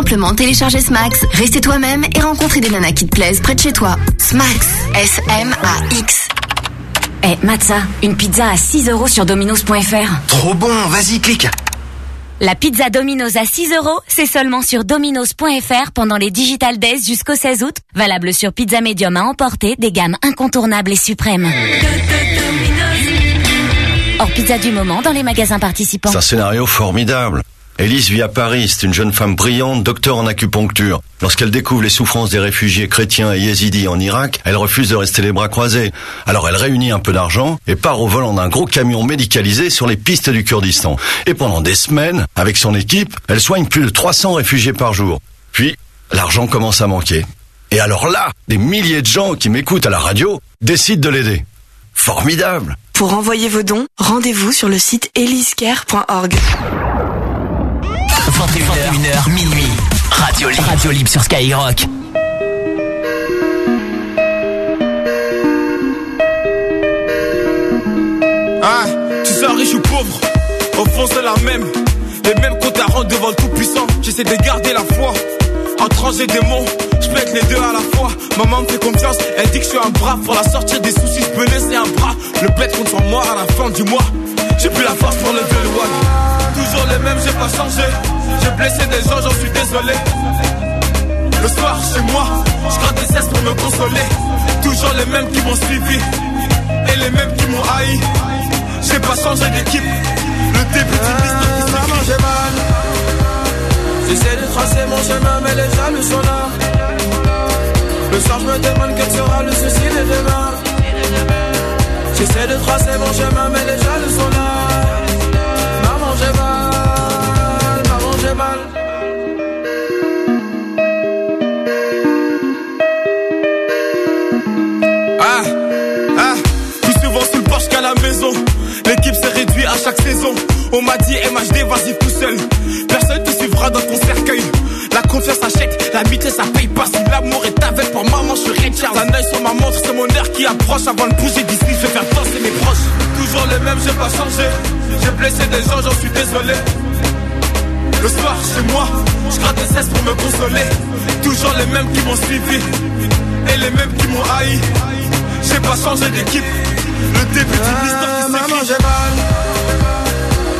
simplement télécharger Smax, rester toi-même et rencontrer des nanas qui te plaisent près de chez toi. Smax, S-M-A-X. Eh, Matza, une pizza à 6 euros sur dominos.fr. Trop bon, vas-y, clique. La pizza Domino's à 6 euros, c'est seulement sur dominos.fr pendant les Digital Days jusqu'au 16 août. Valable sur pizza médium à emporter, des gammes incontournables et suprêmes. Hors pizza du moment dans les magasins participants. C'est un scénario formidable. Elise vit à Paris, c'est une jeune femme brillante, docteur en acupuncture. Lorsqu'elle découvre les souffrances des réfugiés chrétiens et yézidis en Irak, elle refuse de rester les bras croisés. Alors elle réunit un peu d'argent et part au volant d'un gros camion médicalisé sur les pistes du Kurdistan. Et pendant des semaines, avec son équipe, elle soigne plus de 300 réfugiés par jour. Puis, l'argent commence à manquer. Et alors là, des milliers de gens qui m'écoutent à la radio décident de l'aider. Formidable Pour envoyer vos dons, rendez-vous sur le site elisecare.org. 21h, minuit. Radio Libre. Radio Libre sur Skyrock. Ah, tu sois riche ou pauvre, au fond c'est la même. Mêmes comptes à rendre devant le tout-puissant. J'essaie de garder la foi. Entre des démons, je pète les deux à la fois. Maman me fait confiance, elle dit que je suis un bras. Pour la sortir des soucis, je peux laisser un bras. Le pète contre en moi à la fin du mois. J'ai plus la force pour lever le one. Toujours les mêmes, j'ai pas changé. J'ai blessé des gens, j'en suis désolé. Le soir, chez moi, je gratte des cesses pour me consoler. Toujours les mêmes qui m'ont suivi. Et les mêmes qui m'ont haï. J'ai pas changé d'équipe. Le début d'une histoire qui Maman, j'ai mal. J'essaie de tracer mon chemin, mais les jaloux sont là. Le soir, je me demande quel sera le souci de demain. J'essaie de tracer mon chemin, mais les jaloux sont là. À chaque saison. On m'a dit MHD, vas-y tout seul. Personne te suivra dans ton cercueil. La confiance achète, l'amitié ça paye pas. Si l'amour est avec pour maman, je suis Richard. Un œil sur ma montre, c'est mon air qui approche. Avant de bouger d'ici, je vais faire danser mes proches. Toujours les mêmes, j'ai pas changé. J'ai blessé des gens, j'en suis désolé. Le soir, chez moi, je gratte des cesses pour me consoler. Toujours les mêmes qui m'ont suivi. Et les mêmes qui m'ont haï. J'ai pas changé d'équipe. Le début d'une histoire qui Maman, j'ai mal.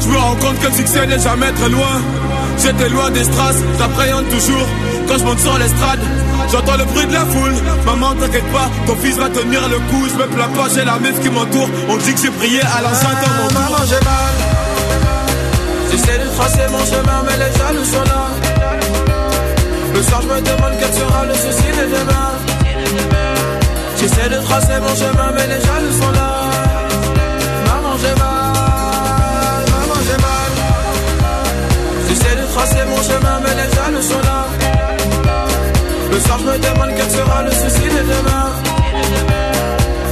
je me rends compte que le succès n'est jamais très loin. J'étais loin des strass, j'appréhende toujours quand je monte sur l'estrade. J'entends le bruit de la foule, maman t'inquiète pas, ton fils va tenir le coup. Je me plains pas, j'ai la meuf qui m'entoure. On dit que j'ai prié à l'enceinte dans mon Maman, j'ai mal. J'essaie de tracer mon chemin, mais les jaloux sont là. Le soir, je me demande quel sera le souci de demain. J'essaie de tracer mon chemin, mais les jaloux sont là. Tracer mon chemin, mais les jaloux sont là. Le soir, je me demande quel sera le souci de demain.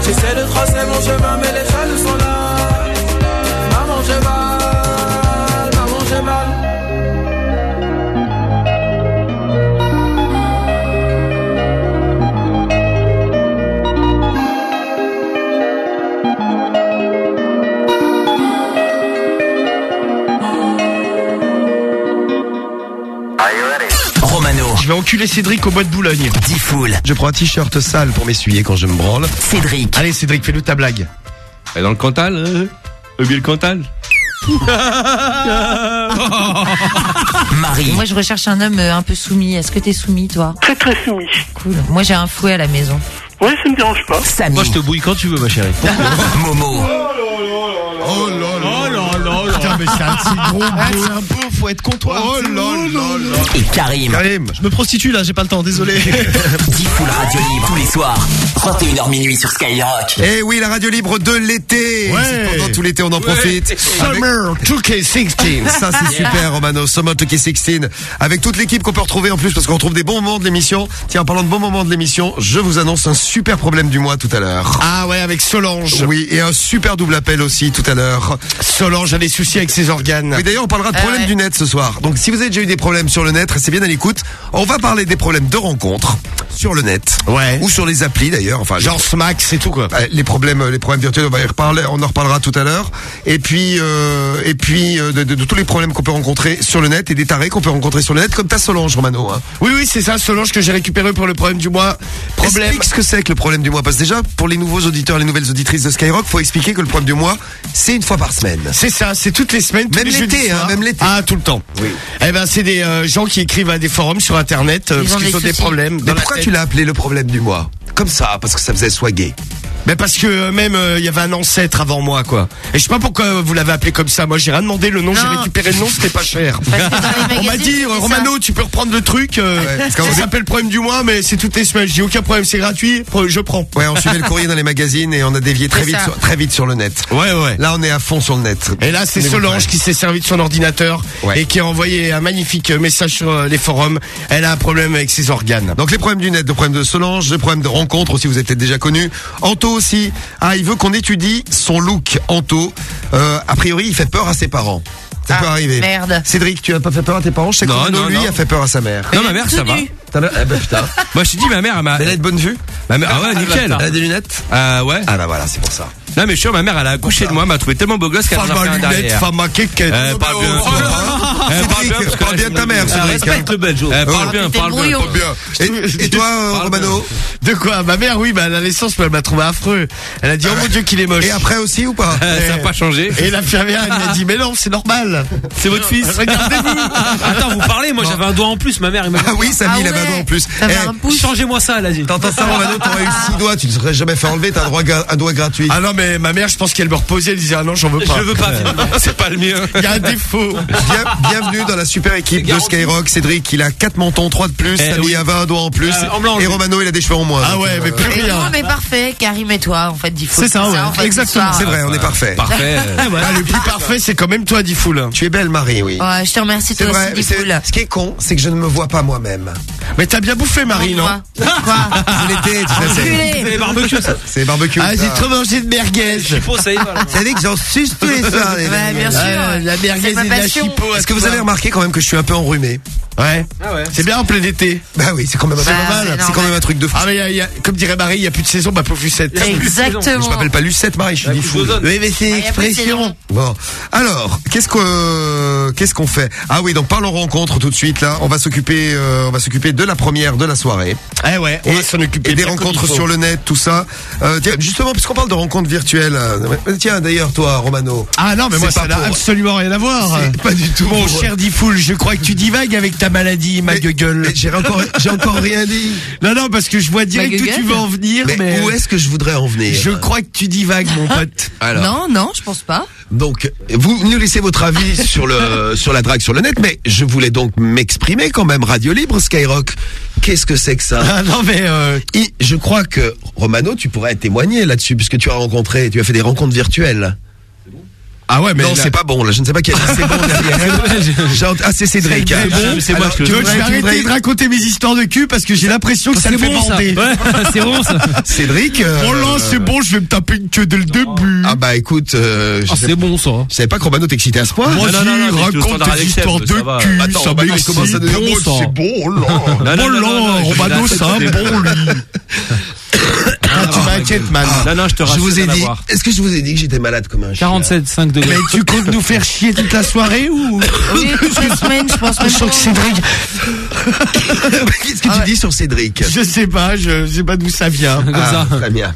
J'essaie de tracer mon chemin, mais les jaloux sont là. Vais enculer Cédric au bois de Boulogne. Diffoul. Je prends un t-shirt sale pour m'essuyer quand je me branle. Cédric. Allez Cédric, fais-nous ta blague. Et dans le Cantal, hein Ou bien le Cantal Marie. Moi, je recherche un homme euh, un peu soumis. Est-ce que t'es soumis, toi? Très très soumis. Cool. Moi, j'ai un fouet à la maison. Ouais, ça me dérange pas. Samy. Moi, je te bouille quand tu veux, ma chérie. Momo. Oh là là. Oh là là. Attends, mais c'est un petit gros c'est un beau, faut être comptoir. Oh là là là. Et Karim. Karim. Je me prostitue là, j'ai pas le temps, désolé. Diffoul Radio Libre tous les soirs. 31h minuit sur Skyrock. Eh oui, la radio libre de l'été. Ouais. Pendant tout l'été, on en profite. Avec- Summer 2K16. Ça, c'est super, Romano. Summer 2K16. Avec toute l'équipe qu'on peut retrouver en plus, parce qu'on retrouve des bons moments de l'émission. Tiens, en parlant de bons moments de l'émission, je vous annonce un super problème du mois tout à l'heure. Ah ouais, avec Solange. Oui, et un super double appel aussi tout à l'heure. Solange a des soucis avec ses organes. Oui, d'ailleurs, on parlera de Ah problèmes ouais. du net ce soir. Donc, si vous avez déjà eu des problèmes sur le net, restez bien à l'écoute. On va parler des problèmes de rencontres sur le net. Ouais. Ou sur les applis d'ailleurs. Enfin, Genre Smack, c'est tout quoi. Euh, les problèmes les problèmes virtuels on va y reparler on en reparlera tout à l'heure et puis euh, et puis euh, de, de- de tous les problèmes qu'on peut rencontrer sur le net et des tarés qu'on peut rencontrer sur le net comme ta Solange Romano hein. Oui, oui, c'est ça, Solange que j'ai récupéré pour le problème du mois. Problème. Explique ce que c'est que le problème du mois parce que déjà pour les nouveaux auditeurs les nouvelles auditrices de Skyrock faut expliquer que le problème du mois c'est une fois par semaine C'est ça, c'est toutes les semaines, tous Même les l'été, jeudis hein, soirs. même l'été. Ah, tout le temps. Oui. Eh ben, c'est des euh, gens qui écrivent à des forums sur Internet euh, Ils parce ont qu'ils des ont des soucis. problèmes. mais dans la pourquoi tête. tu l'as appelé le problème du mois? Comme ça parce que ça faisait swagger Mais parce que euh, même euh, il y avait un ancêtre avant moi quoi. Et je sais pas pourquoi vous l'avez appelé comme ça. Moi j'ai rien demandé le nom, j'ai récupéré le nom, c'était pas cher. On m'a dit euh, ça. Romano, tu peux reprendre le truc. euh, Ouais, ça s'appelle problème du mois, mais c'est toutes les semaines. Je dis aucun problème, c'est gratuit, je prends. ouais on suivait le courrier dans les magazines et on a dévié très vite sur, très vite sur le net Ouais ouais. là on est à fond sur le net Et là, c'est Solange qui s'est servi de son ordinateur Ouais. et qui a envoyé un magnifique euh, message sur euh, les forums. Elle a un problème avec ses organes. Donc les problèmes du net, le problème de Solange, le problème de rencontre aussi, vous êtes peut-être déjà connu. Anto aussi, ah il veut qu'on étudie son look. Anto, euh, a priori il fait peur à ses parents. Ça Ah, peut arriver. merde. Cédric, tu as pas fait peur à tes parents? Je sais que Non, lui, non. a fait peur à sa mère. Non, ma mère, ça va. T'as le- eh ben, putain. Moi, je te dis, ma mère, elle m'a. Elle a de bonne vue Ma mère, ah ouais, nickel. Elle a des lunettes? Ah ouais. Ah bah voilà, c'est pour ça. Non, mais je suis sûr, ma mère, elle a accouché de moi, m'a trouvé tellement beau gosse qu'elle en Femme a à fait un derrière. femme à kékette. Euh, parle bien. Oh. Euh, parle bien, de ta mère, Ah, Cédric. respecte le belge. Euh, Parle Ah, bien, parle bien. Et, et toi, Romano De quoi Ma mère, oui, bah, à la naissance, elle m'a trouvé affreux. Elle a dit, oh mon dieu, qu'il est moche. Et après aussi ou pas Euh, Ça n'a pas changé. Et l'infirmière, elle m'a dit, mais non, c'est normal. C'est votre fils. Regardez-vous. Attends, vous parlez, moi j'avais un doigt en plus, ma mère m'a Ah oui, Samy, Ah il avait un doigt en plus. Eh. Changez-moi ça, elle a dit. T'entends ça, Romano T'aurais eu six doigts, tu ne serais jamais fait enlever, t'as un, droit gra- un doigt gratuit. Ah non, mais ma mère, je pense qu'elle me reposait, elle disait, ah non, j'en veux pas. Je veux pas. C'est pas le mien. Il y a un défaut. Bien- bienvenue dans la super équipe de. Skyrock. Cédric, il a 4 mentons, 3 de plus. Eh Samy oui. avait un doigt en plus. Euh, l'a et. Romano, il a des cheveux en moins. Ah ouais, euh, mais plus Et rien. nous, on est parfait, Karim et toi, en fait, Diffoul. C'est ça, ouais, en fait, exactement. C'est vrai, on est parfait. Parfait. Ah, le plus parfait, c'est quand même toi, Diffoul. Tu es belle, Marie, oui. Ouais, je te remercie C'est toi vrai. aussi, mais c'est- Diffoul. Ce qui est con, c'est que je ne me vois pas moi-même. Mais t'as bien bouffé, Marie, non Quoi Quoi C'est l'été, tu sais, c'est- les barbecues, ça. c'est les barbecues. Ah, ça. j'ai trop mangé de merguez. Ça dit que j'en suce tous les soirs. les Ouais, merguez. bien sûr. Ah, la merguez C'est ma et la passion. chipot. Est-ce que vous avez remarqué quand même que je suis un peu enrhumé Ouais. Ah ouais. C'est bien en plein été. Bah oui, c'est quand même un Bah, c'est mal. C'est normal. quand même un truc de fou. Ah, mais il y a- il y a- comme dirait Marie, il n'y a plus de saison, bah, pauvre Lucette. Exactement. Je m'appelle pas Lucette, Marie, je suis dit fou. Oui, mais c'est Ah, y a plus de expression. saison. Bon, alors qu'est-ce que qu'est-ce qu'on fait? Ah oui, donc parlons rencontre tout de suite là. On va s'occuper, euh, on va s'occuper de la première de la soirée Eh ouais, on et, va s'en occuper. et des bien comme rencontres faut. sur le net, tout ça. Euh, tiens, justement, puisqu'on parle de rencontres virtuelles, euh, tiens d'ailleurs toi, Romano. Ah non, mais moi, pas ça n'a pour- absolument rien à voir. Pas du tout Mon pour- cher Diffoul, je crois que tu divagues avec ta maladie, ma Mais- gueule. J'ai encore, j'ai encore rien dit. Non, non, parce que je vois direct où tu veux en venir, Mais, mais, où est-ce que je voudrais en venir je crois que tu divagues, mon pote. Alors, Non, non, je pense pas. donc vous nous laissez votre avis sur le sur la drague sur le net, mais je voulais donc m'exprimer quand même. Radio libre, Skyrock. Qu'est-ce que c'est que ça Ah non, mais euh, Et je crois que Romano, tu pourrais témoigner là-dessus puisque tu as rencontré, tu as fait des rencontres virtuelles. Ah ouais, mais non, là- c'est pas bon. Là, je ne sais pas qui a dit c'est bon derrière. Ah, c'est Cédric. C'est hein. bon, c'est moi que je vais arrêter de raconter mes histoires de cul parce que j'ai l'impression que ça C'est me fait bander. C'est bon, ça. Cédric. euh, Oh là, c'est bon, je vais me taper une queue dès le début. Ah bah écoute, euh, Ah, c'est bon, ça. je savais pas que Romano t'excitait à ce point. Moi, raconte tes histoires de cul, ça ça. c'est bon, oh là. Bon, là, Romano, c'est un bon, lui. Ah, tu m'inquiètes, man. Non, non, je te Je rassure. vous ai dit. voir. Est-ce que je vous ai dit que j'étais malade comme un chien 47, 5 degrés. Mais tu comptes nous faire chier toute la soirée ou? Oui, toutes les semaines, je pense même Je sens que. Cédric, Qu'est-ce que tu dis sur Cédric? Je sais pas, je sais pas d'où ça vient. Comme ça. Très bien.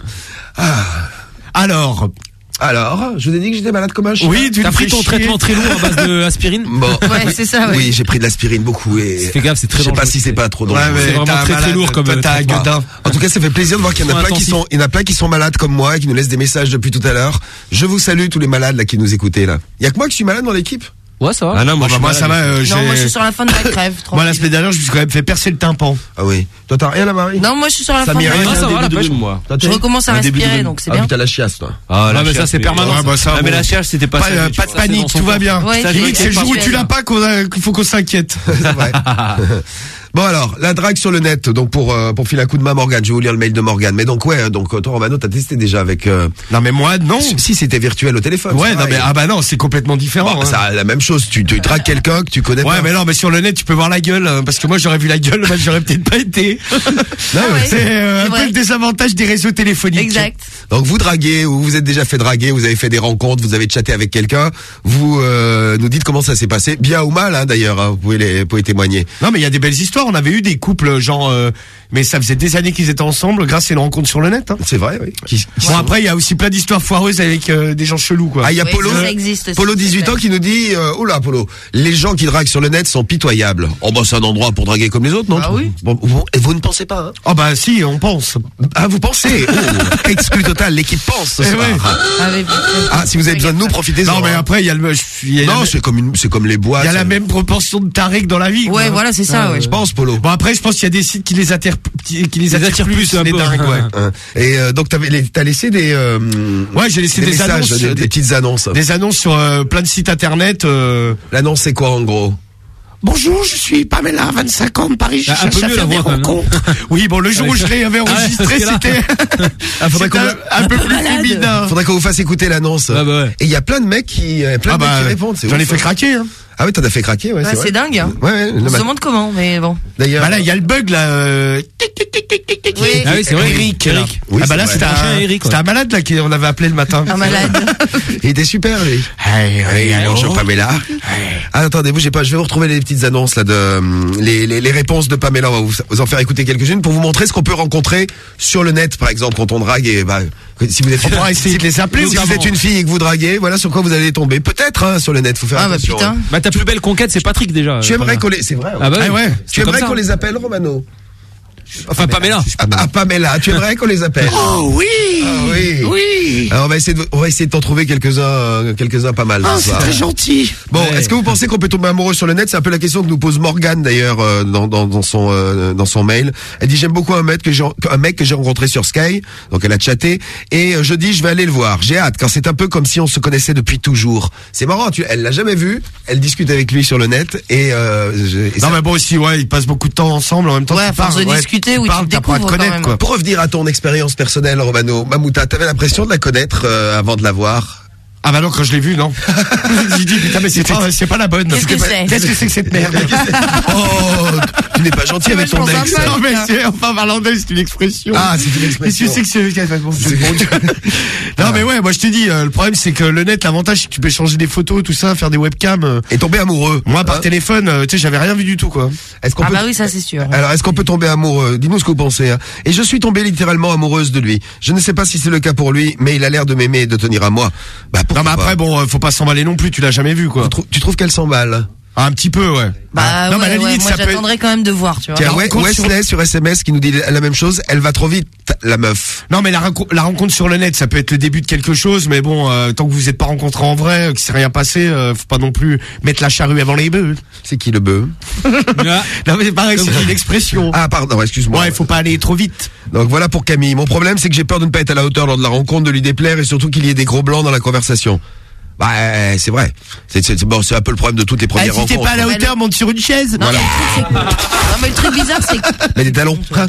Alors, Alors, je vous ai dit que j'étais malade comme un chien. Oui, tu le pris ton chier. traitement très lourd à base de aspirine Bon. Ouais, oui, c'est ça, ouais. Oui, j'ai pris de l'aspirine beaucoup et. Fais gaffe, c'est très Je sais pas si c'est pas trop Ouais, dangereux. mais C'est vraiment très, très lourd comme, euh, un traitement. gueudin. En tout cas, ça fait plaisir de voir qu'il y en a plein qui sont, il y en a plein qui sont malades comme moi et qui nous laissent des messages depuis tout à l'heure. Je vous salue tous les malades là qui nous écoutaient là. Il y a que moi qui suis malade dans l'équipe? Ouais, ça va. Ah non, moi, ça va. euh, Non, moi je suis sur la fin de la crève. Moi la semaine dernière, je me suis quand même fait percer le tympan. Ah oui. Toi t'as rien là Marie Non, moi je suis sur la Ça fin de la. Ah, crève. ça va, la pêche. moi. Toi, Je recommence à respirer, donc c'est Ah bien. puis t'as la chiasse toi. Ah, Ouais, mais ça, c'est permanent. Bah, Ah, mais la chiache, c'était pas Pas, de panique, tout va bien. C'est le jour où tu l'as pas qu'on a- qu'il faut qu'on s'inquiète. Bon alors, la drague sur le net, donc pour euh, pour filer un coup de main à Morgane, je vais vous lire le mail de Morgane. Mais donc ouais, donc euh, toi Romano, t'as testé déjà avec. euh, Non mais moi non. Si, si, c'était virtuel au téléphone. Ouais, non mais ah bah non, c'est complètement différent. Bon, hein. ça la même chose. Tu tu dragues quelqu'un que tu connais Ouais, pas. mais non, mais sur le net, tu peux voir la gueule, euh, parce que moi, j'aurais vu la gueule, bah, j'aurais peut-être pas été. Non, Ah mais ouais. C'est euh, un peu le désavantage des réseaux téléphoniques. Exact. Donc vous draguez ou vous êtes déjà fait draguer, vous avez fait des rencontres, vous avez chatté avec quelqu'un, vous euh, nous dites comment ça s'est passé, bien ou mal hein, d'ailleurs, hein, vous pouvez les vous pouvez témoigner. Non, mais il y a des belles histoires. On avait eu des couples, genre, euh, mais ça faisait des années qu'ils étaient ensemble grâce à une rencontre sur le net. Hein. C'est vrai, oui. Qui- qui Bon, après, il y a aussi plein d'histoires foireuses avec euh, des gens chelous, quoi. Ah, il y a Oui, Polo, ça existe aussi, Polo c'est 18 vrai. ans qui nous dit, euh, oh là Polo, les gens qui draguent sur le net sont pitoyables. Oh bah c'est un endroit pour draguer comme les autres, non? Ah oui. Bon, vous, et vous ne pensez pas hein? Oh bah si, on pense. Ah vous pensez? Oh, Exclu total, l'équipe pense ce Eh soir. ouais. Ah, Ah si vous avez besoin de nous, profitez-en. Non, mais hein. après, il y a le, y a non, c'est comme c'est comme les boîtes. il y a la même proportion de tarés que dans la vie. Ouais, quoi. voilà, c'est ça, ouais. Je pense Polo. Bon après, je pense qu'il y a des sites qui les attirent, qui qui les attirent, attirent plus, les peu. dingues, ouais. Hein. Et euh, donc t'as laissé des euh, Ouais, j'ai laissé des messages, annonces, des, petites annonces. Des annonces sur euh, plein de sites internet. euh, L'annonce c'est quoi en gros? Bonjour, je suis Pamela, 25 ans de Paris. Je Ah, un peu cherche à mieux, faire la des non rencontres. Oui, bon, le jour où je l'avais enregistré, c'est là. c'était Ah, faudrait qu'on c'était un, peu plus féminin. faudrait qu'on vous fasse écouter l'annonce. Ah bah ouais. Et il y a plein de mecs qui euh, plein Ah de mecs bah, qui répondent. c'est j'en ai fait hein. craquer. Hein. Ah oui, t'en as fait craquer, ouais, Ouais, c'est dingue. hein. Ouais, ouais, On se demande comment, mais bon. D'ailleurs. Bah là, il y a le bug là. euh, tic, tic, tic, tic, tic, tic, Oui. Ah c'est vrai. Eric. Eric. Oui, ah bah c'est là, vrai. c'était un, Eric, c'était ouais. un malade là qu'on avait appelé le matin. Un malade. Il était super, lui. Hey, Oui, bonjour Pamela. Ah, attendez, bougez pas, je vais vous retrouver les petites annonces là de euh, les, les, les réponses de Pamela. On va vous, vous en faire écouter quelques-unes pour vous montrer ce qu'on peut rencontrer sur le net, par exemple, quand on drague. Et bah, si vous êtes On pourra essayer de les appeler. si vous êtes une fille et que vous draguez, voilà sur quoi vous allez tomber. Peut-être hein, sur le net, faut faire Ah bah putain. hein. Bah ta plus belle conquête, c'est Patrick déjà. Tu aimerais qu'on les, c'est vrai. Ah bah Ah ouais. Tu aimerais qu'on les appelle Romano? Enfin Pamela. ah, ah, Pamela, tu aimerais qu'on les appelle Oh oui. Ah oui. Oui. Alors on va essayer de, on va essayer de t'en trouver quelques-uns, euh, quelques-uns pas mal. Ah, ce c'est très gentil. Bon, Ouais. est-ce que vous pensez qu'on peut tomber amoureux sur le net? C'est un peu la question que nous pose Morgane d'ailleurs euh, dans, dans, dans son euh, dans son mail. Elle dit j'aime beaucoup un mec que j'ai un mec que j'ai rencontré sur Sky, donc elle a chatté et euh, je dis je vais aller le voir. J'ai hâte car c'est un peu comme si on se connaissait depuis toujours. C'est marrant, tu, elle l'a jamais vu, elle discute avec lui sur le net et, euh, je- et Non ça- mais bon aussi ouais ils passent beaucoup de temps ensemble en même temps Ouais, parles, de tu à te quand même. quoi. pour revenir à ton expérience personnelle, Romano, Mamouta, t'avais l'impression de la connaître euh, avant de la voir Ah bah non quand je l'ai vu non. J'ai dit putain mais c'est pas c'est pas la bonne. Qu'est-ce que c'est Qu'est-ce que c'est que cette merde Oh, tu n'es pas gentil avec ton ex. Non mais c'est enfin parlandais c'est une expression. Ah, c'est une expression. Qu'est-ce que c'est que c'est bon, c'est bon Dieu. Non mais ouais moi je te dis euh, le problème c'est que le net l'avantage c'est que tu peux changer des photos tout ça faire des webcams. euh. Et tomber amoureux. Moi par Hein téléphone euh, tu sais j'avais rien vu du tout quoi. Est-ce qu'on Ah peut bah oui, ça c'est sûr. Alors, est-ce qu'on peut tomber amoureux? Dis-nous ce que vous pensez. hein. Et je suis tombée littéralement amoureuse de lui. Je ne sais pas si c'est le cas pour lui, mais il a l'air de m'aimer et de tenir à moi. Bah, Non mais après bon euh, faut pas s'emballer non plus tu l'as jamais vu quoi. tu, trou- tu trouves qu'elle s'emballe? Un petit peu ouais. Bah non mais à ouais, la ouais, limite moi ça peut quand même de voir, tu vois. Tiens, Alors, compte sur- Wesley sur SMS qui nous dit la même chose. Elle va trop vite, la meuf. Non mais la, renco- la rencontre sur le net, ça peut être le début de quelque chose, mais bon, euh, tant que vous n'êtes pas rencontrés en vrai, euh, qu'il s'est rien passé, euh, faut pas non plus mettre la charrue avant les bœufs. C'est qui le bœuf? Ah, Non mais c'est pareil, c'est une expression. Ah, pardon, excuse-moi. Ouais, il faut pas aller trop vite. Donc voilà pour Camille. Mon problème, c'est que j'ai peur de ne pas être à la hauteur lors de la rencontre, de lui déplaire et surtout qu'il y ait des gros blancs dans la conversation. Bah, euh, c'est vrai. C'est c'est- c'est- bon, c'est un peu le problème de toutes les Ah, premières si t'es rencontres. pas à la hauteur, monte sur une chaise. Non, mais le truc, c'est que- non, mais le truc bizarre, c'est que, Mais des talons. non,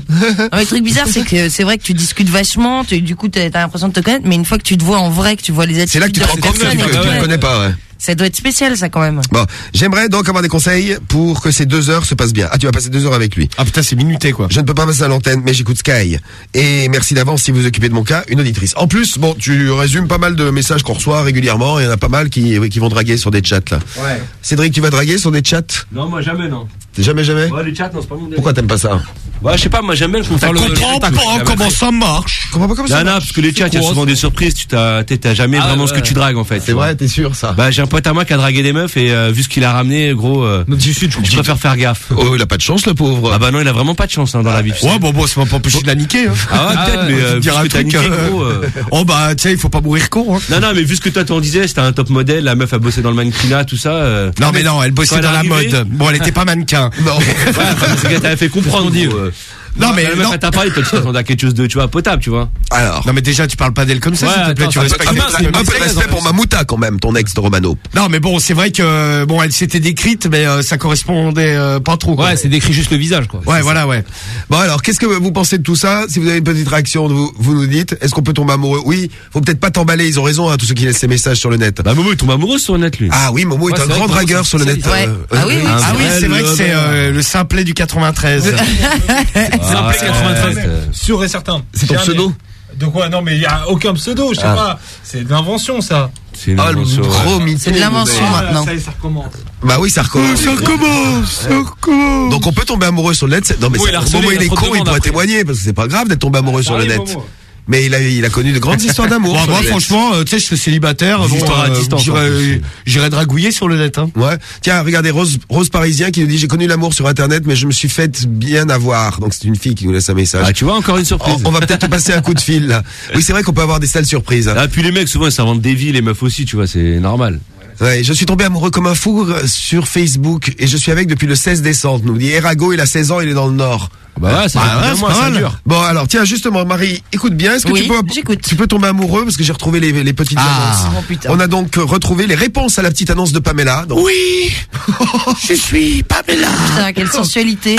mais le truc bizarre, c'est que c'est vrai que tu discutes vachement, tu, du coup, t'as l'impression de te connaître, mais une fois que tu te vois en vrai, que tu vois les attitudes C'est là que tu te rends compte que tu ne le connais pas. Ouais. Ça doit être spécial, ça, quand même. Bon, j'aimerais donc avoir des conseils pour que ces deux heures se passent bien. Ah, tu vas passer deux heures avec lui. Ah putain, c'est minuté quoi. Je ne peux pas passer à l'antenne, mais j'écoute Sky. Et merci d'avance si vous vous occupez de mon cas, une auditrice. En plus, bon, tu résumes pas mal de messages qu'on reçoit régulièrement. Il y en a pas mal qui, vont draguer sur des chats là. Ouais. Cédric, tu vas draguer sur des chats? Non, moi jamais, non. Jamais, jamais? Ouais, les chats, non, c'est pas mon délire. Pourquoi t'aimes pas ça? Ouais, je sais pas, moi j'aime bien le T'as contact. comprends pas comment ça marche Comment pas comme Non, non, parce que les chats, il y a souvent des surprises, tu t'as, t'es- t'as jamais Ah, vraiment ouais, ce que tu dragues en fait. C'est vrai, t'es sûr ça Bah, j'ai un pote à moi qui a dragué des meufs et euh, vu ce qu'il a ramené, gros, euh, je je préfère faire gaffe. Oh, il a pas de chance le pauvre. Ah bah non, il a vraiment pas de chance hein, dans la vie. tu Ouais, bon, bon, ça m'a pas empêché de la niquer. Hein. Ah ouais, peut-être, ouais, mais euh, ce un que t'as truc. niqué, euh, gros. euh, Oh bah, tu sais, il faut pas mourir con. Hein. Non, non, mais vu ce que toi t'en disais, c'était un top modèle, la meuf a bossé dans le mannequinat, tout ça. euh, Non, mais non, elle bossait Quand elle dans la est arrivée- mode. Bon, elle était pas mannequin. Non. Ouais, enfin, c'est qu'elle t'avait fait comprendre, dit. with Non, mais non. elle t'a parlé, toi, tu t'attendais à quelque chose de, tu vois, potable, tu vois. Alors. Non, mais déjà, tu parles pas d'elle comme ça, s'il te plaît. Tu respectes Un peu de respect pour Mamouta quand même, ton ex de Romano. Non, mais bon, c'est vrai que bon, elle s'était décrite, mais euh, ça correspondait euh, pas trop. Quoi. Ouais, c'est décrit juste le visage, quoi. Ouais, voilà, ouais. Bon alors, qu'est-ce que vous pensez de tout ça? Si vous avez une petite réaction, vous, vous nous dites. Est-ce qu'on peut tomber amoureux? Oui. Faut peut-être pas t'emballer. Ils ont raison, hein, tous ceux qui laissent ces messages sur le net. Bah, Momo, il tombe amoureux sur le net, lui. Ah oui, Momo est un grand dragueur sur le net. Ah oui, oui. Ah oui, c'est vrai que c'est euh, le simplet du 93. Ah, 93. Sûr et certain. C'est ton pseudo De quoi? Non, mais il y a aucun pseudo, je sais Ah. pas. C'est de l'invention, ça. C'est une Ah, invention, ouais. C'est de l'invention Ah, maintenant. Ça y est, ça recommence. Bah oui, ça recommence. ça recommence, ça recommence. Donc on peut tomber amoureux sur le net. Non mais Oui, c'est- il est con, il après. témoigner parce que c'est pas grave d'être tombé amoureux sur le net. Momo. Mais il a, il a connu de grandes histoires d'amour. Bon, moi, net. franchement, euh, tu sais, je suis célibataire. Bon, euh, J'irais j'irais dragouiller sur le net. Hein. Ouais. Tiens, regardez Rose, Rose Parisien qui nous dit j'ai connu l'amour sur internet mais je me suis faite bien avoir. Donc c'est une fille qui nous laisse un message. Ah, tu vois, encore une surprise. on, on va peut-être te passer un coup de fil là. Oui, c'est vrai qu'on peut avoir des sales surprises. hein. Ah, puis les mecs, souvent, ils s'inventent des vies, les meufs aussi, tu vois, c'est normal. Ouais, je suis tombé amoureux comme un fou euh, sur Facebook et je suis avec depuis le 16 décembre. Nous dit Erago, il a 16 ans, il est dans le Nord. Bah ouais, ça Bah ouais, ça dure. Bon alors tiens justement Marie, écoute bien, est-ce que Oui, tu peux tu peux tomber amoureux? Parce que j'ai retrouvé les, les petites Ah. annonces. Oh, putain. On a donc euh, retrouvé les réponses à la petite annonce de Pamela. Donc, Oui, je suis Pamela. Putain, quelle sensualité.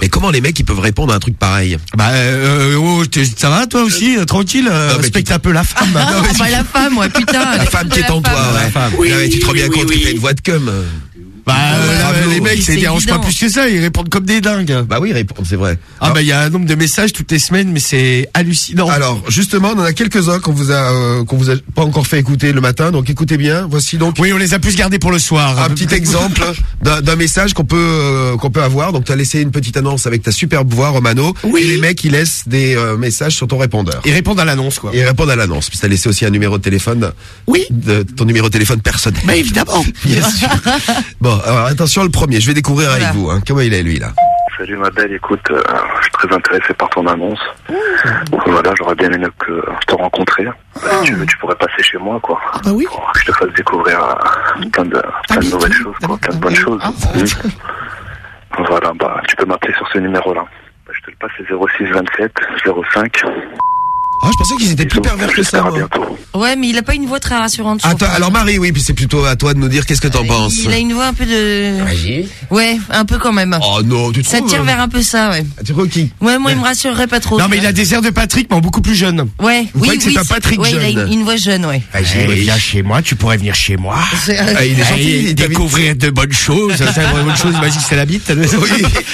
mais comment les mecs ils peuvent répondre à un truc pareil? Bah, euh, oh, ça va toi aussi, euh, tranquille. euh, Non, respecte un peu la femme. Ah, bah, la femme, ouais, putain. La femme qui est en toi, ouais. Oui, Ah ouais, tu te rends bien oui, compte oui, que t'as une voix de cum. Bah, euh, bravo. les mecs, ça les dérange pas plus que ça. Ils répondent comme des dingues. Bah oui, répondre, c'est vrai. Ah bah il y a un nombre de messages toutes les semaines, mais c'est hallucinant. Alors justement, on en a quelques-uns qu'on vous a euh, qu'on vous a pas encore fait écouter le matin, donc écoutez bien. Voici donc oui, on les a plus gardés pour le soir. un petit exemple d'un message qu'on peut euh, qu'on peut avoir. Donc tu as laissé une petite annonce avec ta superbe voix Romano. Oui. Et les mecs ils laissent des euh, messages sur ton répondeur. Ils répondent à l'annonce, quoi. Ils répondent à l'annonce. Puis t'as laissé aussi un numéro de téléphone. Oui. De ton numéro de téléphone personnel. Bah évidemment. Bien sûr. bon, alors attention le premier. Je vais découvrir Voilà. avec vous. Hein. Comment il est lui là Salut ma belle, écoute, euh, je suis très intéressé par ton annonce. Voilà, j'aurais bien aimé que te rencontrer. Bah, si tu veux, tu pourrais passer chez moi, quoi. Ah bah oui. Pour que je te fasse découvrir euh, plein de, plein de nouvelles choses, quoi, plein de bonnes choses. Mhm. Voilà, bah, tu peux m'appeler sur ce numéro-là. Bah, je te le passe, c'est 06 27 05. Ah, je pensais qu'ils étaient plus pervers que ça. Ouais, mais il a pas une voix très rassurante. Attends, trouve. alors Marie, oui, puis c'est plutôt à toi de nous dire qu'est-ce que t'en penses. Il a une voix un peu de. Ouais, un peu quand même. Oh non, tu Ça trouves tire vers un peu ça, ouais. Tu trouves qui? Ouais, moi, il me rassurerait pas trop. Non mais il a des airs de Patrick, mais en beaucoup plus jeune. Ouais, Vous oui, c'est un Patrick ouais, il a jeune? une, voix jeune, ouais. Ah, Eh, viens chez moi, tu pourrais venir chez moi. Ah, il est gentil, découvrir de bonnes choses. Ça, c'est une bonne chose. Imagine, c'est la bite.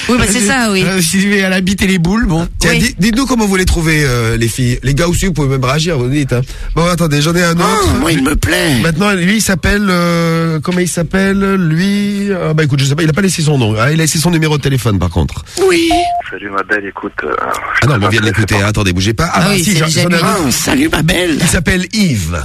Oui. Bah, c'est ça, oui. Si tu veux à la bite et les boules, bon. Tiens, dites-nous comment vous les trouvez, euh, les filles. Les gars aussi, vous pouvez même réagir, vous dites. Hein. Bon, attendez, j'en ai un autre. moi, il me plaît. Maintenant, lui, il s'appelle... euh, comment il s'appelle Lui... ah, bah écoute, je sais pas, il a pas laissé son nom. Ah, il a laissé son numéro de téléphone, par contre. Oui. Salut ma belle, écoute. euh, Ah non, on vient de l'écouter. hein. Attendez, bougez pas. Ah bah, oui, si, j'en- ai un autre. Oh, salut ma belle. Il s'appelle Yves.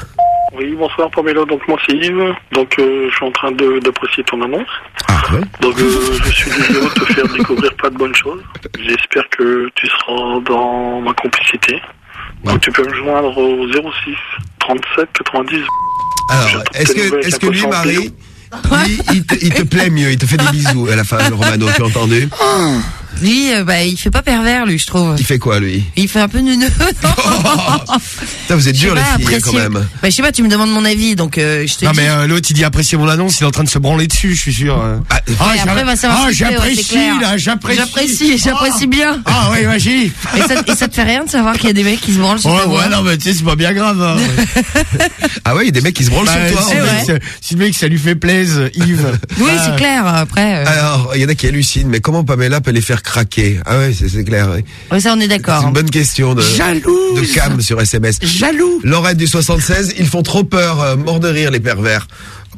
Oui, bonsoir Pamela, donc moi c'est Yves, donc euh, je suis en train de- d'apprécier ton annonce. Ah ouais Donc euh, je suis désireux de te faire découvrir plein de bonnes choses. J'espère que tu seras dans ma complicité. Donc tu peux me joindre au 06 37 90. Alors, est-ce que, est-ce que lui, Marie, lui, il te, il te plaît mieux, il te fait des bisous à la fin, Romano, tu as entendu Lui, euh, bah, il fait pas pervers, lui, je trouve. Il fait quoi, lui Il fait un peu neuneux. Putain, vous êtes dur, les filles, hein, quand même. Bah, je sais pas, tu me demandes mon avis, donc euh, je te Non dis. mais euh, l'autre il dit apprécier mon annonce, il est en train de se branler dessus, je suis sûr. Ah, Ouais, j'a- après, bah, ça va ah, j'apprécie clair. là, j'apprécie. J'apprécie, j'apprécie bien. Ah ouais, vas-y. Et ça, et ça te fait rien de savoir qu'il y a des mecs qui se branlent sur Ouais, voix ouais, non mais tu sais c'est pas bien grave. hein. Ah ouais, il y a des mecs qui se branlent Bah, sur toi. si, le mec, ça- si le mec ça lui fait plaisir, Yves. Oui, bah, c'est clair. Après, Alors, il y en a qui hallucinent, mais comment Pamela peut les faire craquer Ah ouais, c'est c'est clair. oui. ouais, ça, on est C'est d'accord. une bonne question de, Jalouse. de Cam sur SMS. Jaloux. Laurette du 76, ils font trop peur, euh, mort de rire les pervers.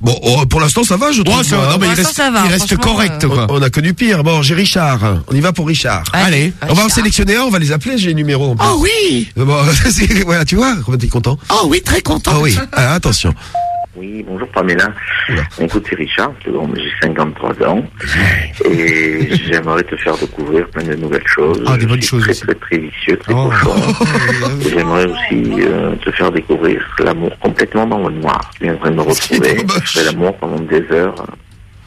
Bon, oh, pour l'instant, ça va, je trouve. Ouais, ça va. moi, Non, mais hein. il reste, il reste correct, quoi. On, on a connu pire. Bon, j'ai Richard. On y va pour Richard. Allez. On va en sélectionner un, on va les appeler, j'ai les numéros. en plus. Oh oui Bon, c'est- voilà, tu vois, comment t'es content Oh oui, très content. Ah oui, Ah, attention. Oui, bonjour Pamela. Écoute, c'est Richard, j'ai 53 ans et j'aimerais te faire découvrir plein de nouvelles choses. Ah, des bonnes choses Très, aussi. très, très vicieux, très Oh. cochon. Et J'aimerais aussi euh, te faire découvrir l'amour complètement dans le noir. Tu viendrais me retrouver, l'amour pendant des heures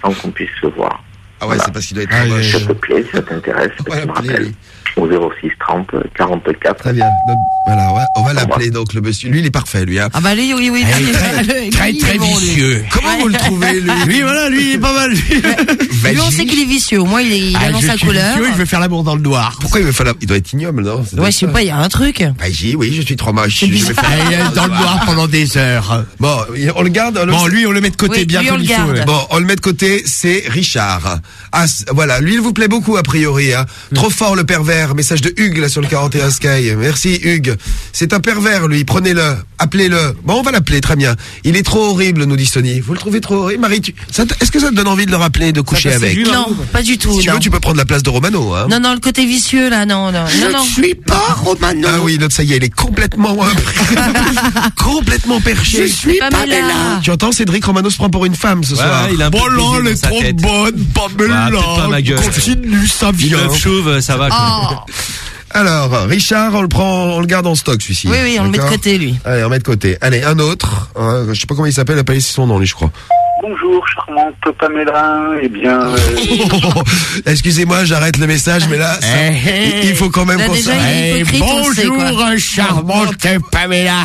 sans qu'on puisse se voir. Ah ouais, c'est parce qu'il doit être Si moche. ça te plaît, si ça t'intéresse, tu me rappelles. Au 06 30 44. Très bien. Donc, Voilà, ouais, on va l'appeler donc le monsieur. Lui, il est parfait, lui. Hein. Ah bah lui, oui, oui. Lui, très- lui, très, lui, vicieux. Comment vous le trouvez, lui? Lui, voilà, lui, il est pas mal. Lui, Lui, on sait qu'il est vicieux. Au moins, il, est, il Ah, annonce sa couleur. vicieux, il veut faire l'amour dans le noir. Pourquoi il veut faire la... Il doit être ignoble, non? Ouais, je sais pas, il y a un truc. Magie, oui, je suis trop moche. Je vais faire- dans le noir pendant des heures. Bon, on le garde. Bon, lui, on le met de côté bien ouais. Bon, on le met de côté, c'est Richard. Ah, voilà, lui, il vous plaît beaucoup, a priori. Hein. Trop fort, le pervers. Message de Hugues, là, sur le 41 Sky. Merci, Hugues. C'est un pervers, lui. Prenez-le. Appelez-le. Bon, on va l'appeler, très bien. Il est trop horrible, nous dit Sony. Vous le trouvez trop horrible? Marie, tu... est-ce que ça te donne envie de le rappeler, de coucher avec? séduit, Non, pas du tout. Si tu non. veux, tu peux prendre la place de Romano. Hein. Non, non, le côté vicieux, là, non, non. non, non. suis pas Romano. Ah oui, l'autre, ça y est, il est complètement, complètement perché. Je suis Pamela. Pamela. Tu entends, Cédric Romano se prend pour une femme ce Ouais, soir. il a un peu Bon, là, elle est trop tête. bonne, Pamela. Ouais, peut-être pas ma gueule. Continue, ça vient. chauve, ça va. Oh. Alors, Richard, on le prend, on le garde en stock, celui-ci. Oui, oui, on le met de côté, lui. Allez, on met de côté. Allez, un autre. Euh, je sais pas comment il s'appelle, il a pas laissé son nom, lui, je crois. Bonjour, Pamela. Eh bien, euh, Excusez-moi, j'arrête le message, mais là, ça- Eh, il- il faut quand même qu'on est Eh, quoi. bonjour, charmante Pamela.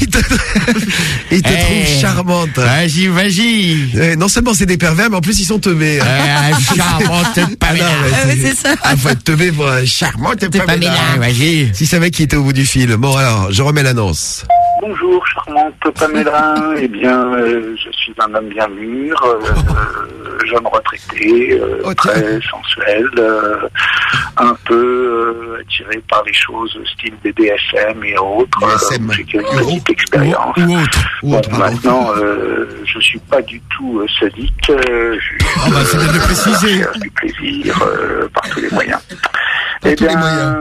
Il te, il te Eh. trouve charmante. Vas-y, vas-y. Eh, non seulement c'est des pervers, mais en plus ils sont teubés. Eh, charmante Pamela. Ah, mais Ah, ouais, c'est ça. Ah, faut être teubé pour un charmante Pamela. Pamela, vas-y. S'il savait qui était au bout du fil. Bon, alors, je remets l'annonce. bonjour, charmante Pamela. Eh bien, euh, je suis un homme bien mûr, euh, euh, jeune retraité, euh, Oh, très sensuel, un peu attiré par les choses style BDSM et autres. J'ai. Ou autre. Ou Bon, autre, pardon. maintenant, je suis pas du tout sadique. Juste, Ah bah, c'est bien de préciser. je du plaisir par tous les moyens. Par eh tous les moyens.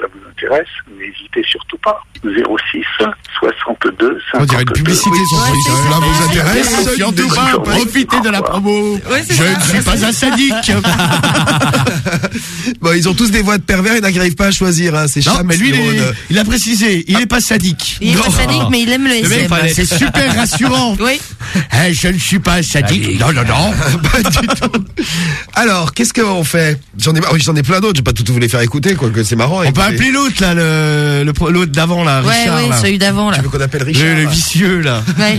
Si cela vous intéresse, n'hésitez surtout pas. 06 62 On dirait une 52. publicité sur Ouais, ce c'est site. ça. Là, vous intéresse Surtout pas, profitez de la promo. Ouais, Je ne suis pas un sadique. Bon, ils ont tous des voix de pervers, ils n'arrivent pas à choisir. Hein. C'est mais lui, il, Simone. est- il a précisé, il est pas sadique. Il est pas sadique, mais il aime le SM. c'est super rassurant. Oui. Eh, je ne suis pas un sadique. Non, non, non. pas du tout. Alors, qu'est-ce qu'on fait? J'en ai, oui, j'en ai plein d'autres. J'ai pas tout vous les faire écouter, quoi. Que c'est marrant. On peut écoutez. appeler l'autre, là, le, l'autre d'avant, là, Ouais, Richard. ouais, là. celui d'avant, là. Tu veux qu'on appelle Richard Le, vicieux, là. Ouais.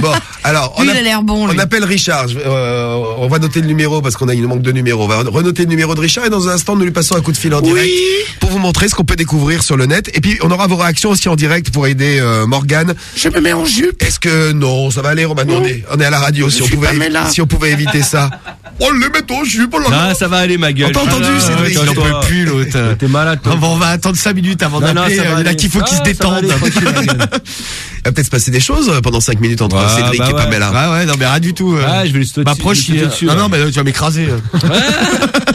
Bon, alors, on, Lui, a- il a l'air bon, on appelle Richard. Euh, on va noter le numéro parce qu'on a il manque de numéros. On va renoter le numéro de Richard et dans un instant, nous lui passons un coup de fil en direct pour vous montrer ce qu'on peut découvrir sur le net. Et puis, on aura vos réactions aussi en direct pour aider euh, Morgane. Je me mets en jupe. Est-ce que non, ça va aller, Romano on est, on est à la radio. Si on pouvait, si on pouvait éviter ça. On le met en jupe. oh. Non, ça va aller, ma gueule. On t'a entendu, Ah, Cédric? Il en peut plus, l'autre. T'es malade, Ah, bon, on va attendre 5 minutes avant d'appeler. va Il y en a qu'il faut qu'ils se détendent. Il va peut-être se passer des choses euh, pendant 5 minutes entre Ouais, Cédric bah et ouais. Pamela. Ah ouais, non, mais rien du tout. euh. Ah, je vais lui sauter M'approche, Non, non, mais tu vas m'écraser.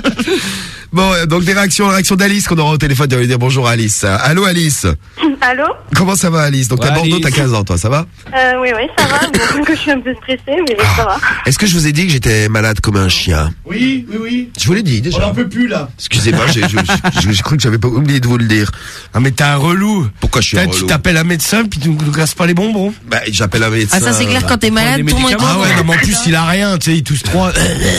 Bon, donc des réactions, la réaction d'Alice qu'on aura au téléphone. Tu vas lui dire bonjour Alice. Allô Alice. Allô Comment ça va Alice Donc Ouais, t'as Bordeaux, t'as 15 ans, toi, ça va euh, Oui, oui, ça va. Bon, que je suis un peu stressée, mais ça va. Est-ce que je vous ai dit que j'étais malade comme un chien Oui, oui, oui. Je vous l'ai dit déjà. On n'en peut plus, là. Excusez-moi, j'ai cru que j'avais pas oublié de vous le dire. Ah, mais t'es un relou. Pourquoi je suis un Putain, Tu relou t'appelles un médecin, puis tu nous casses pas les bonbons. Bah, j'appelle un médecin. Ah, ça, c'est clair, quand t'es malade, tout le monde. Ah ouais, non, mais en plus, il a rien, tu sais, il tousse trois.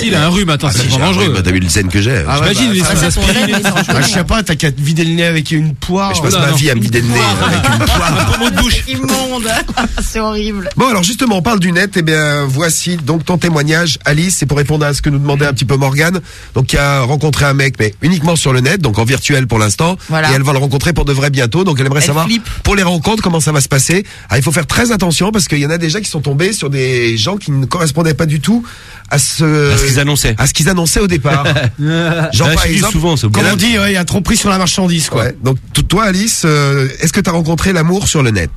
Il a un rhume, attends, c'est pas un dangereux. rhume, T'as vu le zen que j'ai Ah J'imagine, Ah, je sais pas, t'as qu'à te vider le nez avec une poire. Je passe ma vie à me vider le nez avec une poire. Pommeau de bouche. immonde. c'est horrible. Bon, alors justement, on parle du net. Eh bien, voici donc ton témoignage, Alice. C'est pour répondre à ce que nous demandait un petit peu Morgane. Donc, qui a rencontré un mec, mais uniquement sur le net, donc en virtuel pour l'instant. Voilà. Et elle va le rencontrer pour de vrai bientôt. Donc, elle aimerait Elle savoir flippe. pour les rencontres comment ça va se passer. Alors, il faut faire très attention parce qu'il y en a déjà qui sont tombés sur des gens qui ne correspondaient pas du tout à ce, À ce qu'ils annonçaient. à ce qu'ils annonçaient au départ. Genre, par exemple, souvent, c'est Comme on dit, ouais, il y a trop pris sur la marchandise, quoi. Ouais. Donc, toi, Alice, euh, est-ce que tu as rencontré l'amour sur le net?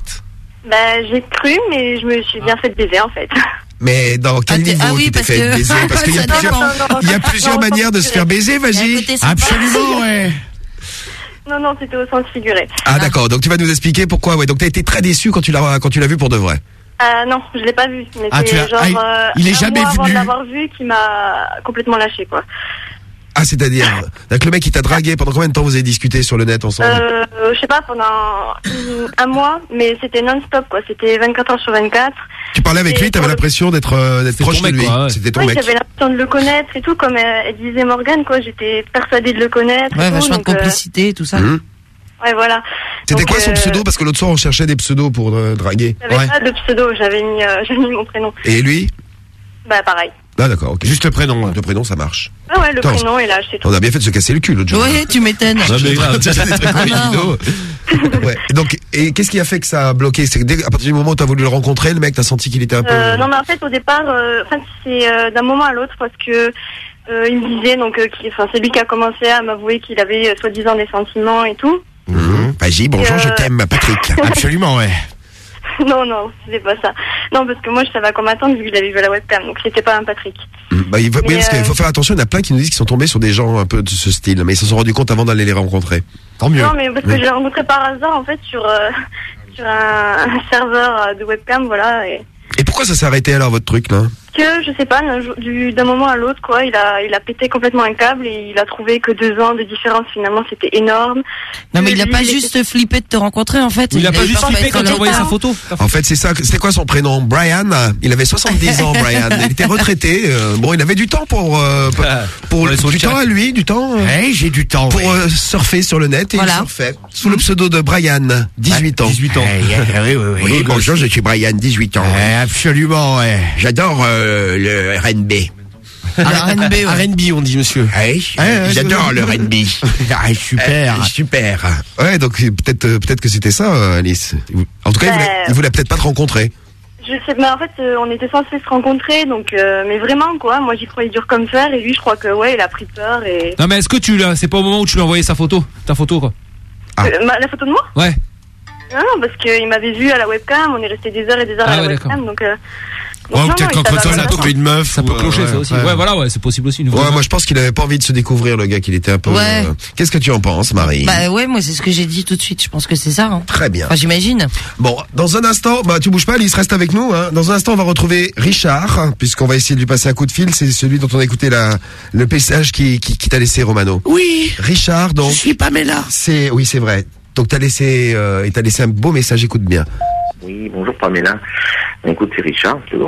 Bah, j'ai cru, mais je me suis bien fait baiser, en fait. Mais dans quel t'es- niveau ah oui, tu t'es fait que- baiser? Parce qu'il y a plusieurs, dépend. il y a plusieurs Non, manières de se faire baiser, vas-y. Absolument, ouais. Non, non, c'était au sens figuré. Ah d'accord, donc tu vas nous expliquer pourquoi. Ouais, donc t'as été très déçu quand tu l'as quand tu l'as vu pour de vrai? Euh, non, je l'ai pas vu. Mais Ah, tu genre. ah, il- euh, il est un jamais mois avant de venu. l'avoir vu qui m'a complètement lâché, quoi. Ah c'est-à-dire, donc le mec il t'a dragué. Pendant combien de temps vous avez discuté sur le net ensemble? Euh, je sais pas, pendant un mois, mais c'était non-stop, quoi. C'était 24 heures sur 24. Tu parlais avec et lui, t'avais l'impression d'être euh, d'être proche ton de mec, lui. quoi, ouais. C'était ton Oui, mec. j'avais l'impression de le connaître et tout, comme euh, elle disait Morgane, quoi. J'étais persuadée de le connaître. et Ouais, tout, vachement de donc, euh, complicité, tout ça. Hum. ouais, voilà. C'était Donc, quoi son euh, pseudo? Parce que l'autre soir on cherchait des pseudos pour euh, draguer. J'avais pas de pseudo, j'avais mis, euh, j'avais mis mon prénom. Et lui? Bah, pareil. Ah d'accord, ok. Juste le prénom. Le prénom ça marche. Ah ouais, le Attends, prénom et l'âge, c'est tout. On a bien fait de se casser le cul l'autre jour. Ouais, tu m'étonnes. Ouais, mais grave, des trucs Ah, non. originaux. ouais. Et donc, et qu'est-ce qui a fait que ça a bloqué? C'est que dès, à partir du moment où t'as voulu le rencontrer, le mec, t'as senti qu'il était un peu. Euh, non, mais en fait, au départ, euh, enfin, c'est euh, d'un moment à l'autre parce que euh, il me disait, donc, euh, qu'il- enfin, c'est lui qui a commencé à m'avouer qu'il avait euh, soi-disant des sentiments et tout. Mhm. Vas-y, bonjour, Euh, je t'aime, Patrick. Absolument, ouais. non, non, c'était pas ça. Non, parce que moi, je savais à quoi m'attendre vu que je l'avais vu à la webcam, donc c'était pas un Patrick. Bah, il faut, oui, parce qu'il euh, faut faire attention, il y en a plein qui nous disent qu'ils sont tombés sur des gens un peu de ce style, mais ils se sont rendus compte avant d'aller les rencontrer. Tant Non, mais parce que Oui. je l'ai rencontré par hasard, en fait, sur, euh, sur un, un serveur de webcam, voilà. Et Et pourquoi ça s'est arrêté alors votre truc là? Que, je sais pas, d'un moment à l'autre, quoi, il a, il a pété complètement un câble et il a trouvé que deux ans de différence, finalement, c'était énorme. Non, mais il a pas était- juste flippé de te rencontrer, en fait. Il a pas juste flippé quand tu envoyé sa photo. En fait, c'est ça. C'était quoi son prénom? Brian? Il avait 70 ans, Brian. Il était retraité. euh, bon, il avait du temps pour euh, pour, son du temps à lui, du temps. euh, Hey, j'ai du temps. pour ouais. euh, surfer sur le net et Voilà. il surfait sous le pseudo de Brian, 18 ans. 18 ans. Hey, hey, oui, oui, oui. Oui, bonjour, je suis Brian, 18 ans. Absolument, ouais. J'adore euh, le R&B. Le RNB, ouais. R&B, on dit, monsieur. Ouais, ouais, j'adore c'est- le R&B. Ah, super. Euh, super. Ouais, donc euh, peut-être euh, peut-être que c'était ça, euh, Alice. En tout cas, il voulait, Euh, il voulait peut-être pas te rencontrer. Je sais, mais en fait, euh, on était censés se rencontrer, donc, euh, mais vraiment, quoi. Moi, j'y croyais dur comme fer, et lui, je crois que, ouais, il a pris peur, et. Non mais est-ce que tu l'as C'est pas au moment où tu lui as envoyé sa photo Ta photo quoi? Ah. Euh, ma- la photo de moi? Ouais. Non, non, parce qu'il m'avait vu à la webcam, on est resté des heures et des heures Ah à la webcam, donc. Ouais, ou peut-être non, il qu'entre savait temps, à il a trouvé une meuf. Ça peut clocher euh, ça aussi. ouais. Ouais, voilà, ouais, c'est possible aussi. Une Ouais, moi je pense qu'il avait pas envie de se découvrir, le gars, qu'il était un peu. Ouais. euh, Qu'est-ce que tu en penses, Marie? Bah ouais, moi c'est ce que j'ai dit tout de suite. Je pense que c'est ça. Hein. Très bien. Enfin, j'imagine. Bon, dans un instant, bah tu bouges pas, Alice reste avec nous. Hein. Dans un instant, on va retrouver Richard, puisqu'on va essayer de lui passer un coup de fil. C'est celui dont on a écouté la, le message qui, qui, qui t'a laissé, Romano. Oui. Richard, donc. Je suis Pamela. C'est, oui, c'est vrai. Donc t'as laissé, euh, il t'a laissé un beau message. Écoute bien. Oui, bonjour Pamela. Écoute, c'est Richard, j'ai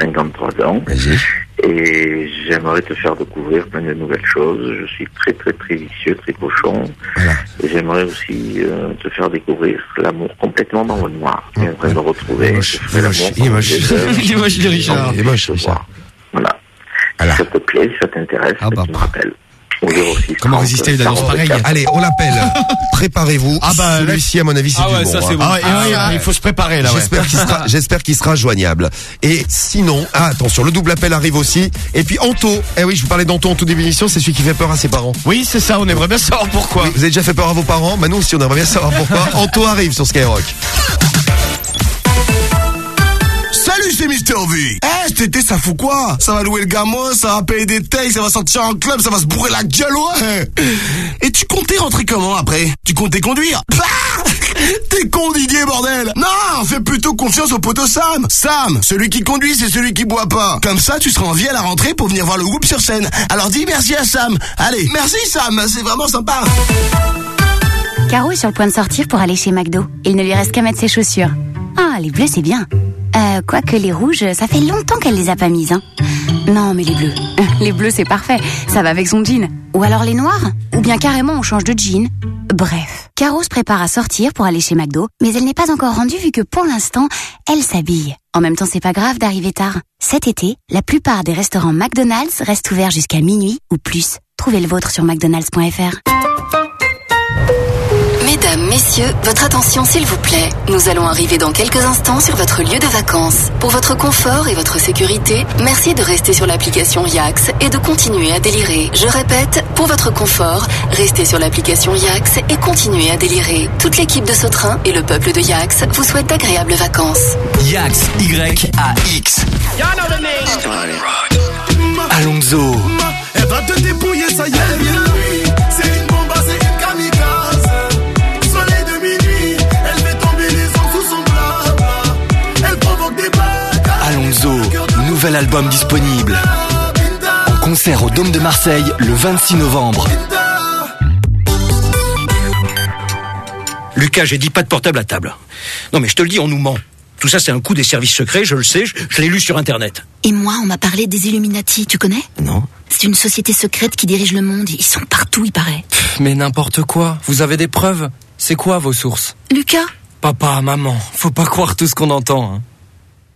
53 ans. Vas-y. Et j'aimerais te faire découvrir plein de nouvelles choses. Je suis très très très vicieux, très cochon. Voilà. Et j'aimerais aussi euh, te faire découvrir l'amour complètement dans le noir. J'aimerais me retrouver. Il est moche, il est il est Richard. Il est moche, Ce Richard. soir. Voilà. Voilà. Si ça te plaît, si ça t'intéresse, Ah bah. tu me rappelles. Au 06 Comment 30, résister à une annonce pareille 44. Allez, on l'appelle. Préparez-vous. Ah bah, celui-ci, à mon avis, c'est Ah du ouais, bon. ça, hein. bon. Ah, et oui, il faut se préparer, là, ouais. J'espère qu'il sera, j'espère qu'il sera joignable. Et sinon, ah, attention, le double appel arrive aussi. Et puis Anto, eh oui, je vous parlais d'Anto en tout début d'émission, c'est celui qui fait peur à ses parents. Oui, c'est ça, on aimerait bien savoir pourquoi. Oui, vous avez déjà fait peur à vos parents? Bah nous aussi, on aimerait bien savoir pourquoi. Anto arrive sur Skyrock. Salut, c'est Mister V. Eh, cet été, ça fout quoi? Ça va louer le gamin, ça va payer des tailles, ça va sortir en club, ça va se bourrer la gueule, ouais. Et tu comptais rentrer comment après? Tu comptais conduire? Ah T'es con Didier, bordel Non, fais plutôt confiance au poteau Sam. Sam, celui qui conduit, c'est celui qui boit pas. Comme ça, tu seras en vie à la rentrée pour venir voir le groupe sur scène. Alors dis merci à Sam. Allez, merci Sam, c'est vraiment sympa. Caro est sur le point de sortir pour aller chez McDo. Il ne lui reste qu'à mettre ses chaussures. Ah, les bleus, c'est bien. Euh, quoique les rouges, ça fait longtemps qu'elle les a pas mises, hein. Non, mais les bleus. Les bleus, c'est parfait. Ça va avec son jean. Ou alors les noirs. Ou bien carrément, on change de jean. Bref. Caro se prépare à sortir pour aller chez McDo, mais elle n'est pas encore rendue vu que pour l'instant, elle s'habille. En même temps, c'est pas grave d'arriver tard. Cet été, la plupart des restaurants McDonald's restent ouverts jusqu'à minuit ou plus. Trouvez le vôtre sur mcdonalds.fr. Mesdames, messieurs, votre attention s'il vous plaît. Nous allons arriver dans quelques instants sur votre lieu de vacances. Pour votre confort et votre sécurité, merci de rester sur l'application Yax et de continuer à délirer. Je répète, pour votre confort, restez sur l'application Yax et continuez à délirer. Toute l'équipe de Sautrin et le peuple de Yax vous souhaitent d'agréables vacances. Yax, Y-A-X. Alonso. Elle va te dépouiller, ça y est, nouvel album disponible. En concert au Dôme de Marseille le 26 novembre. Lucas, j'ai dit pas de portable à table. Non mais je te le dis, on nous ment. Tout ça, c'est un coup des services secrets, je le sais, je, je l'ai lu sur Internet. Et moi, on m'a parlé des Illuminati, tu connais? Non. C'est une société secrète qui dirige le monde. Ils sont partout, il paraît. Mais n'importe quoi. Vous avez des preuves? C'est quoi vos sources? Lucas? Papa, maman, faut pas croire tout ce qu'on entend. hein.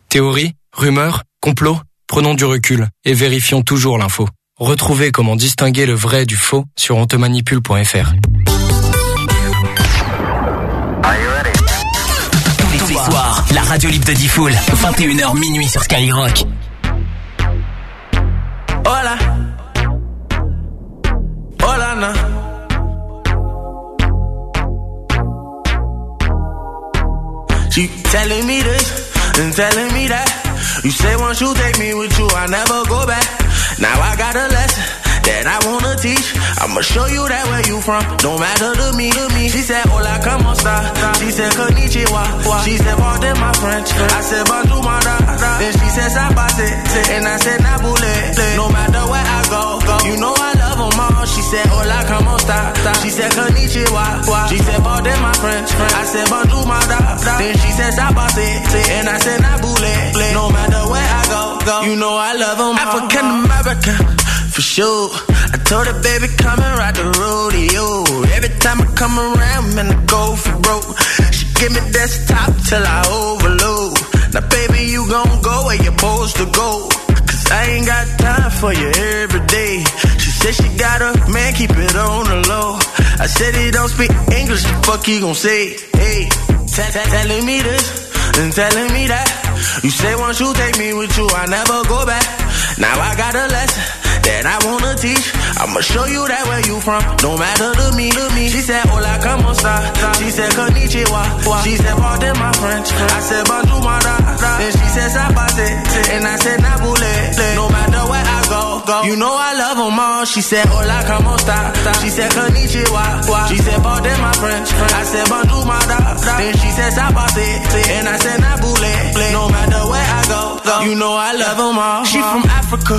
Théorie, rumeur, complot Prenons du recul et vérifions toujours l'info. Retrouvez comment distinguer le vrai du faux sur ontemanipule.fr. Tous les soirs, la radio libre de Diffoul, 21h minuit sur Skyrock. Hola. Hola, na. She telling me this and telling me that. You say once you take me with you, I never go back. Now I got a lesson that I wanna teach. I'ma show you that where you from. Don't matter to me, to me. She said, Hola, como esta? She said, Konnichiwa. She said, pardon my French. I said, bonjour, my da. Then she said, sabate. And I said, nabule. No matter where I go, go. You know I love them all. She said, Hola, como esta? She said, Konnichiwa. She said, pardon my French. I said, bonjour, my da. Then she said, sabate. And I said, nabule. No matter where I go, go. You know I love them African American for sure. I told her, baby, come and ride the rodeo. Every time I come around, man, I go for broke. She give me desktop till I overload. Now, baby, you gon' go where you're supposed to go. Cause I ain't got time for you every day. She said she got a man, keep it on the low. I said he don't speak English, the fuck he gon' say? Hey, telling me this and telling me that. You say once you take me with you, I never go back. Now I got a lesson that I wanna teach. I'ma show you that where you from. No matter to me, to me. She said, Hola, como esta? She said, Konnichiwa. She said, pardon my French. I said, bonjour, my da. Then she said, sabate. And I said, nabule. No matter where I go, go. You know I love them all. She said, Hola, como esta? She said, Konnichiwa. She said, pardon my French. I said, bonjour, my da. Then she said, sabate. And I said, nabule. No matter where I go, go. You know I love them all. She from Africa.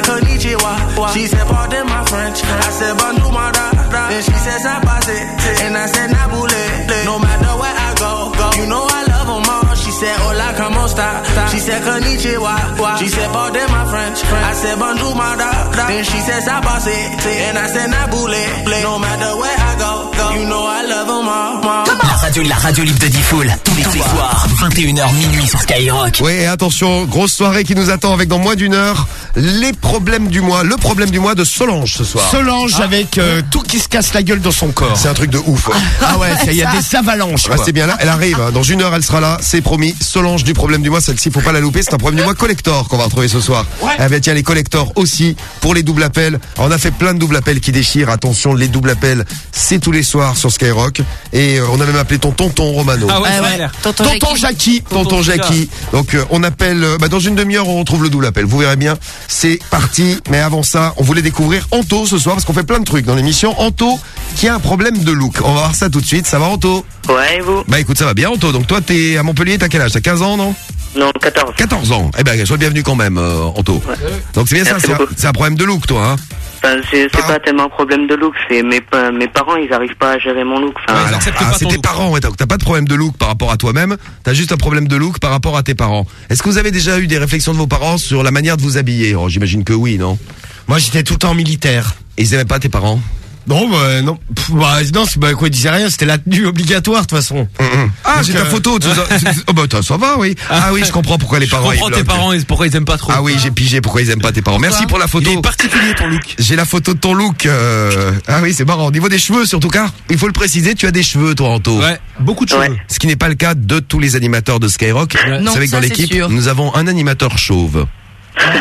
Said, Konnichiwa. She said, pardon my French. I said, bonjour, my da. Then she said, sabate. And I said, nabule. No matter where I go, go. You know I love them all. She said, hola, como esta? She said, konnichiwa. She said, pardon my French. I said, bonjour, my da. Then she said, sabase. And I said, nabule. No matter where I go, go. You know I love them all. La radio, la radio libre de Diffoul, tous les soirs, 21h minuit sur Skyrock. Oui, et attention, grosse soirée qui nous attend avec dans moins d'une heure les problèmes du mois, le problème du mois de Solange ce soir. Solange avec euh, tout qui se casse la gueule dans son corps. C'est un truc de ouf. hein. Ah ouais, il y a des avalanches. quoi. Restez bien là, elle arrive. hein. Dans une heure, elle sera là. C'est promis. Solange du problème du mois, celle-ci, faut pas la louper. C'est un problème du mois collector qu'on va retrouver ce soir. Eh ben tiens, les collectors aussi pour les doubles appels. On a fait plein de doubles appels qui déchirent. Attention, les doubles appels, c'est tous les soirs. Soir sur Skyrock et euh, on a même appelé ton tonton Romano. Ah ouais, Ah ouais. Tonton Tonton Jackie. Jackie, tonton Tonton Jackie. Donc euh, on appelle euh, bah, dans une demi-heure on retrouve le doux l'appel. Vous verrez bien. C'est parti. Mais avant ça, on voulait découvrir Anto ce soir parce qu'on fait plein de trucs dans l'émission. Anto qui a un problème de look. On va voir ça tout de suite. Ça va Anto? Ouais, et vous? Bah écoute, ça va bien Anto. Donc toi t'es à Montpellier, t'as quel âge? T'as 15 ans non? Non, 14. 14 ans. Eh ben sois le bienvenu quand même euh, Anto. Donc c'est bien ça, c'est un, problème de look toi hein. Enfin, c'est c'est pas tellement un problème de look, c'est mes, pa- mes parents, ils arrivent pas à gérer mon look. Enfin, Alors, ah, c'est tes parents, ouais, donc t'as pas de problème de look par rapport à toi-même, t'as juste un problème de look par rapport à tes parents. Est-ce que vous avez déjà eu des réflexions de vos parents sur la manière de vous habiller? Oh, J'imagine que oui, non? Moi, j'étais tout le temps militaire. Et ils aimaient pas tes parents? Non, bah, non. Pff, bah, non, c'est bah, quoi, ils disaient rien, c'était la tenue obligatoire, de toute façon. Ah, Donc, j'ai ta euh, photo. tu oh, bah, attends, ça va, oui. Ah oui, je comprends pourquoi les Je parents. comprends ils tes bloquent. parents et pourquoi ils aiment pas trop. Ah oui, j'ai pigé pourquoi ils aiment pas tes parents. Merci pour la photo. Il est particulier ton look. J'ai la photo de ton look. euh, Ah oui, c'est marrant. Au niveau des cheveux, surtout car, il faut le préciser, tu as des cheveux, toi, Anto. Ouais, beaucoup de cheveux. Ce qui n'est pas le cas de tous les animateurs de Skyrock. Vous Non, savez que ça, dans c'est l'équipe, sûr. nous avons un animateur chauve.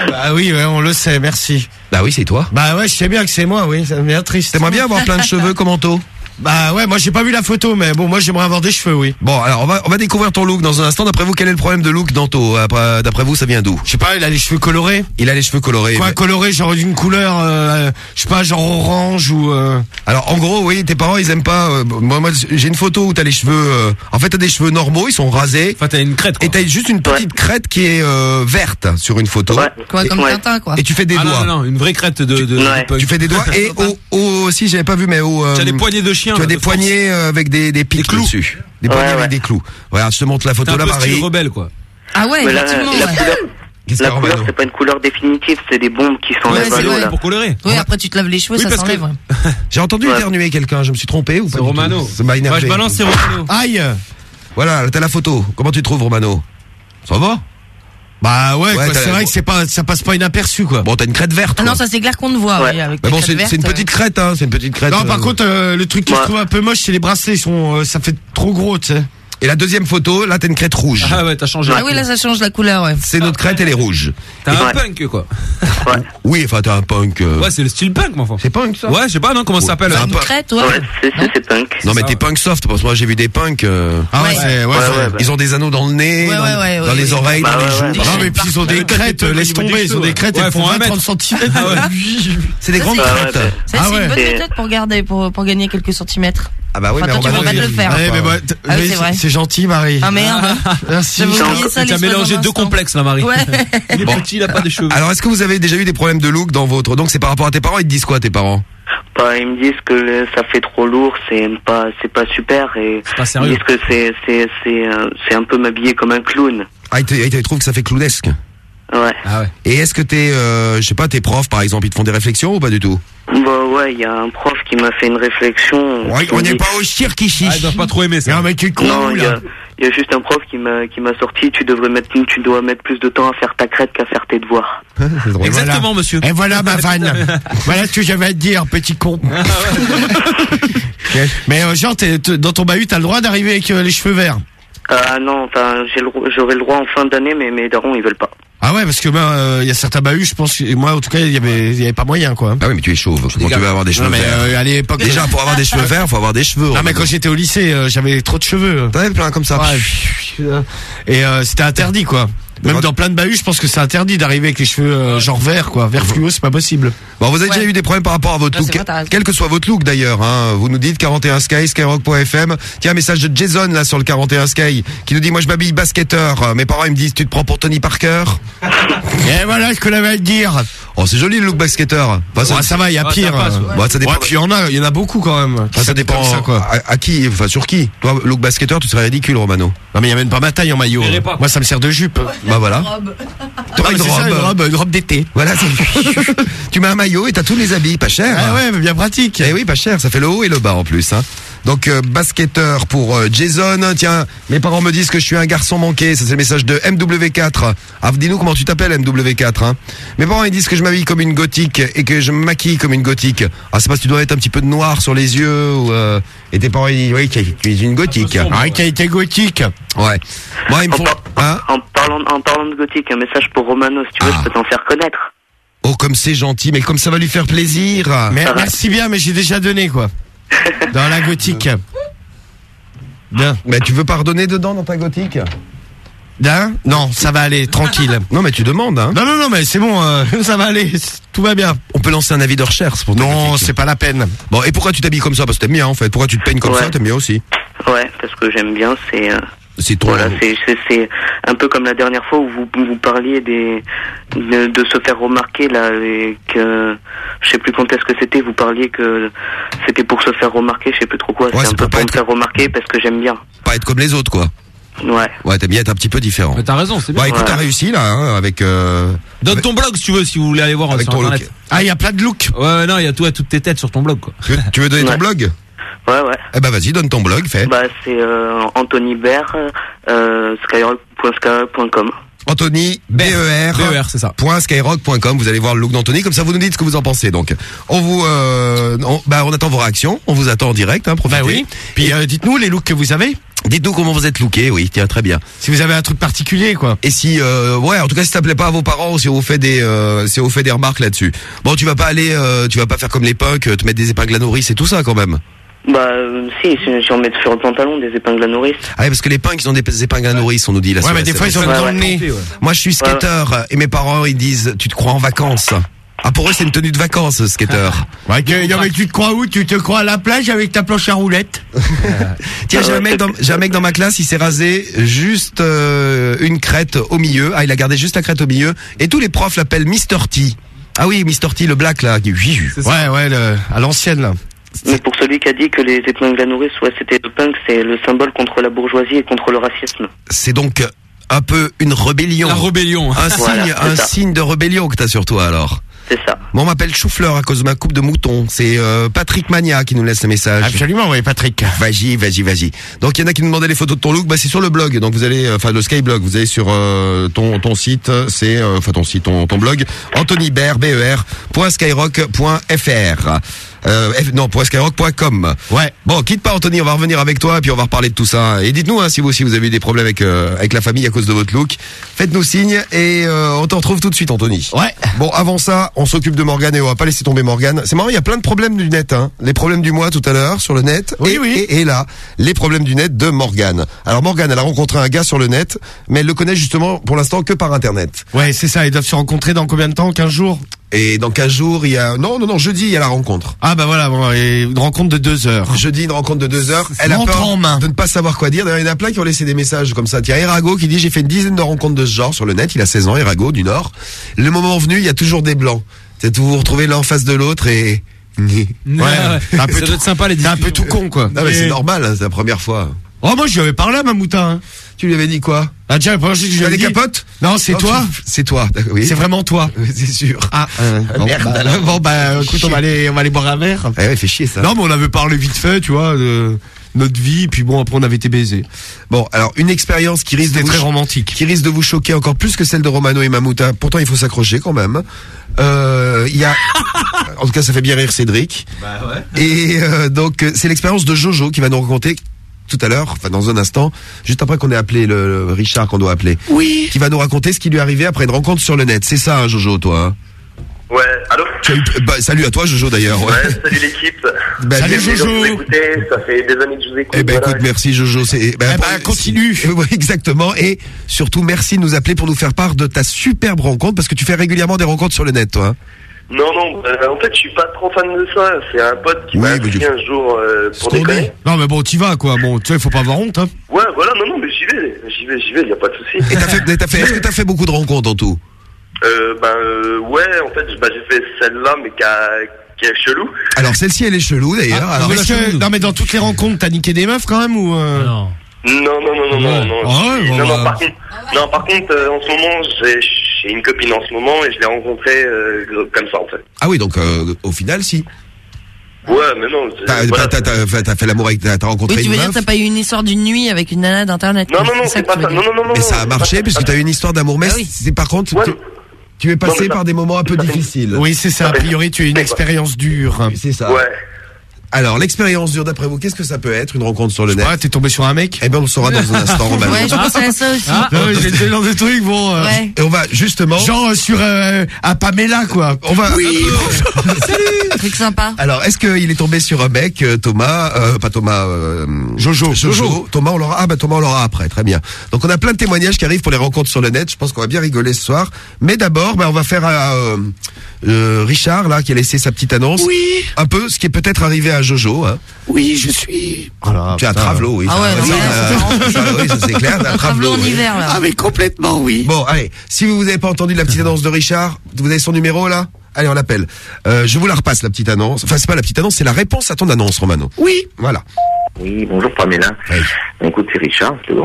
Bah oui, ouais, on le sait, merci. Bah oui, c'est toi. Bah ouais, je sais bien que c'est moi, oui, ça me vient triste. T'aimerais bien avoir plein de cheveux comme Anto? Bah ouais, moi j'ai pas vu la photo, mais bon, moi j'aimerais avoir des cheveux, oui. Bon, alors on va, on va découvrir ton look dans un instant. D'après vous, quel est le problème de look d'Anto Après- D'après vous, ça vient d'où? Je sais pas, il a les cheveux colorés. Il a les cheveux colorés. Quoi, mais- coloré, genre d'une couleur, euh, je sais pas, genre orange ou... Euh... Alors en gros, oui, tes parents ils aiment pas. euh, moi, moi j'ai une photo où t'as les cheveux. euh, en fait, t'as des cheveux normaux, ils sont rasés. Enfin, t'as une crête. Et t'as juste une petite crête qui est euh, verte sur une photo. Quoi, comme Tintin, quoi. Et tu fais des Ah non, doigts. non, non, une vraie crête de. de. Tu fais des doigts et au, au aussi, j'avais pas vu, mais au. euh, Tu as des poignées de chien. Tu as des de poignées euh, avec des, des pics dessus. Des Ouais, poignées ouais. avec des clous. Voilà, je te montre la photo là, Marie. rebelle, quoi. Ah ouais, la, ouais. couleur, la couleur, Romano c'est pas une couleur définitive, c'est des bombes qui s'enlèvent Ouais, à c'est l'eau. là. Pour colorer. Oui, après tu te laves les cheveux, Oui, ça que- s'enlève. ouais. J'ai entendu Ouais. éternuer quelqu'un. Je me suis trompé ou pas Romano. Ça m'a énervé. Ouais, je balance, c'est Romano. Aïe Voilà, t'as la photo. Comment tu trouves, Romano? Ça va? Bah ouais, c'est vrai que c'est pas, ça passe pas inaperçu, quoi. Bon, t'as une crête verte. Ah non, ça c'est clair qu'on te voit, Ouais. oui, avec Mais bon, c'est une verte, petite crête, hein. C'est une petite crête. Non, par euh, contre, euh, le truc que Ouais. je trouve un peu moche, c'est les bracelets, ils sont, euh, ça fait trop gros, tu sais. Et la deuxième photo, là, t'as une crête rouge. Ah ouais, t'as changé. Ah oui, là ça change la couleur, ouais. C'est notre crête, elle est rouge. T'as un Ouais. punk, quoi. Oui, enfin, t'as un punk. euh, Ouais, c'est le style punk, moi. enfin. C'est punk, ça Ouais, je sais pas, non, comment ça s'appelle C'est un Une punk. crête, ouais. Ouais, c'est c'est- c'est punk. Non, mais t'es punk soft, parce que moi, j'ai vu des punks. euh, Ah ouais, Ouais. c'est, ouais, Ouais, c'est- ouais, bah. Ils ont des anneaux dans le nez, Ouais, dans, ouais, ouais, dans ouais, les ouais. oreilles, Bah dans les ouais, joues. ouais. Non, mais puis ils ont des crêtes, Au laisse tomber, ils ont des crêtes, ouais, elles font font un 20, mètre. 30 cm. Ah ouais. C'est des Ça, grandes c'est- crêtes. ouais, Ça, Ah c'est ouais. une bonne méthode pour garder, pour, pour gagner quelques centimètres. Ah bah oui, Enfin, mais toi, te le faire. Ouais, mais bah, Ah oui, c'est vrai. c'est gentil, Marie. Ah merde. Merci. Oublié ça, Tu as mélangé deux complexes, là, Marie. Ouais. Il est petit, il a pas de cheveux. Alors, est-ce que vous avez déjà eu des problèmes de look dans votre... Donc, c'est par rapport à tes parents, ils te disent quoi, tes parents? Bah, ils me disent que le- ça fait trop lourd, c'est pas, c'est pas super et C'est pas ils sérieux. disent que c'est, c'est, c'est, euh, c'est un peu m'habiller comme un clown. Ah, ils te, ils te trouvent que ça fait clownesque Ouais. Ah ouais. Et est-ce que t'es, euh, je sais pas, tes profs, par exemple, ils te font des réflexions ou pas du tout? Bah ouais, il y a un prof qui m'a fait une réflexion. Ouais, on n'est dit- pas au cirque ici. Ah, ils doivent pas trop aimer ça. Non, mais tu es con, Non, il y là. a, il y a juste un prof qui m'a, qui m'a sorti. Tu devrais mettre, tu dois mettre plus de temps à faire ta crête qu'à faire tes devoirs. Exactement, Voilà. monsieur. Et voilà ma vanne. voilà ce que j'avais à te dire, petit con. Mais euh, genre, t'es- t'es- dans ton bahut, t'as le droit d'arriver avec euh, les cheveux verts. Ah non, enfin, j'ai le, j'aurai le droit en fin d'année, mais mes darons ils veulent pas. Ah ouais, parce que ben, euh, il y a certains bahuts, je pense, que, moi en tout cas, il y avait, il y avait pas moyen quoi. Ah oui, mais tu es chauve. Comment tu veux avoir des cheveux Non, mais verts euh, à l'époque, Déjà, pour avoir des cheveux verts, faut avoir des cheveux. Non mais Romano. quand j'étais au lycée, euh, j'avais trop de cheveux. T'en avais plein comme ça. Ouais. Et euh, c'était interdit quoi. Même dans plein de bahuts, je pense que c'est interdit d'arriver avec les cheveux euh, genre verts quoi, vert fluo, c'est pas possible. Bon, vous avez déjà eu des problèmes par rapport à votre Non, look, vrai, quel que soit votre look d'ailleurs. Hein, vous nous dites 41 Sky, Skyrock.fm. Tiens, un message de Jason là sur le 41 Sky qui nous dit moi je m'habille basketteur. Euh, Mes parents ils me disent tu te prends pour Tony Parker? Et voilà ce que l'avait à te dire. Oh c'est joli le look basketteur. Enfin, Ouais, ça va, il y a Ouais, pire. ça passe, ouais. Bon, ça dépend. Ouais, puis il y en a, il y en a beaucoup quand même. Enfin, ça dépend ça, quoi. À, à qui, enfin sur qui. Toi, look basketteur, tu serais ridicule, Romano. Non mais il y a même pas ma taille en maillot. Moi ça me sert de jupe. Bah voilà. T'auras une ça, robe. une robe, une robe d'été. Voilà. c'est- tu mets un maillot et t'as tous les habits, pas cher. Ah ouais, mais bien pratique. Eh oui, pas cher. Ça fait le haut et le bas en plus. Hein. Donc euh, basketteur pour euh, Jason. Tiens, mes parents me disent que je suis un garçon manqué. Ça c'est le message de MW4. Ah, dis-nous comment tu t'appelles MW4. Hein. Mes parents ils disent que je m'habille comme une gothique et que je me maquille comme une gothique. Ah c'est parce que tu dois être un petit peu de noir sur les yeux ou euh, et tes parents ils disent oui tu tu es une gothique. Ah, qui a été gothique. Ouais. Moi ils me En, par- Hein en parlant, en parlant de gothique, un message pour Romano, si tu veux, Ah. je peux t'en faire connaître. Oh comme c'est gentil, mais comme ça va lui faire plaisir. Mais va. merci bien, mais j'ai déjà donné quoi. Dans la gothique. Bien. Mais tu veux pardonner dedans dans ta gothique? Hein Non, ça va aller, tranquille. Non, mais tu demandes, hein. Non, non, non, mais c'est bon, euh, ça va aller, tout va bien. On peut lancer un avis de recherche pour Non, c'est pas la peine. Bon, et pourquoi tu t'habilles comme ça Parce que t'aimes bien, en fait. Pourquoi tu te peignes comme Ouais. ça T'aimes bien aussi. Ouais, parce que j'aime bien, c'est... euh, C'est. Voilà, c'est c'est- c'est un peu comme la dernière fois où vous, vous parliez des de, de se faire remarquer là et que je sais plus quand est-ce que c'était vous parliez que c'était pour se faire remarquer je sais plus trop quoi c'est un peu pour me faire remarquer parce que j'aime bien Pas être comme les autres, quoi. Ouais Ouais, t'aimes bien être un petit peu différent. T'as raison, c'est bien. Bah écoute, Ouais. t'as réussi là, hein, avec. Euh... Donne ton blog si tu veux, si vous voulez aller voir Avec sur ton look. internet. Ah, il y a plein de looks. Ouais, non, il y a tout à toutes tes têtes sur ton blog, quoi. Tu veux, tu veux donner ton blog? Ouais ouais Eh ben vas-y, donne ton blog, fais. bah c'est euh, Anthony Baer euh, skyrock.ska.com Anthony BER BER, c'est ça. point skyrock.com vous allez voir le look d'Anthony comme ça vous nous dites ce que vous en pensez donc on vous euh, on, bah on attend vos réactions on vous attend en direct hein, profitez Bah oui. Puis euh, dites-nous les looks que vous avez. Dites-nous comment vous êtes looké oui tiens très bien. Si vous avez un truc particulier, quoi. et si euh, ouais en tout cas si ça plaît pas à vos parents ou si on vous fait des euh, si on vous fait des remarques là-dessus. Bon tu vas pas aller euh, tu vas pas faire comme les punks euh, te mettre des épingles à nourrice et tout ça quand même. Bah euh, si si, si on met sur le pantalon des épingles à nourrice. Ah ouais, parce que les punks ils ont des épingles à nourrice on nous dit là Ouais, sur mais la des fois, ils ont SMS. dans le nez. moi je suis skater et mes parents ils disent tu te crois en vacances ah pour eux c'est une tenue de vacances skater Ouais, que, non, mais tu te crois où? Tu te crois à la plage avec ta planche à roulettes? Tiens, j'ai un mec dans, j'ai un mec dans ma classe, il s'est rasé juste euh, une crête au milieu. Ah, il a gardé juste la crête au milieu. Et tous les profs l'appellent Mr. T. Ah oui, Mr. T, le black là. qui- Ouais, ouais, le- à l'ancienne, là. mais pour celui qui a dit que les épingles à nourrice ouais c'était le punk c'est le symbole contre la bourgeoisie et contre le racisme C'est donc un peu une rébellion. La rébellion. Un Voilà, signe, c'est un ça. signe de rébellion que t'as sur toi alors. C'est ça Bon, on m'appelle Choufleur à cause de ma coupe de mouton. C'est euh, Patrick Mania qui nous laisse le message. Absolument, oui, Patrick. Vas-y, vas-y, vas-y. Donc il y en a qui nous demandaient les photos de ton look. Bah c'est sur le blog. Donc vous allez, euh, enfin le Skyblog. Vous allez sur euh, ton ton site. C'est euh, enfin ton site, ton, ton blog. Anthony Ber, B E R. Euh, F- non, skyrock.com. Ouais. Bon, quitte pas Anthony, on va revenir avec toi et puis on va reparler de tout ça. Et dites-nous hein, si vous aussi vous avez eu des problèmes avec euh, avec la famille à cause de votre look. Faites-nous signe et euh, on te retrouve tout de suite Anthony. Ouais. Bon, avant ça, on s'occupe de Morgane et on va pas laisser tomber Morgane. C'est marrant, il y a plein de problèmes du net. Hein. Les problèmes du mois tout à l'heure sur le net. Oui, et, oui. Et, et là, les problèmes du net de Morgane. Alors Morgane, elle a rencontré un gars sur le net, mais elle le connaît justement pour l'instant que par Internet. Ouais, c'est ça. Ils doivent se rencontrer dans combien de temps? 15 jours? Et dans 15 jours, il y a... Non, non, non, jeudi, il y a la rencontre. Ah, bah voilà, bon, et une rencontre de deux heures. Jeudi, une rencontre de deux heures. Elle a peur en main. de ne pas savoir quoi dire. D'ailleurs, il y en a plein qui ont laissé des messages comme ça. Tiens, Erago qui dit j'ai fait une dizaine de rencontres de ce genre sur le net. Il a 16 ans, Erago du Nord. Le moment venu, il y a toujours des blancs. C'est vous vous retrouvez l'un en face de l'autre et. Ouais, C'est un peu Ça doit être sympa les un peu tout con, quoi. Non mais c'est normal, hein, c'est la première fois. Oh, moi, je lui avais parlé à Mamoutin. Hein. Tu lui avais dit quoi Ah, tiens, la chose que je Tu lui les dit- capotes Non, c'est toi. tu- C'est toi, oui. C'est vraiment toi. C'est sûr. Ah, euh, bon, Merde, bah, alors. bon, bah, écoute, on va aller, on va aller boire un verre. Eh ouais, fait chier ça. Non, mais on avait parlé vite fait, tu vois, de notre vie, puis bon, après, on avait été baisés. Bon, alors une expérience qui risque de vous très romantique. qui risque de vous choquer encore plus que celle de Romano et Mamouta. Pourtant, il faut s'accrocher quand même. Euh, Il y a, en tout cas, ça fait bien rire Cédric. Bah ouais. Et euh, donc, c'est l'expérience de Jojo qui va nous raconter tout à l'heure, enfin dans un instant, juste après qu'on ait appelé le, le Richard qu'on doit appeler. Oui. Qui va nous raconter ce qui lui est arrivé après une rencontre sur le net. C'est ça, hein, Jojo, toi. hein Ouais, allô eu- bah, salut à toi, Jojo d'ailleurs. ouais. Ouais, salut l'équipe. Bah, Salut, Jojo. Je vous écoutez, ça fait des années que je vous écoute. Eh ben voilà. écoute, merci Jojo. C'est, ben, Eh ben, continue. Ouais, exactement. Et surtout, merci de nous appeler pour nous faire part de ta superbe rencontre parce que tu fais régulièrement des rencontres sur le net, toi. hein. Non, non, euh, en fait, je suis pas trop fan de ça. C'est un pote qui m'a tu- un jour euh, pour déconner. Non, mais bon, t'y vas, quoi. Bon, tu vois, il faut pas avoir honte, hein. Ouais, voilà, non, non, mais j'y vais, j'y vais, j'y vais, y a pas de souci. Et t'as fait, t'as fait, est-ce que t'as fait beaucoup de rencontres en tout? Euh, ben, euh, ouais, en fait, bah, j'ai fait celle-là, mais qui, a, qui est chelou. Alors celle-ci, elle est chelou d'ailleurs. Ah, Alors, est-ce que- non, mais dans toutes les rencontres, t'as niqué des meufs quand même ou euh... Non. Non, non, non, non, non, non. Ah ouais, non, non, bah. par contre, non, par contre, euh, en ce moment, j'ai, une copine en ce moment et je l'ai rencontrée euh, comme ça, en fait. ah oui, donc euh, au final, si. Ouais, mais non. c'est- T'as, voilà. fait l'amour avec, t'as, rencontré Oui, tu une veux dire t'as pas eu une histoire d'une nuit avec une nana d'internet Non, non, non, c'est pas ça. Non, non, non, non. Mais ça a marché puisque t'as eu une histoire d'amour. Mais Ah oui. c'est par contre, Ouais. tu, es passé ça- par des moments un peu difficiles. Oui, c'est ça. A priori, tu as une expérience dure. C'est ça. Ouais. Alors, l'expérience dure d'après vous, qu'est-ce que ça peut être, une rencontre sur le net Ah, t'es tombé sur un mec Eh ben, on le saura dans un instant, Romain. Ouais, je pensais à ça aussi. Ah, ouais, j'ai ce genre de trucs, bon. euh, Ouais. Et on va justement. Genre euh, sur euh, à Pamela, quoi. On va. Truc sympa. Alors, est-ce qu'il est tombé sur un mec, euh, Thomas, euh, pas Thomas, euh, Jojo. Jojo. Thomas, on l'aura. Ah, bah Thomas, on l'aura après. Très bien. Donc, on a plein de témoignages qui arrivent pour les rencontres sur le net. Je pense qu'on va bien rigoler ce soir. Mais d'abord, bah, on va faire euh, euh, Richard là, qui a laissé sa petite annonce. Oui. Un peu ce qui est peut-être arrivé à Jojo. Hein. Oui, je suis. tu as Travelo, oui. Ah ouais, non, mais là, ça, oui, ça, c'est clair. Travelo en oui. hiver, là. Ah, mais complètement, oui. Bon, allez. Si vous n'avez pas entendu la petite annonce de Richard, vous avez son numéro là? Allez, on l'appelle. Euh, je vous la repasse la petite annonce. Enfin, c'est pas la petite annonce, c'est la réponse à ton annonce, Romano. Oui. Voilà. Oui, bonjour Pamela. Écoute, c'est Richard, j'ai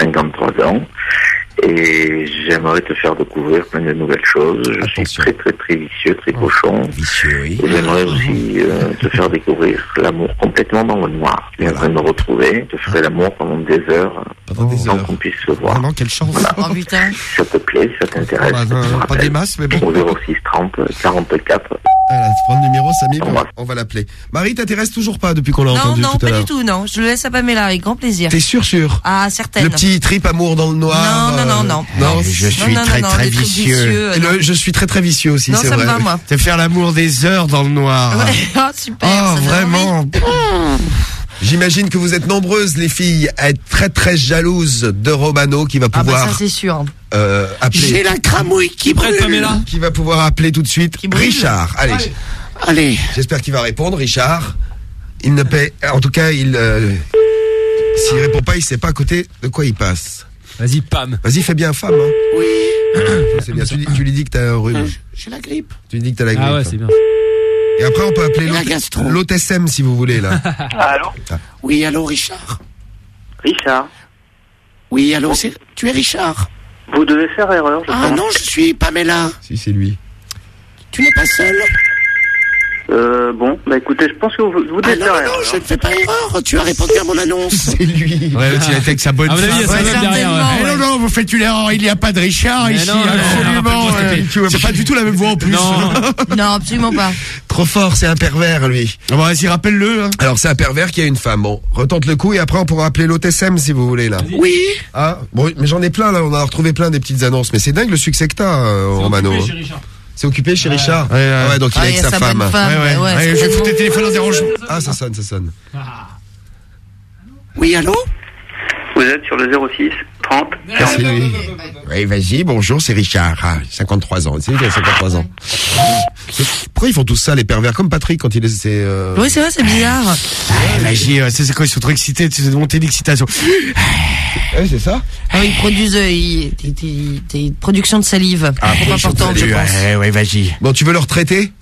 53 ans et j'aimerais te faire découvrir plein de nouvelles choses. Je suis très très très vicieux, très cochon. Et j'aimerais aussi euh, te faire découvrir l'amour complètement dans le noir. Tu viendrais me retrouver, je te ferai l'amour pendant des heures sans qu'on puisse se voir. Vraiment, quelle chance. Oh putain. Si ça te plaît, si ça t'intéresse, Oh, bah, tu me euh, pas des masses, mais bon. Au 06 30 44 Voilà, tu prends le numéro, Samy, on va, on va l'appeler. Marie, t'intéresses toujours pas depuis qu'on l'a Non, entendu non, tout à pas du tout, non. Je le laisse à Pamela avec grand plaisir. T'es sûr, sûr Ah, certaine. Le petit trip amour dans le noir. Non, non, non, non. Non, je Non, suis non, très non, très trucs vicieux. vicieux, Et le- je suis très très vicieux aussi, Non, c'est ça me vrai. va, moi. C'est faire l'amour des heures dans le noir. Ouais. Ah, super. Oh, vraiment. J'imagine que vous êtes nombreuses, les filles, à être très très jalouses de Romano qui va Ah, bah, pouvoir ça, c'est sûr. euh, appeler. J'ai la cramouille qui brûle. Qui va pouvoir appeler tout de suite. Richard. Allez. Allez. J'espère qu'il va répondre, Richard. Il ne paie. En tout cas, il. euh, S'il répond pas, il sait pas à côté de quoi il passe. Vas-y, Pam. Vas-y, fais bien femme. Hein. Oui. C'est bien. Tu, lui- tu lui dis que t'as un rhume. J'ai la grippe. Tu lui dis que t'as la grippe. Ah ouais, c'est bien. Et après, on peut appeler Et la l'autre- gastro. l'autre SM si vous voulez là. Allô Oui, allô, Richard. Richard, Oui, allô, c'est... tu es Richard. vous devez faire erreur, je Ah pense. non, je suis Pamela. si, c'est lui. Tu n'es pas seul. Euh, bon, bah écoutez, je pense que vous, vous Ah non, non, non, je ne fais pas erreur. Tu as répondu à mon annonce. C'est lui. Ouais, tu était avec sa bonne À mon avis, il y a femme. derrière, ouais. Eh non, non, vous faites une erreur, il n'y a pas de Richard Mais ici, non, non, absolument. euh, C'est pas du tout la même voix en plus. Non. Non, absolument pas. Trop fort, c'est un pervers lui. Ah bah, vas-y, rappelle-le. hein. Alors c'est un pervers qui a une femme. Bon, retente le coup et après on pourra appeler l'autre SM si vous voulez là. Oui. Ah, bon, mais j'en ai plein là, on a retrouvé plein des petites annonces. Mais c'est dingue le succès que t'as, euh, Romano. C'est occupé chez Richard Ouais, ouais. Ah ouais, donc il Ah, est il avec sa sa femme. Ouais, ouais. ouais, Allez, c'est je vais foutre tes téléphones en dérangement. Ah, ça sonne, ça sonne. Oui, allô? Vous êtes sur le 06 30 Ah, c'est lui. Oui, vas-y, bonjour, c'est Richard. Ah, 53 ans. C'est lui qui a 53 ans. Pourquoi ils font tous ça, les pervers Comme Patrick quand il est... c'est, euh, Oui, c'est vrai, c'est bizarre. Vas-y, euh, c'est quoi, ils sont trop excités, c'est de monter l'excitation. Ouais, c'est ça Ah, ils produisent euh, ils- des, des- des productions de salive. Ah, Trop production importante, je salive, pense. Ouais, ouais, vas-y. Bon, tu veux le retraiter?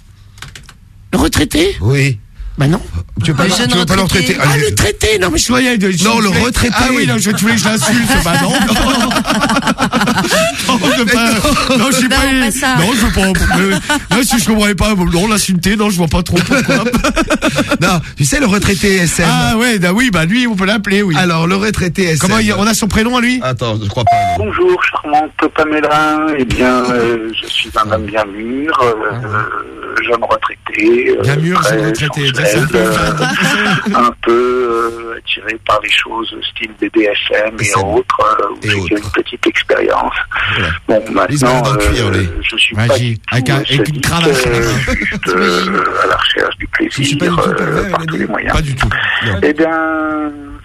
Le retraité Oui. Bah non. Tu veux pas, Le le- tu veux pas le retraité. retraiter Ah, le traité Non, mais je... De- Non, le je voulais- retraité. Ah oui, non, je, voulais que je l'insulte, bah non. non, je veux pas, non, je sais Non, pas, pas ça. non, je veux pas, euh, non, si je comprenais pas, non, l'insulter, non, je vois pas trop pourquoi. Non, tu sais le retraité SM. Ah ouais, bah oui, bah lui, on peut l'appeler, oui. Alors, le retraité SM. Comment il, on a son prénom à lui? Attends, je crois pas. non. Bonjour, charmante Pamela. Eh bien, euh, je suis un homme bien mûr, euh, euh, jeune retraité. euh, Bien mûr, très jeune retraité. Euh, un peu euh, attiré par les choses style BDSM et SM. autres, euh, où Et j'ai autres. une petite expérience. Bon, maintenant, cuire, lui. je suis Vas-y, pas du tout avec un- sadique, euh, euh, à la recherche du plaisir euh, par tous les moyens. Pas du tout. Eh bien,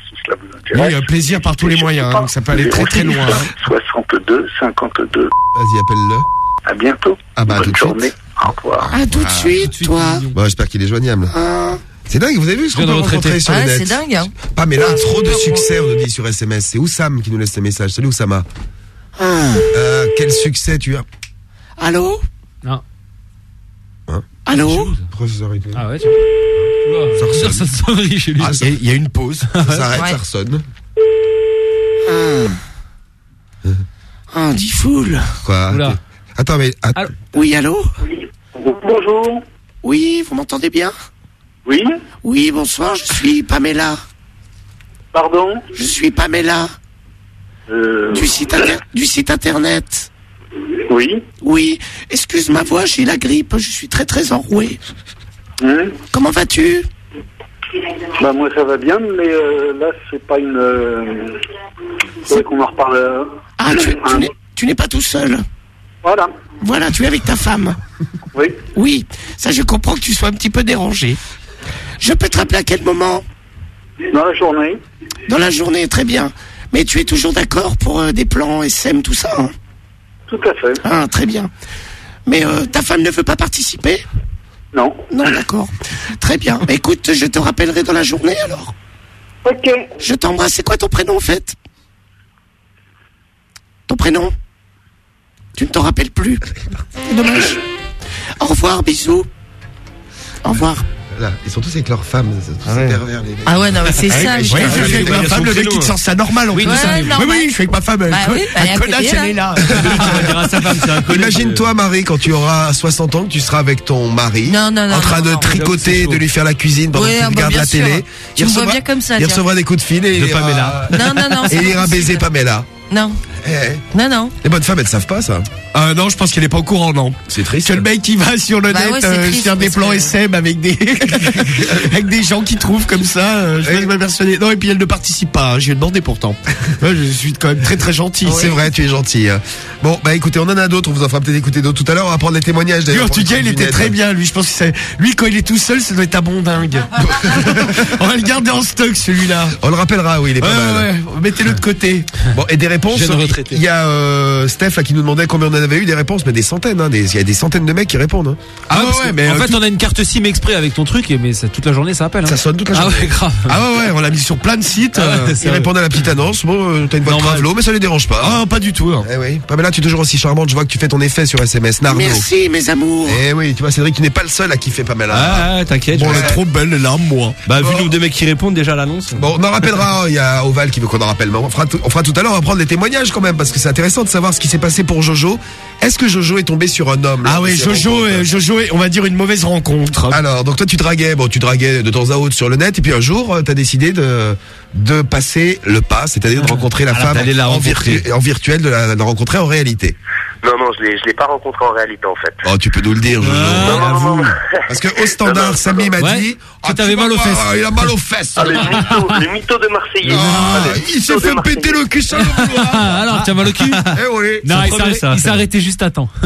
si cela vous Oui, intéresse. euh, plaisir par tous les moyens, hein, ça peut aller très très loin. hein. 62 52. Vas-y, appelle-le. À bientôt. Ah bah, Bonne journée. suite. Au revoir. Ah, tout de suite, toi. Bon, j'espère qu'il est joignable. Ah. C'est dingue, vous avez vu ce qu'on peut rencontrer sur Ouais, le net c'est dingue, hein. Pas, mais là, trop de succès, on nous dit sur SMS. C'est Oussam qui nous laisse ces messages. Salut Oussama. Ah. Euh, quel succès tu as Allô Non. Hein Allô Pourquoi ça s'arrête Ah ouais, tu Oula, Ça ressonne. ça sonnerie chez lui. Ah, ça- Il y a- il y a une pause. Ça s'arrête, Ouais. ça ressonne. Ah. Ah, dit foule. Quoi Oula. Attends, mais... att- Allô Oui, allô Bonjour. Oui, vous m'entendez bien Oui. Oui, bonsoir, je suis Pamela. Pardon. Je suis Pamela. Euh, Du site, du site internet. Oui. Oui, excuse ma voix, j'ai la grippe, je suis très très enroué. Hein Comment vas-tu Bah moi ça va bien, mais euh, là c'est pas une. Euh... faudrait qu'on en reparle. euh, Ah, tu, tu n'es pas tout seul. Voilà. Voilà, tu es avec ta femme. Oui. Oui, ça je comprends que tu sois un petit peu dérangé. Je peux te rappeler à quel moment? Dans la journée. Dans la journée, très bien. Mais tu es toujours d'accord pour euh, des plans SM, tout ça hein? Tout à fait. Ah, très bien. Mais euh, ta femme ne veut pas participer? Non. Non, d'accord. Très bien. Bah, Écoute, je te rappellerai dans la journée alors. Ok. Je t'embrasse. C'est quoi ton prénom en fait? Ton prénom? Tu ne t'en rappelles plus. C'est Dommage. Au revoir, bisous. Au revoir. Là, ils sont tous avec leurs femmes. ces pervers, les mecs. Ah ouais, non, mais c'est ça, Oui, je- je suis avec ma femme, le mec qui te sort ça normal en Oui, plus. ouais, oui, normal. oui, je suis avec ma femme. Bah oui, bah, un connasse, elle est là. Imagine-toi, Marie, quand tu auras 60 ans, que tu seras avec ton mari, Non, non, non, en train de tricoter, de lui faire la cuisine pendant Ouais, que tu ah regardes la télé. Tu me vois bien comme ça, Il recevra des coups de fil et il De ira- Pamela. Non, non, non, Et il ira baiser Pamela. Non. Eh, Non, non. Les bonnes femmes, elles savent pas ça. Euh, non, je pense qu'elle est pas au courant, non. C'est triste. Que le mec qui va sur le Bah net ouais, euh, triste, faire des plans que- SM avec des avec des gens qui trouvent comme ça, euh, je vais m'impressionner. Non, et puis elle ne participe pas. hein, je lui ai demandé pourtant. Ouais, je suis quand même très très gentil. C'est vrai, tu es gentil. hein. Bon, bah écoutez, on en a d'autres, on vous en fera peut-être écouter d'autres tout à l'heure, on va prendre les témoignages d'ailleurs. Lui, en tout cas, il était très bien, lui. Je pense que c'est, lui, quand il est tout seul, ça doit être un bon dingue. on va le garder en stock, celui-là. On le rappellera, oui, il est pas Ouais, mal. ouais, mettez-le de côté. Bon, et des réponses. Jeune Il y a euh, Steph là qui nous demandait combien on en avait eu des réponses, mais des centaines. Hein, des- il y a des centaines de mecs qui répondent. hein. Ah ouais, parce ouais, mais en euh, fait, tout- on a une carte SIM exprès avec ton truc, et- mais ça, toute la journée ça appelle. hein. Ça sonne toute la Ah journée. ouais, grave. Ah ouais, ouais, on l'a mis sur plein de sites. Ah ouais, euh, c'est Il vrai. répondait à la petite annonce. Bon, euh, t'as une voix de gravelot, mais ça les dérange pas. Ah, pas du tout. hein. Eh oui. Pamela, tu es toujours aussi charmante. Je vois que tu fais ton effet sur SMS. Nardo. Merci, mes amours. Eh oui, tu vois, Cédric, tu n'es pas le seul à kiffer Pamela. Ah, t'inquiète. Bon, elle est trop belle, elle a moi. Bah, vu le nombre de mecs qui répondent déjà à l'annonce. Bon, on en rappellera, il y a Oval qui veut qu'on en rappelle, mais on fera, tout, on fera tout à l'heure, on va prendre les témoignages quand même, parce que c'est intéressant de savoir ce qui s'est passé pour Jojo. Est-ce que Jojo est tombé sur un homme là, Ah s'est Jojo, euh, Jojo est, on va dire, une mauvaise rencontre. Alors, donc toi tu draguais, bon tu draguais de temps à autre sur le net, et puis un jour euh, t'as décidé de de passer le pas, c'est-à-dire de rencontrer la Alors, femme la en, virtu- en virtuel, de la, de la rencontrer en réalité. Non, non, je l'ai, je l'ai pas rencontré en réalité, en fait. Oh, tu peux nous le dire, Jojo. non, non, non, non. Parce que au standard, Samy m'a Ouais, dit, que Ah, t'avais tu mal aux fesses. Il a mal aux fesses. Ah, le mytho, le mytho de Marseillais. Ah, Ah, il s'est fait péter le cul sur le. Ah, alors, tu as mal au cul Eh oui. Non, il s'est arrêté juste à temps.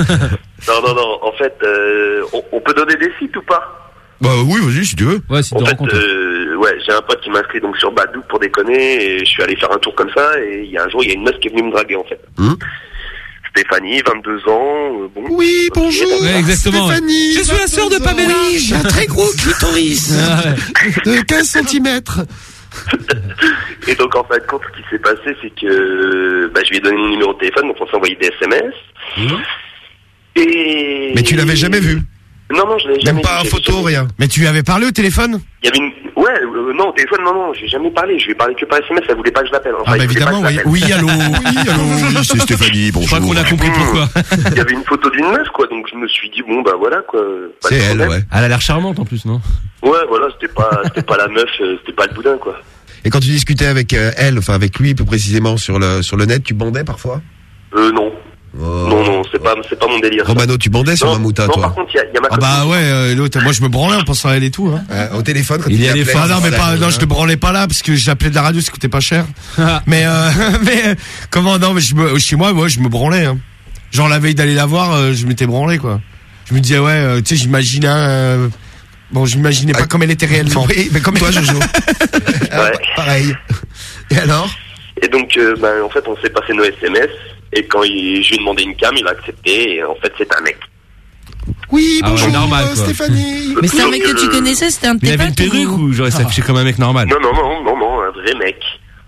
Non, non, non, en fait, euh, on, on peut donner des sites ou pas? Bah oui, vas-y si tu veux. Ouais, si En tu fait, rencontres. euh, ouais, j'ai un pote qui m'a inscrit donc sur Badou pour déconner et je suis allé faire un tour comme ça et il y a un jour, il y a une meuf qui est venue me draguer en fait. Hum. Stéphanie, 22 ans, euh, bon. Oui, bonjour. Ouais, exactement. Stéphanie, Je suis la sœur de 22 ans. Pamela. Oui, j'ai un très gros clitoris. Ah ouais. De 15 cm. Et donc en fait, compte, ce qui s'est passé, c'est que bah, je lui ai donné mon numéro de téléphone, donc on s'est envoyé des SMS. Et... Mais tu l'avais jamais vu Non, non, je l'ai jamais Même pas en photo, jamais- rien. Mais tu lui avais parlé au téléphone Il y avait une... Ouais, euh, non, au téléphone, non, non, j'ai jamais parlé. Je lui ai parlé que par SMS, elle voulait pas que je l'appelle. Enfin, Ah bah évidemment, je oui. Oui, allô. Oui, allô, oui, c'est Stéphanie, Je bonjour. crois qu'on a compris pourquoi. Il y avait une photo d'une meuf, quoi, donc je me suis dit, bon, bah voilà, quoi. C'est elle, problème. ouais. Elle a l'air charmante en plus, non Ouais, voilà, c'était pas, c'était pas la meuf, euh, c'était pas le boudin, quoi. Et quand tu discutais avec euh, elle, enfin avec lui plus précisément sur le sur le net, tu bandais parfois? Euh, non. Oh. Non, non, c'est pas, c'est pas mon délire. ça. Romano, tu bandais sur non, Mamouta, non, toi par contre, il y a, y a ma Ah bah ouais, euh, l'autre, moi je me branlais en pensant à elle et tout. Hein. Euh, Au téléphone, quand Il y a les Ah non, mais pas, non, hein. je te branlais pas là parce que j'appelais de la radio, ça coûtait pas cher. mais, euh, mais comment non, mais je me, chez moi, moi, je me branlais. Hein. Genre la veille d'aller la voir, euh, je m'étais branlé quoi. Je me disais ouais, euh, tu sais, j'imaginais. euh, bon, j'imaginais pas Ah, comme elle était réellement. Oui, mais comme toi, Jojo. Ah, Ouais. Pareil. Et alors? Et donc, euh, ben, en fait, on s'est passé nos SMS. Et quand il, je lui ai demandé une cam, il a accepté. Et en fait, c'est un mec. Oui, Ah ouais, bonjour, normal, euh, quoi. Stéphanie. Mais c'est un mec que tu connaissais, c'était un de Il tes avait une perruque ou... ou j'aurais s'affiché comme un mec normal Non, non, non, non, non, un vrai mec.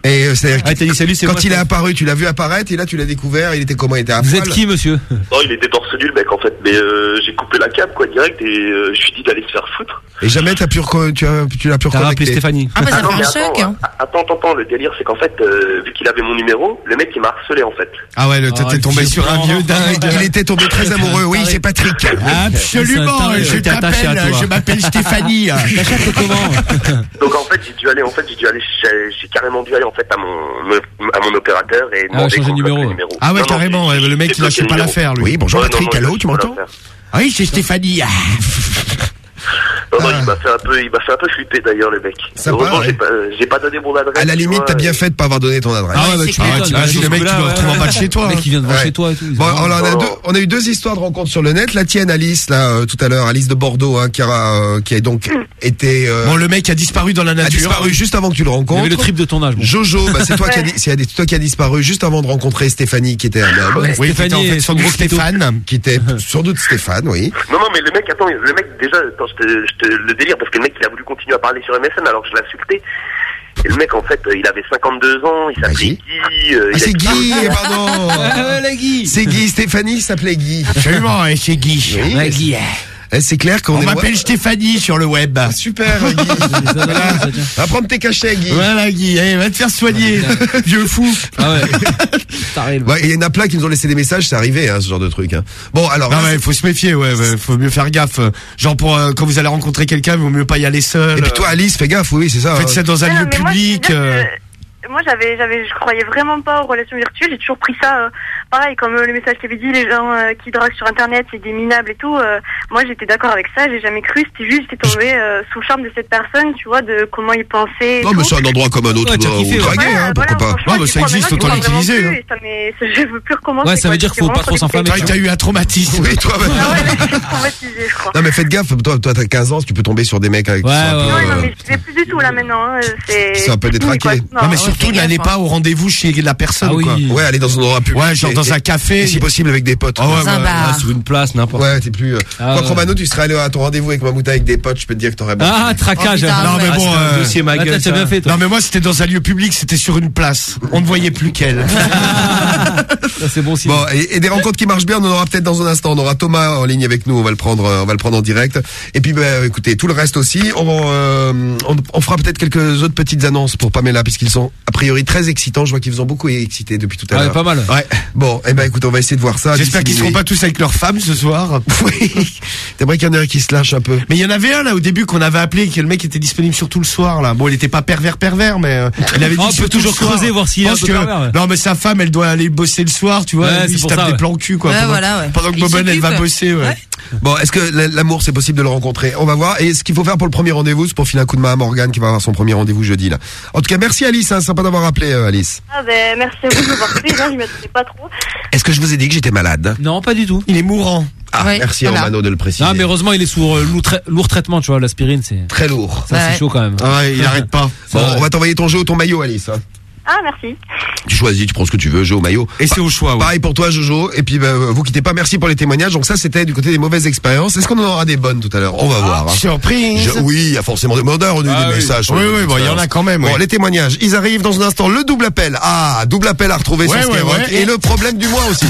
Et euh, c'est-à-dire Ah, t'as dit salut, c'est quand moi, il est apparu, tu l'as vu apparaître et là tu l'as découvert, il était comment Il était à Vous poil êtes qui, monsieur? Non, il était torse nu, le mec, en fait. Mais euh, j'ai coupé la cam, quoi, direct. Et euh, je lui ai dit d'aller se faire foutre. Et jamais t'as pu reco- tu as tu l'as pu T'as rappelé reconnecter. Stéphanie. Ah bah ça non, fait mais un attends, choc, hein. attends, attends, attends, le délire, c'est qu'en fait, euh, vu qu'il avait mon numéro, le mec, il m'a harcelé, en fait. Ah ouais, le- t'es Oh, t'es le tombé sur un vieux dingue. Il était tombé très amoureux. Oui, c'est Patrick. Absolument, C'est un je t'es attaché à t'appelle, toi. je m'appelle Stéphanie. T'achètes comment? Donc, en fait, j'ai dû aller, en fait, j'ai dû aller, j'ai j'ai carrément dû aller, en fait, à mon, à mon opérateur et Ah, changer de numéro. Ah ouais, Non, carrément, le mec il bloqué pas l'affaire lui. Oui, bonjour Patrick. non, Allô, tu m'entends. Ah oui, c'est Stéphanie. Ah. Non, non, il m'a fait un peu, il m'a fait un peu flipper d'ailleurs, le mec. Sympa, Heureusement, ouais. j'ai pas, euh, j'ai pas donné mon adresse. À la tu limite, t'as bien fait de pas avoir donné ton adresse. Ah ouais, bah, tu m'arrêtes, imagine le mec qui doit retrouver en bas de chez toi. Le mec qui vient devant Ouais. chez toi et tout. Bon, alors, on, a deux, on a eu deux histoires de rencontres sur le net. La tienne, Alice, là, euh, tout à l'heure, Alice de Bordeaux, hein, qui a, euh, qui a donc été. euh, Bon, le mec a disparu dans la a nature. disparu juste avant que tu le Il rencontres. avait le trip de ton âge. bon. Jojo, bah, c'est toi qui a, di- c'est toi qui a disparu juste avant de rencontrer Stéphanie, qui était un homme. Oui, qui était Stéphanie en fait et son gros. Stéphane. Qui était sans doute Stéphane, oui. Non, non, mais le mec, attends, le mec, déjà, le délire, parce que le mec, il a voulu continuer à parler sur MSN alors que je l'insultais. Et le mec, en fait, euh, il avait 52 ans, il s'appelait Vas-y. Guy. euh, Ah, c'est Guy, eh, pardon. Ah, la Guy. C'est Guy, Stéphanie s'appelait Guy. Absolument, et c'est Guy. Oui, La mais- Guy. Eh, c'est clair qu'on On est. m'appelle Stéphanie sur le web. Super, Guy. Voilà. Va prendre tes cachets, Guy. Voilà, Guy. Allez, va te faire soigner. Vieux fou. Ah ouais. Le- Ouais, il y en a plein qui nous ont laissé des messages, c'est arrivé, hein, ce genre de truc. Hein. Bon, alors. Non, là, mais faut se méfier, ouais, ouais, faut mieux faire gaffe. Genre pour euh, quand vous allez rencontrer quelqu'un, il vaut mieux pas y aller seul. Et puis toi, Alice, fais gaffe, oui, c'est ça. Faites hein. ça dans un Ouais, non, lieu moi, Moi, j'avais, j'avais, je croyais vraiment pas aux relations virtuelles. J'ai toujours pris ça, euh, pareil, comme euh, le message t'avait dit, les gens euh, qui draguent sur Internet, c'est des minables et tout. euh, moi, j'étais d'accord avec ça. J'ai jamais cru. C'était juste, j'étais tombée euh, sous le charme de cette personne, tu vois, de comment il pensait. Non, mais c'est un endroit comme un autre Ouais, où, où draguer, hein, voilà, pourquoi pas. bah, j'y ça existe, autant l'utiliser, hein. ça je veux plus recommencer. Ouais, ça veut quoi. dire qu'il faut pas trop s'enflammer. traumatisée. T'as eu un traumatisme. Oui, toi. Non, mais faites gaffe, toi, toi, t'as 15 ans, tu peux tomber sur des mecs avec qui Non, non, mais je vais plus du tout là maintenant. hein, C'est C'est un peu détraqué. Non, mais surtout, n'allez pas au rendez-vous chez la personne, Ah oui. quoi. Ouais, aller dans un endroit public. Ouais, genre Et- dans un café. Et si possible avec des potes. Ah ouais, Dans un ouais. bar. Ah, sur une place, n'importe. Ouais, t'es plus. euh, Ah Quoi, ouais. Romano, tu serais allé à ton rendez-vous avec Mamouta avec des potes, je peux te dire que t'aurais bien. Ah, traquage. Oh, Non, mais bon, Ah, c'est un euh, dossier, ma gueule, bien fait, toi. Non, mais moi, c'était dans un lieu public, c'était sur une place. On ne voyait plus qu'elle. Ça, c'est bon. Bon, et, et des rencontres qui marchent bien, on en aura peut-être dans un instant. On aura Thomas en ligne avec nous, on va le prendre, euh, on va le prendre en direct. Et puis, bah, écoutez, tout le reste aussi, on, euh, on, on fera peut-être quelques autres petites annonces pour Pamela, puisqu'ils sont a priori très excitants. Je vois qu'ils vous ont beaucoup excité depuis tout à Ah ouais, l'heure. pas mal. Ouais. Bon, eh ben, écoute, on va essayer de voir ça. J'espère qu'ils seront pas tous avec leurs femmes ce soir. Oui. T'aimerais qu'il y en ait un qui se lâche un peu. Mais il y en avait un là au début qu'on avait appelé, que le mec était disponible sur tout le soir là. Bon, il était pas pervers pervers, mais euh, il avait dit Oh, on peut toujours creuser, voir s'il un peu que- pervers, ouais. Non, mais sa femme, elle doit aller bosser le soir, tu vois. Ouais, lui, il se tape ça, des ouais. plans cul quoi. Ouais, pendant, voilà, ouais. pendant que Bobonne elle va bosser, ouais. Ouais. Bon, est-ce que l'amour c'est possible de le rencontrer? On va voir. Et ce qu'il faut faire pour le premier rendez-vous, c'est pour filer un coup de main à Morgane qui va avoir son premier rendez-vous jeudi là. En tout cas, merci Alice, hein, sympa d'avoir appelé euh, Alice. Ah ben merci à vous de m'avoir pris. Non, je m'y attendais pas trop. Est-ce que je vous ai dit que j'étais malade Non, pas du tout. Il est mourant. Ah, Ouais, merci voilà. Romano de le préciser. Non, mais heureusement, il est sous euh, lourd, trai- lourd traitement, tu vois. L'aspirine, c'est. Très lourd. Ça, Ouais. c'est chaud quand même. Ah ouais, il arrête pas. Bon, on va t'envoyer ton jeu ou ton maillot, Alice. hein. Ah merci. Tu choisis, tu prends ce que tu veux, jeu ou maillot. Et c'est au choix, ouais. Pareil pour toi, Jojo. Et puis, bah, vous quittez pas. Merci pour les témoignages. Donc ça, c'était du côté des mauvaises expériences. Est-ce qu'on en aura des bonnes tout à l'heure? On va voir. hein. Surprise. Je- oui, il y a forcément des modeurs, on a eu Ah des oui. messages. Oui, oui, bon, il y en a quand même, Bon, oui. les témoignages, ils arrivent dans un instant. Le double appel. Ah, double appel à retrouver Ouais, sur Skyrock. ouais. Et le problème du mois aussi.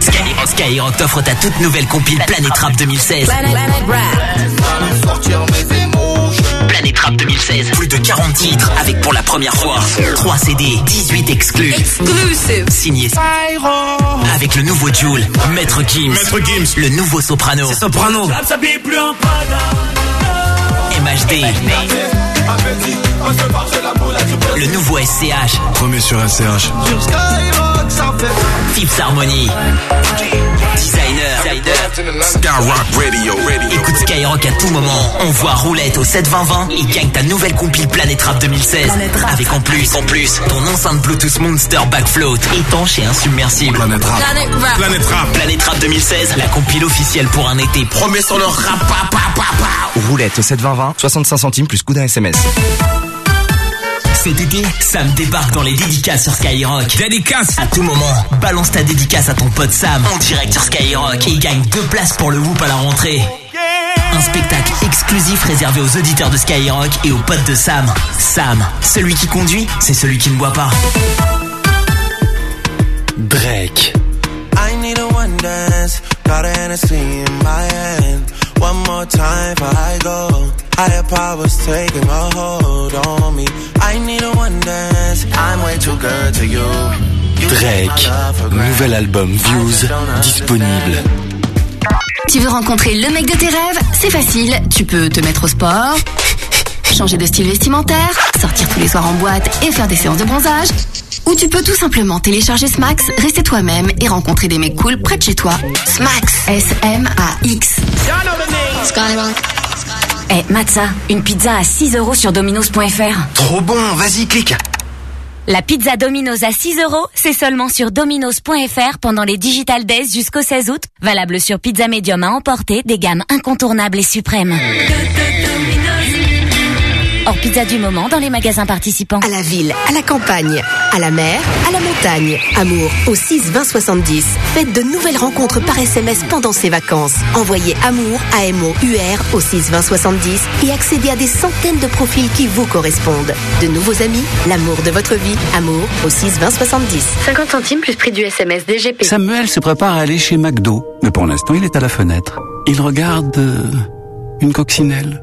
Skyrock, Skyrock t'offre ta toute nouvelle compile Planète Rap 2016. Planète Rap 2016. Plus de 40 titres avec pour la première fois 3 CD, 18 exclus. Exclusive. Signé avec le nouveau Joule, Maître Gims. Maître Gims. Le nouveau Soprano. Soprano. MHD. Le nouveau SCH. Premier sur SCH. Fips Harmony. Designer. Skyrock Radio. Écoute Skyrock à tout moment. On voit roulette au 72020 et gagne ta nouvelle compile Planète Rap 2016. Avec en plus, en plus, ton enceinte Bluetooth Monster Backfloat, étanche et insubmersible. Planète Rap. Planet Rap. Planète Rap. Planète Rap 2016, la compile officielle pour un été. Promets sur le rap. pa, pa, pa, pa. Roulette au 72020, 65 centimes plus coup d'un SMS. Cet été, Sam débarque dans les dédicaces sur Skyrock. Dédicace À tout moment, balance ta dédicace à ton pote Sam en direct sur Skyrock et gagne deux places pour le Whoop à la rentrée. Un spectacle exclusif réservé aux auditeurs de Skyrock et aux potes de Sam. Sam, celui qui conduit, c'est celui qui ne boit pas. Drake. I need a one dance, got a Hennessy in my hand. One more time before I go. Higher powers taking a hold on me. I need a one dance, I'm way too good to you. You take my Drake. Nouvel album Views disponible. Tu veux rencontrer le mec de tes rêves? C'est facile, tu peux te mettre au sport, changer de style vestimentaire, sortir tous les soirs en boîte et faire des séances de bronzage. Ou tu peux tout simplement télécharger Smax, rester toi-même et rencontrer des mecs cool près de chez toi. Smax, S-M-A-X. Eh, Matza, une pizza à 6 euros sur dominos.fr. Trop bon, vas-y, clique. La pizza Domino's à 6 euros, c'est seulement sur dominos.fr pendant les Digital Days jusqu'au 16 août. Valable sur pizza médium à emporter, des gammes incontournables et suprêmes. Hors pizza du moment dans les magasins participants. À la ville, à la campagne, à la mer, à la montagne. Amour au 6 20 70. Faites de nouvelles rencontres par SMS pendant ces vacances. Envoyez Amour à M-O-U-R au 6 20 70 et accédez à des centaines de profils qui vous correspondent. De nouveaux amis, l'amour de votre vie. Amour au 6 20 70. 50 centimes plus prix du SMS DGP. Samuel se prépare à aller chez McDo, mais pour l'instant il est à la fenêtre. Il regarde euh, une coccinelle.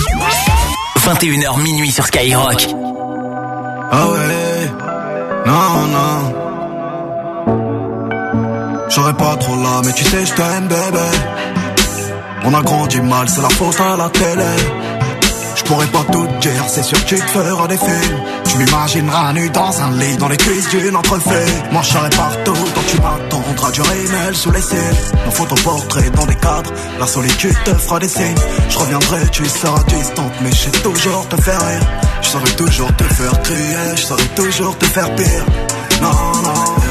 21h minuit sur Skyrock. Ah ouais, non, non. J'aurais pas trop là, mais tu sais, je t'aime, bébé. On a grandi mal, c'est la faute à la télé. Pourrais pas tout dire, c'est sûr que tu te feras des films. Tu m'imagineras nu dans un lit, dans les cuisses d'une entrefait. Moi je partout, donc tu m'attendras du rémel sous les cils. Nos photoportraits dans des cadres, la solitude te fera des signes. Je reviendrai, tu seras distante, mais je sais toujours te faire rire. Je saurais toujours te faire crier, je saurais toujours te faire pire. Non, non,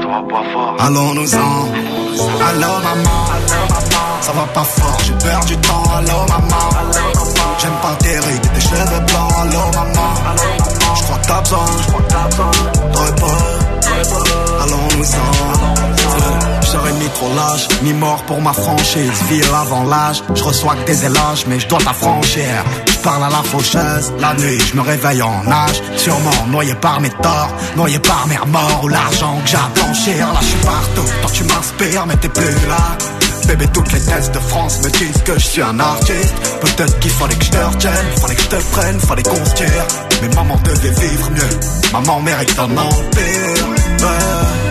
Allons-nous-en. Allô, maman. Ça va pas fort, j'ai perdu du temps. Allô, maman. J'aime pas tes rides tes cheveux blancs. Allô, maman. Je crois que t'as besoin. Allons-nous-en. Trop lâche, ni mort pour ma franchise. Ville avant l'âge, je reçois que des éloges, mais je dois t'affranchir. Je parle à la faucheuse, la nuit, je me réveille en nage. Sûrement noyé par mes torts, noyé par mes remords ou l'argent que j'ai à blanchir. Là, je suis partout, toi tu m'inspires, mais t'es plus là. Bébé, toutes les thèses de France me disent que je suis un artiste. Peut-être qu'il fallait que je te retienne, fallait que je te prenne, fallait qu'on se tire. Mais maman devait vivre mieux, maman mérite un empire.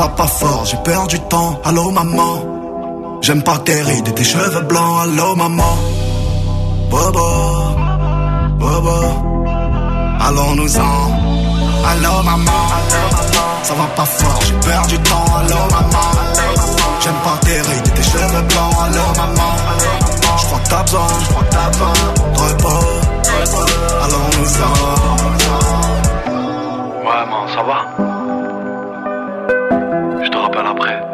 Va pas fort, j'ai perdu du temps. Allô maman, j'aime pas tes rides et tes cheveux blancs. Allô maman, Bobo, Bobo, allons-nous-en. Allô maman, ça va pas fort, j'ai perdu du temps. Allô maman, j'aime pas tes rides tes cheveux blancs. Allô maman, je crois que t'as besoin, je crois que t'as besoin de repos. Allons-nous-en. Ouais, man, ça va après.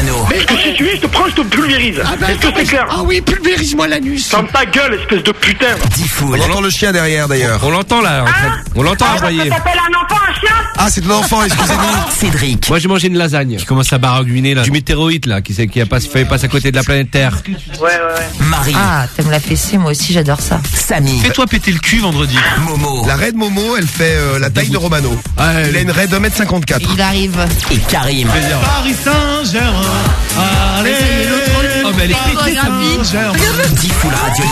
Romano. Mais que si tu es, je te prends, je te pulvérise. Ah bah, Est-ce que c'est clair Ah oui, pulvérise-moi l'anus. Ferme ta gueule, espèce de putain. On entend le chien derrière d'ailleurs. On l'entend là. en fait. On l'entend Ah, envoyer. T'appelles un enfant un chien Ah, c'est de l'enfant, excusez-nous. Cédric. Moi j'ai mangé une lasagne. Qui commence à baragouiner là. Du météorite là, qui, sait- qui a pas, fait passe à côté de la planète Terre. Ouais, ouais, ouais. Marie. Ah, t'aimes la fessée, moi aussi j'adore ça. Samy. Fais-toi péter le cul vendredi. Momo. La raid Momo, elle fait euh, la taille de Romano. Il a une raid d'un mètre 54. Il arrive. Et Karim. Paris Saint-Germain. Uh, Radio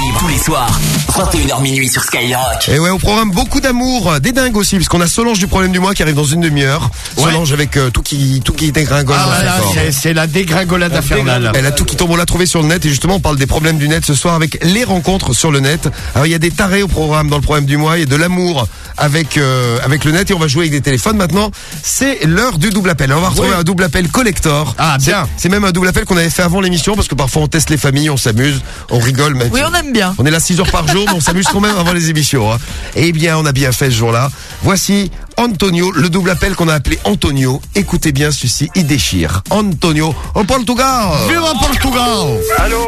Libre tous les soirs, 21h minuit sur Skyrock. Et ouais, au programme beaucoup d'amour, euh, des dingues aussi, puisqu'on a Solange du problème du mois qui arrive dans une demi-heure. Solange avec euh, tout qui tout qui dégringole. Ah, c'est- c'est la dégringolade infernale. Elle a tout qui tombe, on l'a trouvé sur le net et justement on parle des problèmes du net ce soir avec les rencontres sur le net. Alors il y a des tarés au programme dans le problème du mois et de l'amour avec euh, avec le net et on va jouer avec des téléphones maintenant. C'est l'heure du double appel. On va retrouver Oui. un double appel collector. Ah, C'est- bien. C'est même un double appel qu'on avait fait avant l'émission parce que parfois on teste les familles, on s'amuse, on rigole. Mais Oui, on aime bien. on est là 6 heures par jour, mais on s'amuse quand même avant les émissions. Hein. Eh bien, on a bien fait ce jour-là. Voici Antonio, le double appel qu'on a appelé Antonio. Écoutez bien celui-ci, il déchire. Antonio, au Portugal Viva Portugal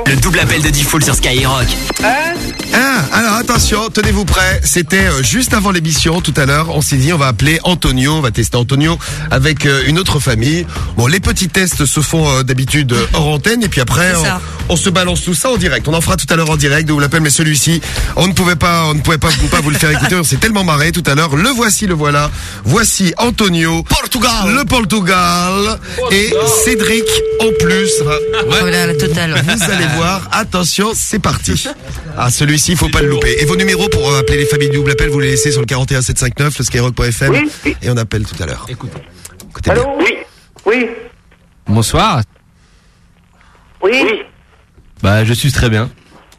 Le double appel de Diffoul sur Skyrock. Ah, alors attention, tenez-vous prêts. C'était euh, juste avant l'émission tout à l'heure. On s'est dit on va appeler Antonio, on va tester Antonio avec euh, une autre famille. Bon, les petits tests se font euh, d'habitude hors antenne et puis après on, se balance tout ça en direct. On en fera tout à l'heure en direct. Je vous l'appelle, mais celui-ci, on ne pouvait pas, on ne pouvait pas, pas vous le faire écouter. On s'est tellement marré tout à l'heure. Le voici, le voilà. Voici Antonio, Portugal le Portugal et Cédric en plus. Oh là, la totale. Vous allez voir, attention, c'est parti. Ah, celui-ci, il faut pas le louper. Et vos numéros pour euh, appeler les familles du double appel, vous les laissez sur le 41 759, le skyrock.fm. Et on appelle tout à l'heure. Écoutez. Allô Oui. Oui. Bonsoir. Oui. Bah, je suis très bien.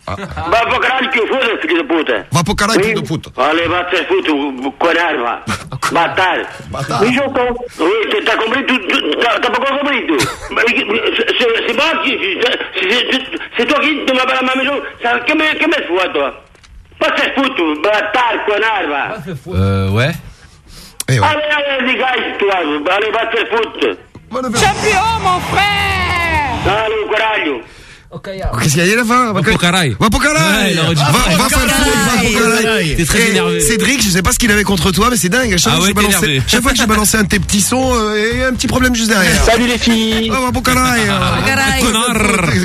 Va pro caralho que foda, filho da puta. Va pro caralho, filho da puta. Allez, va te foutre, connard, va. Bâtard. Bâtard. Oui, j'entends. Oui, t'as- t'as compris tout, tout- t'as t'as pas encore compris tout. Mais, c'est- C'est c'est moi qui, c'est- c'est c'est toi qui te m'appelles à ma maison. Ça, combien, combien de fois, toi? Pas te foutre, bâtard, connard, va. Euh, ouais. Eh ouais. Allez, allez, dégage, toi. Allez, va te foutre. Champion, mon frère Allez, caralho. Qu'est-ce qu'il y a à la fin Va pro caralho. Va dit Va, caralho. T'es très énervé. Cédric, je sais pas ce qu'il avait contre toi, mais c'est dingue. Chaque, Ah fois, que ouais, j'ai t'es balancé- énervé. chaque fois que j'ai balancé un de tes petits sons, euh, il y a un petit problème juste derrière. Salut les filles. Ah, va caralho. caralho.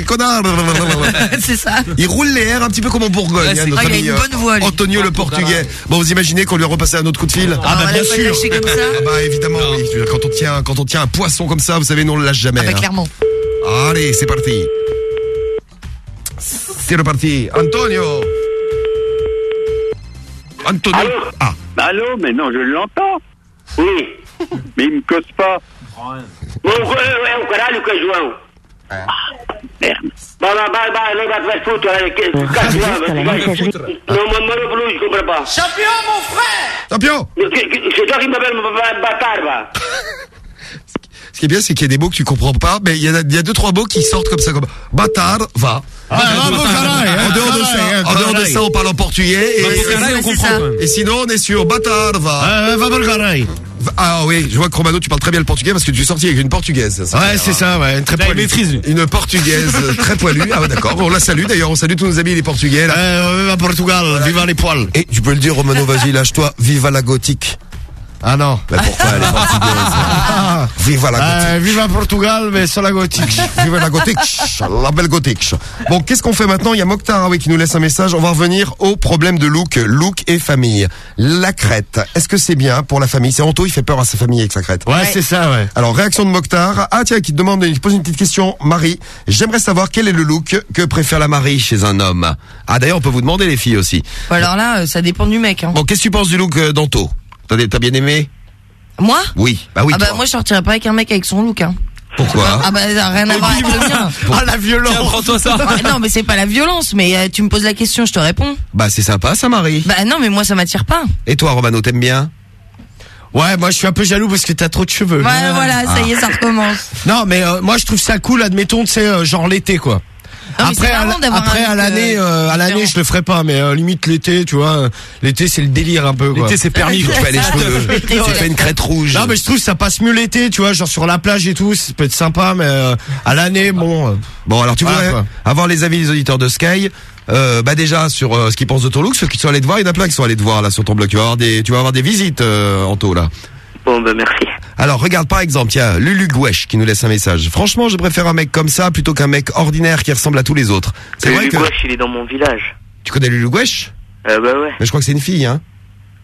Connard. Connard. C'est ça. Il roule les airs un petit peu comme en Bourgogne. Ouais, hein, Ah, il a ami, une euh, bonne voix, lui. Antonio le portugais. Bon, vous imaginez qu'on lui a repassé un autre coup de fil Ah, bah, bien sûr. Ah bah évidemment, oui. Quand on tient, quand on tient un poisson comme ça, vous savez, nous on le lâche jamais. Ah, bah, hein. clairement. Allez, c'est parti. C'est reparti. Antonio. Antonio? Allô? Ah. Allô, mais non, je l'entends. Oui. Mais il me cause pas. Merde. Bah, bah, bah, bah, je comprends pas. Champion, mon frère Champion. C'est toi qui m'appelles ba- bâtard, va. Ce qui est bien, c'est qu'il y a des mots que tu comprends pas, mais il y, a, il y a deux, trois mots qui sortent comme ça, comme bâtard, va. Ah, caralho En dehors de ça, en dehors de ça, on parle en portugais. Et, on comprend sinon, on est sur bâtard, va. Ah, Va pro caralho Ah oui, je vois que Romano, tu parles très bien le portugais parce que tu es sorti avec une portugaise. ça, Ouais, c'est hein. ça, ouais, très Là, il poilu. maîtrise. Une portugaise euh, très poilue. Ah ouais, d'accord. On la salue d'ailleurs. On salue tous nos amis les portugais. Là. Euh, viva Portugal, viva les poils. Et tu peux le dire, Romano, vas-y, lâche-toi. Viva la gothique. Ah non. Mais pourquoi elle est portugaise Viva la gothique. Euh, viva Portugal, mais sur la gothique. Viva la gothique. La belle gothique. Bon, qu'est-ce qu'on fait maintenant? Il y a Mokhtar ah oui, qui nous laisse un message. On va revenir au problème de look. Look et famille. La crête. Est-ce que c'est bien pour la famille? C'est Anto, il fait peur à sa famille avec sa crête. Ouais, c'est ça, ouais. Alors, réaction de Mokhtar. Ah, tiens, qui te demande, il pose une petite question. Marie, j'aimerais savoir quel est le look que préfère la Marie chez un homme? Ah, d'ailleurs, on peut vous demander, les filles aussi. Bon, alors là, euh, ça dépend du mec. Hein. Bon, qu'est-ce que tu penses du look euh, d'Anto? T'as bien aimé Moi Oui. Bah oui, Ah bah toi. moi je sortirais pas avec un mec avec son look. Hein. Pourquoi Ah bah ça a rien à voir avec le mien. Ah, la violence. Tiens, prends-toi ça. Ah, non mais c'est pas la violence, mais euh, tu me poses la question, je te réponds. Bah, c'est sympa, ça, Marie. Bah non mais moi ça m'attire pas. Et toi, Romano, t'aimes bien Ouais, moi je suis un peu jaloux parce que t'as trop de cheveux. Ouais voilà, ça y est, ça recommence. Non, mais euh, moi je trouve ça cool, admettons, tu sais, euh, genre l'été quoi. Après, c'est à, après à l'année, euh, euh, à l'année, je le ferai pas, mais euh, limite l'été, tu vois, euh, l'été c'est le délire un peu. quoi. L'été, c'est permis, Tu quoi. fais les cheveux. Ouais. fais une crête rouge. Non, mais je trouve que ça passe mieux l'été, tu vois, genre sur la plage et tout, ça peut être sympa, mais euh, à l'année, bon. euh, Bon, alors tu Voilà, quoi. avoir les avis des auditeurs de Sky. Euh, bah déjà sur euh, ce qu'ils pensent de ton look, ceux qui sont allés te voir, il y en a plein qui sont allés te voir là sur ton blog. Tu vas avoir des, tu vas avoir des visites, euh, Anto là. Bon, ben merci. Alors regarde par exemple, tiens, Lulu Gouesh qui nous laisse un message. Franchement, je préfère un mec comme ça plutôt qu'un mec ordinaire qui ressemble à tous les autres. C'est vrai Lulu que il est dans mon village. tu connais Lulu Gouesh Euh, bah ouais. Mais je crois que c'est une fille, hein.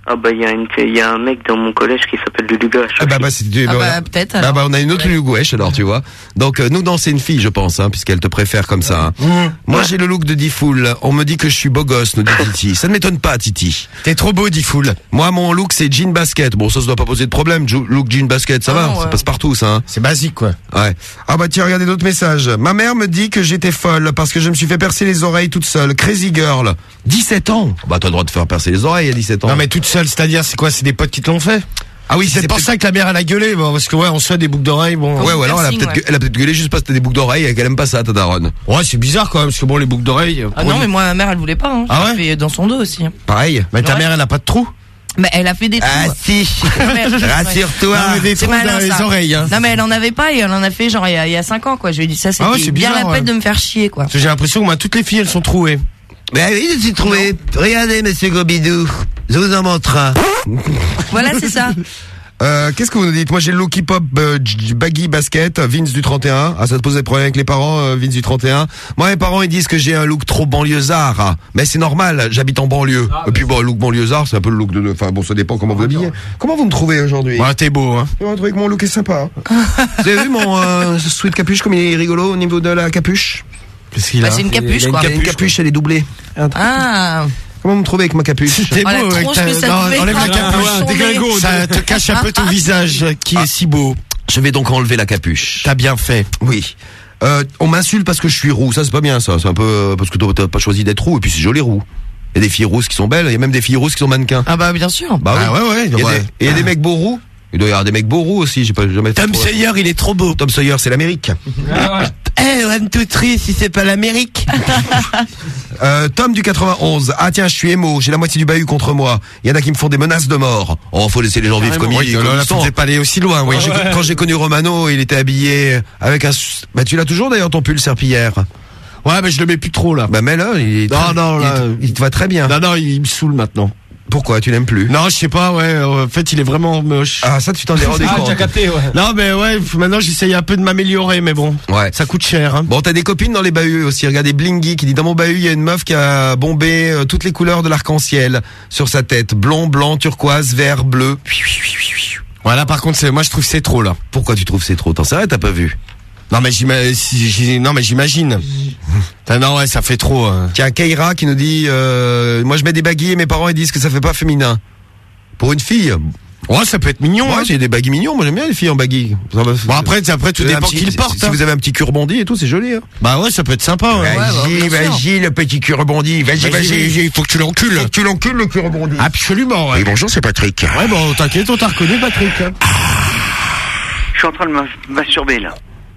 Ah bah il y, a une- il y a un mec dans mon collège qui s'appelle Luluga. Ah bah, bah, c'est du- Ah bah, voilà. peut-être, Bah, alors. bah, on a une autre Lulu Gouesh, alors, tu vois. Donc, euh, nous, non, c'est une fille, je pense, hein, puisqu'elle te préfère comme ça. hein. Moi, j'ai le look de Diffoul. On me dit que je suis beau gosse, nous dit Titi. Ça ne m'étonne pas, Titi. T'es trop beau, Diffoul. Moi, mon look, c'est jean basket. Bon, ça, ça doit pas poser de problème. Jo- Look jean basket, ça Ah va. non, Ça ouais. passe partout, ça. hein. C'est basique, quoi. Ouais. Ah bah tiens, regardez d'autres messages. Ma mère me dit que j'étais folle parce que je me suis fait percer les oreilles toute seule. Crazy girl. 17 ans. Bah t'as le droit de faire percer les oreilles à 17 ans. Non, mais toute c'est-à-dire, c'est quoi C'est des potes qui te l'ont fait? Ah oui, c'est c'est pour ça que la mère elle a gueulé, bon, parce que ouais, on se fait des boucles d'oreilles, bon. Ouais, ou alors elle a peut-être a peut-être gueulé juste parce que t'as des boucles d'oreilles et qu'elle aime pas ça, ta daronne. Ouais, c'est bizarre quand même, parce que bon, les boucles d'oreilles. Ah non, mais moi, ma mère, elle voulait pas. Hein. Ah Je l'ai fait dans son dos aussi. Pareil. Mais ta mère, elle a pas de trous? Mais elle a fait des trous. Ah si. Rassure-toi. Des C'est trous malin, dans les ça. oreilles, hein. Non mais elle en avait pas et elle en a fait genre il y a, il y a 5 ans quoi. Je lui ai dit ça c'était Ah ouais, c'est bien bizarre, la peine ouais. de me faire chier quoi. Parce que j'ai l'impression que moi, toutes les filles, elles sont trouées. Ben oui, je suis trouvé. Regardez, monsieur Gobidou. Je vous en montre un. Voilà c'est ça. Euh, qu'est-ce que vous nous dites Moi j'ai le look hip-hop euh, j- baggy basket, Vince du 31. Ah ça te pose des problèmes avec les parents, euh, Vince du 31. Moi mes parents ils disent que j'ai un look trop banlieusard. ah. Mais c'est normal, j'habite en banlieue. Et puis bon, look banlieusard, c'est un peu le look de... Enfin bon, ça dépend comment vous habillez. Comment vous me trouvez aujourd'hui Ouais, t'es beau, hein. Vous trouvez que mon look est sympa. hein vous avez vu mon euh, sweat capuche comme il est rigolo au niveau de la capuche Qu'est-ce qu'il Bah, a c'est une capuche, Il a quoi. Une capuche, elle est doublée. Ah. Comment me trouvez avec ma capuche T'es Oh, la beau avec ta... non, enlève la Ah, capuche. Ça te cache un peu ton visage qui est si beau. Je vais donc enlever la capuche. T'as bien fait. Oui. Euh, on m'insulte parce que je suis roux. Ça, c'est pas bien, ça. C'est un peu euh, parce que toi, t'as pas choisi d'être roux. Et puis, c'est joli roux. Il y a des filles rousses qui sont belles. Il y a même des filles rousses qui sont mannequins. Ah bah bien sûr. Bah oui. Ah ouais, ouais, Il y a ouais. des, et il y a des mecs beaux roux. Il doit y avoir des mecs beaux roux aussi. J'ai pas jamais Tom Sawyer, il est trop beau. Tom Sawyer, c'est l'Amérique. Eh, one, two, three, si c'est pas l'Amérique. Euh, Tom du 91. Ah tiens, je suis émo. J'ai la moitié du bahut contre moi. Il y en a qui me font des menaces de mort. Oh, faut laisser les gens vivre comme Oui, ils, comme là, ils sont. pas aller aussi loin, oui. Quand j'ai- Quand j'ai connu Romano, il était habillé avec un. s- Bah tu l'as toujours d'ailleurs ton pull serpillière. Ouais, mais je le mets plus trop, là. Bah mets-le. Il, est Non, très- non, il, là. il te va très bien. Non, non, il me saoule maintenant. Pourquoi tu l'aimes plus Non, je sais pas, ouais. euh, En fait, il est vraiment moche. Ah ça tu t'en es rendu Ah, compte. t'as capté, ouais. Non, mais ouais, maintenant j'essaye un peu de m'améliorer, mais bon. Ouais. Ça coûte cher, hein. Bon, t'as des copines dans les bahuts aussi. Regardez Blingy qui dit dans mon bahut, il y a une meuf qui a bombé euh, toutes les couleurs de l'arc-en-ciel sur sa tête. Blond, blanc, turquoise, vert, bleu. Voilà, par contre, moi, je trouve c'est trop, là. Pourquoi tu trouves c'est trop? T'en sais rien, t'as pas vu Non, mais j'imagine, non, mais j'imagine. Non, ouais, ça fait trop, hein. Tiens, Keira qui nous dit, euh, moi je mets des baguilles et mes parents ils disent que ça fait pas féminin. Pour une fille. Ouais, ça peut être mignon, Ouais, hein. j'ai des baguilles mignons. Moi j'aime bien les filles en baguilles. Bon, après, après, tout un dépend qui le porte, Si hein. vous avez un petit cul rebondi et tout, c'est joli. Hein. Bah ouais, ça peut être sympa, ouais. Vas-y, vas-y, le petit cul rebondi. Vas-y, vas-y. il faut que tu l'encules. Faut que tu l'encules le cul rebondi. Absolument, ouais. Oui, bonjour, c'est Patrick. Ouais, bon, t'inquiète, on t'a reconnu, Patrick. hein. Je suis en train de me masturber là.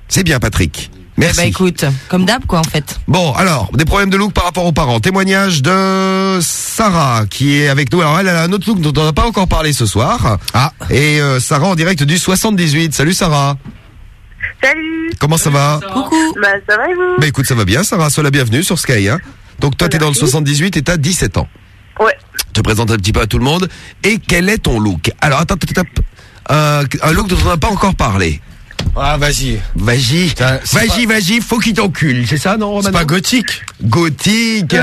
C'est bien, Patrick. Merci. Bah écoute, comme d'hab quoi en fait. Bon, alors, des problèmes de look par rapport aux parents. Témoignage de Sarah, qui est avec nous. Alors, elle, elle a un autre look dont on n'a pas encore parlé ce soir. Ah. Et euh, Sarah en direct du 78. Salut Sarah. Salut Comment ça va Coucou. Bah ça va et vous Bah écoute, ça va bien Sarah. Sois la bienvenue sur Sky. Hein. Donc toi, t'es dans le 78 et t'as 17 ans. Ouais. Je te présente un petit peu à tout le monde. Et quel est ton look? Alors, attends, attends, attends. Euh, un look dont on n'a pas encore parlé. Ah, vas-y. Vas-y, vas-y, vas-y, faut qu'il t'encule, c'est ça, non, C'est pas gothique. Gothique.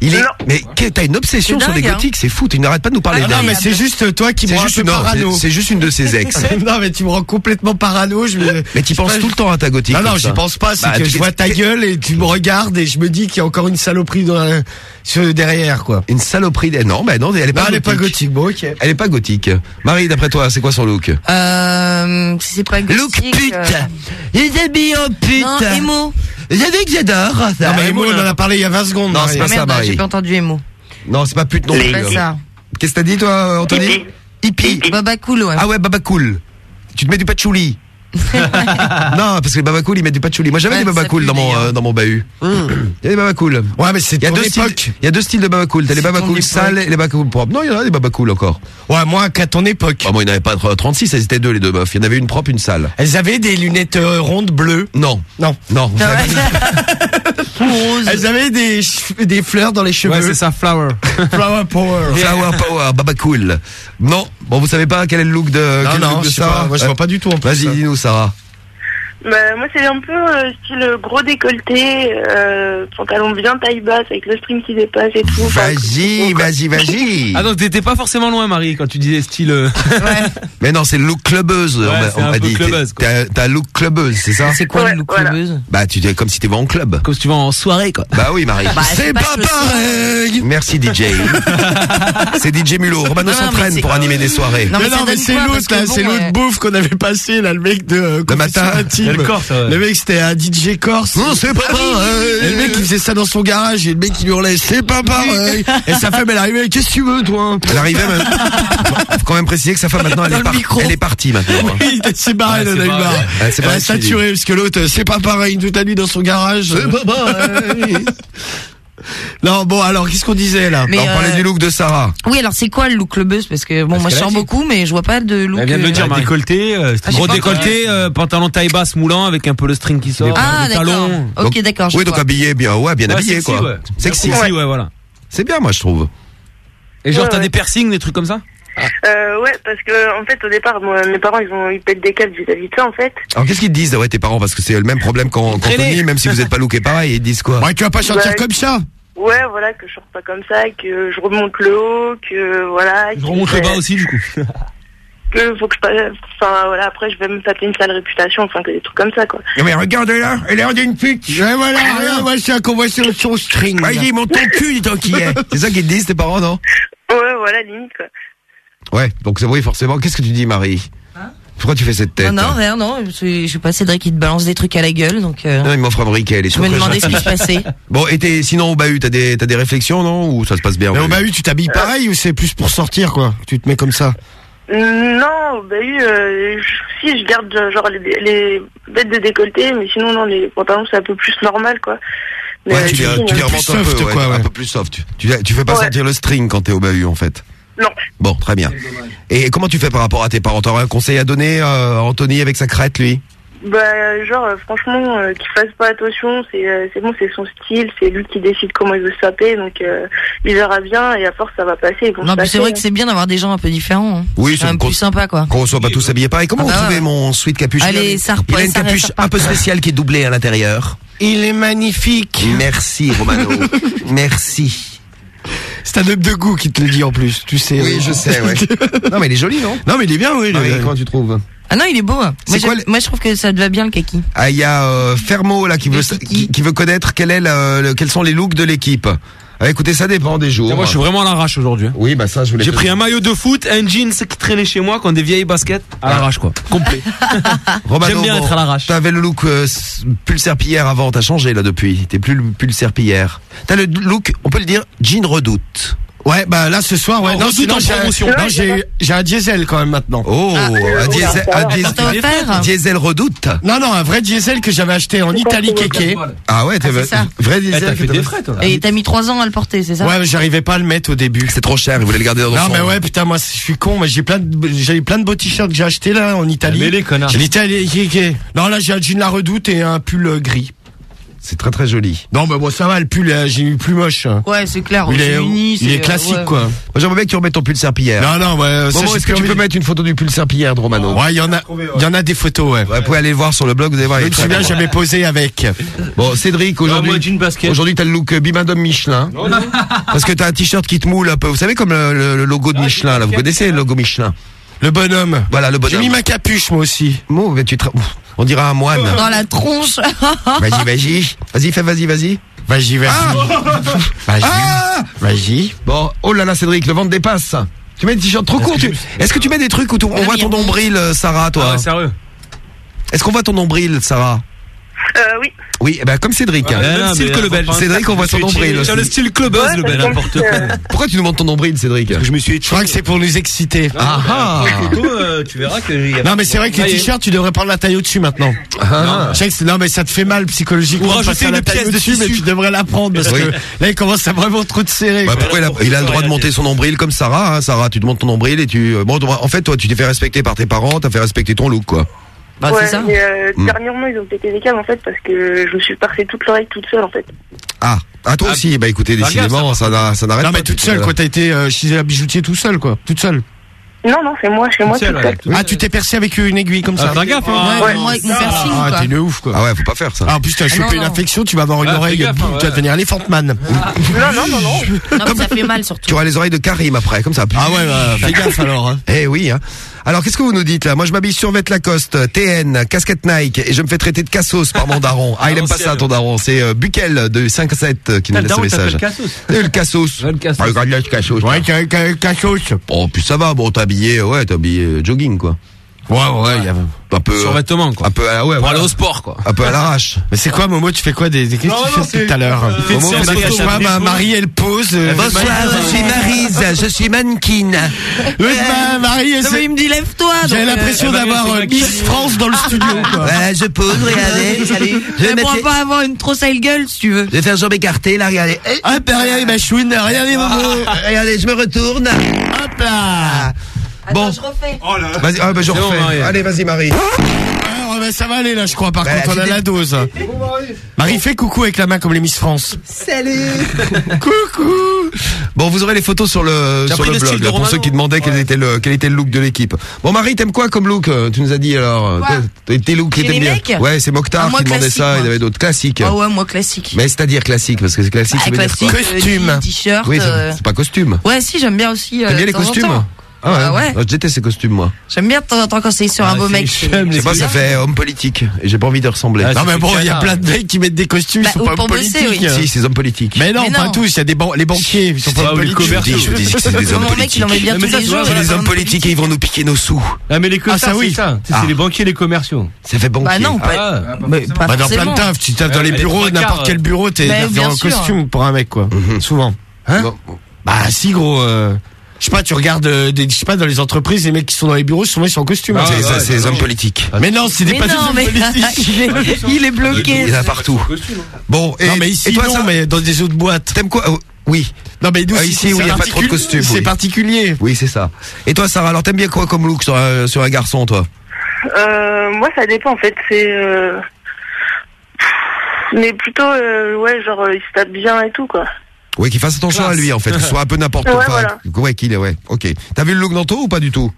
Il est. Mais que- t'as une obsession sur les dingue, hein. gothiques, c'est fou. Tu n'arrêtes pas de nous parler Ah d'elle. non, mais c'est juste toi qui me C'est rends juste parano. c'est- juste une de ses ex. non, mais tu me rends complètement parano. Je me... Mais tu penses pas, tout le temps à ta gothique. Non, non, j'y pense pas. C'est Bah, que je vois ta gueule et tu me regardes et je me dis qu'il y a encore une saloperie dans la- sur- derrière, quoi. Une saloperie. Non, mais non, elle est Non, pas elle est gothique. pas gothique. Bon, ok. Elle est pas gothique. Marie, d'après toi, c'est quoi son look Euh, si c'est pas gothique, euh, Les habits en Non, émo. Vous savez que j'adore ça. Non, mais Emo, on en a parlé il y a 20 secondes. Non, c'est pas Ah, ça, Marie. j'ai pas entendu émo. Non, c'est pas pute non plus. Ça. Qu'est-ce que t'as dit, toi, Anthony Hippie. Baba cool ouais. Ah ouais, baba cool. Tu te mets du patchouli. Non, parce que les baba cool, ils mettent du patchouli. Moi, j'avais Ouais, des baba ça cool pue, dans mon, euh, dans mon bahut. Il y a des baba cool. Ouais, mais c'est Il y a ton deux styles, époque. il y a deux styles de baba cool. T'as les C'est baba ton cool époque. sales et les baba cool propres. Non, il y en a des baba cool encore. Ouais, moi, qu'à ton époque. Ah, moi, il n'y en avait pas 36, elles étaient deux, les deux meufs. Il y en avait une propre, une sale. Elles avaient des lunettes euh, rondes bleues. Non. Non. Non. Elles avaient des, des fleurs dans les cheveux. Ouais, c'est ça, flower. Flower power. Flower power, baba cool. Non. Bon, vous savez pas quel est le look de, Non, quel non, look de Sarah pas. Moi, je vois pas du tout, en plus, Vas-y, dis-nous, Sarah. Bah, moi, c'est un peu euh, style gros décolleté, euh, pantalon bien taille basse avec le string qui dépasse et tout. Vas-y, vas-y, vas-y. Ah donc t'étais pas forcément loin Marie quand tu disais style. euh, Mais non, c'est le look clubeuse, on m'a- c'est on un m'a peu dit. clubeuse, T'as t'as un look clubeuse, c'est ça? C'est quoi le look clubeuse Bah, tu dis comme si tu vas en club. Comme si tu vas en soirée quoi. Bah oui, Marie. Bah, c'est pas pareil. Merci DJ. c'est DJ Mulot. Romano Non, non, mais s'entraîne c'est- pour animer des soirées. Non, mais ça non, mais donne c'est quoi, parce que bon, euh, bouffe qu'on avait passé là, le mec de euh, Le matin. Il le Corse, ouais. Le mec c'était un DJ Corse. Non, c'est pas Ah pareil. Et le mec il faisait ça dans son garage et le mec il hurlait c'est pas pareil. et sa femme elle arrivait qu'est-ce que tu veux toi? Elle arrivait même. Faut quand même préciser que sa femme maintenant, elle, est, par- elle est partie maintenant. hein. Oui, c'est barré, Ouais, le c'est Neymar. barré. Ouais, c'est Elle a saturé parce que l'autre c'est pas pareil toute la nuit dans son garage. C'est pas pareil. Non bon alors qu'est-ce qu'on disait là Mais, On parlait euh, du look de Sarah. Oui, alors c'est quoi le look clubeuse Parce que bon, Parce moi je sors beaucoup, mais je vois pas de look. Elle vient de le euh, dire, Marie. décolleté, euh, Ah, gros décolleté, euh, pantalon taille basse moulant avec un peu le string qui sort, Ah, des d'accord. talons. Ok, d'accord. Oui, donc habillé bien, ouais, bien Ouais, habillé sexy, quoi. ouais. Sexy. Sexy, ouais, voilà. C'est bien, moi je trouve. Et genre Ouais, t'as ouais. des piercings, des trucs comme ça? Euh, ouais, parce que en fait, au départ, moi, mes parents, ils ont, ils pètent des câbles vis-à-vis de ça, en fait. Alors qu'est-ce qu'ils te disent, ouais, tes parents, parce que c'est le même problème qu'en. Tony, même si vous êtes pas looké pareil, ils te disent quoi? Ouais tu vas pas sortir comme ça. Ouais, voilà, que je sorte pas comme ça, que je remonte le haut, que voilà. Je remonte le bas aussi du coup. Que faut que je passe- enfin voilà, après je vais me taper une sale réputation, enfin que des trucs comme ça, quoi. Mais regarde là, elle est en une pute. Ouais voilà, regarde, moi c'est un qu'on voit sur son string. Vas-y, monte ton cul, tant qu'il est. C'est ça qu'ils te disent, tes parents, non? Ouais, voilà, limite, quoi. Ouais, donc c'est oui, forcément. Qu'est-ce que tu dis, Marie Pourquoi tu fais cette tête Non, non, rien, non. Je je suis pas Cédric qui te balance des trucs à la gueule, donc. euh, Non, il m'offre un briquet, elle est Je me demandais ce qui se passait. Bon, et t'es- sinon au bahut, t'as des, t'as des réflexions, non Ou ça se passe bien au Mais au bahut tu t'habilles pareil ou c'est plus pour sortir quoi Tu te mets comme ça. Non, bah oui, euh, si je garde euh, genre les, les bêtes de décolleté, mais sinon non, les pantalons c'est un peu plus normal, quoi. Mais, Ouais, euh, tu les, tu les euh, remontes un peu, ouais, un peu plus soft. Tu, tu, tu fais pas Ouais. sentir le string quand t'es au bahut, en fait. Non. Bon, très bien. Et comment tu fais par rapport à tes parents? T'aurais un conseil à donner euh, à Anthony avec sa crête, lui? Bah, genre, euh, franchement, euh, qu'il fasse pas attention, c'est euh, c'est bon, c'est son style, c'est lui qui décide comment il veut se taper, donc euh, il verra bien et à force ça va passer. ils vont Non, c'est vrai que c'est bien d'avoir des gens un peu différents. hein. Oui, c'est un peu plus sympa, quoi. Qu'on soit pas tous habillés pareil. Comment Ah vous bah trouvez ouais. mon sweat capuche Allez, Il a- ça Il a une capuche un peu spéciale qui est doublée à l'intérieur. Il est magnifique. Merci, Romano. Merci. C'est un homme de goût qui te le dit en plus, tu sais. Oui, je sais, ouais. Non, mais il est joli, non? Non, mais il est bien, oui. Marie, comment tu trouves? Ah non, il est beau. hein. C'est Moi, quoi je- moi, je trouve que ça te va bien le kaki. Ah, il y a euh, Fermo là qui veut qui, qui veut connaître quel est le- le- quels sont les looks de l'équipe. Ah, écoutez, ça dépend des jours. Moi je suis vraiment à l'arrache aujourd'hui. hein. Oui, bah ça je voulais. J'ai te- pris un maillot de foot, un jeans qui traînait chez moi, quand des vieilles baskets, à l'arrache quoi. Complet. Romano, J'aime bien être à l'arrache. T'avais le look euh, s- avant, t'as changé là depuis. T'es plus le. T'as le look, on peut le dire, jean redoute. Ouais, bah là ce soir, ouais. Non, en j'ai promotion. non, Ouais, j'ai j'ai un diesel quand même maintenant. Oh, un diesel, un diesel, redoute. Non, non, un vrai diesel que j'avais acheté en Italie, kéké. Ah ouais, t'es c'est ça. vrai Eh, diesel. T'as que des frais toi. Et t'as mis trois ans à le porter, c'est ça? Ouais, mais j'arrivais pas à le mettre au début. C'est trop cher, il voulait le garder dans Non son. mais ouais putain moi je suis con mais j'ai plein de j'ai plein de beaux t-shirts que j'ai achetés là en Italie. Mais les connards. L'Italie kéké. Non là j'ai un jean la redoute et un pull gris. C'est très très joli. Non mais bon ça va le pull euh, j'ai eu plus moche. Ouais, c'est clair. Il c'est est uni, il c'est, est euh, classique ouais. quoi. Moi, J'aimerais bien que tu remettes ton pull serpillière. Non non ouais ça, Momo, j'ai est-ce que tu peux mettre une photo du pull serpillière de Romano Ouais, il y en a il y en a des photos ouais. Ouais, Vous pouvez aller le voir sur le blog, vous allez voir. Je me souviens j'avais posé avec. Bon, Cédric, aujourd'hui, aujourd'hui, t'as le look euh, Bimandom Michelin. Parce que t'as un t-shirt qui te moule un peu. Vous savez, comme le, le- le logo de Michelin, là. Vous connaissez le logo Michelin? Le bonhomme. Voilà, le J'ai bonhomme. mis ma capuche moi aussi. Mais tu te- on dirait un moine. Dans la tronche. Vas-y, vas-y. Vas-y, fais, vas-y, vas-y. Vas-y vas-y. Vas-y. Ah Vas-y. Bon, oh là là, Cédric, le ventre dépasse. Tu mets des t-shirts trop courts. tu- Est-ce que tu mets des trucs où tu- on voit ton nombril, euh, Sarah, Ah toi ouais, sérieux. Est-ce qu'on voit ton nombril, Sarah Euh, oui. Oui, ben comme Cédric. Hein. même style que le belge. Cédric, on voit son nombril. T'as le style clubeuse Ouais, le belge. N'importe euh, quoi. Pourquoi tu nous montres ton nombril, Cédric? Je me suis Je crois que c'est pour nous exciter. Ah ah tu verras que. Non mais c'est vrai que les t-shirts tu devrais prendre la taille au-dessus maintenant. Ah. C'est- non mais ça te fait mal psychologiquement Ou rajouter une pièce de au-dessus, mais tu devrais la prendre parce que là il commence à vraiment trop te serrer. Bah, quoi. pourquoi il a, il a le droit de monter son nombril comme Sarah, hein, Sarah, tu te montes ton nombril et tu, euh, bon, en fait, toi, tu t'es fait respecter par tes parents, t'as fait respecter ton look, quoi. Bah, ouais, c'est ça. mais euh, Mm. dernièrement, ils ont pété des câbles en fait parce que je me suis percé toute l'oreille toute seule en fait. Ah, à toi Ah, aussi, bah écoutez, bah, décidément, ça n'a- ça n'arrête Non pas. mais toute seule à quoi, t'as été euh, chez la bijoutier tout seul quoi, toute seule. Non, non, c'est moi, chez moi toute seule. Ah, tu t'es percé avec une aiguille comme ça Ah, fais gaffe, hein. Ouais, moi avec mon piercing, Ah, t'es le ouf, quoi. Ah ouais, faut pas faire ça. Ah, en plus, t'as Ah, chopé non, une non. infection, tu vas avoir une Ah, oreille, gaffe, hein, tu vas devenir Elephant Man. Non, non, non, non. Non, mais ça fait mal surtout. Tu auras les oreilles de Karim après, comme ça. Ah ouais, bah, fais gaffe alors. Hein. Eh oui. Hein. Alors qu'est-ce que vous nous dites là? Moi je m'habille sur Lacoste, TN, casquette Nike et je me fais traiter de cassos par mon daron. Ah il aime pas ça ton daron. C'est euh, Bukel de 5-7 qui nous Ah, le laisse daron message. Cassos. Le cassos. Ouais, le cassos. Ah, regarde là, le cassos. Ouais, qu'a- qu'a- cassos. Bon puis ça va. Bon t'es habillé, ouais t'es habillé euh, jogging quoi. Ouais, ouais, y a... Un peu. Sur vêtements, quoi. Un peu. à- ouais. Pour voilà. aller au sport, quoi. Un peu à l'arrache. Mais c'est quoi, Momo Tu fais quoi des, des... Qu'est-ce que tu fais depuis tout à l'heure Momo, photos. ma- Marie, elle pose. euh, Bonsoir, je suis Maryse, je suis mannequin. Oui, ma- Marie, elle il me dit lève-toi. J'ai l'impression euh, d'avoir euh, Miss France dans le studio, quoi. Je pose, regardez, salut. Je vais Elle mettre pourra les- pas avoir une trop sale gueule si tu veux. je vais faire jambes écartées, là, regardez. Eh, Ah, bah, regardez ma chouine, regardez Momo. regardez, je me retourne. Hop là. Bon. je refais. Vas-y, ah, bah, je refais. Marie. Allez, vas-y, Marie. Alors, bah, ça va aller là, je crois. Par Bah, contre, on a la dose. Marie, fais coucou avec la main comme les Miss France. Salut. Coucou. Bon, vous aurez les photos sur le, T'as sur le le blog, là, pour ceux qui demandaient quel était le, quel était le look de l'équipe. Bon, Marie, t'aimes quoi comme look? euh, Tu nous as dit, alors. Quoi Tes- Tes looks t'aimes les bien. mecs Ouais, c'est Mokhtar Ah, moi, qui demandait ça, moi. il y avait d'autres classiques. Ah ouais, moi classique. Mais c'est-à-dire classique, parce que c'est classique, Ah, ça veut dire classique, quoi? euh, Costume. T-shirt. Oui, euh, c'est pas costume. Ouais, si, j'aime bien aussi. euh, T'aimes bien les costumes? Ah ouais. Ah ouais. Ah, déteste ces costumes, moi. J'aime bien de temps en temps quand c'est sur un beau mec. sais pas, ça fait homme politique. Et j'ai pas envie de ressembler. Ah, Non, mais c'est bon, il y a plein de mecs qui mettent des costumes, Bah, ils sont pas bosser, politiques. oui. Si, c'est hommes politiques. Mais non, Mais pas tous. Il y a des, ban- les banquiers, ils sont Ah, pas le politiques. Je vous dis, c'est des hommes politiques. les C'est hommes politiques et ils vont nous piquer nos sous. Ah, mais les oui. c'est ça. Ah. C'est les banquiers, les commerciaux. Ça fait banquier. Bah non, pas, Ah. Bah, dans plein de taf, tu tapes dans les bureaux, n'importe quel bureau, t'es en costume pour un mec, quoi. Souvent. Hein. Bah, si, gros, euh, je sais pas, tu regardes, euh, des, je sais pas, dans les entreprises, les mecs qui sont dans les bureaux, souvent ils sont en costume. Ah, hein. C'est ça, ouais, c'est les ouais. hommes politiques. Mais non, c'est des Mais pas des non, hommes mais politiques. il est, il est bloqué. Il y en a partout. Bon, et, Non, mais ici, et toi, non, ça- mais dans des autres boîtes. T'aimes quoi? Oh, Oui. Non, mais nous, Ah, ici, c'est oui, y a pas trop de costumes, C'est oui. particulier. Oui, c'est ça. Et toi, Sarah, alors t'aimes bien quoi comme look sur un, sur un garçon, toi? Euh, moi, ça dépend en fait. C'est. Euh... Mais plutôt, euh, ouais, genre, euh, il se tape bien et tout, quoi. Oui, qu'il fasse attention à lui, en fait, qu'il soit un peu n'importe Ouais, quoi. voilà. Ouais, qu'il est, ouais. Ok. T'as vu le look d'Anto ou pas du tout?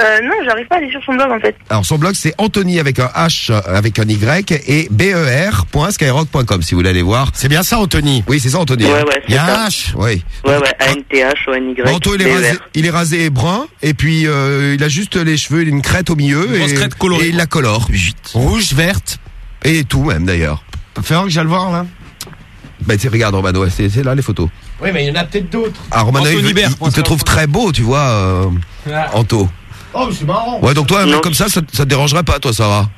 Euh, non, j'arrive pas à aller sur son blog en fait. Alors son blog c'est Anthony avec un H euh, avec un Y et ber.skyrock.com si vous voulez aller voir. C'est bien ça Anthony? Oui, c'est ça Anthony. Ouais, ouais, Il y a un. H. Oui. Ouais, ouais, A-N-T-H-O-N-Y. Bon, Anto il est BER. rasé, il est rasé brun et puis euh, il a juste les cheveux, il a une crête au milieu Une et, crête colorée, et il la colore. Rouge, verte. Et tout même d'ailleurs. Fais voir que j'aille le voir, là. Bah tu sais, regarde Romano, c'est c'est là les photos. Oui, mais il y en a peut-être d'autres. Ah Romano, il, il- il te trouve très beau, tu vois, euh, Anto. Oh, mais c'est marrant. Ouais, donc toi, un mec comme ça, ça, ça te dérangerait pas, toi, Sarah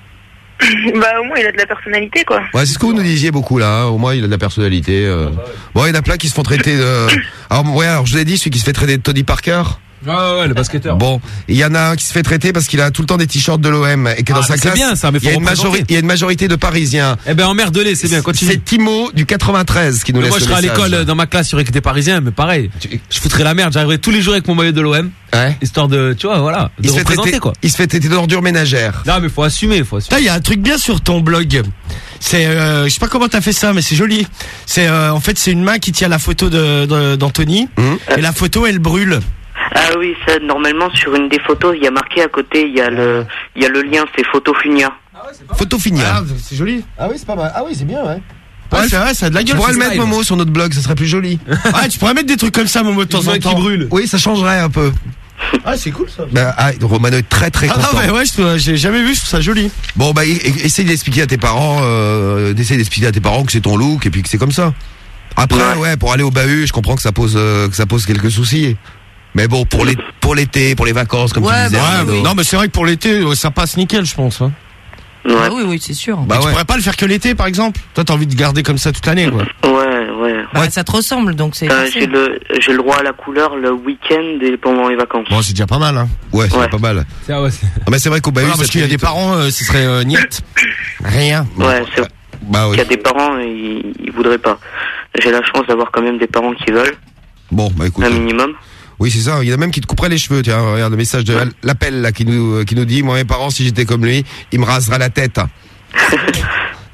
bah, au moins, il a de la personnalité, quoi. Ouais, c'est ce que vous nous disiez beaucoup là. hein. Au moins, il a de la personnalité. euh. Bon, il y en a plein qui se font traiter de. Alors, ouais, alors je vous l'ai dit, celui qui se fait traiter de Tony Parker. Ah ouais, le basketteur. Bon, il y en a un qui se fait traiter parce qu'il a tout le temps des t-shirts de l'OM et que Ah, dans sa mais c'est classe, bien, ça, mais il y a faut une majorité, il y a une majorité de Parisiens. Eh ben, emmerde-les, c'est bien, continue. C'est Timo du 93 qui nous Mais laisse moi, je serais à l'école, euh, dans ma classe, il y aurait que des parisiens, mais pareil. Je foutrais la merde, j'arriverais tous les jours avec mon maillot de l'OM. Ouais. Histoire de, tu vois, voilà, de Il se, fait représenter, traiter, quoi. il se fait traiter d'ordure ménagère. Non, mais faut assumer, faut assumer. Il y a un truc bien sur ton blog. C'est, euh, je sais pas comment t'as fait ça, mais c'est joli. C'est, euh, en fait, c'est une main qui tient la photo de, de- d'Anthony. Hum. Et la photo, elle brûle. Ah oui, ça, normalement, sur une des photos, il y a marqué à côté, il y a le, il y a le lien, c'est Photo Funia. Photo finia. Ah, c'est joli. Ah oui, c'est pas mal. Ah oui, c'est bien, ouais. Ouais, c'est vrai, ça a de la Tu gueule. pourrais ce le mettre. Momo sur notre blog, ça serait plus joli. Ah, tu pourrais mettre des trucs comme ça, Momo, de temps en temps. brûle. Oui, ça changerait un peu. Ah, c'est cool ça. Bah, ah, Romano est très très Ah content. non, mais ouais, je- j'ai jamais vu, je trouve ça joli. Bon bah e- e- essaye d'expliquer à tes parents, euh, d'essayer d'expliquer à tes parents que c'est ton look et puis que c'est comme ça. Après ouais, pour aller au bahut, je comprends que ça pose euh, que ça pose quelques soucis. Mais bon pour les pour l'été, pour les vacances comme Ouais, tu disais. bah, Arnaud. Non, mais c'est vrai que pour l'été, euh, ça passe nickel, je pense. Hein. Ah oui, oui, c'est sûr. Bah tu ouais. pourrais pas le faire que l'été, par exemple. Toi, t'as envie de garder comme ça toute l'année, quoi. Ouais, ouais. Bah, ça te ressemble, donc c'est. Euh, j'ai le, j'ai le droit à la couleur le week-end et pendant les vacances. Bon, c'est déjà pas mal, hein. Ouais, c'est Ouais. pas mal. Ah ouais, c'est- Ah, mais c'est vrai qu'au bahut, Voilà, parce qu'il y a des parents, euh, ce serait euh, niet. Rien. Ouais, c'est Bah oui. Il y a des parents, ils, ils voudraient pas. J'ai la chance d'avoir quand même des parents qui veulent, Bon, bah écoute. un minimum. Oui, c'est ça. Il y en a même qui te couperaient les cheveux. Tiens, regarde le message de l'appel là qui nous qui nous dit moi mes parents si j'étais comme lui, il me rasera la tête.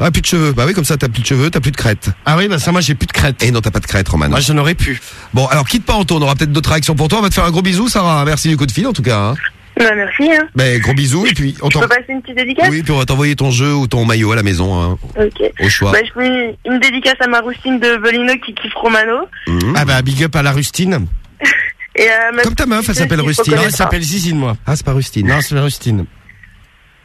Ah, plus de cheveux. Bah oui, comme ça, t'as plus de cheveux, t'as plus de crête. Ah oui, bah ça, moi, j'ai plus de crête. Et non, t'as pas de crête, Roman. Moi, j'en aurais pu. Bon, alors quitte pas Anto, on aura peut-être d'autres réactions pour toi. On va te faire un gros bisou, Sarah. Merci du coup de fil, en tout cas. Hein. Bah, merci, hein. Ben, gros bisous, et puis on t'en... peux passer une petite dédicace Oui, puis on va t'envoyer ton jeu ou ton maillot à la maison, hein, Ok. au choix. Bah, je fais une dédicace à ma roustine de Bolino qui kiffe Romano. Ah bah, big up à la Rustine. Et ma Comme ta meuf, elle s'appelle Rustine. Non, elle s'appelle Zizine, moi. Ah, c'est pas Rustine. Non, c'est Rustine.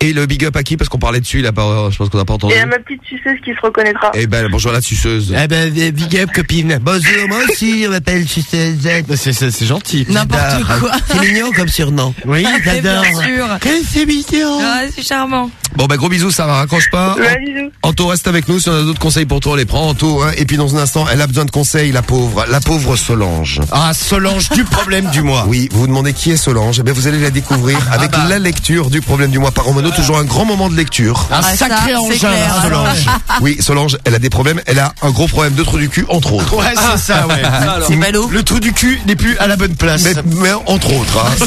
Et le big up à qui? Parce qu'on parlait dessus, a pas, je pense qu'on n'a pas entendu. Et à ma petite suceuse qui se reconnaîtra. Eh ben, bonjour la suceuse. Eh ben, big up, copine. Bonjour, moi aussi, on m'appelle Sucette. C'est, c'est, c'est gentil. N'importe quoi. C'est mignon comme surnom. Oui, j'adore. Bien sûr. C'est mignon. Ah, c'est charmant. Bon, ben, gros bisous, Sarah, raccroche pas. Ouais, bisous. Anto reste avec nous, si on a d'autres conseils pour toi, on les prend, Anto, hein. Et puis dans un instant, elle a besoin de conseils, la pauvre, la pauvre Solange. Ah, Solange du problème du mois. Oui, vous vous demandez qui est Solange, eh bien vous allez la découvrir avec bah. la lecture du problème du mois par Romano, toujours un grand moment de lecture. Un Ah, ça, sacré c'est engin, clair. Solange. Oui, Solange, elle a des problèmes, elle a un gros problème de trou du cul, entre autres. Ouais, c'est ça, ouais. C'est ballot. Le trou du cul n'est plus à la bonne place. Mais, mais entre autres, hein.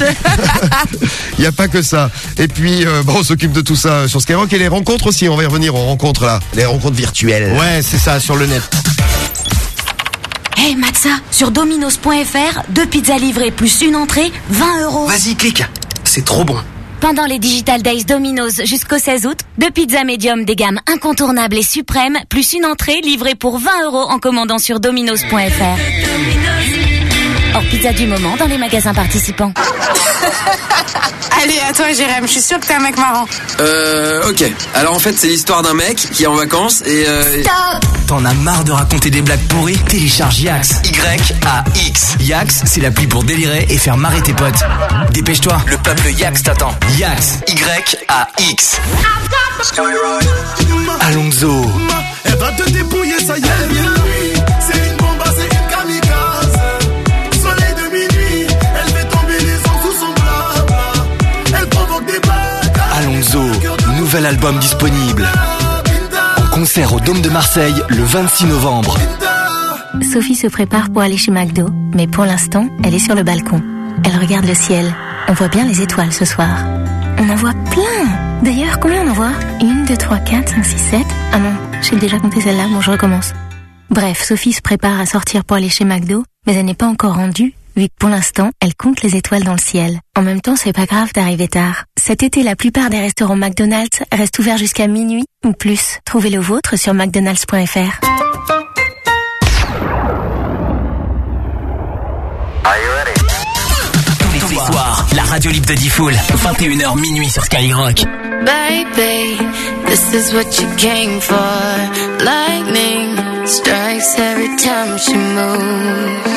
il n'y a pas que ça. Et puis, euh, bon, on s'occupe de tout ça sur Skyrock et les rencontres aussi. On va y revenir aux rencontres là, les rencontres virtuelles. Ouais, c'est ça, sur le net. Hey Maxa, sur dominos.fr, deux pizzas livrées plus une entrée, 20 euros. Vas-y, clique. C'est trop bon. Pendant les Digital Days Domino's jusqu'au 16 août, deux pizzas médium des gammes incontournables et suprêmes, plus une entrée livrée pour 20 euros en commandant sur dominos.fr. Hors pizza du moment dans les magasins participants. Allez, à toi, Jérém. Je suis sûre que t'es un mec marrant. Euh, ok. Alors en fait, c'est l'histoire d'un mec qui est en vacances et euh... T'en as marre de raconter des blagues pourries? Télécharge Yax. Y-A-X. Yax, c'est l'appli pour délirer et faire marrer tes potes. Dépêche-toi, le peuple Yax t'attend. Yax. Y-A-X. Alonso. Elle va te dépouiller, ça y est. nouvel album disponible. En concert au Dôme de Marseille le 26 novembre. Sophie se prépare pour aller chez McDo, mais pour l'instant, elle est sur le balcon. Elle regarde le ciel. On voit bien les étoiles ce soir. On en voit plein D'ailleurs, combien on en voit? Une, deux, trois, quatre, cinq, six, sept. Ah non, j'ai déjà compté celle-là, bon je recommence. Bref, Sophie se prépare à sortir pour aller chez McDo, mais elle n'est pas encore rendue, vu que pour l'instant, elle compte les étoiles dans le ciel. En même temps, c'est pas grave d'arriver tard. Cet été, la plupart des restaurants McDonald's restent ouverts jusqu'à minuit ou plus. Trouvez le vôtre sur mcdonalds.fr. Tous les soirs, la radio libre de Diffoul. 21h minuit sur Skyrock. Baby, this is what you came for. Lightning strikes every time she moves.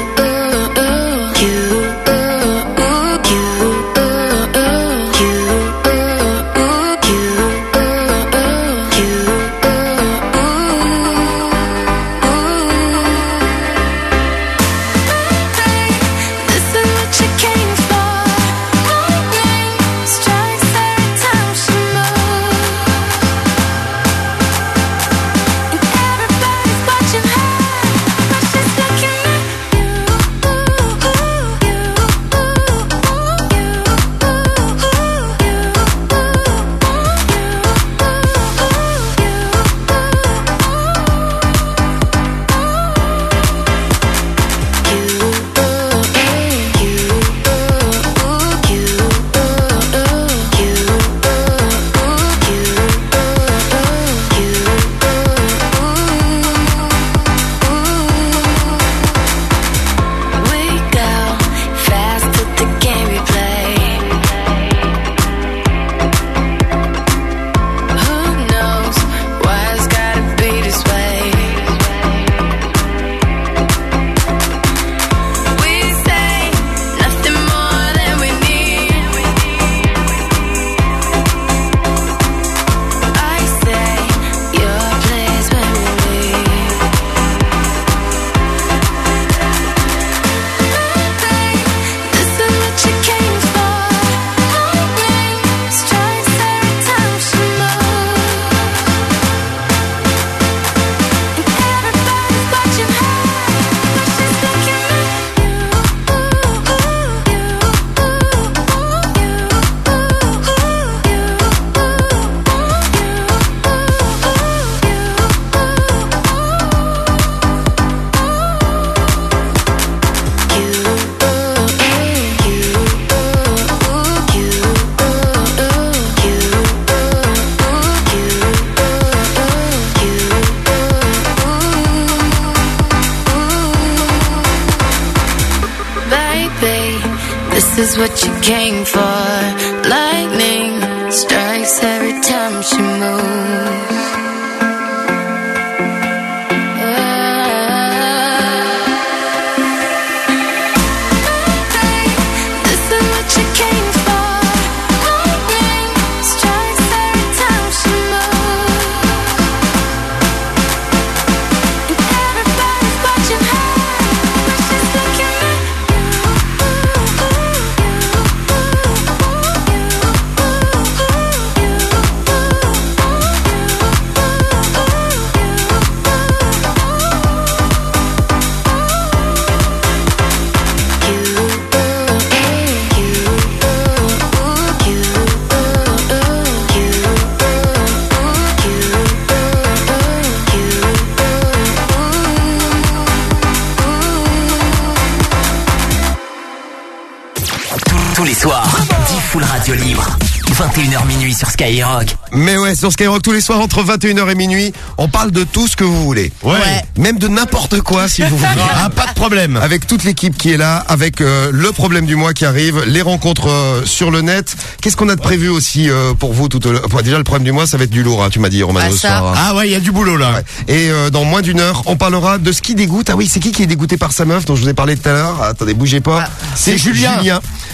Ouais, sur Skyrock tous les soirs entre 21h et minuit, on parle de tout ce que vous voulez. Ouais. Même de n'importe quoi si vous voulez. Ah, pas de problème. Avec toute l'équipe qui est là, avec euh, le problème du mois qui arrive, les rencontres euh, sur le net. Qu'est-ce qu'on a de prévu aussi euh, pour vous tout au long? Déjà le problème du mois, ça va être du lourd, hein, tu m'as dit Romano Ah, ce ça. soir, hein. Ah ouais, il y a du boulot là. Ouais. Et euh, dans moins d'une heure, on parlera de ce qui dégoûte. Ah oui, c'est qui qui est dégoûté par sa meuf dont je vous ai parlé tout à l'heure? Attendez, bougez pas. c'est Julien.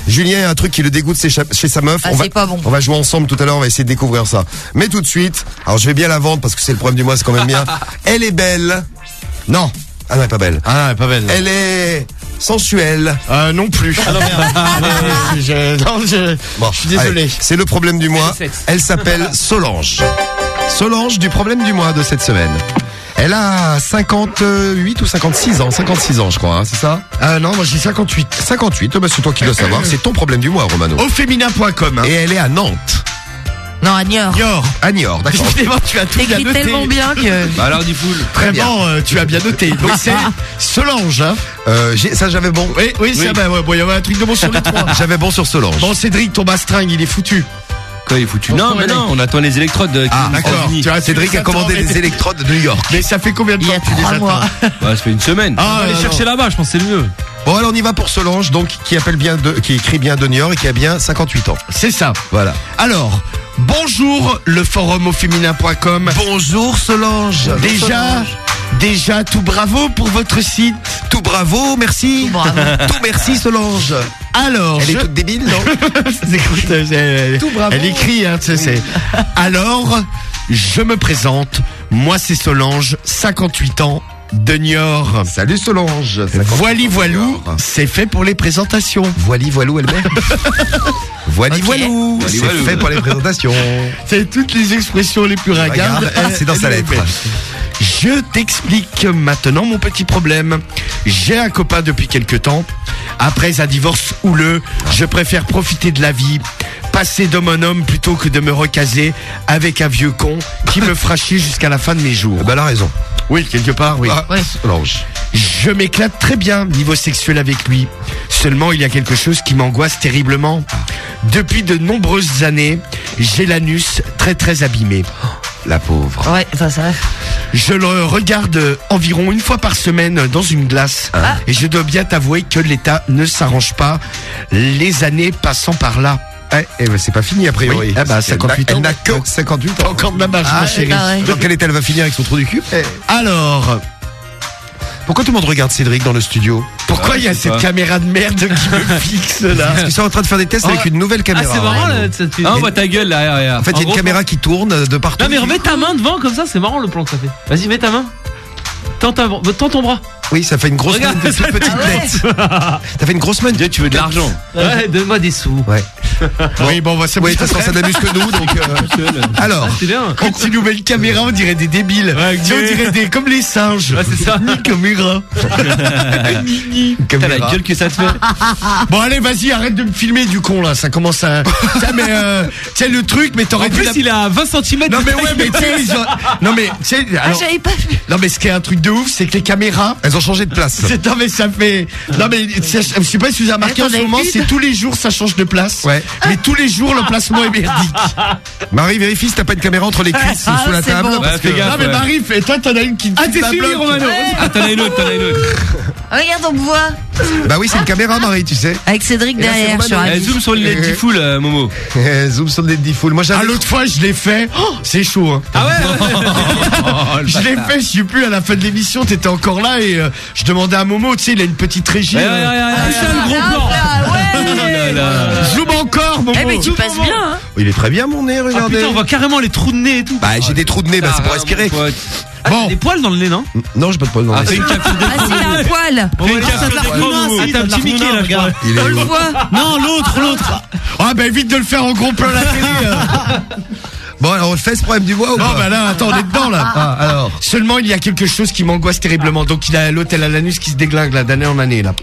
Julien. A un truc qui le dégoûte chez, chez sa meuf. Ah, on, va, c'est pas bon. on va jouer ensemble tout à l'heure, on va essayer de découvrir ça. Mais tout de suite, alors je vais bien la vendre parce que c'est le problème du mois, c'est quand même bien. Elle est belle. Non. Ah non, elle est pas belle. Ah non, elle est pas belle. Elle est sensuelle. Euh, non plus. Ah non, merde. je, non, je, Bon, je suis désolé. c'est le problème du mois. Elle s'appelle Solange. Solange du problème du mois de cette semaine. Elle a 58 ou 56 ans, 56 ans je crois, hein, c'est ça? Ah non, moi j'ai 58. 58, bah c'est toi qui dois savoir, c'est ton problème du mois Romano. Au féminin.com. Hein. Et elle est à Nantes. Non, à Niort. Niort. À Niort, d'accord. Décidément, tu as tout bien T'écris noté. tellement bien que. Bah alors, dis full. Vraiment, euh, tu as bien noté. Donc c'est Solange. Hein. Euh, j'ai- ça j'avais bon. Oui, oui, ça, bah, ouais, bon, il y avait un truc de bon sur les trois. J'avais bon sur Solange. Bon, Cédric, ton bastringue, il est foutu. Quoi, il est foutu Bon, Non, mais non, on attend les électrodes qui Ah, d'accord. Tu vois, Cédric a commandé des électrodes de New York. Mais ça fait combien de Il y temps a que tu les trois attends mois. Bah, ça fait une semaine. Ah, On va aller non, chercher là-bas, je pense que c'est le mieux. Bon alors on y va pour Solange, donc qui appelle bien de, qui écrit bien de Niort et qui a bien 58 ans. C'est ça. Voilà. Alors, bonjour le forum au féminin.com. Bonjour Solange. Déjà, déjà tout bravo pour votre site. Tout bravo, merci. Tout bravo. Tout merci Solange. Alors, Elle je- est toute débile, non Écoute, euh, elle, Tout bravo. elle écrit, hein, tu sais. Alors, je me présente. Moi, c'est Solange, 58 ans, de Niort. Salut Solange. Voili voilou, c'est fait pour les présentations. Voili voilou elle-même. Voili voilou, c'est fait pour les présentations. C'est toutes les expressions les plus ringardes. Regarde, c'est dans sa lettre. Je t'explique maintenant mon petit problème. J'ai un copain depuis quelque temps. Après un divorce houleux, je préfère profiter de la vie, passer d'homme en homme plutôt que de me recaser avec un vieux con qui me fera chier jusqu'à la fin de mes jours. Bah elle a raison. Oui, quelque part, oui. Ah, Solange. Je m'éclate très bien niveau sexuel avec lui. Seulement, il y a quelque chose qui m'angoisse terriblement. Depuis de nombreuses années, j'ai l'anus très très abîmé. La pauvre. Ouais, ça, ça. Je le regarde environ une fois par semaine dans une glace. Ah. Et je dois bien t'avouer que l'état ne s'arrange pas. Les années passant par là. Eh, eh ben, c'est pas fini a priori. Oui. Ah bah, Parce qu'elle 58 n'a- ans. Elle n'a que 58 ans. Encore de la marge, Ah, ma chérie. ouais. Dans quel état elle va finir avec son trou du cul? Eh, Alors, Pourquoi tout le monde regarde Cédric dans le studio pourquoi Ah, il y a cette pas. caméra de merde qui me fixe là Parce qu'ils sont en train de faire des tests avec Oh. une nouvelle Ah, caméra. c'est marrant, là. ça, tu- Ah, on voit ta gueule là, regarde. En fait, il y a une gros, caméra qui tourne de partout. Non, mais remets ta main devant, comme ça, c'est marrant le plan que ça fait. Vas-y, mets ta main. Tends, ta- tends ton bras. Oui, ça fait une grosse main Regarde, de toute petite Ah tête. Ça fait une grosse main. Dieu, tu veux de l'argent. Ouais, donne-moi des sous. Ouais. Oui, bon, on va Oui, de toute façon, ça n'amuse que nous, donc. euh, Alors, Ah, c'est bien. Quand tu nous mets une caméra, on dirait des débiles. Ouais, Tu sais, on dirait des, comme les singes. Ouais, c'est ça. Ni caméra. Ni, ni. T'as la gueule que ça te fait. Bon, allez, vas-y, arrête de me filmer du con, là. Ça commence à. Tiens, mais, euh, tiens, le truc, mais En t'aurais dû. plus, la- il est à 20 cm. Non, mais ouais, mais sais, ils ont- Non, mais, sais, Ah, alors. j'avais pas vu. Non, mais ce qui est un truc de ouf, c'est que les caméras. elles ont changé de place. C'est, non, mais ça fait. Non, mais ça- je sais pas si vous avez remarqué en ce moment, c'est tous les jours, ça change de place. Ouais. Mais tous les jours, le placement est merdique. Marie, vérifie si t'as pas une caméra entre les cuisses Ah, sous la c'est table. bon. parce Ouais, que- fais gaffe. non, mais ouais. Marie, fait- toi, t'en as une qui. Ah, t'es suivi. Romano. Ah, t'en as une autre, t'en as une autre. Regarde, on me voit. Bah oui, c'est une caméra, Marie, tu sais. Avec Cédric Et là, c'est derrière sur un Eh, zoom sur le LED D-Full, euh, Momo. Eh, Zoom sur le LED full. Moi, Ah, j'avais. l'autre fois, je l'ai fait. Oh, c'est chaud, hein. Ah ouais je l'ai fait, je sais plus, à la fin de l'émission, t'étais encore là et euh, je demandais à Momo, tu sais, il a une petite régie. Ouais, ouais, ouais, ouais, ouais, c'est le gros plan. Encore, Momo. Eh mais tu passes bien hein Il est très bien, mon nez, Ah regardez. putain, on voit carrément les trous de nez et tout. Bah, j'ai des trous de nez, bah, c'est pour Ah, respirer. mon. Ah, Bon. t'as des poils dans le nez, non Non, j'ai pas de poil dans le nez. une capture Ah si, il a un poil. Ah, t'as un petit Mickey, là, je crois. Il est On le où voit Non, l'autre, l'autre. Ah, bah évite de le faire en gros plan à la télé. euh. Bon, alors, on fait ce problème du bois ou Non, pas bah là, attends, on est dedans, là. Ah, alors. Seulement, il y a quelque chose qui m'angoisse terriblement. Donc, il a l'hôtel à l'anus qui se déglingue, là, d'année en année, là.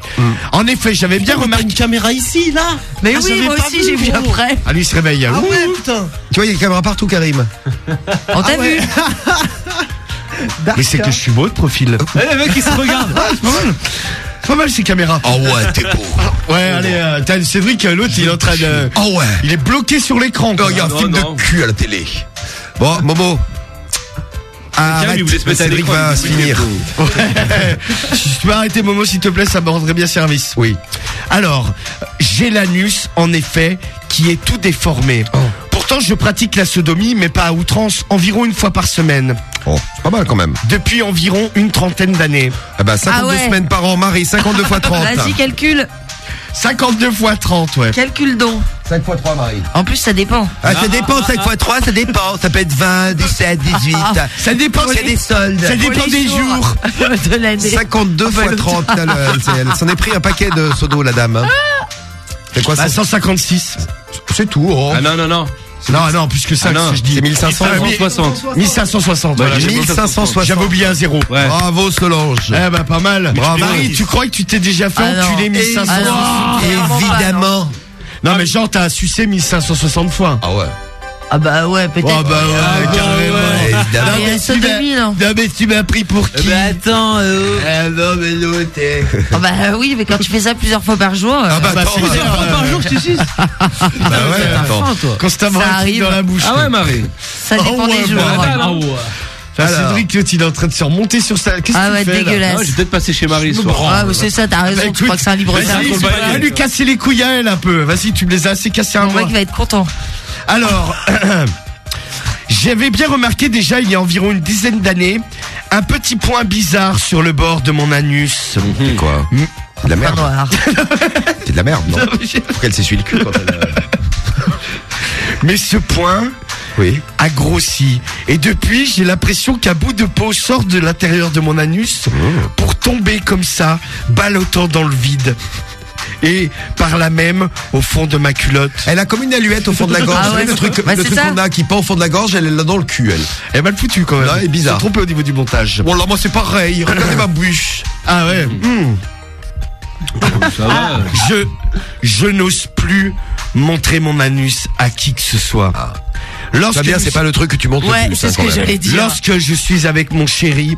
En effet, j'avais bien remarqué. une caméra ici, là Mais Ah, oui, j'avais moi pas aussi vu, j'ai vu gros. après Ah, lui, il se réveille. Ah Ouh. ouais, putain. Tu vois, il y a des caméras partout, Karim. On t'a vu Mais c'est que je suis beau de profil. Eh, le mec, il se regarde. C'est pas mal. Ces caméras. Oh ouais, t'es beau. Ouais, allez, euh, t'as Cédric, euh, l'autre, il est en train de. Oh ouais. Il est bloqué sur l'écran. Oh, quoi. il y a un non, film non. de cul à la télé. Bon, Momo. Ah, arrête, mettre à Cédric l'écran, va il se finir. Si tu peux arrêter Momo s'il te plaît, ça me rendrait bien service. Oui. Alors, j'ai l'anus, en effet, qui est tout déformé. Pourtant, je pratique la sodomie, mais pas à outrance, environ une fois par semaine. Oh, c'est pas mal quand même. Depuis environ une trentaine d'années. Ah bah, 52 Ah ouais. semaines par an, Marie, 52 fois 30. Vas-y, calcule 52 fois 30, ouais. Calcule donc 5 fois 3, Marie. En plus, ça dépend. Ah, ça dépend, 5 fois 3, ça dépend. Ça peut être 20, 17, 18. Ça dépend, C'est des soldes. ça dépend des jours. de l'année. 52 fois 30. Elle, elle, elle s'en est pris un paquet de sodo, la dame. hein. C'est quoi Bah, ça 156. C'est tout. oh. Ah non, non, non. Non, non, plus que ça, Ah non, que je dis. c'est 1500. Ah, mi- 1560. 1560. Ouais, voilà, j'ai j'avais- 1560. J'avais oublié un zéro. Ouais. Bravo, Solange. Eh bah pas mal. Bravo. Marie, tu crois que tu t'es déjà fait Ah non. enculer 1500 Ah non, clairement pas, Évidemment. Non mais genre t'as sucé 1560 fois. Ah ouais. Ah bah ouais, peut-être. Oh bah ouais, Ah bah carrément. ouais. Évidemment. Il y a mais ça tu de m'as- mille, hein. Non mais tu m'as pris pour qui Bah attends, euh, Ah non mais l'autre t'es- Ah bah oui, mais quand tu fais ça plusieurs fois par jour. Ah bah bah, attends. c'est bah, fois par jour que tu suces. bah ouais, attends. Fin, toi. Constamment Ça un truc arrive. dans la bouche. Ah ouais, Marie. Ça dépend Oh ouais, des jours. bah, Ah ouais. Enfin, Alors. Cédric, il est en train de se remonter sur sa. Qu'est-ce Ah que ouais, tu fais là dégueulasse. Ah ouais, j'ai peut-être passé chez Marie ce soir. Ah, c'est ça, t'as raison. Bah, tu crois que c'est un libre service. va lui casser les couilles à elle un peu. Vas-y, tu me les as assez cassés un Mon mois. mec va être content. Alors, j'avais bien remarqué déjà il y a environ une dizaine d'années un petit point bizarre sur le bord de mon anus. C'est quoi C'est de la merde. C'est de la merde, non Faut qu'elle s'essuie le cul quand elle. euh, Mais ce point Oui. a grossi. Et depuis, j'ai l'impression qu'un bout de peau sort de l'intérieur de mon anus pour tomber comme ça, ballottant dans le vide. Et par là même, au fond de ma culotte. Elle a comme une aluette au fond de la gorge. Ah Vous savez, ouais. le truc, Bah, le truc qu'on a qui pend au fond de la gorge, elle l'a dans le cul, elle. Elle est mal foutue quand même. Là, elle est bizarre. Trompés au niveau du montage. Bon, là, moi, c'est pareil. Regardez ma bouche. Ah ouais. hmm. Ça va. Je, je n'ose plus montrer mon anus à qui que ce soit. Lorsque Ça bien, c'est pas le truc que tu montres Ouais, le plus. c'est hein, ce que j'allais dire. Lorsque je suis avec mon chéri,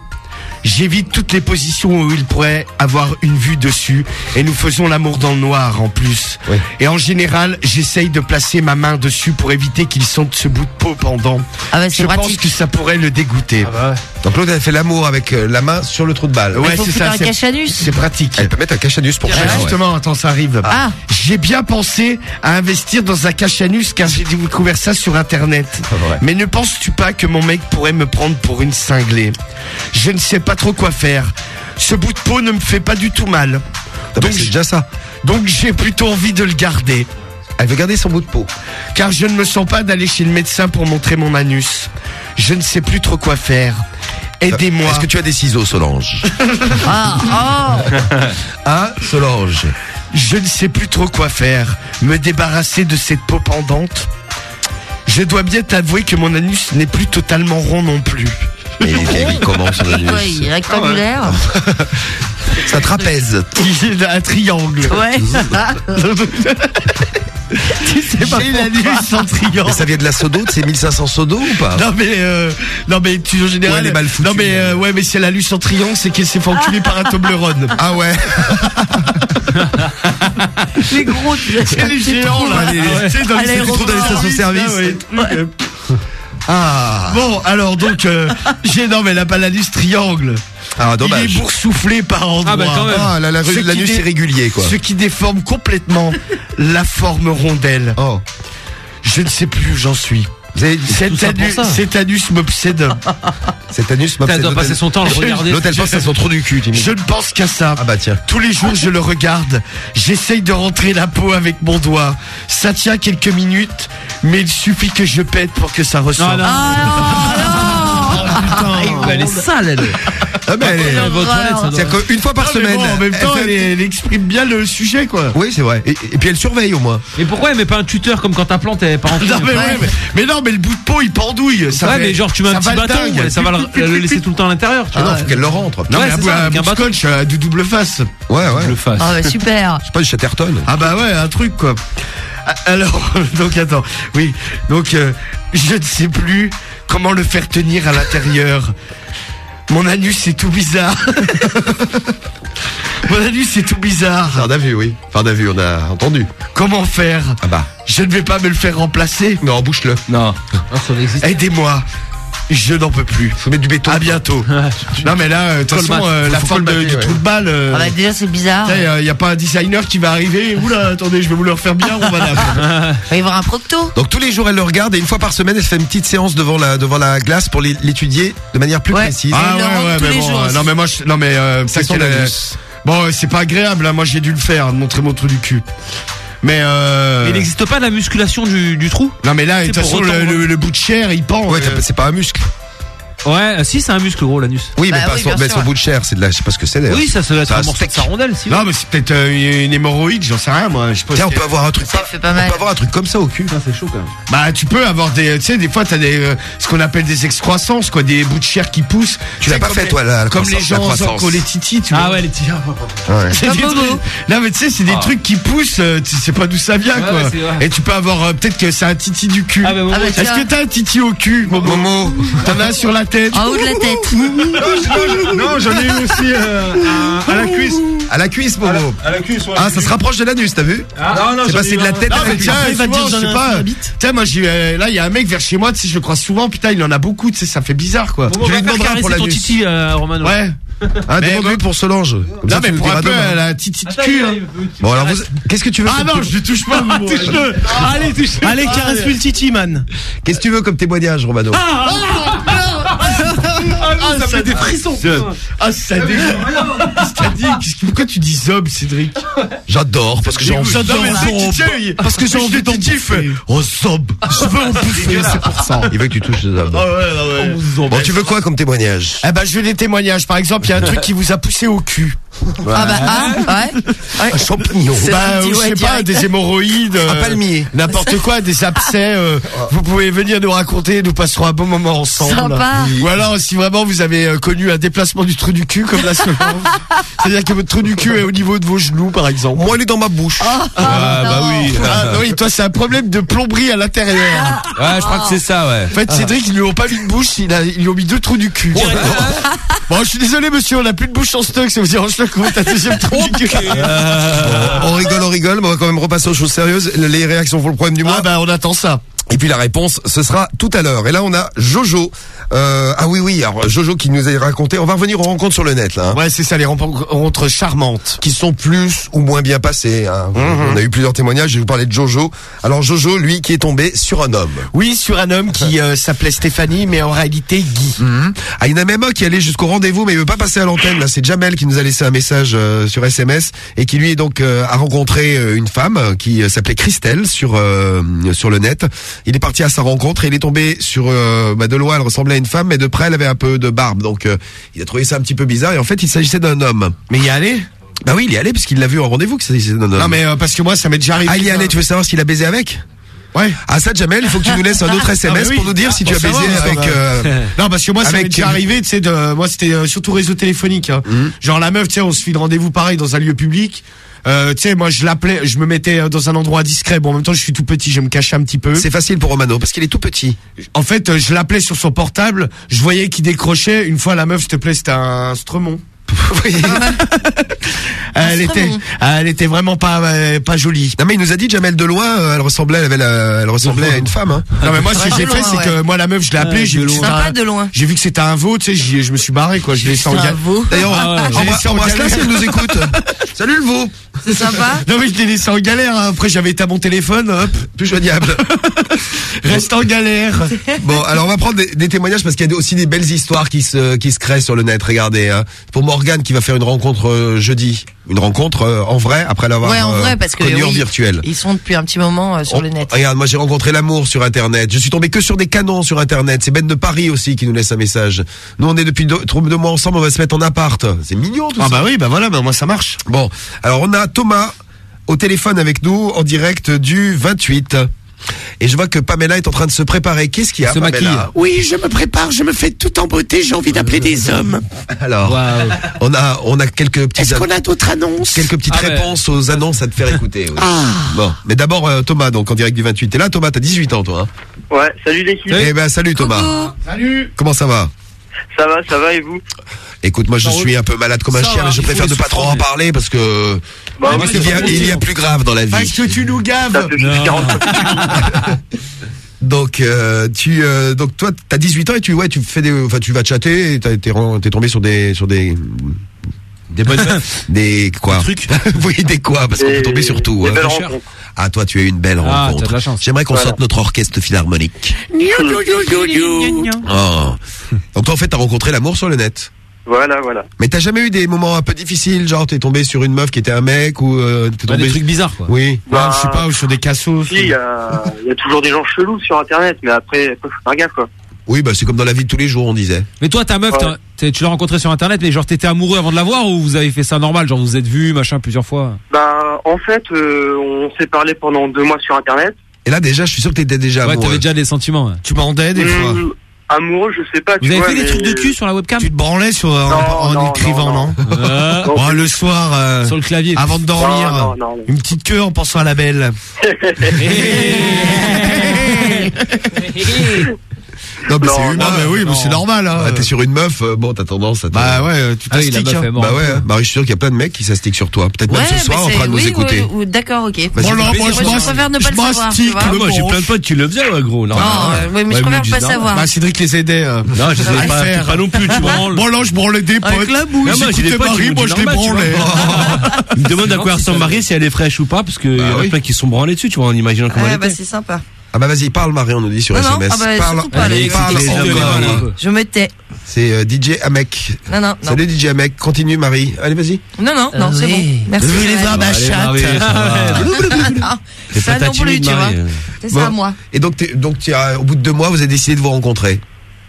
j'évite toutes les positions où il pourrait avoir une vue dessus et nous faisons l'amour dans le noir en plus. Oui. Et en général, j'essaye de placer ma main dessus pour éviter qu'il sente ce bout de peau pendant. Ah ouais, c'est Je pense pratique. que ça pourrait le dégoûter. Donc l'autre, elle fait l'amour avec euh, la main sur le trou de balle. Ouais, c'est ça. un c'est- pratique. Elle peut mettre un cache-anus pour Ah, faire. ouais. Justement, attends, ça arrive. Ah. J'ai bien pensé à investir dans un cache-anus car j'ai découvert ça sur internet. vrai. Mais ne penses-tu pas que mon mec pourrait me prendre pour une cinglée? Je ne sais pas trop quoi faire. Ce bout de peau ne me fait pas du tout mal. Ah bah, Donc, c'est j- déjà ça. donc j'ai plutôt envie de le garder. Elle veut garder son bout de peau. Car je ne me sens pas d'aller chez le médecin pour montrer mon anus. Je ne sais plus trop quoi faire. Aidez-moi. Est-ce que tu as des ciseaux, Solange Ah, oh. Ah, Solange. Je ne sais plus trop quoi faire. Me débarrasser de cette peau pendante. Je dois bien t'avouer que mon anus n'est plus totalement rond non plus. Mais il vieillit comment son anus Ouais, il est rectangulaire. Ça trapèze. Il a un triangle. Ouais. J'ai l'anus en triangle. Mais ça vient de la sodo, de ces 1500 sodo ou pas? Non mais euh, non mais tu en général. Ouais, elle est mal foutue. non mais euh, ouais mais si elle a lu en triangle, c'est qu'elle s'est fait enculer par un Toblerone. Ah ouais Les gros, tu C'est les géants là. Ouais, les- Tu sais, C'est dans les stations-service. Ah. Bon, alors donc, euh, j'ai non mais la l'anus triangle. Ah, dommage. Il est boursouflé par endroits. Ah, bah, quand même. Ah, la- Ce régulier, quoi. Ce qui déforme complètement la forme rondelle. Oh. Je ne sais plus où j'en suis. Cet ça. cet anus m'obsède. Cet anus m'obsède. Elle doit passer son temps à le regarder. L'hôtel pense à son trou du cul, Je ne pense qu'à ça. Ah bah tiens. Tous les jours, je le regarde. J'essaye de rentrer la peau avec mon doigt. Ça tient quelques minutes, mais il suffit que je pète pour que ça ressorte. Non, non. Elle est sale, elle. Ah, mais elle est- Elle va aux toilettes, ça doit- C'est-à-dire qu'une fois par Non, mais semaine. bon, en même elle temps, fait- elle, elle exprime bien le sujet, quoi. Oui, c'est vrai. Et, et puis elle surveille au moins. Mais pourquoi elle met pas un tuteur comme quand ta plante elle est pas rentrée Non, mais, ouais, mais, mais non, mais le bout de peau, il pendouille. Ça ouais, fait- mais genre tu mets ça un petit va le bâton, dingue. ça va le, le laisser tout le temps à l'intérieur. tu Ah vois. non, faut qu'elle le rentre. Non, Ouais, mais c'est ça, à avec un bout de bâton. scotch, double face. Ouais, ouais. Le fasse. Ah bah super. C'est pas du Chatterton. Ah bah ouais, un truc quoi. Alors, donc attends, oui, donc euh, je ne sais plus comment le faire tenir à l'intérieur. Mon anus est tout bizarre. Mon anus est tout bizarre. Enfin, on a vu, oui. Enfin, on a vu, on a entendu. Comment faire? Ah bah. Je ne vais pas me le faire remplacer. Non, bouche-le. Non. Aidez-moi. Je n'en peux plus. Faut mettre du béton. À bientôt. non mais là, euh, de toute façon, euh, Faut- la forme du ouais. trou de balle. euh, Ah bah déjà c'est bizarre. Il n'y a pas un designer qui va arriver. Oula, attendez, je vais vous le refaire bien, on va là. Il va y avoir un procto. Donc tous les jours elle le regarde et une fois par semaine elle fait une petite séance devant la devant la glace pour l'é- l'étudier de manière plus Ouais. précise. Ah ouais, mais bon, jours euh, non mais moi, je, non mais euh, C'est bon, pas agréable. Là, moi, j'ai dû le faire, de montrer mon trou du cul. Mais euh, Mais il n'existe pas la musculation du, du trou? Non mais là, de C'est toute façon, le, retendre. le- le bout de chair, il pend. Ouais, euh, c'est pas un muscle. Ouais, si c'est un muscle gros l'anus. Oui, Bah mais pas oui, son, bien mais sûr. son bout de chair, c'est de la, je sais pas ce que c'est d'ailleurs. Oui, ça se doit être un morceau de sa rondelle. Si Non, mais c'est peut-être euh, une hémorroïde, j'en sais rien, moi. Je sais pas Tiens, on peut avoir un truc. Ça fait pas On mal. peut avoir un truc comme ça au cul. c'est chaud quand même. Bah, tu peux avoir des, tu sais, des fois, t'as des, euh, ce qu'on appelle des excroissances, quoi, des bouts de chair qui poussent. Tu l'as sais, pas comme fait, les- toi, la- la Comme les croissance, la gens croissance. les titis, tu Ah vois. ouais, les tiens. Ouais. C'est Comme des Bobo. trucs- Non mais tu sais c'est des Ah. trucs qui poussent, euh, tu sais pas d'où ça vient Ouais, quoi. ouais, c'est vrai. Et tu peux avoir euh, peut-être que c'est un titi du cul. Ah bah, Momo, Ah bah, Est-ce tiens. que t'as un titi au cul, Momo Momo. T'en as un sur la tête En haut de la tête. Non, j'en ai eu aussi euh, à, à la cuisse. À la cuisse, Momo. À la cuisse, ouais. Ah, ça se rapproche de l'anus, t'as vu non, non, C'est passé de la un- tête non, à la cuisse. tiens, Il va souvent, dire, je sais un pas. la Tiens, moi, j'ai, euh, là, il y a un mec vers chez moi, tu sais, je le croise souvent, putain, il en a beaucoup, tu sais, ça fait bizarre, quoi. Bon, on va faire caresser ton l'anus. titi, euh, Romano. Ouais. Ah, demande-lui bon- pour Solange. Comme Non, ça, mais pour un peu, demain. elle a un titi de Attends, cul, hein. Bon, alors, qu'est-ce que tu veux Ah non, je touche pas, Momo. touche-le. Allez, touche. Allez, caresse-lui le titi, man. Qu'est-ce que tu veux comme témoignage, Romano Ah, ça me fait des frissons. Ah, ça dégoûte. Pourquoi tu dis zob, Cédric J'adore, parce que j'ai envie. Zob. tiens, Parce que j'ai envie d'en d'en bouffer. Oh, zob. Je veux en bouffer, c'est pour ça. Il veut que tu touches. Ah ah ouais. Bon, tu veux quoi comme témoignage Eh ben, je veux des témoignages. Par exemple, il y a un truc qui vous a poussé au cul. Ah bah ah, ouais. Un champignon. C'est Bah, un petit euh, je ouais sais pas, des hémorroïdes. Un euh, palmier. N'importe quoi, des abcès. euh, vous pouvez venir nous raconter, nous passerons un bon moment ensemble. Sympa. Ou alors, si vraiment vous avez euh, connu un déplacement du trou du cul, comme la Solange. C'est-à-dire que votre trou du cul est au niveau de vos genoux, par exemple. Moi, il est dans ma bouche. Ah, bah oui. Ah non, oui, toi c'est un problème de plomberie à l'intérieur. Ouais, je crois que c'est ça, ouais. En fait, Cédric, ils lui ont pas mis de bouche, il a, ils lui ont mis deux trous du cul. bon, je suis désolé, monsieur, on a plus de bouche en stock, ça vous dérange pas comment ta deuxième trou du cul On rigole, on rigole, mais on va quand même repasser aux choses sérieuses. Les réactions pour le problème du mois. Ah bah, on attend ça. Et puis la réponse, ce sera tout à l'heure. Et là, on a Jojo. Euh, ah oui, oui. Alors Jojo qui nous a raconté. On va revenir aux rencontres sur le net là. hein, Ouais, c'est ça, les rencontres charmantes. Qui sont plus ou moins bien passées. hein. Mhm. On a eu plusieurs témoignages. Je vais vous parler de Jojo. Alors Jojo, lui, qui est tombé sur un homme. Oui, sur un homme qui euh, s'appelait Stéphanie, mais en réalité Guy. Ah, il y en a même un qui allait jusqu'au rendez-vous, mais il veut pas passer à l'antenne. Là, c'est Jamel qui nous a laissé un message euh, sur SMS et qui lui est donc euh, a rencontré une femme qui s'appelait Christelle sur sur le net. Il est parti à sa rencontre et il est tombé sur bah, de loin, elle ressemblait à une femme, mais de près, elle avait un peu de barbe. Donc, euh, il a trouvé ça un petit peu bizarre. Et en fait, il s'agissait d'un homme. Mais il y allait Bah oui, il y allait puisqu'il l'a vu en rendez-vous que ça s'agissait d'un homme. Non, mais euh, parce que moi, ça m'est déjà arrivé. Ah, il y allait. Tu veux savoir s'il a baisé avec? Ouais. Ah ça, Jamel, il faut que tu nous laisses un autre SMS Ah, mais oui. pour nous dire si tu as baisé avec. euh, Non, parce que moi, ça m'est avec- déjà arrivé, tu sais, de, moi, c'était surtout réseau téléphonique. hein. Genre la meuf, tu sais, on se fit le rendez-vous pareil dans un lieu public. Euh, tu sais, moi, je l'appelais, je me mettais dans un endroit discret. Bon, en même temps, je suis tout petit, je me cachais un petit peu. C'est facile pour Romano parce qu'il est tout petit. En fait, euh, je l'appelais sur son portable. Je voyais qu'il décrochait. Une fois, la meuf, s'il te plaît, c'était un Stremon. Elle était, elle était vraiment pas, euh, pas jolie. Non mais il nous a dit Jamel de loin, euh, elle ressemblait, elle, avait la- elle ressemblait à une femme. Hein. Non mais moi ce que j'ai fait c'est que moi la meuf je l'ai appelée, j'ai vu que c'était Sympa un- de loin. j'ai vu que c'était un veau, tu sais, j'y- je me suis barré quoi, je l'ai laissé en C'est un galère. veau. D'ailleurs, j'ai embra- laissé en embrasse-la si elle nous écoute. Salut le veau. C'est sympa. Non mais je l'ai laissé en galère, hein. après j'avais été à mon téléphone, hop, Plus joignable. reste en galère. Bon, alors on va prendre des, des témoignages parce qu'il y a aussi des belles histoires qui se qui se créent sur le net. Regardez, hein. pour Morgane qui va faire une rencontre euh, jeudi, une rencontre euh, en vrai après l'avoir Ouais, en euh, vrai, parce que connue en virtuel. Ils sont depuis un petit moment euh, sur le net. Regarde, moi j'ai rencontré l'amour sur Internet. Je suis tombé que sur des canons sur Internet. C'est Ben de Paris aussi qui nous laisse un message. Nous on est depuis deux, trop- deux mois ensemble, on va se mettre en appart. C'est mignon tout Ah ça. bah oui, bah voilà, bah moi ça marche. Bon, alors on a Thomas au téléphone avec nous en direct du 28. Et je vois que Pamela est en train de se préparer. Qu'est-ce qu'il y a, Se Pamela maquille. Oui, je me prépare, je me fais tout en beauté, j'ai envie d'appeler des hommes. Alors, on a on a quelques petites Est-ce qu'on a d'autres annonces? quelques petites Ah ouais. réponses aux annonces à te faire écouter. oui. Ah. Bon, mais d'abord euh, Thomas donc en direct du 28. T'es là Thomas, t'as 18 ans toi. Hein? Ouais, salut l'équipe. eh ben salut Thomas. Salut. Comment ça va? Ça va, ça va et vous Écoute, moi je suis un peu malade comme un Ça chien, va, mais je préfère ne pas trop en parler parce que Bah, il, y a, il y a plus grave dans la Parce vie. que tu nous gaves. Ça fait plus 40 Donc euh, tu euh, donc toi t'as 18 ans et tu ouais tu fais des enfin tu vas chatter et t'as- t'es tombé sur des sur des Des bonnes des quoi trucs. oui des quoi parce qu'on peut Des- tomber sur tout des hein. Ah toi tu as eu une belle Ah, t'as rencontre de la chance. j'aimerais qu'on Voilà. sorte notre orchestre philharmonique oh. donc toi en fait t'as rencontré l'amour sur le net Voilà, voilà. mais t'as jamais eu des moments un peu difficiles genre t'es tombé sur une meuf qui était un mec ou euh, t'es Bah, tombé des trucs bizarres quoi. oui Bah, je sais pas, sur des cassos. Si, il y a, y a toujours des gens chelous sur Internet, mais après, après faut faire gaffe, quoi. Oui bah c'est comme dans la vie de tous les jours on disait Mais toi, ta meuf, Ouais. tu l'as rencontrée sur internet, mais genre t'étais amoureux avant de la voir ou vous avez fait ça normal, genre vous vous êtes vus, machin, plusieurs fois Bah, en fait, euh, on s'est parlé pendant deux mois sur Internet. et là déjà je suis sûr que t'étais déjà Ouais, amoureux t'avais déjà des sentiments. ouais. Tu bandais des fois. Hum, amoureux, je sais pas. Vous tu avez vois, fait des trucs de cul sur la webcam Tu te branlais sur en, Non, en non, écrivant, non, non, Euh, Oh, le soir, euh, Sur le clavier. avant de dormir, Non, non, non, non. une petite queue en pensant à la belle. non mais Non, c'est non, humain Non, mais oui, mais non. c'est normal. Hein. Bah, t'es sur une meuf, euh, bon, t'as tendance à te... Bah ouais, euh, tu Ah oui, t'astiques. hein. est. Bah ouais, Marie, je suis sûr qu'il y a plein de mecs qui s'astiquent sur toi. Peut-être même ce soir en mais train de c'est- nous oui, écouter. ouais, ouais, D'accord, ok. Bon, plaisir. moi, je je préfère ne pas le savoir, tu m'astique vois. Ah, moi j'ai plein de potes qui le faisaient, ouais, gros. Non, Non, euh, ouais, mais je préfère pas savoir. Bah, Cédric les aidait. euh. Non, je les pas, pas non plus, tu branles. Bon, là, je branlais des potes. Avec la bouche. Non, J'écoutais Marie, moi, je les branlais. Ils me demandent à quoi ressemble Marie, si elle est fraîche ou pas, parce que y en a oui. plein qui se sont branlés dessus, tu vois, en imaginant comment Ah, elle bah, était. c'est sympa. Ah bah vas-y, parle Marie, on nous dit sur Non, non, SMS. ah bah, parle, surtout pas, Allez, parle peu. Je me tais. C'est euh, DJ Amek. Non, non, non. Salut DJ Amek, continue Marie. Allez, vas-y. Non, non, non, c'est bon. Merci. Vous voulez voir ma chatte ça pas ta non plus, timide, tu vois. Marie. C'est ça, moi. Et donc, donc tu as, au bout de deux mois, vous avez décidé de vous rencontrer.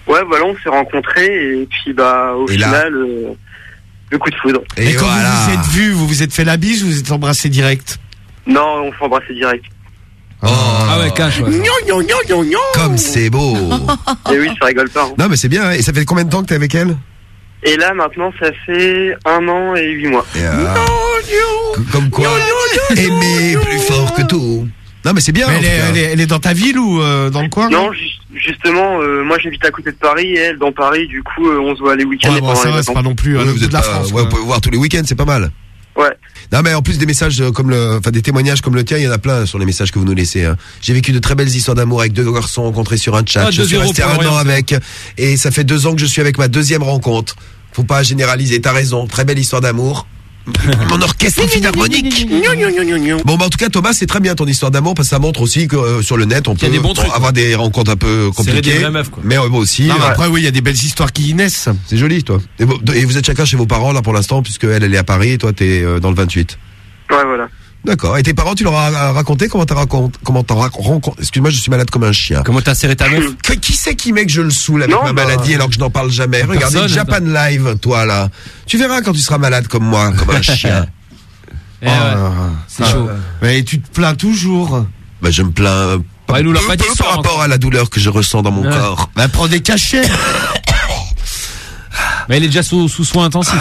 Ouais, voilà, on s'est rencontrés et puis, bah, au Et final, euh, le coup de foudre. Et quand vous vous êtes vus, vous vous êtes fait la bise ou vous êtes embrassés direct? Non, on s'est embrassé direct. Ah ouais, cash, ouais. Gnon, gnon, gnon, gnon, gnon. Comme c'est beau. Et oui, ça rigole pas. hein. non mais c'est bien. hein. Et ça fait combien de temps que t'es avec elle? Et là, maintenant, ça fait un an et huit mois. Et, euh, Comme quoi, aimer plus fort que tout. Non mais c'est bien. En elle, tout est, cas. elle, est, elle est dans ta ville ou euh, dans le coin? Non, ju- justement, euh, moi j'habite à côté de Paris et elle dans Paris, du coup euh, on se voit les week-ends Ouais, et bon, pendant ça les va, c'est vacances. pas non plus Ouais, vous bout êtes de la pas- France. ouais, quoi. vous pouvez voir tous les week-ends, c'est pas mal. Ouais. Non mais en plus des messages euh, comme le, enfin des témoignages comme le tien, il y en a plein sur les messages que vous nous laissez. hein. J'ai vécu de très belles histoires d'amour avec deux garçons rencontrés sur un chat. Ah, je suis 2-0 resté un an avec, et ça fait deux ans que je suis avec ma deuxième rencontre. Faut pas généraliser. T'as raison. Très belle histoire d'amour. Mon orchestre philharmonique. Bon, bah, en tout cas, Thomas, c'est très bien ton histoire d'amour parce que ça montre aussi que euh, sur le net, on peut y a des bons trucs, avoir des rencontres un peu des compliquées. vraies meufs, quoi. Mais euh, moi aussi. Non, mais euh, après, oui, il y a des belles histoires qui y naissent. c'est joli, toi. Et, vous- et vous êtes chacun chez vos parents là pour l'instant, puisque elle, elle est à Paris et toi, t'es euh, dans le 28. Ouais, voilà. D'accord. Et tes parents, tu leur as euh, raconté comment t'as raconté, comment t'as rencontré. Excuse-moi, je suis malade comme un chien. Comment t'as serré ta meuf Que- Qui c'est qui met que je le saoule avec Non, ma bah- maladie alors que je n'en parle jamais? Regardez Personne, Japan Live, toi là. Tu verras quand tu seras malade comme moi, comme un chien. Eh ouais, c'est chaud. Mais tu te plains toujours. Bah, je me plains. Il nous peu- pas peu par rapport encore. à la douleur que je ressens dans mon Ouais. corps. Bah, prends des cachets. Mais elle est déjà sous, sous soins intensifs.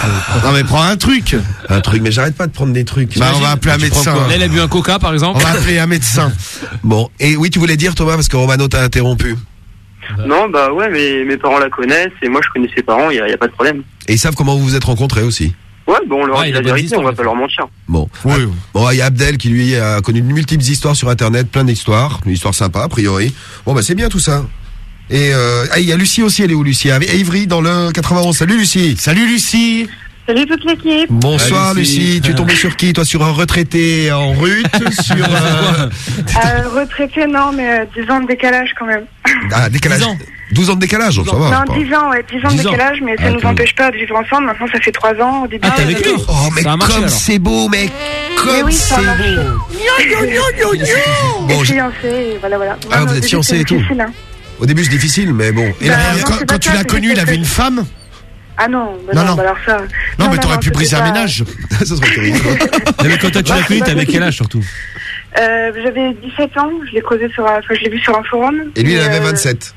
non, mais prends un truc. Un truc, mais j'arrête pas de prendre des trucs. Bah, on va appeler un médecin. elle a bu un coca, par On exemple. va appeler un médecin. Bon, et oui, tu voulais dire Thomas parce que Romano t'a interrompu. Non, bah ouais, mais mes parents la connaissent et moi je connais ses parents, il y a, a pas de problème. Et ils savent comment vous vous êtes rencontrés aussi. Ouais, bon, on leur Ouais, dit il a la vérité, on va pas leur mentir. Bon. Bon, il y a Abdel qui lui a connu de multiples histoires sur internet, plein d'histoires, une histoire sympa a priori. Bon bah c'est bien tout ça. Et euh, ah, il y a Lucie aussi, elle est où Lucie? À Ivry dans le 91. Salut Lucie. Salut Lucie. Salut toute l'équipe. Bonsoir Salut, Lucie. Lucie. Tu es tombée sur qui Toi sur un retraité en rut Sur euh, Euh, retraité, non, mais euh, 10 ans de décalage quand même. ah, décalage. 12 ans de décalage, ça va. non, c'est pas- 10 ans, ouais, 10 ans de 10 ans. décalage, mais ça Ah, ne nous cool. empêche pas de vivre ensemble. Maintenant, ça fait 3 ans. Au début, Ah, t'es euh, avec lui Oh mais Ça a marché, comme c'est beau, mais Mais comme oui, ça a c'est marché. beau. Et Bon, je- fiancé, et voilà, voilà. Ah, Non, vous êtes fiancé et tout. difficile, hein. Au début c'est difficile, mais bon. Et Bah, là, non, quand c'est quand pas tu ça, l'as c'est connu, juste il avait une femme Ah non, bah Non, non, non. bah alors ça. Non, mais t'aurais pu briser un ménage. ça serait terrible. Mais quand toi tu l'as connu, t'avais quel âge surtout Euh, J'avais 17 ans, je l'ai creusé sur, un- enfin, je l'ai vu sur un forum. Et lui il avait euh, 27.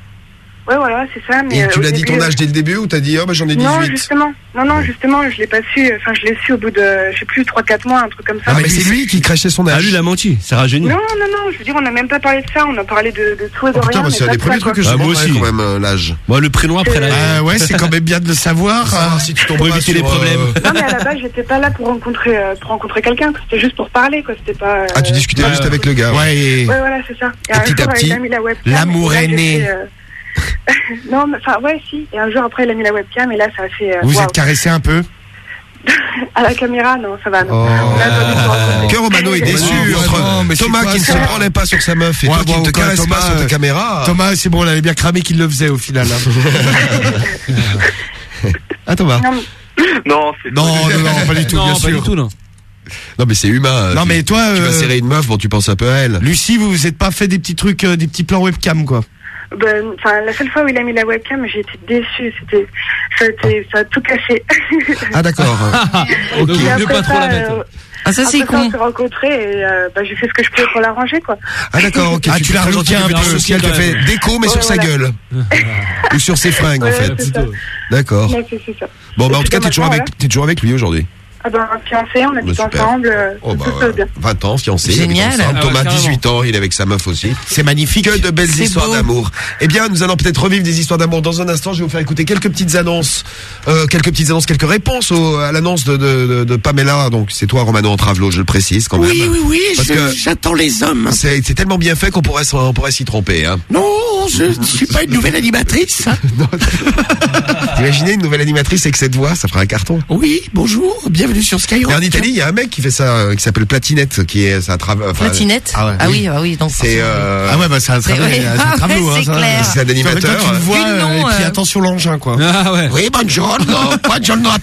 Ouais, voilà, c'est ça. Mais Et euh, tu l'as dit ton âge dès le début ou t'as dit oh bah j'en ai Non, 18 justement. Non, non, justement, je l'ai pas su. Enfin, je l'ai su au bout de, je sais plus, 3-4 mois, un truc comme ça. Ah mais c'est lui qui crachait son âge. Ah lui il a menti, c'est rajeuni. Non, non, non, je veux dire, on n'a même pas parlé de ça, on a parlé de, de tout et de Oh, putain, rien. bah, c'est un des de premiers trucs que je Ah, moi aussi. quand même euh, l'âge. Moi le prénom après l'âge. Ah ouais, c'est quand même bien de le savoir. Ah, si tu tombes Pour éviter les euh, problèmes. Non, mais à la base, j'étais pas là pour rencontrer, euh, pour rencontrer quelqu'un, c'était juste pour parler, quoi. C'était pas. euh, Ah tu discutais juste avec le gars. Ouais, et- Ouais, voilà, c'est ça. Petit à petit, l'amour est né. non, mais enfin, ouais, si. Et un jour après, il a mis la webcam, et là, ça a fait. euh, vous waouh. êtes caressé un peu À la caméra, non, ça va, non. Oh. Que Romano est déçu entre mais Thomas qui ne se branlait pas sur sa meuf et Ouais, toi qui ne te caresse Thomas, pas sur ta caméra. Thomas, c'est bon, on avait bien cramé qu'il le faisait au final. hein. Ah Thomas. Non, Non, non, non, pas du tout, Non, bien pas sûr. du tout non. Non mais c'est humain. Non Tu- mais toi, tu vas euh, serrer une meuf, bon tu penses un peu à elle. Lucie, vous vous êtes pas fait des petits trucs, euh, des petits plans webcam quoi Ben, enfin, la seule fois où il a mis la webcam, j'ai été déçue. C'était, ça a, été- ça a tout cassé. Ah d'accord. Donc Et mieux après pas trop la ça, mettre. euh, Ah, ça, c'est ça, con. on s'est rencontrés et euh, bah, j'ai fait ce que je pouvais pour l'arranger, quoi. Ah d'accord, ok. Ah, tu l'as gentil, un tu fais peu, souci, elle te fait déco mais Ouais, sur sa gueule. Ou sur ses fringues en fait. ça. D'accord. Ça. Bon bah en tout cas t'es toujours avec t'es toujours avec lui aujourd'hui. Ah ben, fiancé, on habite Bah, super. ensemble. euh, Oh bah tout se passe bien. 20 ans, fiancé, Génial. ensemble. Ah ouais, Thomas, carrément. 18 ans, il est avec sa meuf aussi. C'est magnifique. Que de belles histoires d'amour. Eh bien, nous allons peut-être revivre des histoires d'amour dans un instant. Je vais vous faire écouter quelques petites annonces, euh, quelques petites annonces, quelques réponses au- à l'annonce de, de, de, de Pamela. Donc c'est toi, Romano Entravelo, je le précise quand même. Oui, oui, oui, Parce je- que j'attends les hommes. c'est tellement bien fait qu'on pourrait s'en- on pourrait s'y tromper. Hein. Non, je ne suis pas une nouvelle animatrice. Imaginez une nouvelle animatrice avec cette voix, ça ferait un carton. Oui, bonjour, bienvenue sur Et Skyrock. en Italie, il y a un mec qui fait ça, euh, qui s'appelle Platinette, qui est ça travaille. Platinette Ah ouais. Ah oui, ah oui, donc. C'est euh, Ah ouais, bah c'est un travail, c'est un Ah travail, hein, c'est ça. clair. c'est un animateur. Quand tu le vois, euh, et puis euh. attention l'engin quoi. Ah ouais. Oui, buongiorno, buongiorno la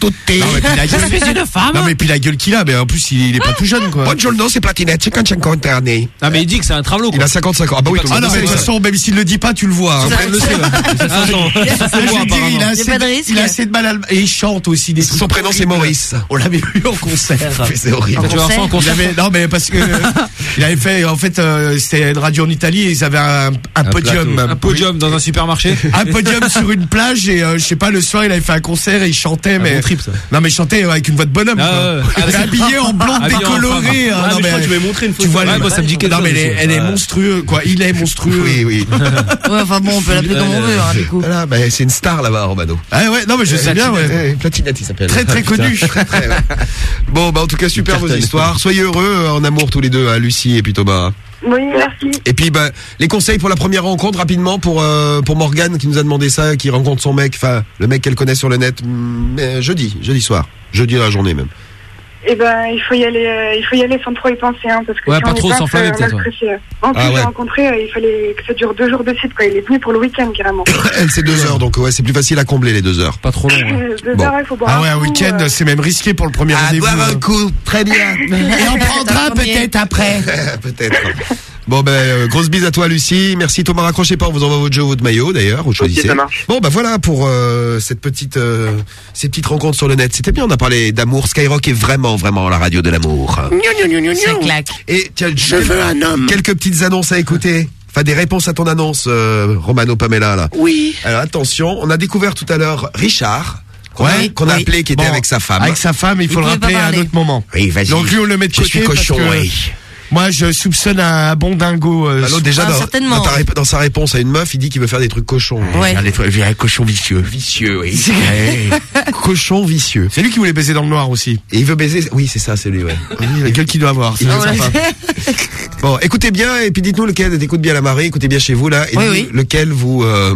gueule, Je suis une femme. non mais puis la gueule qu'il a, mais en plus il, est pas tout jeune quoi. Buongiorno, c'est Platinette, c'est 55 années. Ah mais il dit que c'est un travelot Il a 55 ans. Ah bah oui, Ah non, de toute façon, même s'il le dit pas, tu le vois. hein. Il a assez, de de- risque. il a assez de mal à et il chante aussi des trucs Son prénom c'est. Maurice. On l'avait vu en concert. C'est horrible. Tu vas en Il concert? avait, non mais parce que il avait fait en fait euh, c'était une radio en Italie et ils avaient un, un podium Un podium dans un supermarché? un podium sur une plage et euh, je sais pas le soir il avait fait un concert et il chantait mais bon trip, ça. non mais il chantait euh, avec une voix de bonhomme Ah, quoi. ouais. Était habillé en blonde en décolorée hein, Ah, non, mais je que tu m'avais montré une tu photo. vois Ouais, moi, ça me dit quelque non mais elle est, elle est monstrueux quoi il est monstrueux Oui, oui. Ouais, enfin bon, on peut l'appeler comme on veut, hein, du coup. Voilà, bah, c'est une star là-bas, Romano. ah ouais non mais je sais bien ouais. Platinette, il s'appelle. très très connu Très, ouais. Bon, bah en tout cas, super vos histoires. Soyez heureux euh, en amour tous les deux, hein, Lucie et puis Thomas. Oui, merci. Et puis, bah, les conseils pour la première rencontre rapidement pour euh, pour Morgane qui nous a demandé ça, qui rencontre son mec, enfin le mec qu'elle connaît sur le net, mm, mais jeudi, jeudi soir, jeudi à la journée même. Eh ben, il faut y aller, euh, il faut y aller sans trop y penser, hein, parce que Ouais, si pas on trop s'enflammer, euh, peut-être, ouais. En plus, Ah ouais. j'ai rencontré, euh, il fallait que ça dure deux jours de suite, quoi. Il est venu pour le week-end, carrément. Elle c'est deux heures, donc ouais, c'est plus facile à combler les deux heures. Pas trop long. Euh, Deux Bon. heures, il faut boire ah ouais un week-end euh, c'est même risqué pour le premier À rendez-vous boire un hein. coup, très bien. et on prendra peut-être après Peut-être. Bon ben euh, grosse bise à toi Lucie. Merci Thomas raccrochez pas, on vous envoie votre jeu, votre maillot d'ailleurs, vous choisissez. ça marche. Bon bah voilà pour euh, cette petite euh, ces petites rencontres sur le net. C'était bien, on a parlé d'amour. Skyrock est vraiment vraiment la radio de l'amour. Ça claque. Et tiens, Je veux un homme. quelques petites annonces à écouter. Enfin des réponses à ton annonce euh, Romano Pamela là. Oui. Alors attention, on a découvert tout à l'heure Richard qu'on a, qu'on a oui. appelé qui était Bon, avec sa femme. avec sa femme il faut le pas rappeler à un parler. autre moment Oui, vas-y. donc lui on le met de Je côté suis cochon, parce que oui. Moi, je soupçonne un bon dingo. euh, Ah, l'autre, déjà, dans, dans, ta rép- dans sa réponse à une meuf, il dit qu'il veut faire des trucs cochons. Ouais. Faut- un cochon vicieux. Vicieux, oui. Ouais. cochon vicieux. C'est lui qui voulait baiser dans le noir aussi. Et il veut baiser. Oui, c'est ça, c'est lui, ouais. La gueule qu'il doit avoir. Il-. Bon, écoutez bien et puis dites-nous lequel. Écoute bien la marée, écoutez bien chez vous là, et Oui, oui. lequel vous euh,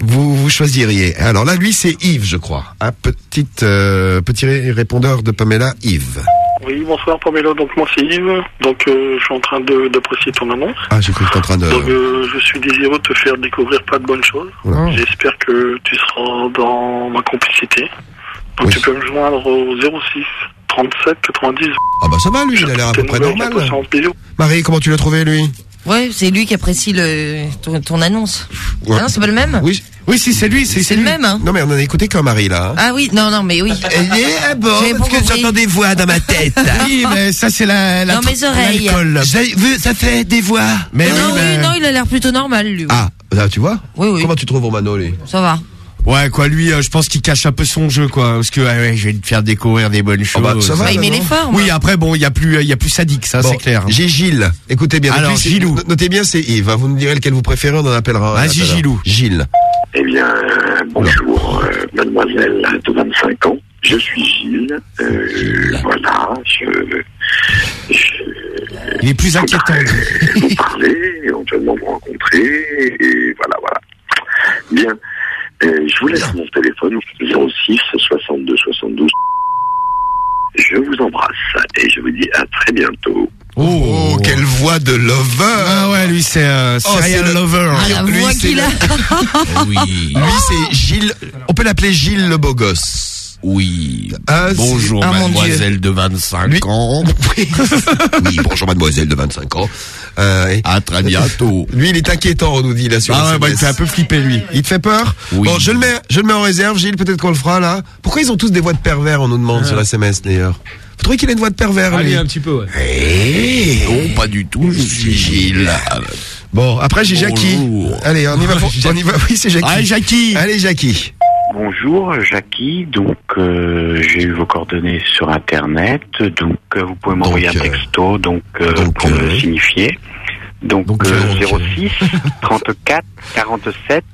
vous vous choisiriez. Alors là, lui, c'est Yves, je crois. Un petit euh, petit ré- répondeur de Pamela, Yves. Oui, bonsoir Pamela, donc moi c'est Yves, donc euh, je suis en train d'apprécier ton annonce. Ah, j'ai cru que en train de. Donc euh, je suis désireux de te faire découvrir pas de bonnes choses. Oula. J'espère que tu seras dans ma complicité. Donc tu peux me joindre au 06 37 90. Ah bah ça va, lui, il a l'air à peu près normal. Marie, comment tu l'as trouvé, lui? Ouais, c'est lui qui apprécie le ton, ton annonce. Ouais. Ah non, c'est pas le même? Oui. Oui, si, c'est lui, C'est le même, hein? Non, mais on en a écouté qu'un Marie, là. hein. Ah oui, non, non, mais oui. ah bon, J'avais parce pas que j'entends des voix dans ma tête. Oui, mais ça, c'est la, la Dans mes oreilles. vu, ça fait des voix. Mais non, oui, oui, mais- non, il a l'air plutôt normal, lui. Ah, là, tu vois Oui, oui. Comment tu trouves Romano, lui? Ça va. Ouais, quoi, lui, euh, je pense qu'il cache un peu son jeu, quoi. Parce que, ah ouais, je vais te faire découvrir des bonnes choses. bah, ça va, Bah, il met l'effort, moi. Oui, après, bon, il y a plus, il y a plus sadique, ça, Bon, c'est clair. J'ai Gilles. Écoutez bien. Alors, c'est- Gilou. no- Notez bien, c'est Yves. hein. Vous nous direz lequel vous préférez, on en appellera. Vas-y, appellera. Gilou. Gilles. Eh bien, euh, bonjour, euh, mademoiselle de 25 ans. Je suis Gilles. Euh, voilà, je, je Il est plus inquiétant. vous parler, éventuellement vous rencontrer, et voilà, voilà. Bien, Euh, je vous laisse mon téléphone 06 62 72. Je vous embrasse et je vous dis à très bientôt. Oh, quelle voix de lover Ah ouais, lui, c'est, euh, Oh, serial le- lover. Ah, la Lui, voix c'est qu'il le- a. Oui. Lui, c'est Gilles. On peut l'appeler Gilles le beau gosse. Oui. Ah, Bonjour, Ah, mademoiselle de 25 Lui- ans. oui, bonjour mademoiselle de 25 ans. Euh, À très bientôt. Lui, il est inquiétant, on nous dit là sur Ah ouais, bah, il fait un peu flipper, lui. Il te fait peur Oui. Bon, je le mets, je le mets en réserve, Gilles, peut-être qu'on le fera là. Pourquoi ils ont tous des voix de pervers, on nous demande sur SMS d'ailleurs Vous trouvez qu'il a une voix de pervers, Allez, lui un petit peu, ouais. Eh, Non, pas du tout, je suis Gilles. Bon, après j'ai Jackie. Bonjour. Allez, on y va, pour- on y va. Oui, c'est Jackie. Allez, Jackie. Allez, Jackie. Bonjour, Jackie. Donc, euh, j'ai eu vos coordonnées sur Internet. Donc, euh, vous pouvez m'envoyer un euh, texto donc, euh, donc, pour me signifier. Donc, donc, euh, euh, 06 34 47.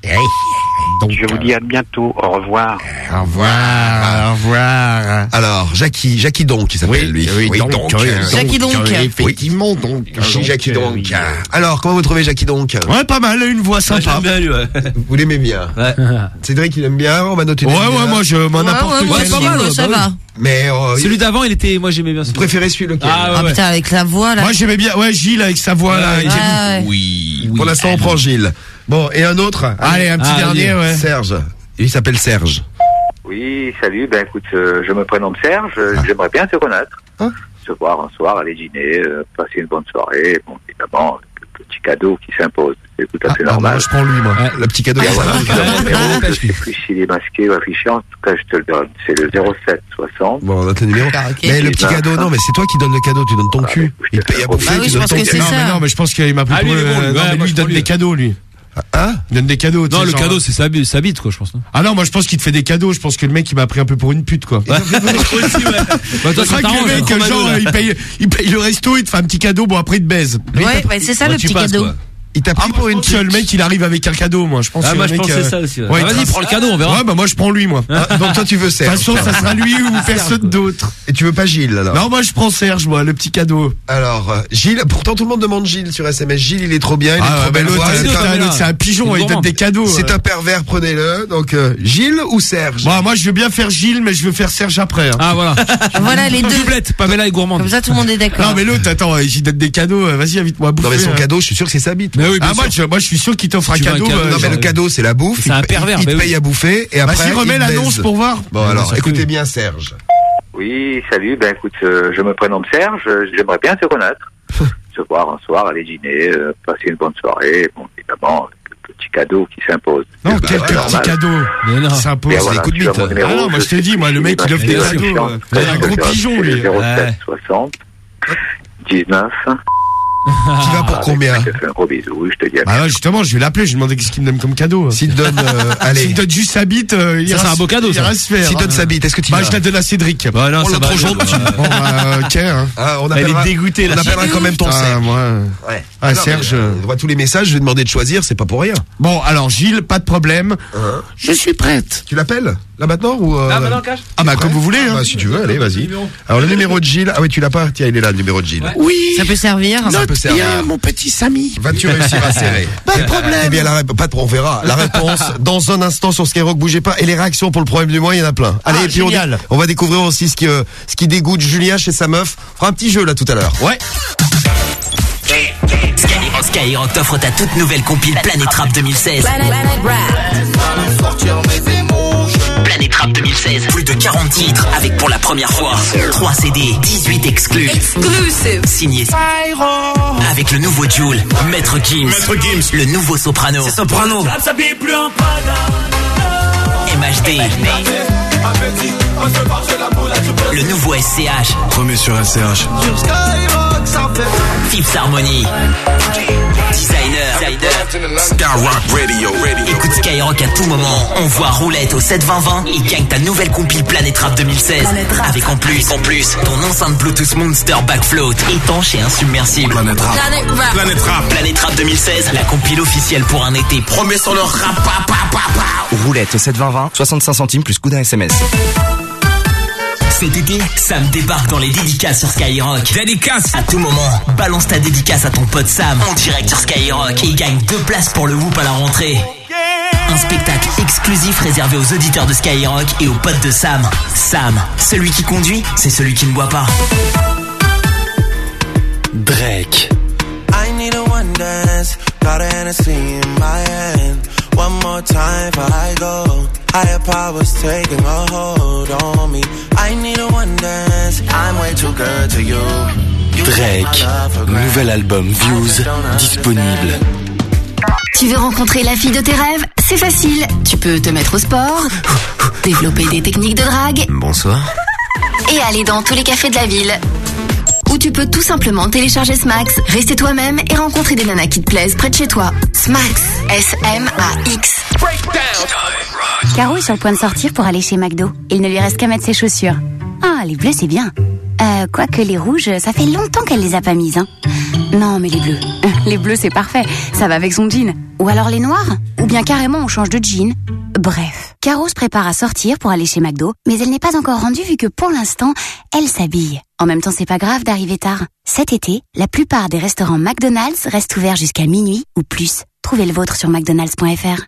Donc, Je vous dis à bientôt. Au revoir. Au revoir, au revoir. Alors, Jackie, Jackie donc, il s'appelle lui. oui, donc, euh, euh, Jackie donc. euh, Effectivement, donc. Jackie, Jackie donc. oui. Alors, comment vous trouvez Jackie donc? Ouais, pas mal, une voix sympa. bien, lui, ouais. Vous l'aimez bien Cédric, il aime bien. On va noter. Ouais, ouais, moi, je, Ouais, n'importe ouais, quel. aussi, mal, ouais, ça bah va. Mais euh, Celui d'avant, il était, moi j'aimais bien vous celui préférez celui lequel Ah, Ah ouais, ouais. putain, avec la voix là. Moi, j'aimais bien, ouais, Gilles avec sa voix, là. Ouais, ouais. Oui. Pour l'instant, on prend Gilles. Bon, et un autre Allez, un petit Ah, dernier, ouais. Serge. Il s'appelle Serge. Oui, salut. Ben écoute, euh, je me prénomme Serge. euh, J'aimerais bien te connaître. Ah. Se voir un soir, aller dîner, euh, passer une bonne soirée. Bon, évidemment, le petit cadeau qui s'impose. C'est tout à fait Ah, normal. moi, je prends lui, moi. Le petit cadeau. Voilà, je numéro, Ah, sais plus s'il est masqué ou affiché. En tout cas, je te le donne. C'est le 07 60. Bon, on a ton numéro. Ah. Mais le petit cadeau, non, mais c'est toi qui donne le cadeau, tu donnes ton cul. Il paye à bouffer, Bah oui, tu je donnes pense ton que cadeau. c'est non, ça. mais non, mais je pense qu'il m'a pris Ah, lui, pour il. Non, donne des cadeaux, lui. Hein Il donne des cadeaux. tu Non, le genre- cadeau, c'est sa, sa bite, quoi, je pense. non Ah non, moi, je pense qu'il te fait des cadeaux. Je pense que le mec, il m'a pris un peu pour une pute, quoi. Bah, toi, C'est ça vrai que le mec, hein, genre, il paye, il paye le resto, il te fait un petit cadeau, bon, après, il te baise. Ouais, ouais, c'est ça Bah, le petit cadeau. quoi. Il t'a Ah, pris moi, pour une pense que le pute. mec, il arrive avec un cadeau, moi. Je pense Ah, que moi, je mec, euh, c'est ça aussi. ouais. ouais, Ah, Vas-y, prends le cadeau, on verra. Ouais, bah, moi, je prends lui, moi. De Ah, Donc toi, tu veux toute Serge. façon, ça sera lui ou personne d'autre. Et tu veux pas Gilles, alors Non, moi, je prends Serge, moi, le petit cadeau. Alors, euh, Gilles, pourtant tout le monde demande Gilles sur SMS. Gilles, il est trop bien, il est Ah, trop bah, belle l'autre, voix, c'est un- pigeon, il donne des cadeaux. C'est euh. un pervers, prenez-le. Donc, euh, Gilles ou Serge Bon, moi, je veux bien faire Gilles, mais je veux faire Serge après. hein. Ah, voilà. Voilà les deux. Doublette, Pamela est gourmande. Comme ça, tout le monde est d'accord. Non, mais l'autre, attends, il donne des cadeaux, vas-y, invite-moi à bouffer. Non, mais son hein. cadeau, je suis sûr que c'est sa bite. Mais oui, bien Ah, moi, je, moi, je suis sûr qu'il t'offre un cadeau. cadeau, euh, Non, mais le cadeau, c'est la bouffe. C'est un pervers, Il te oui. paye à bouffer et après. Vas-y, il remets l'annonce pour voir. Bon, alors, écoutez bien Serge. Oui, salut. Ben écoute, euh, je me prénomme Serge. J'aimerais bien te connaître. Se voir un soir, aller dîner, euh, passer une bonne soirée. Bon, évidemment, petit cadeau qui s'impose. Non, C'est quelques tout à fait petits cadeaux. Mais non. Ça s'impose. Et C'est voilà, coups de bite. Ah non, moi, je te dis, moi, le mec, il offre des cadeaux. Un gros pigeon, lui. 07 Ouais. 60 19 Tu vas pour combien Je te fais un gros bisou, je te dis à Bah ouais, justement, je vais l'appeler, je vais lui demander qu'est-ce qu'il me donne comme cadeau. S'il te donne, euh, allez. S'il te donne juste sa bite, euh, il Ça, c'est un se- beau cadeau, Il ça. S'il te donne sa bite, est-ce que tu Bah, vas je la donne à Cédric. Bah non, Oh, ça le va. trop gentil. Bon, bah, ok, hein. Ah, on Elle est dégoûtée, là. on appellera quand même ton Ah, Serge. moi. Ouais. Ah, non, mais, Serge. euh, on voit tous les messages, je vais demander de choisir, c'est pas pour rien. Bon, alors, Gilles, pas de problème. Je suis prête. Tu l'appelles Là maintenant ou euh... Ah, maintenant, cache. Ah, bah, comme vous voulez, Ah, hein. bah, si tu veux, allez, vas-y. Alors le numéro de Gilles, ah oui, tu l'as pas Tiens, il est là, le numéro de Gilles. Oui. Ça peut servir. Ça peut Note servir. bien, mon petit Samy. Vas-tu réussir à serrer Pas de problème. Eh bien, la pas de, on verra. La réponse dans un instant sur Skyrock, bougez pas. Et les réactions pour le problème du mois, il y en a plein. Allez, Ah, et puis on, on va découvrir aussi ce qui, euh, ce qui dégoûte Julien chez sa meuf. On fera un petit jeu là tout à l'heure. Ouais. Skyrock, Skyrock t'offre ta toute nouvelle compile Planète Rap 2016. Planète Rap 2016. Plus de 40 titres avec pour la première fois 3 CD, 18 exclus. Exclusive. Signé avec le nouveau Joule, Maître Gims, le nouveau Soprano, Soprano. MHD, le nouveau SCH, Premier sur SCH. Fips Harmony, Designer, Skyrock Radio. Écoute Skyrock à tout moment. On voit roulette au 72020 et gagne ta nouvelle compile Planète Rap 2016. Avec en plus, en plus, ton enceinte Bluetooth Monster Backfloat étanche et insubmersible. Planète Rap. Planète Rap. Planète Rap 2016, la compile officielle pour un été. Promets sur le rap. pa, pa, pa, pa. Roulette au 72020, 65 centimes plus coup d'un SMS. Cet été, Sam débarque dans les dédicaces sur Skyrock. Dédicace À tout moment, balance ta dédicace à ton pote Sam en direct sur Skyrock et gagne deux places pour le Whoop à la rentrée. Un spectacle exclusif réservé aux auditeurs de Skyrock et aux potes de Sam. Sam, celui qui conduit, c'est celui qui ne boit pas. Drake. I need a one dance, got a Hennessy in my hand. One more time before I go. Higher powers taking a hold on me. I need a one dance, I'm way too good to you. You take my Drake. Nouvel album Views disponible. Tu veux rencontrer la fille de tes rêves? C'est facile. Tu peux te mettre au sport, développer des techniques de drague Bonsoir. et aller dans tous les cafés de la ville. Ou tu peux tout simplement télécharger Smax, rester toi-même et rencontrer des nanas qui te plaisent près de chez toi. Smax, S-M-A-X. Caro est sur le point de sortir pour aller chez McDo. Il ne lui reste qu'à mettre ses chaussures. Ah, les bleus, c'est bien. Euh, quoique les rouges, ça fait longtemps qu'elle les a pas mises, hein. Non, mais les bleus. Les bleus, c'est parfait. Ça va avec son jean. Ou alors les noirs. Ou bien carrément, on change de jean. Bref. Caro se prépare à sortir pour aller chez McDo, mais elle n'est pas encore rendue vu que pour l'instant, elle s'habille. En même temps, c'est pas grave d'arriver tard. Cet été, la plupart des restaurants McDonald's restent ouverts jusqu'à minuit ou plus. Trouvez le vôtre sur mcdonalds.fr.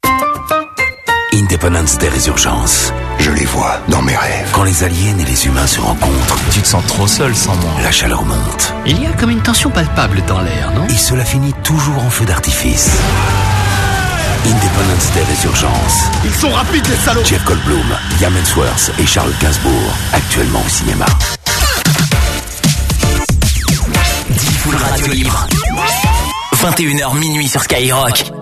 Independence Day Résurgence. Je les vois dans mes rêves. Quand les aliens et les humains se rencontrent, tu te sens trop seul sans moi. La chaleur monte. Il y a comme une tension palpable dans l'air, non? Et cela finit toujours en feu d'artifice. Independence Day Résurgence. Ils sont rapides, les salauds. Jeff Goldblum, Liam Hemsworth et Charles Gainsbourg. Actuellement au cinéma. Full Radio Libre. 21h minuit sur Skyrock.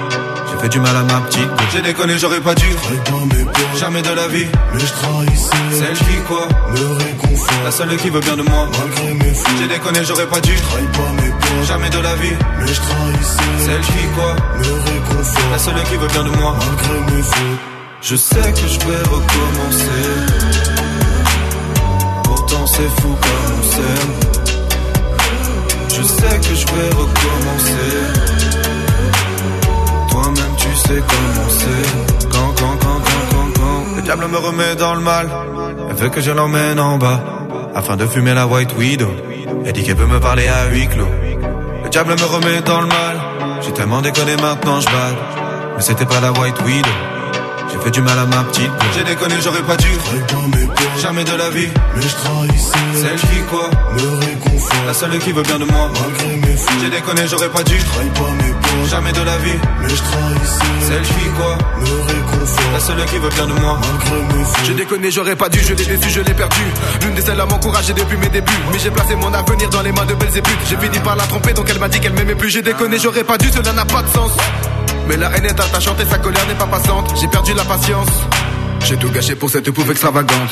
fait du mal à ma petite. J'ai déconné, j'aurais pas dû, jamais de la vie. Mais je trahissais, celle qui quoi, me réconfort. La seule qui veut bien de moi, malgré mes fautes. J'ai déconné, j'aurais pas dû, jamais de la vie. Mais je trahissais, celle qui quoi, me réconfort. La seule qui veut bien de moi, malgré mes fautes. Je sais que je vais recommencer. Pourtant c'est fou comme on s'aime. Je sais que je vais recommencer. Toi-même tu sais comment c'est. Quand, quand, quand, quand, quand, quand. Le diable me remet dans le mal. Elle veut que je l'emmène en bas. Afin de fumer la White Widow. Elle dit qu'elle peut me parler à huis clos. Le diable me remet dans le mal. J'ai tellement déconné maintenant je bade. Mais c'était pas la White Widow. J'ai fait du mal à ma petite. J'ai déconné, j'aurais pas dû. Jamais de la vie. Mais je trahissais. Celle qui quoi Me réconfort. La seule qui veut bien de moi. Malgré mes fautes. J'ai déconné, j'aurais pas dû. Jamais de la vie. Mais je trahissais. Celle qui quoi Me réconfort. La seule qui veut bien de moi. J'ai déconné, j'aurais pas dû, je l'ai déçu, je l'ai perdu. L'une des celles à m'encourager depuis mes débuts. Mais j'ai placé mon avenir dans les mains de Belzébuth. J'ai fini par la tromper, donc elle m'a dit qu'elle m'aimait plus. J'ai déconné, j'aurais pas dû, cela n'a pas de sens. Mais la haine est attachante et sa colère n'est pas passante. J'ai perdu la patience. J'ai tout gâché pour cette pouffe extravagante.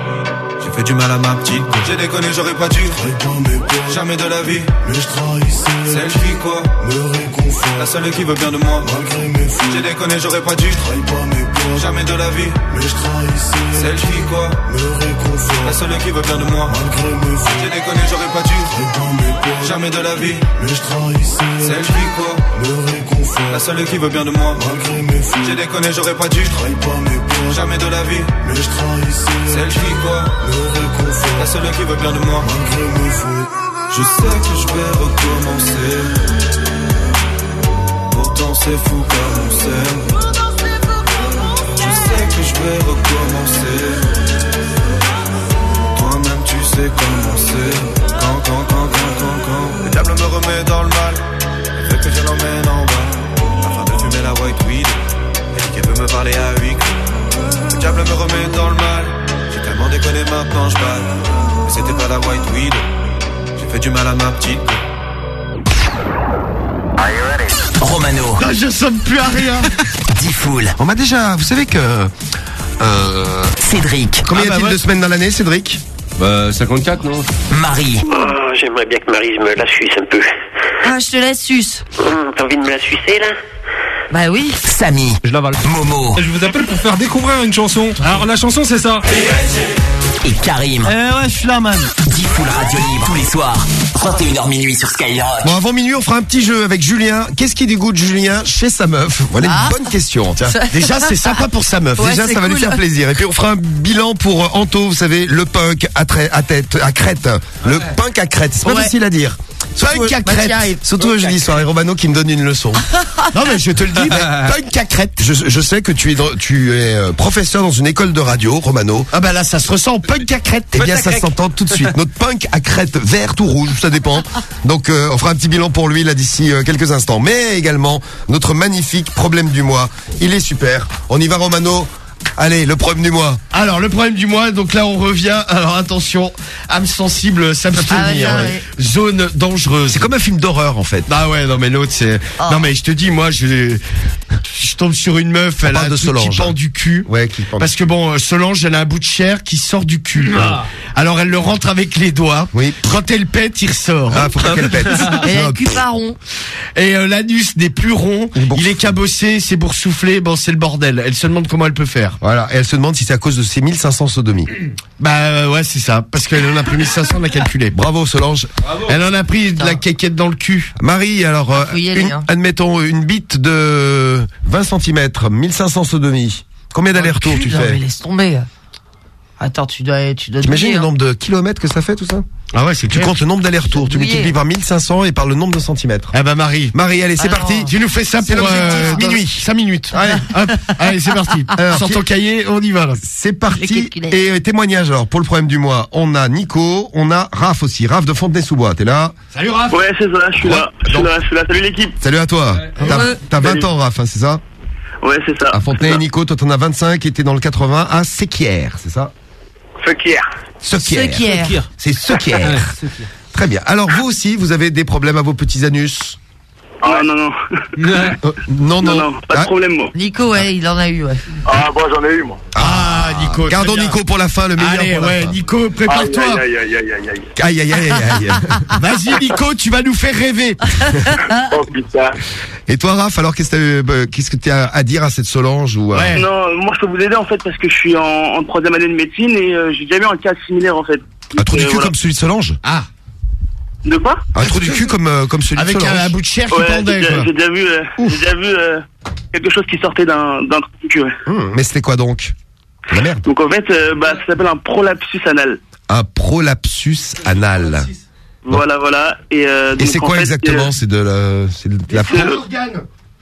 J'ai fait du mal à ma petite. J'ai déconné, j'aurais pas dû. Jamais de la vie. Mais je trahissais. Celle qui quoi Me réconfort. La seule qui veut bien de moi. Malgré mes J'ai déconné, j'aurais pas dû. Jamais de la vie. Mais je trahissais. Celle qui quoi Me réconfort. La seule qui veut bien de moi. Malgré mes J'ai déconné, j'aurais pas dû. Jamais de la vie. Mais je trahissais. Celle qui quoi Me réconfort. La seule qui veut bien de moi. Malgré mes J'ai déconné, j'aurais pas dû. Jamais de la vie. Mais je trahissais. Celle qui quoi La seule qui veut bien de moi. Je sais que je vais recommencer. Pourtant c'est fou comme on s'aime. Je sais que je vais recommencer. Toi-même tu sais comment c'est. Quand, quand, quand, quand, quand, quand. Le diable me remet dans le mal. Veut que je l'emmène en bas. Afin de fumer la white weed. Elle dit qu'elle veut me parler à clos. Le diable me remet dans le mal. Tellement déconné maintenant je balle. Mais c'était pas la white weed. J'ai fait du mal à ma petite. Romano. Ah, je sonne plus à rien. Diffoul. On m'a déjà, vous savez que... Euh, Cédric. Combien Ah, bah y a-t-il ouais. de semaines dans l'année, Cédric? Bah 54 non? Marie. Oh, j'aimerais bien que Marie me la suce un peu. Ah, je te laisse suce. Hum, T'as envie de me la sucer là? Bah oui. Samy. Je l'avale. Momo. Je vous appelle pour faire découvrir une chanson. Alors la chanson c'est ça. Et Karim. Eh ouais, je suis là, man. Diffoul Radio Libre tous les soirs. 31h minuit sur Skyrock. Bon, avant minuit, on fera un petit jeu avec Julien. Qu'est-ce qui dégoûte Julien chez sa meuf Voilà Ah. une bonne question. Tiens. Déjà, c'est sympa pour sa meuf. Ouais, Déjà, ça va lui faire plaisir. Et puis, on fera un bilan pour euh, Anto, vous savez, le punk à, tête, à crête. Le punk à crête. C'est pas Ouais. facile à dire. Punk à crête. t'y arrives. Surtout jeudi soir. Et Romano qui me donne une leçon. non, mais je te le dis, mais punk à crête. Je, je sais que tu es, dans- tu es euh, professeur dans une école de radio, Romano. Ah bah là ça se ressent punk à crête. Eh bien, ça s'entend tout de suite. Notre punk à crête verte ou rouge, ça dépend. Donc, euh, on fera un petit bilan pour lui là d'ici euh, quelques instants. Mais également notre magnifique problème du mois. Il est super. On y va, Romano. Allez, le problème du mois. Alors le problème du mois, donc là on revient. Alors attention, âme sensible, s'abstenir. Ah, ouais. Zone dangereuse. C'est comme un film d'horreur en fait. Ah ouais, non mais l'autre c'est. Oh. Non mais je te dis, moi je, je tombe sur une meuf, elle a de truc Solange. qui pend du cul. Ouais, qui pend- Parce que bon, euh, Solange, elle a un bout de chair qui sort du cul. Ah. Alors elle le rentre avec les doigts. Oui. Quand elle pète, il ressort. Ah, faut pas qu'elle pète. Et le cul pas rond. Et euh, l'anus n'est plus rond, Il est boursouflé. il est cabossé, c'est boursouflé, bon c'est le bordel. Elle se demande comment elle peut faire. Voilà. Et elle se demande si c'est à cause de ces 1500 sodomies. Bah euh, ouais c'est ça, parce qu'elle en a pris 1500, on a calculé. Bravo, Solange. Elle en a pris de la quéquette dans le cul. Marie, alors, euh, y aller, une- hein. admettons une bite de 20 cm, 1500 sodomies. Combien d'allers-retours tu Non, mais fais laisse tomber. Attends, tu dois, tu dois T'imagines le hein. nombre de kilomètres que ça fait tout ça? Ah ouais c'est Tu comptes le nombre d'allers-retours, tu multiplies par 1500 et par le nombre de centimètres. Ah bah Marie. Marie, allez, c'est Alors. parti. Tu nous fais ça C'est pour l'objectif, euh, minuit. 5 minutes. Allez, hop, allez c'est parti. Alors, Sors ton cahier, on y va là. C'est parti. Et euh, témoignage alors pour le problème du mois. On a Nico, on a Raph aussi. Raph de Fontenay-sous-Bois, t'es là? Salut Raph. Ouais, c'est ça, je suis là. Je suis là, je suis là. Salut l'équipe. Salut à toi. T'as Ouais. t'as 20 Salut. ans Raph, hein, c'est ça? Ouais, c'est ça. À Fontenay, Nico, toi t'en as 25 et t'es dans le 80 à Séquière, c'est ça? Yeah. Sequière. Sequière. C'est Sequière. Très bien. Alors vous aussi, vous avez des problèmes à vos petits anus Ah non, non. Euh, Non, non. Non, non, pas de Ah, problème, moi. Nico, ouais, il en a eu, ouais. Ah, bon, j'en ai eu, moi. Ah Nico. Gardons. Nico pour la fin, le meilleur Allez pour la ouais fin. Nico, prépare-toi. Aïe, aïe, aïe, aïe, aïe, aïe. Aïe, aïe, aïe, aïe, aïe. Vas-y Nico, tu vas nous faire rêver. Oh putain. Et toi, Raph, alors qu'est-ce que euh, tu as à dire à cette Solange ou Ouais. Non, moi, je peux vous aider, en fait, parce que je suis en, en troisième année de médecine et euh, j'ai déjà eu un cas similaire, en fait. un trou du Euh, cul voilà. comme celui de Solange? Ah, De quoi? Un trou du cul comme euh, comme celui avec de Solange. un bout de chair qui Ouais, j'ai pendait j'ai déjà vu, euh, j'ai déjà vu euh, quelque chose qui sortait d'un d'un trou du cul, ouais. Hum, mais c'était quoi donc? La merde. Donc, en fait, euh, bah, ça s'appelle un prolapsus anal. Un prolapsus anal. Voilà, voilà. Et, euh, Et c'est quoi fait, exactement euh, C'est de la, c'est de la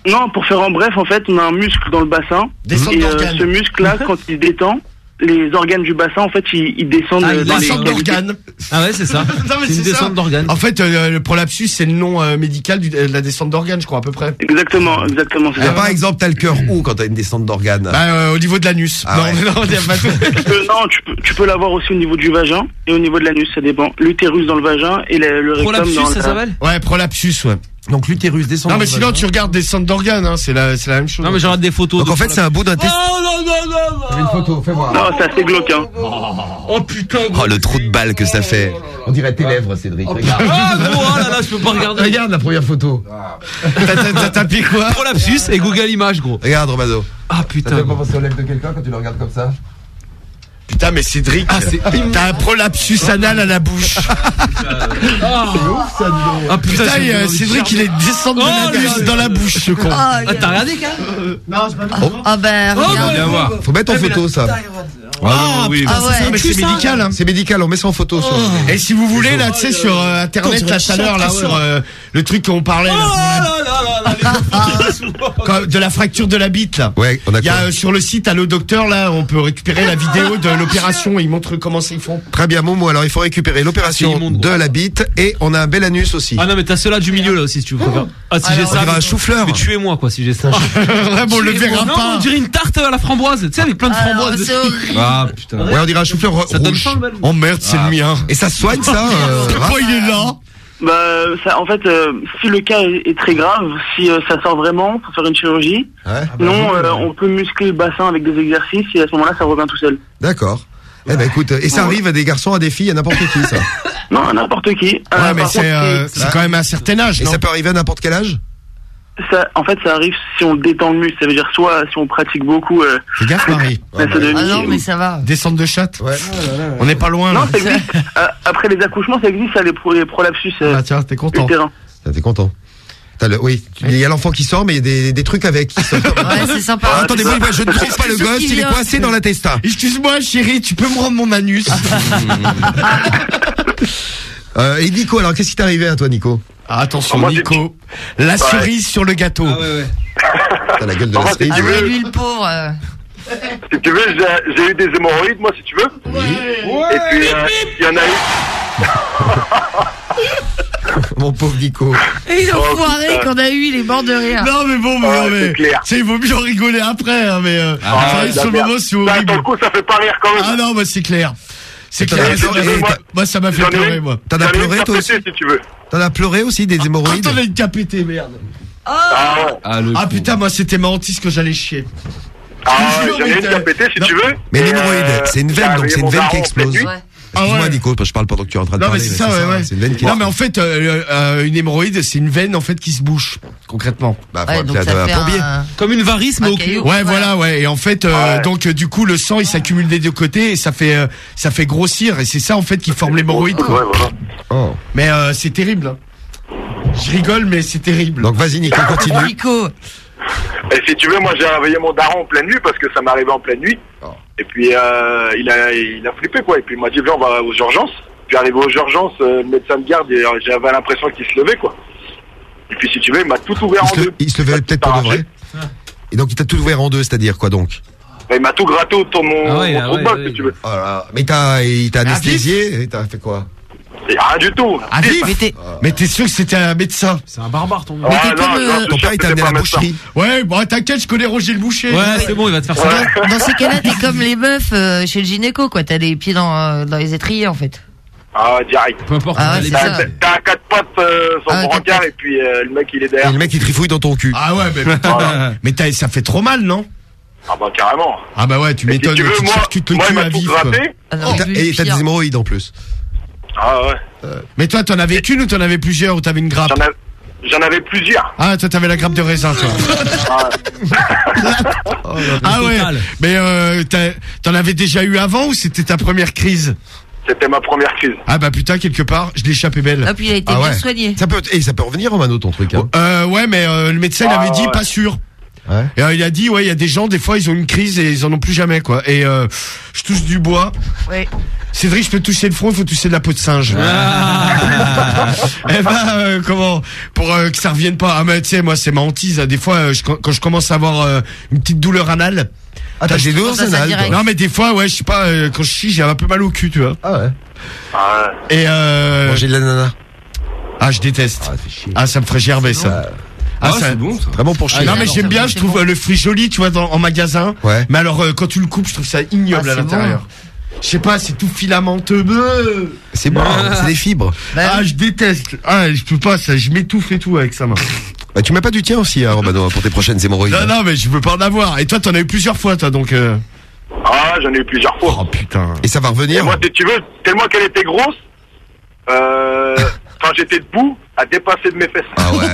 Non, pour faire en bref, en fait, on a un muscle dans le bassin. Descente et euh, ce muscle-là, quand il détend, les organes du bassin, en fait, ils, ils descendent Ah, euh, dans les d'organes. Ah ouais, c'est ça. C'est une descente ça. d'organes. En fait, euh, le prolapsus, c'est le nom euh, médical du- de la descente d'organes, je crois, à peu près. Exactement, exactement, Ah, ça. par exemple, t'as le cœur où quand t'as une descente d'organes? Bah, euh, au niveau de l'anus. Ah non, ouais. non, pas Tu peux- non, tu peux, tu peux l'avoir aussi au niveau du vagin et au niveau de l'anus, ça dépend. L'utérus dans le vagin et le, le rectum dans le... Ouais, prolapsus, ouais. Donc l'utérus descend. Non, mais sinon, tu regardes descente d'organes, hein, c'est la, c'est la même chose. Non, mais j'aurais des photos. Donc en fait, c'est un bout d'un testicule. Oh non, non, non, non. une photo, fais voir. Non, c'est assez glauque, hein. Oh putain, Oh, le trou de balle que ça fait. On dirait tes lèvres, Cédric. Regarde. Ah, oh là là, je peux pas regarder. Regarde la première photo. T'as- t'as- T'as tapé quoi Prolapsus et Google Images, gros. Regarde, Romano. Ah Ça putain. fait pas penser aux lèvres de quelqu'un quand tu le regardes comme ça Putain, mais Cédric, Ah, t'as un prolapsus anal à la bouche. Ah, Ah, Putain, Cédric, il est descendu Oh, de l'anus là, dans la bouche, ce con. Ah, Ah, t'as regardé, quand Ah ben, Oh, regarde. viens voir. Faut mettre en photo ça. Ah, oui. putain, Ah ouais. c'est ça, mais c'est médical, hein. C'est médical, on met ça en photo. sur- Et si vous voulez, là, tu sais, sur euh, Internet, là, à l'heure, là, sur euh, le truc qu'on parlait, là, quand- de la fracture de la bite, là. Ouais, on a Il y a euh, sur le site Allo Docteur, là, on peut récupérer la vidéo de l'opération. Ils montrent comment ça ils font. Très bien, Momo. Alors il faut récupérer C'est l'opération immonde, de gros. la bite et on a un bel anus aussi. Ah non, mais t'as ceux-là du milieu, là aussi, si tu veux. Ah, si j'ai On ça. dirait un chou-fleur. Mais tuez-moi, quoi, si j'ai ça. Vraiment, on le verra non, pas. on dirait une tarte à la framboise. Tu sais, avec plein de Ah, framboises. c'est horrible. Ah, putain. Ouais, on dirait un chou-fleur ro- Ça donne rouge. Oh merde, c'est le mien. Et ça se soigne ça euh, Pourquoi il est là Bah, ça, en fait, euh, si le cas est, est très grave, si euh, ça sort vraiment, faut faire une chirurgie. Ouais. non, euh, on peut muscler le bassin avec des exercices et à ce moment-là, ça revient tout seul. D'accord. Eh ben écoute, et ça arrive à des garçons, à des filles, à n'importe qui ça. Non, à n'importe qui. Ouais, Euh, mais c'est contre, euh, c'est- c'est quand même à un certain âge, Et non ça peut arriver à n'importe quel âge ça, en fait, ça arrive si on détend le muscle. Ça veut dire soit si on pratique beaucoup. Euh, Fais gaffe, Marie. méthodologie. Ah non, mais ça va. Descente de chatte. Ouais. On n'est pas loin, Non, là. ça existe. Euh, après les accouchements, ça existe, ça, les, pro- les prolapsus euh, Ah, tiens, t'es content. T'es content T'as le, oui, il y a l'enfant qui sort, mais il y a des, des trucs avec. qui sortent. Ouais, c'est sympa. Ah, attendez, moi, je ne trouve pas le gosse, il est coincé dans la testa. Excuse-moi, chérie, tu peux me rendre mon anus Euh, et Nico, alors qu'est-ce qui t'est arrivé à toi, Nico? Ah, Attention, Moi, Nico. La cerise sur le gâteau. Ah, ouais, ouais. T'as la gueule de la cerise. Ah tu ouais, veux- lui, le pauvre. euh. Si tu veux, j'ai eu des hémorroïdes, moi, si tu veux. Et puis, euh, il y en a eu. Mon pauvre Nico. Et il a Oh, qu'on a eu, il est mort de rire. Non, mais bon, mais, Ouais, c'est mais sais, il vaut mieux en rigoler après, hein, mais euh, Ah, c'est la sur le moment, c'est Ça, horrible. le coup, ça fait pas rire quand même. Ah non, bah c'est clair. C'est clair. moi, ça m'a fait pleurer, moi. T'en as pleuré, toi aussi tapetée, si tu veux. T'en as pleuré aussi des Ah, hémorroïdes t'en as une cap pété, merde. Ah ouais. Ah, Ah putain, moi, c'était ma hantise que j'allais chier. Ah mais une tapetée, si Non. tu veux. Mais l'hémorroïde, euh, c'est une veine, donc réveillé c'est une veine qui explose. Ouais. Excuse-moi, Ah ouais. Nico, parce que je parle pendant que tu es en train de Non, mais parler. c'est mais ça, ouais, ouais. C'est une veine qui Non, mais en fait, euh, euh, une hémorroïde, c'est une veine, en fait, qui se bouche, concrètement. Bah, faut Ouais, appeler donc ça un fait plombier. Comme une varice, mais au cul. Ouais, Voilà. ouais. Et en fait, euh, Ouais. donc, euh, du coup, le sang, il s'accumule des deux côtés et ça fait, euh, ça fait grossir. Et c'est ça, en fait, qui forme l'hémorroïde, quoi. Ouais, voilà. Oh. Mais euh, c'est terrible. hein. Je rigole, mais c'est terrible. Donc vas-y, Nico, continue. Nico. Et si tu veux, moi j'ai réveillé mon daron en pleine nuit parce que ça m'est arrivé en pleine nuit. Oh. Et puis euh, il a il a flippé quoi. Et puis il m'a dit viens on va aux urgences. Puis arrivé aux urgences, euh, le médecin de garde, et, euh, j'avais l'impression qu'il se levait quoi. Et puis si tu veux, il m'a tout ouvert Il en se, deux. il se levait peut-être pour de vrai. Et donc il t'a tout ouvert en deux, c'est-à-dire quoi donc? Et il m'a tout gratté autour de mon, Ah ouais, mon ah trou de ouais, balle, ouais. si tu veux. Oh. Mais il t'a Ah, anesthésié t'as fait quoi? Rien du tout. Ah, vif Mais t'es- Mais t'es sûr que c'était un médecin C'est un barbare, ton Ah, Mais t'es comme, euh, Ton père il t'a amené à la boucherie. Ouais, bon, t'inquiète, je connais Roger le boucher. Ouais, c'est bon, il va te faire ça. Dans, dans ces cas-là, t'es comme les meufs euh, chez le gynéco, quoi. T'as les pieds dans, euh, dans les étriers, en fait. Ah direct. Peu importe. Ah ouais, T'as quatre pattes euh, sur Ah, le brancard et puis euh, le mec il est Et derrière. le mec il trifouille dans ton cul. Ah ouais, mais putain, Voilà. mais t'as- ça fait trop mal, non? Ah bah carrément. Ah bah ouais, tu Et si m'étonnes, tu veux, tu te moi, charcutes le moi il cul m'a à tout vif. quoi. gratté. Ah non, Et t'as- lui, Et t'as pire. des hémorroïdes en plus. Ah ouais. Mais toi, t'en avais qu'une ou t'en avais plusieurs ou t'avais une grappe J'en av- J'en avais plusieurs. Ah, toi, t'avais la grappe de raisin, toi. Ah, ah ouais. Mais euh, t'en avais déjà eu avant ou c'était ta première crise C'était ma première crise. Ah bah putain, quelque part, je l'ai échappé belle. Ah, puis il a été Ah bien ouais. soigné. Ça peut, et ça peut revenir Romano ton truc. Hein. Euh, ouais, mais euh, le médecin il Ah, avait dit ouais. pas sûr. Ouais. Et euh, il a dit ouais, il y a des gens des fois ils ont une crise et ils en ont plus jamais quoi. Et euh, je touche du bois. Ouais. Cédric, je peux toucher le front, il faut toucher de la peau de singe. Ah. eh ben euh, comment pour euh, que ça revienne pas. Ah mais tu sais moi c'est ma hantise. hein. Des fois euh, je- quand, je commence à avoir euh, une petite douleur anale, Ah, t'as des douleurs anales. Non, mais des fois, ouais, je sais pas, euh, quand je chie, j'ai un peu mal au cul, tu vois. Ah ouais. Et euh. Manger de l'ananas. Ah, je déteste. Ah, ça me ferait gerber, ça. Ah, c'est bon, ça. Vraiment pour chier. non, mais j'aime bien, je trouve euh, le fruit joli, tu vois, dans, en magasin. Ouais. Mais alors, euh, quand tu le coupes, je trouve ça ignoble Ah, à c'est l'intérieur. Je sais pas, c'est tout filamenteux. C'est bon, c'est des fibres. Ah, je déteste. Ah, je peux pas, ça, je m'étouffe et tout avec ça, main. Bah, tu mets pas du tien aussi, hein, Romano, pour tes prochaines hémorroïdes. Non, non, mais je veux pas en avoir. Et toi, t'en as eu plusieurs fois, toi, donc. Euh... Ah, j'en ai eu plusieurs fois. Oh putain. Et ça va Et revenir moi, si tu veux, tellement qu'elle était grosse, euh, quand j'étais debout, a dépassé de mes fesses. Ah ouais,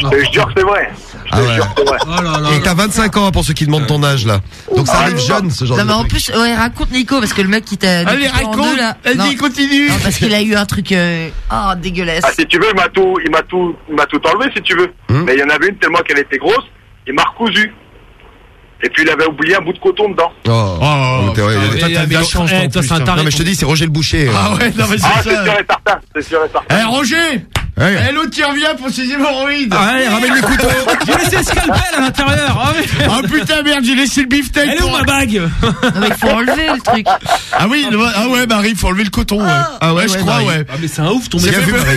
Je te jure que c'est vrai. Je te Ah ouais. jure que c'est vrai. Et t'as 25 ans hein, pour ceux qui demandent ton âge là. Donc ça Ah, arrive non. jeune ce genre Non, de mais en truc. plus, ouais, raconte Nico, parce que le mec qui t'a. Allez, raconte. deux, là. Vas-y, continue. Non, parce qu'il a eu un truc. euh, Oh, dégueulasse. Ah, si tu veux, il m'a tout, il m'a tout, il m'a tout enlevé, si tu veux. Hum. Mais il y en avait une tellement qu'elle était grosse, il m'a recousu. Et puis il avait oublié un bout de coton dedans. Oh, Oh, t'es- ouais, putain, ouais. toi, t'as de la chance, en toi, plus, c'est un taré. Non mais je te dis c'est Roger le boucher. Ah ouais, non, mais c'est Ah, c'est sûr ça. et certain, c'est sûr et certain. Eh, Roger Ouais. Eh, l'autre qui revient pour ses hémorroïdes Ah, Allez, ramène le couteau. J'ai laissé le scalpel à l'intérieur. Ah, Ah putain, merde, j'ai laissé le beefsteak Elle est où ma bague Non, mais il faut enlever le truc. Ah oui, le- ah ouais, Marie, faut enlever le coton, ouais. Ah ouais, je ouais, crois, Marie. ouais. Ah, mais c'est un ouf ton Bien mec. vu Marie.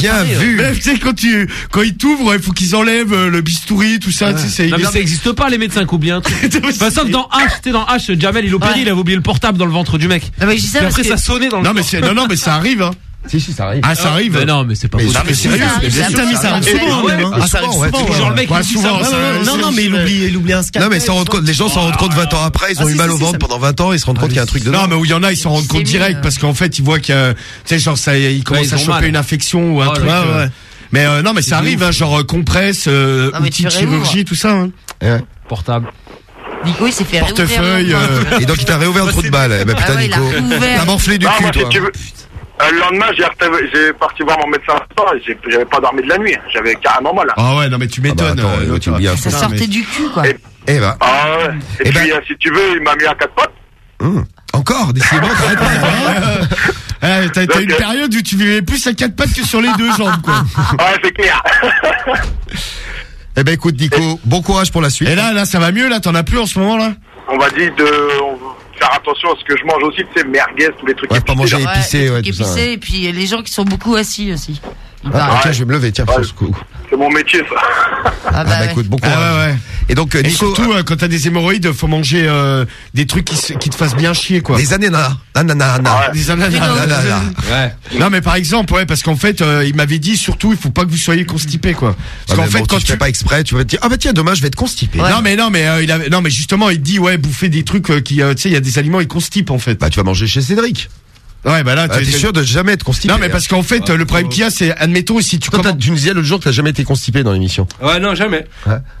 Bien taré, vu. Mais tu sais, quand tu, quand ils t'ouvrent, il faut qu'ils enlèvent euh, le bistouri, tout ça, tu sais, c'est Non, mais ça existe pas les médecins truc. Bah, sauf dans H, tu sais, dans H, Jamel il opérait, Ouais. il avait oublié le portable dans le ventre du mec. Non, mais je ça Puis parce après ça sonnait dans le Non, mais non, mais ça arrive, hein. Si si ça arrive. Ah, ça arrive. Non, mais c'est pas possible. non, mais sérieux, Ça arrive, mais ça arrive, souvent, Ouais, même, hein. ah, ça arrive Souvent, genre le mec Ouais, il dit souvent, Non, non, mais il oublie, il oublie un scalpel. Non mais ils s'en rendent compte, les gens s'en rendent compte 20 ans après, ils ont Ah, eu si, mal au ventre pendant 20 ans, ils se rendent compte qu'il y a un truc dedans. Non, mais où il y en a, ils s'en rendent compte direct parce qu'en fait, ils voient qu'il y a, tu sais, genre, ça, ils commencent à ont choper une infection ou un truc. Mais euh, non, mais ça arrive, hein, genre euh, compresse, euh, Non, tu de chirurgie, tout ça. Hein. Ouais. Portable. Nico, il s'est fait Portefeuille, euh, Et donc il t'a réouvert le trou de balle. Eh ben Ah putain ouais, Nico, t'as morflé du Non, cul moi, si toi. tu veux. Euh, le lendemain, j'ai parti voir mon médecin et j'avais pas dormi de la nuit. J'avais carrément mal. Ah ouais, non, mais tu Ah bah, m'étonnes. euh, Ça sortait du cul, quoi. Et- Eh ben, Ah ouais. Et, Eh ben- puis, euh, si tu veux, il m'a mis à quatre pattes. hum, encore décidément t'arrêtes pas. T'as Donc, une euh, période où tu vivais plus à quatre pattes que sur les deux jambes, quoi. Ouais, c'est clair. Eh ben écoute Nico, bon courage pour la suite. Et là, là, ça va mieux, là, t'en as plus en ce moment, là? On va dire de on faire attention à ce que je mange aussi, tu sais, merguez, tous les trucs Ouais, pas manger épicé, ouais, trucs tout ça. épicés, et puis les gens qui sont beaucoup assis aussi. Ah, tiens, je vais me lever, tiens, fausse coup. C'est mon métier, ça. Ah Ah bah bah ouais. écoute, bon Ah courage. ouais, ouais. Et donc euh, Et Nico, surtout, euh, quand t'as des hémorroïdes, faut manger euh, des trucs qui, se- qui te fassent bien chier, quoi. des ananas, ananas, ananas. Des ananas. Ananas. Ouais. Non mais par exemple ouais parce qu'en fait euh, il m'avait dit surtout il faut pas que vous soyez constipé quoi. Parce Ah, qu'en mais fait bon, quand tu tu fais pas exprès, tu vas te dire ah bah tiens demain je vais être constipé. Non mais non mais euh, il avait non mais justement il dit ouais bouffer des trucs euh, qui euh, tu sais il y a des aliments ils constipent en fait. Bah tu vas manger chez Cédric. Ouais bah là Ah, T'es sûr de jamais être constipé Non mais parce qu'en fait le problème qu'il y a c'est admettons si tu Toi, t'as- commandes tu nous disais l'autre jour que t'as jamais été constipé dans l'émission. Ouais, non, jamais.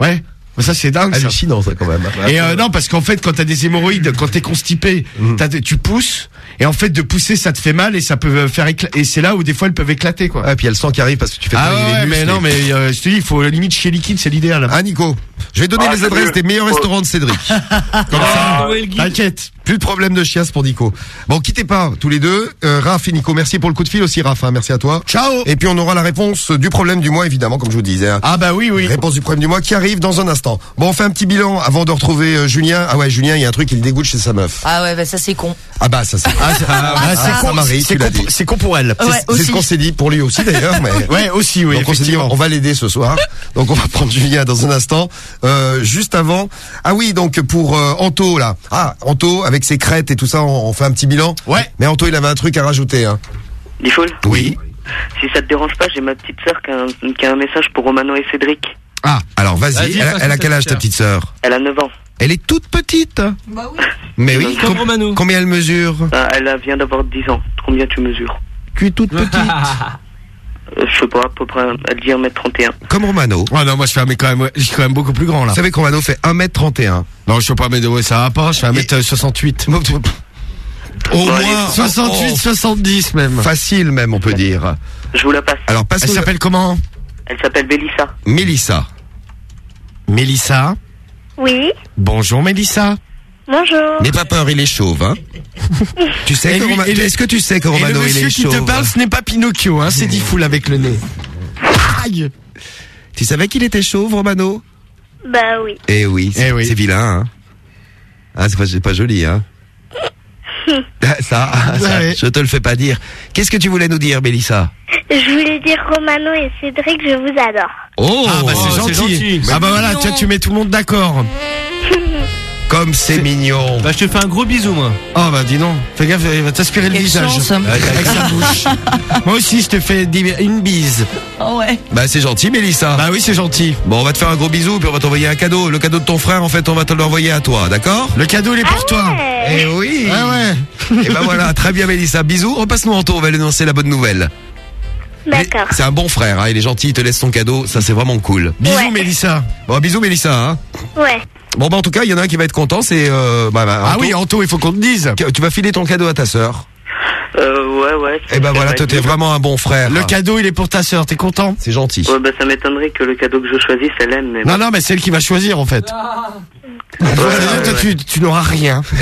ouais mais ça c'est dingue ça. Hallucinant ça quand même. Et euh, non parce qu'en fait quand t'as des hémorroïdes quand t'es constipé Mhm. t'as- tu pousses et en fait de pousser ça te fait mal et ça peut euh, faire éclater et c'est là où des fois elles peuvent éclater quoi. Ah puis il y a le sang qui arrive parce que tu fais Ah ouais, les muscles. mais non mais euh, je te dis il faut limite chez liquide c'est l'idéal. Ah Nico, je vais donner Ah, les adresses des meilleurs Oh. restaurants de Cédric. Comme Ah, ça, t'inquiète, plus de problème de chiasse pour Nico. Bon, quittez pas tous les deux. Euh, Raph et Nico, merci pour le coup de fil aussi Raph, hein, merci à toi. Ciao. Et puis on aura la réponse du problème du mois évidemment comme je vous disais. hein. Ah bah oui oui. Réponse du problème du mois qui arrive dans un instant. Bon, on fait un petit bilan avant de retrouver euh, Julien. Ah ouais, Julien, il y a un truc qui le dégoûte chez sa meuf. Ah ouais, bah ça c'est con. Ah bah ça c'est Ah, c'est- ah, Ah, sa con, Marie, c'est tu l'as con, c'est con pour elle. Ouais, C'est ce qu'on s'est dit pour lui aussi d'ailleurs, mais Ouais, aussi, oui, Donc on s'est dit on va l'aider ce soir. Donc on va prendre Julien dans un instant. Euh, juste avant. Ah oui, donc pour euh, Anto là. Ah Anto avec ses crêtes et tout ça, on, on fait un petit bilan. Ouais. Mais Anto il avait un truc à rajouter. Hein. Oui. Si ça te dérange pas, j'ai ma petite sœur qui a, un, qui a un message pour Romano et Cédric. Ah alors vas-y. Elle, a- elle quel âge ta petite sœur? Elle a 9 ans. Elle est toute petite. Bah oui. Mais oui. Comme com- Romano. combien elle mesure? Ah, elle vient d'avoir 10 ans. Combien tu mesures? Tu es toute petite. Euh, Je sais pas, à peu près, elle dit 1m31. Comme Romano. Ah non, moi je fais un mec quand même, je suis quand même beaucoup plus grand là. Vous savez que Romano fait 1m31. Non, je sais pas, mais ouais, ça va pas, je fais 1m68. Au Ouais, moins il- 68, Oh. 70 même. Facile même on peut dire. Je vous la passe. Alors passe Elle s'appelle comment Elle s'appelle Bélissa. Mélissa. Mélissa. Oui, Bonjour Mélissa. Bonjour. N'aie pas peur, il est chauve, hein. tu sais Et que lui- Roma- le- Est-ce que tu sais que le Romano il monsieur est qui chauve te parle, ce n'est pas Pinocchio, hein, c'est Diffoul avec le nez. Aïe. Tu savais qu'il était chauve, Romano? Bah oui. Eh oui, c'est Eh oui. vilain, hein. Ah, c'est pas, c'est pas joli, hein. ça, ah, ça, Ouais. je te le fais pas dire. Qu'est-ce que tu voulais nous dire, Mélissa? Je voulais dire Romano et Cédric, je vous adore. Oh, Ah bah c'est gentil. Ah bah voilà, tu, tu mets tout le monde d'accord. Comme c'est mignon. Bah, je te fais un gros bisou, moi. Oh bah dis donc, fais gaffe, il va t'aspirer le Quelle visage. chance. Avec sa bouche. Moi aussi, je te fais des- une bise. Oh ouais. Bah c'est gentil, Mélissa. Bah oui, c'est gentil. Bon, on va te faire un gros bisou, puis on va t'envoyer un cadeau. Le cadeau de ton frère, en fait, on va te l'envoyer à toi, d'accord? Le cadeau, il est pour toi. Eh oui. Ah ouais. Et ben voilà, très bien, Mélissa. Bisous. Repasse-nous en tour, on va lui annoncer la bonne nouvelle. D'accord. C'est un bon frère, hein, il est gentil, il te laisse son cadeau, ça c'est vraiment cool. Bisous, Ouais. Mélissa. Bon, bisous, Mélissa. Hein. Ouais. Bon, bah en tout cas, il y en a un qui va être content, c'est... Euh, bah, bah, Ah Anto. oui, Anto, il faut qu'on te dise. Tu vas filer ton cadeau à ta sœur. Euh, ouais, ouais. Eh ben voilà, toi t'es vraiment un bon frère. Le cadeau, il est pour ta sœur, t'es content? C'est gentil. Ouais, bah, ça m'étonnerait que le cadeau que je choisisse, c'est l'aime, mais. Non, non, mais c'est elle qui va choisir en fait. Ouais, Toi, ouais, toi, ouais. tu, tu n'auras rien.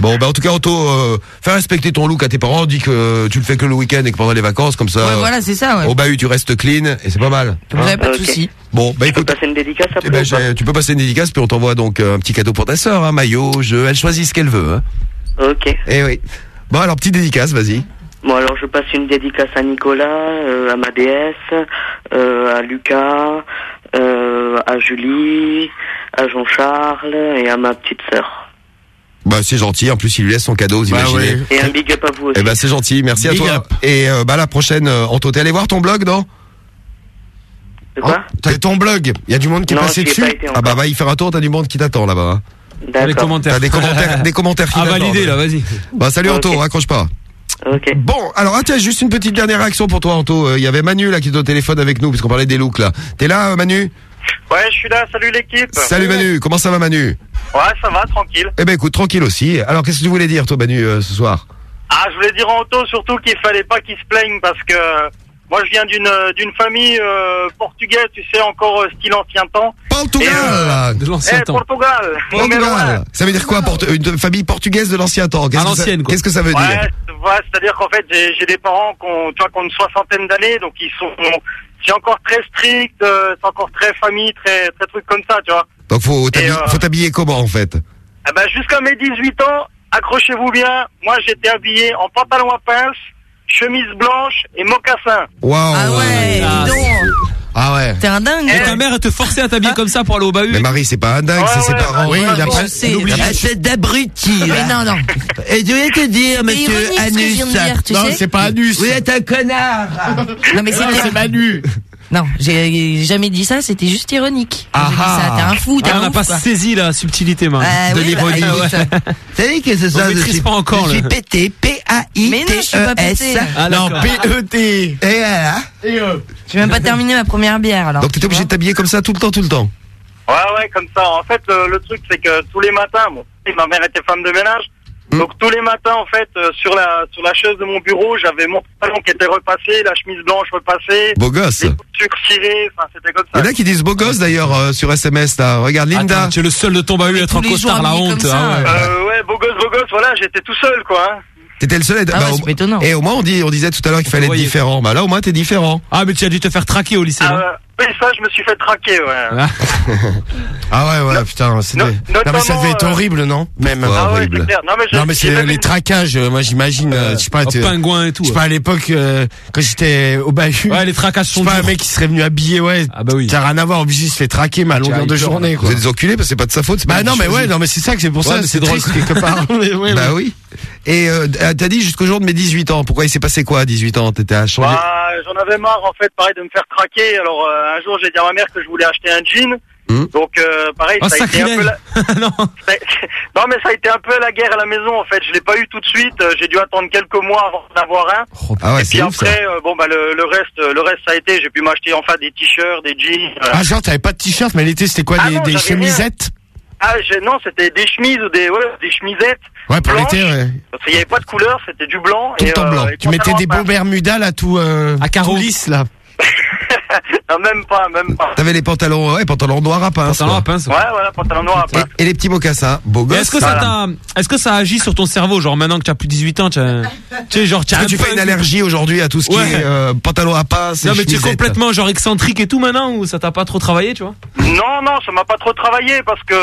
Bon, bah en tout cas, Anto, euh, fais respecter ton look à tes parents, dis que tu le fais que le week-end et que pendant les vacances, comme ça... Ouais, voilà, c'est ça, ouais. Au bahut, tu restes clean, et c'est pas mal. Vous avez pas de soucis. Bon, bah peux écoute... passer une dédicace après eh ben, pas tu peux passer une dédicace, puis on t'envoie donc euh, un petit cadeau pour ta sœur, hein, maillot, jeu, elle choisit ce qu'elle veut. Hein. Ok. Eh oui. Bon, alors, petite dédicace, vas-y. Bon, alors je passe une dédicace à Nicolas, euh, à ma déesse, euh, à Lucas, euh, à Julie, à Jean-Charles et à ma petite sœur. Bah c'est gentil, en plus il lui laisse son cadeau, vous Bah imaginez. ouais. Et un big up à vous aussi. Eh ben c'est gentil, merci à Big toi. up. Et euh, bah la prochaine, euh, Anto, t'es allé voir ton blog, non? C'est quoi? T'as ton blog, il y a du monde qui est passé dessus. Ah bah va y faire un tour, t'as du monde qui t'attend là-bas. hein. Les commentaires. T'as des commentaires, des commentaires qui Ah, t'attendent. validé, là, vas-y. Bah salut. Anto, raccroche pas. Ok. Bon, alors ah, tiens, juste une petite dernière réaction pour toi Anto. Euh, Il y avait Manu là qui était au téléphone avec nous puisqu'on parlait des looks là. T'es là euh, Manu? Ouais, je suis là, salut l'équipe. Salut Manu, comment ça va Manu? Ouais, ça va, tranquille. Eh ben écoute, tranquille aussi. Alors qu'est-ce que tu voulais dire toi Manu euh, ce soir? Ah, je voulais dire en auto surtout qu'il fallait pas qu'il se plaigne parce que moi je viens d'une euh, d'une famille euh, portugaise, tu sais, encore euh, style ancien temps. Portugal Et, De Eh, l'ancien temps. Portugal. Portugal Ça veut dire quoi Une famille portugaise de l'ancien temps? Qu'est-ce À que ça- l'ancienne, quoi. Qu'est-ce que ça veut Ouais, dire c'est- ouais, c'est-à-dire qu'en fait, j'ai j'ai des parents qui ont, tu vois, qui ont une soixantaine d'années, donc ils sont, c'est encore très strict, euh, c'est encore très famille, très, très truc comme ça, tu vois. Donc faut t'habiller, Et, euh, faut t'habiller comment en fait? Eh ben, jusqu'à mes 18 ans, accrochez-vous bien, moi j'étais habillé en pantalon à pince, chemise blanche et mocassin. Waouh Ah ouais, Ah. dis donc. Ah ouais. T'es un dingue. Et toi. ta mère, elle te forçait à t'habiller comme ça pour aller au bahut Mais Marie, c'est pas un dingue, Ouais, c'est ses ouais, parents. Oui, il a pas. c'est- Ah, d'abruti. Mais non, non. Et je voulais te dire, monsieur ironique ce que je viens de Anus. dire, tu Non, c'est pas Anus. Vous êtes un connard. Non, mais c'est Manu. Non, j'ai jamais dit ça, c'était juste ironique. Ah J'ai dit ah. ça, T'es un fou, t'es Ah, un on n'a pas quoi. saisi la subtilité, Marie. Ah de oui, bah, l'ironie. écoute. Vous savez que c'est ça On je suis, pas encore, je suis pété. Mais non, je suis pas pété. P-A-I-T-E-S. Ah, Non. P-E-T. Et voilà. Et euh, J'ai même pas terminé ma première bière, alors. Donc t'étais obligé de t'habiller comme ça tout le temps, tout le temps. Ouais, ouais, comme ça. En fait, euh, le truc, c'est que tous les matins, bon, ma mère était femme de ménage, Hmm. donc tous les matins, en fait, euh, sur la sur la chaise de mon bureau, j'avais mon pantalon qui était repassé, la chemise blanche repassée, Beau gosse. les boutures cirées, enfin, c'était comme Il y ça. en a qui disent beau gosse d'ailleurs euh, sur SMS là. Regarde Linda. Attends, tu es le seul de ton bahut à être en costard, la honte. ça, ah ouais. Euh, ouais, beau gosse, beau gosse, voilà, j'étais tout seul, quoi. hein. T'étais le seul. à être- Ah ouais, au- c'est pas étonnant. Et au moins on dit, on disait tout à l'heure qu'il fallait être différent. Bah là au moins t'es différent. Ah, mais tu as dû te faire traquer au lycée, Ah, non? Oui, ça, je me suis fait traquer, ouais. Ah. Ah ouais, ouais, putain, c'est no- des- Non mais ça devait être euh, horrible, non Même. Ouais, Ah ouais, horrible. clair. Non, mais, je- Non mais c'est les traquages. euh, Moi j'imagine, euh, je sais pas. Pingouin et tout. Je sais pas à l'époque euh, quand j'étais au bahut. Ouais, les tracasses Je sais sont pas un mec qui serait venu habillé, ouais. Ah bah oui. A rien à voir, obligé il se fait traquer ma longueur eu de journée. Vous Quoi. êtes des enculés parce que c'est pas de sa faute. Bah non mais ouais, non mais c'est ça que c'est pour Ouais, ça, c'est drôle. quelque part. Ouais, Bah ouais. oui. Et euh, t'as dit jusqu'au jour de mes 18 ans. Pourquoi il s'est passé quoi à 18 ans T'étais à changer. Bah, j'en avais marre en fait, pareil, de me faire craquer. Alors euh, un jour, j'ai dit à ma mère que je voulais acheter un jean. Hmm. Donc euh, pareil, Oh, ça a été un peu la... non. ça a- non mais ça a été un peu la guerre à la maison en fait. Je l'ai pas eu tout de suite. Euh, J'ai dû attendre quelques mois avant d'en avoir un. Ah ouais, Et puis c'est ouf après, euh, bon bah le, le reste, le reste ça a été. J'ai pu m'acheter enfin des t-shirts, des jeans. euh. Ah genre t'avais pas de t-shirt, mais l'été c'était quoi Ah Des, non, des j'avais chemisettes? Ah non, c'était des chemises ou des ouais, des chemisettes. Ouais pour l'été, ouais. Parce qu'il y avait pas de couleur, c'était du blanc. Tout et, euh, blanc. et Tu mettais des beaux Bermudas là, tout euh, À carreaux. tout lisse là. non, même pas, même pas. T'avais les pantalons, ouais, pantalons noirs à pince. Pantalons quoi. à pince. Ouais, voilà, pantalon noir après. Et, et les petits mocassins, beau gosse. Est-ce que ça t'a, est-ce que ça agit sur ton cerveau, genre maintenant que tu as plus de 18 ans, tu as- tu sais, genre, tu as un tu fais une un- allergie aujourd'hui à tout ce qui Ouais. est euh, pantalon à pince et Non mais tu es complètement genre excentrique et tout maintenant ou ça t'a pas trop travaillé, tu vois? Non, non, ça m'a pas trop travaillé parce que,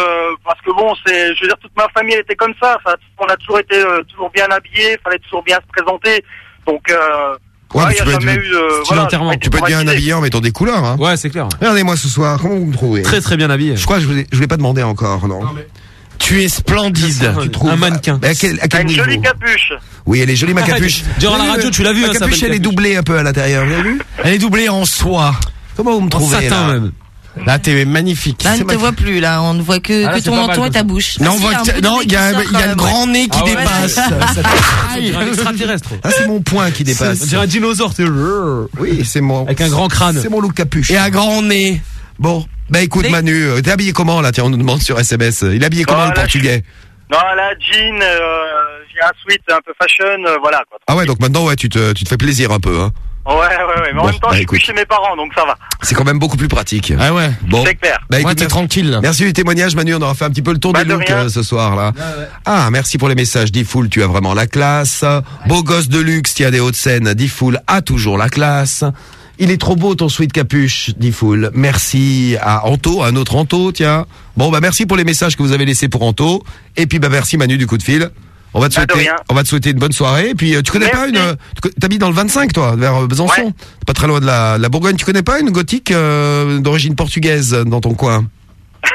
parce que bon, c'est, je veux dire, toute ma famille elle était comme ça. Ça- on a toujours été euh, toujours bien habillés, fallait toujours bien se présenter. Donc, euh, Ouais, mais ouais, tu peux être- jamais eu, euh, voilà, Tu peux être bien traumatisé. habillé en mettant des couleurs. Hein. Ouais, c'est clair. Regardez-moi ce soir, comment vous me trouvez Très très bien habillé. Je crois que je vous ai, je vous l'ai pas demandé encore, non, Tu es splendide. Tu trouves Un mannequin. Mais à quel, à T'as quel une jolie capuche. Oui, elle est jolie ma capuche. Durant la radio, tu l'as vu, Ma hein, capuche, elle est doublée un peu à l'intérieur, vous avez vu Elle est doublée en soie. Comment vous me trouvez satin là même. Là, t'es magnifique. Là, on C'est ne te voit plus, là. On ne voit que, Ah, là, que c'est ton menton et ta bouche. Non, Ah, on voit que non, il y a, y a le grand nez qui Ah ouais, dépasse. un extraterrestre. Ah, c'est mon poing qui On dépasse. dirait un dinosaure. Oui, c'est mon. Avec un grand crâne. C'est mon look capuche. Et un grand nez. Bon, bah écoute Mais- Manu, euh, t'es habillé comment là? Tiens, on nous demande sur SMS. Il est habillé comment Ah, le là, portugais? Non, la jean, euh, j'ai un sweat un peu fashion, euh, voilà quoi. Ah ouais, donc maintenant ouais, tu te, tu te fais plaisir un peu. Hein. Ouais, ouais, ouais. Mais en Bon, même temps, bah, je suis écoute. chez mes parents, donc ça va. C'est quand même beaucoup plus pratique. Ah ouais. Bon, C'est clair. bah Ouais, écoute, t'es merci, tranquille. là. merci du témoignage Manu, on aura fait un petit peu le tour Bah, des de looks rien. euh, ce soir là. Ah, merci pour les messages. Diffoul, tu as vraiment la classe. Beau gosse de luxe, tiens des Hauts-de-Seine. Diffoul a toujours la classe. Il est trop beau ton sweat capuche, Diffoul. Merci à Anto, un autre Anto, tiens. Bon bah merci pour les messages que vous avez laissés pour Anto. Et puis bah merci Manu du coup de fil. On va te Bah, souhaiter, on va te souhaiter une bonne soirée. Et puis euh, tu connais pas une, euh, t'habites dans le 25 toi, vers euh, Besançon, Ouais. pas très loin de la, de la Bourgogne. Tu connais pas une gothique euh, d'origine portugaise dans ton coin?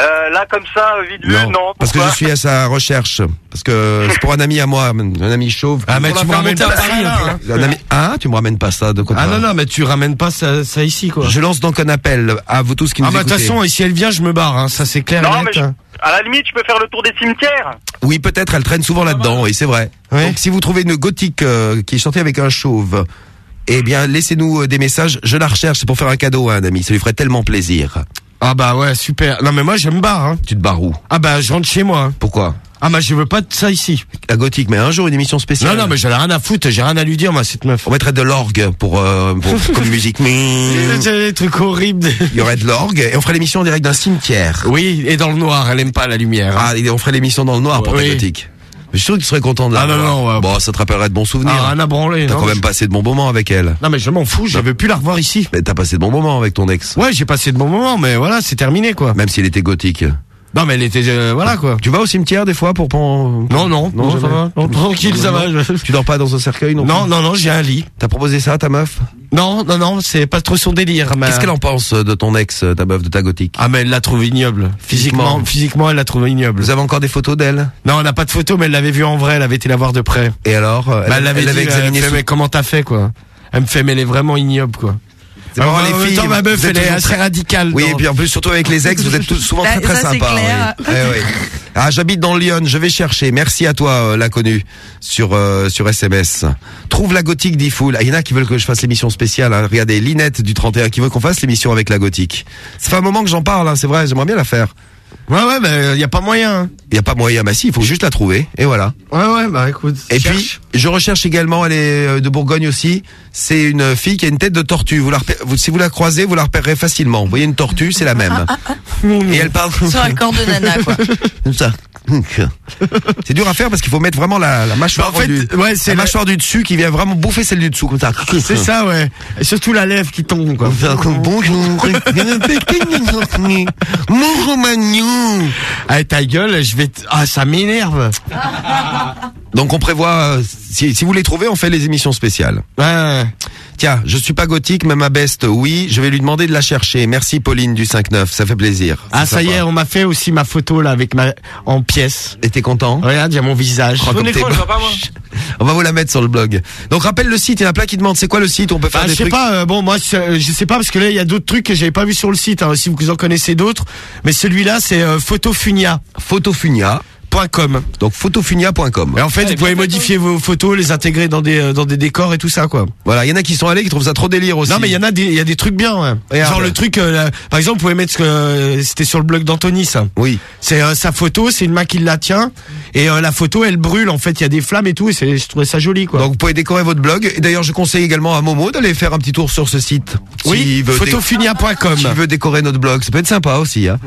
Euh, là, comme ça, vite vu, non. parce que je suis à sa recherche. Parce que c'est pour un ami à moi, un ami chauve. Ah, mais tu me ramènes pas ça, là. hein. Un ami, ah, tu me ramènes pas ça de quoi Ah non, non, mais tu ramènes pas ça, ça ici, quoi. Je lance donc un appel à vous tous qui nous Ah bah de toute écoutez. façon, et si elle vient, je me barre, hein, ça c'est clair Non, et mais net. je- hein. À la limite, je peux faire le tour des cimetières. Oui, peut-être, elle traîne souvent là-dedans, et c'est vrai. Ouais. Donc si vous trouvez une gothique euh, qui est chantée avec un chauve, eh bien, laissez-nous euh, des messages. Je la recherche, c'est pour faire un cadeau à un ami. Ça lui ferait tellement plaisir. Ah bah ouais, super. Non mais moi je me barre. Hein. Tu te barres où? Ah bah je rentre chez moi. hein. Pourquoi? Ah bah je veux pas de ça ici. La gothique, mais un jour une émission spéciale. Non non mais j'en ai rien à foutre, j'ai rien à lui dire moi cette meuf. On mettrait de l'orgue pour, euh, pour comme musique. Des trucs horribles. Il y aurait de l'orgue et on ferait l'émission en direct d'un cimetière. Oui, et dans le noir, elle aime pas la lumière. hein. Ah, et on ferait l'émission dans le noir pour Oui. gothique. Je suis sûr que tu serais content de la Ah non, non, ouais. Bon, ça te rappellerait de bons souvenirs. Ah, rien à branler. T'as quand mais même passé de bons moments avec elle. Non mais je m'en fous, je veux plus la revoir ici. Mais t'as passé de bons moments avec ton ex. Ouais, j'ai passé de bons moments, mais voilà, c'est terminé quoi. Même si elle était gothique. Non mais elle était, euh, voilà quoi. Tu vas au cimetière des fois pour pen- Non non, non, ça va. Non, tranquille, ça va. Tu dors pas dans un cercueil non Non non non, j'ai un lit. T'as proposé ça à ta meuf Non non non, c'est pas trop son délire. mais- Qu'est-ce qu'elle en pense de ton ex, ta meuf, de ta gothique Ah mais elle l'a trouvé ignoble. Physiquement, Physiquement. elle l'a trouvé ignoble. Vous avez encore des photos d'elle Non, on n'a pas de photo, mais elle l'avait vue en vrai, elle avait été la voir de près. Et alors euh, Bah, elle l'avait examiné elle me fait, sous- mais comment t'as fait, quoi? Elle me fait, mais elle est vraiment ignoble, quoi. Marrant, Ah, les filles, temps, ma meuf, vous êtes elle est toujours assez très- radicale. Oui, et puis en plus, surtout avec les ex, vous êtes tous souvent Bah, très très sympas. oui. Eh oui. Ah, j'habite dans Lyon, je vais chercher. Merci à toi, euh, l'inconnu, sur euh, sur SMS. Trouve la gothique d'Ifoul. Ah, il y en a qui veulent que je fasse l'émission spéciale. Hein. Regardez, Linette du 31 qui veut qu'on fasse l'émission avec la gothique. Ça fait un moment que j'en parle, hein, c'est vrai, j'aimerais bien la faire. Ouais, ouais, mais y a pas moyen. hein. Il y a pas moyen, bah si, il faut juste la trouver, et voilà. Ouais, ouais, bah écoute. Et cherche. puis, je recherche également, elle est euh, de Bourgogne aussi. C'est une fille qui a une tête de tortue. Vous la vous- si vous la croisez, vous la repérerez facilement. Vous voyez une tortue, c'est la même. Et elle parle Sur un corps de nana, quoi. comme ça. C'est dur à faire parce qu'il faut mettre vraiment la, la mâchoire Bah, en fait, du, ouais, c'est la mâchoire du dessus qui vient vraiment bouffer celle du dessous comme ça. C'est ça, ouais. Et surtout la lèvre qui tombe, quoi. Bonjour. Bonjour Manu. Ah, ta gueule, je vais. t- Ah, ça m'énerve. Donc on prévoit, euh, si, si vous les trouvez, on fait les émissions spéciales. Ouais. Tiens, je suis pas gothique, mais ma beste, oui. Je vais lui demander de la chercher. Merci Pauline du 5-9, ça fait plaisir. Ah, ça y est, on m'a fait aussi ma photo, là, avec ma. en pièces. Et t'es content? Regarde, il y a mon visage. Oh, je vois pas moi. On va vous la mettre sur le blog. Donc rappelle le site, il y en a plein qui demandent c'est quoi le site, on peut faire Bah, des je sais trucs. pas, euh, bon, moi, je, je sais pas, parce que là, il y a d'autres trucs que j'avais pas vu sur le site, hein, si vous en connaissez d'autres. Mais celui-là, c'est euh, Photofunia. Photofunia. .com. Donc photofunia.com. Et en fait, vous pouvez modifier vos photos, les intégrer dans des euh, dans des décors et tout ça quoi. Voilà, il y en a qui sont allés qui trouvent ça trop délire aussi. Non mais il y en a des il y a des trucs bien. ouais. Genre le truc euh, là, par exemple, vous pouvez mettre ce que euh, c'était sur le blog d'Anthony ça. Oui. C'est euh, sa photo, c'est une main qui la tient et euh, la photo elle brûle en fait, il y a des flammes et tout et c'est je trouvais ça joli quoi. Donc vous pouvez décorer votre blog. Et d'ailleurs, je conseille également à Momo d'aller faire un petit tour sur ce site. Oui, S'il veut dé- photofunia.com. S'il veut décorer notre blog, ça peut être sympa aussi. Hein.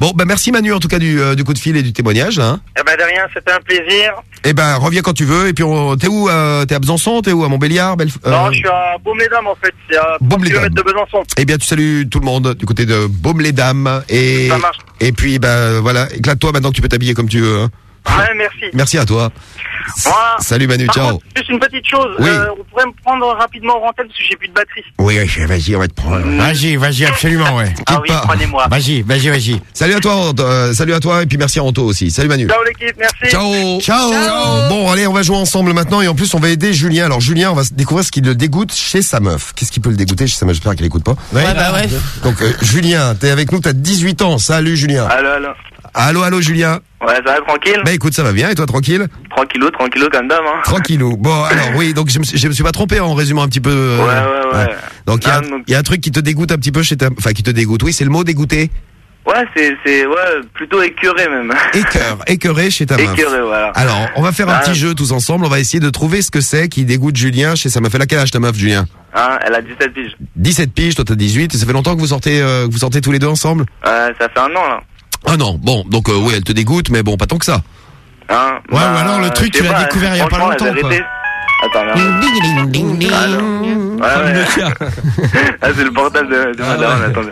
Bon, bah merci Manu en tout cas du, euh, du coup de fil et du témoignage. Hein. Eh ben, de rien, c'était un plaisir. Eh ben reviens quand tu veux. Et puis on- t'es où euh, T'es à Besançon T'es où À Montbéliard euh, Non, je suis à Baume-les-Dames, en fait. C'est à 30 Baume-les-Dames. km de Besançon. Eh bien, tu salues tout le monde du côté de Baume-les-Dames et Ça marche. et puis ben voilà, éclate-toi maintenant que tu peux t'habiller comme tu veux. hein. Ouais, merci. Merci à toi. Salut Manu, par ciao. contre, juste une petite chose. Oui. Euh, vous pourrez me prendre rapidement en parce que j'ai plus de batterie. Oui, oui, vas-y, on va te prendre. Vas-y, vas-y absolument ouais. Ah oui, prenez-moi. Vas-y, vas-y, vas-y. Salut à toi, euh, salut à toi et puis merci à Anto aussi. Salut Manu. Ciao l'équipe, merci. Ciao. Ciao. Bon, allez, on va jouer ensemble maintenant et en plus on va aider Julien. Alors Julien, on va découvrir ce qui le dégoûte chez sa meuf. Qu'est-ce qui peut le dégoûter chez sa meuf? J'espère qu'elle écoute pas. Ouais, bah ouais. Donc euh, Julien, t'es avec nous, t'as 18 ans. Salut Julien. Allô, allô. Allô, allô Julien. Ouais, ça va tranquille Bah écoute, ça va bien et toi tranquille Tranquillou, tranquillou comme d'hab, hein. Tranquillou. Bon, alors oui, donc je me, suis- je me suis pas trompé en résumant un petit peu. euh, Ouais, ouais, ouais. Donc il y, a- Ah, donc- y a un truc qui te dégoûte un petit peu chez ta, enfin qui te dégoûte. Oui, c'est le mot dégoûté. Ouais, c'est, c'est, ouais, plutôt écœuré même. Écœur, écœuré chez ta meuf. Écœuré, voilà. Alors, on va faire un Ah. petit jeu tous ensemble. On va essayer de trouver ce que c'est qui dégoûte Julien chez sa meuf. Elle a quel âge ta meuf, Julien Hein, elle a 17 piges. 17 piges, toi t'as 18. Et ça fait longtemps que vous sortez, euh, que vous sortez tous les deux ensemble Euh, ça fait un an, là. Ah non, bon, donc euh, oui, elle te dégoûte, mais bon, pas tant que ça. Hein Ouais, ou alors le truc, tu l'as pas, découvert il y a pas franchement, longtemps, vérité- Attends, merde. Ah, ouais. ah, c'est le portable de, de madame, attendez.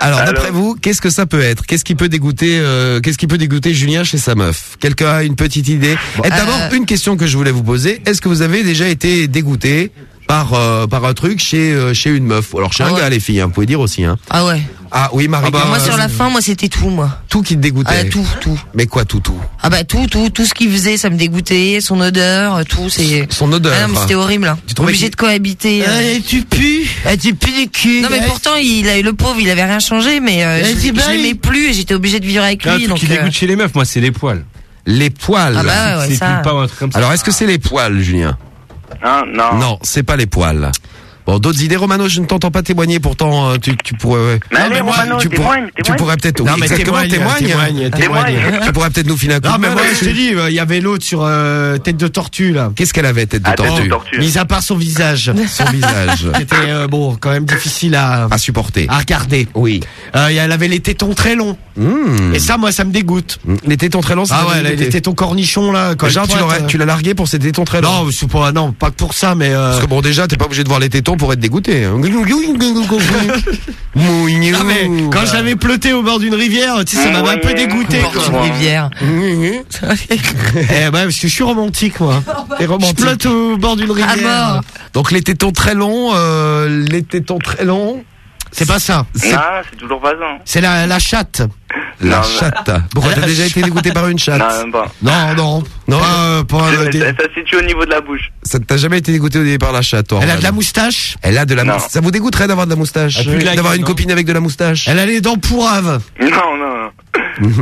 Alors, Alors- d'après vous, qu'est-ce que ça peut être? Qu'est-ce qui peut dégoûter euh, Qu'est-ce qui peut dégoûter Julien chez sa meuf? Quelqu'un a une petite idée? Et d'abord, euh, une question que je voulais vous poser. Est-ce que vous avez déjà été dégoûté? Par euh, par un truc chez euh, chez une meuf Alors chez Ah un ouais. gars, les filles, hein, vous pouvez dire aussi. Hein. Ah ouais. Ah oui, Marie. moi euh, sur la fin, moi c'était tout moi. tout qui te dégoûtait. Ah tout, tout. Mais quoi, tout, tout? Ah bah tout, tout, tout ce qu'il faisait, ça me dégoûtait, son odeur, tout, c'est. Son odeur. Ah non, mais c'était horrible. Hein. Tu Obligé de cohabiter. euh. tu pues Ah, tu pues du cul. Non mais pourtant, il a eu le pauvre, il avait rien changé, mais euh, Eh, je, dis je bah, l'aimais plus et j'étais obligé de vivre avec lui. Donc, qui euh, dégoûte chez les meufs, moi, c'est les poils. Les poils. Ah bah ouais, ça. pas un truc comme ça. Alors, est-ce que c'est les poils, Julien? Hein, non. Non, c'est pas les poils. Bon, d'autres idées, Romano, je ne t'entends pas témoigner, pourtant euh, tu, tu pourrais. Mais allez, moi, Romano, tu, pourrais, témoigne, tu témoigne. pourrais peut-être. Non, oui, mais exactement, témoigne, témoigne, témoigne. tu pourrais peut-être nous filer un coup Non, mais moi, je te dis, euh, il y avait l'autre sur euh, tête de tortue, là. Qu'est-ce qu'elle avait, tête de Ah, tête de tortue tortue. Mis à part son visage. Son visage. C'était, euh, bon, quand même difficile à, À supporter. à regarder. Oui. Euh, elle avait les tétons très longs. Mmh. Et ça, moi, ça me dégoûte. Les tétons très longs, ça Ah ouais, les, tétons cornichons, là. Genre, tu pointe, l'aurais, tu l'as largué pour ses tétons très longs. Non, pas, non, pas pour ça, mais. Parce que bon, déjà, t'es pas obligé de voir les tétons pour être dégoûté. hein. Ah, mais quand j'avais pleuté au bord d'une rivière, tu sais, ça m'avait un peu dégoûté. bord quoi. d'une rivière. Eh ben, parce que je suis romantique, moi. Je flotte au bord d'une rivière. Donc les tétons très longs, euh, les tétons très longs. C'est pas ça. Non, c'est toujours pas ça. C'est la, la chatte. La Non, chatte. Pourquoi t'as déjà été dégoûté par une chatte Non, même pas. Non, non. Non. Pas, euh, pas, euh, Ça, des- ça se situe au niveau de la bouche. Ça t'a jamais été dégoûté au début par la chatte, toi Elle a de la moustache. Elle a de la Non. moustache. Ça vous dégoûterait d'avoir de la moustache Elle pue de la D'avoir gueule, une non copine avec de la moustache Elle a les dents pourraves. Non, non, non.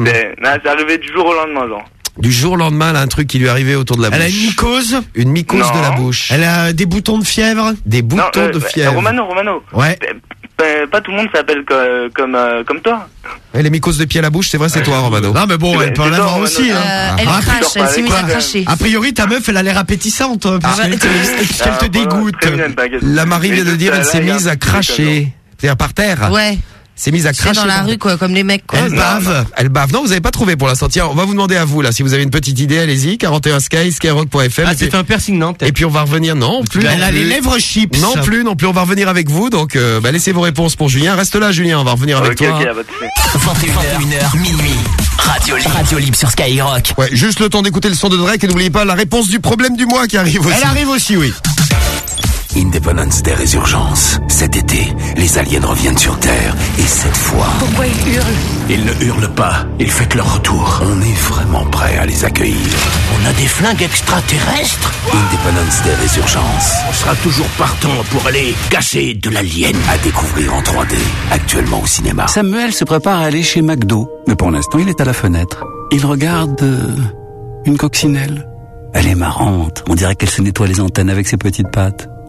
C'est, non, c'est arrivé du jour au lendemain, genre. Du jour au lendemain, elle a un truc qui lui est arrivé autour de la Elle a bouche. une mycose. Une mycose Non. de la bouche. Elle a des boutons de fièvre. Des boutons non, euh, de euh, fièvre. Romano, Romano. Ouais. P- Pas tout le monde s'appelle co- comme, euh, comme toi. Ouais, les mycoses de pied à la bouche, c'est vrai, c'est toi, Romano. Non, mais bon, elle peut en avoir aussi. Hein. Euh, elle Ah, crache, elle s'est mise à cracher. A priori, ta meuf, elle a l'air appétissante. Parce qu'elle te- qu'elle Ah, te dégoûte. La Marie vient de dire, elle s'est mise à cracher. C'est-à-dire par terre. Ouais. S'est mise à cracher. dans la rue quoi, comme les mecs quoi. Elle bave. Elle bave. Non, vous avez pas trouvé pour l'instant. Tiens, on va vous demander à vous, là, si vous avez une petite idée, allez-y. 41 Sky, skyrock.fm. Ah, c'est un piercing, non Et puis on va revenir, non plus. Elle a les lèvres chips. Non plus, non plus. On va revenir avec vous. Donc, euh, bah, laissez vos réponses pour Julien. Reste là, Julien. On va revenir avec toi. ok, à votre souci. 21h, minuit. Radio Libre. Radio Libre sur Skyrock. Ouais, juste le temps d'écouter le son de Drake et n'oubliez pas la réponse du problème du mois qui arrive aussi. Elle arrive aussi, oui. Independence Day Résurgence. Cet été, les aliens reviennent sur Terre. Et cette fois... Pourquoi il hurle Ils ne hurlent pas, ils fêtent leur retour. On est vraiment prêt à les accueillir. On a des flingues extraterrestres? Independence Day Résurgence. On sera toujours partant pour aller casser de l'alien. À découvrir en 3D, actuellement au cinéma. Samuel se prépare à aller chez McDo, mais pour l'instant il est à la fenêtre. Il regarde euh, une coccinelle. Elle est marrante, on dirait qu'elle se nettoie les antennes avec ses petites pattes.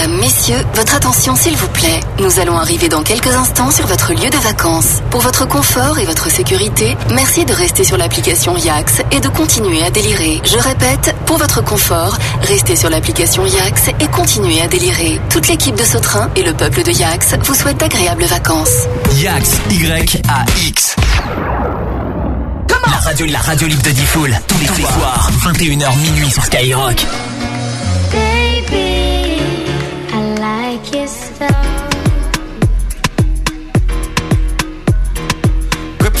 Mesdames, messieurs, votre attention s'il vous plaît. Nous allons arriver dans quelques instants sur votre lieu de vacances. Pour votre confort et votre sécurité, merci de rester sur l'application Yax et de continuer à délirer. Je répète, pour votre confort, restez sur l'application Yax et continuez à délirer. Toute l'équipe de Sautrin et le peuple de Yax vous souhaitent d'agréables vacances. Yax, Y-A-X. La radio, la radio libre de Diffoul, tous les soirs, 21h minuit sur Skyrock.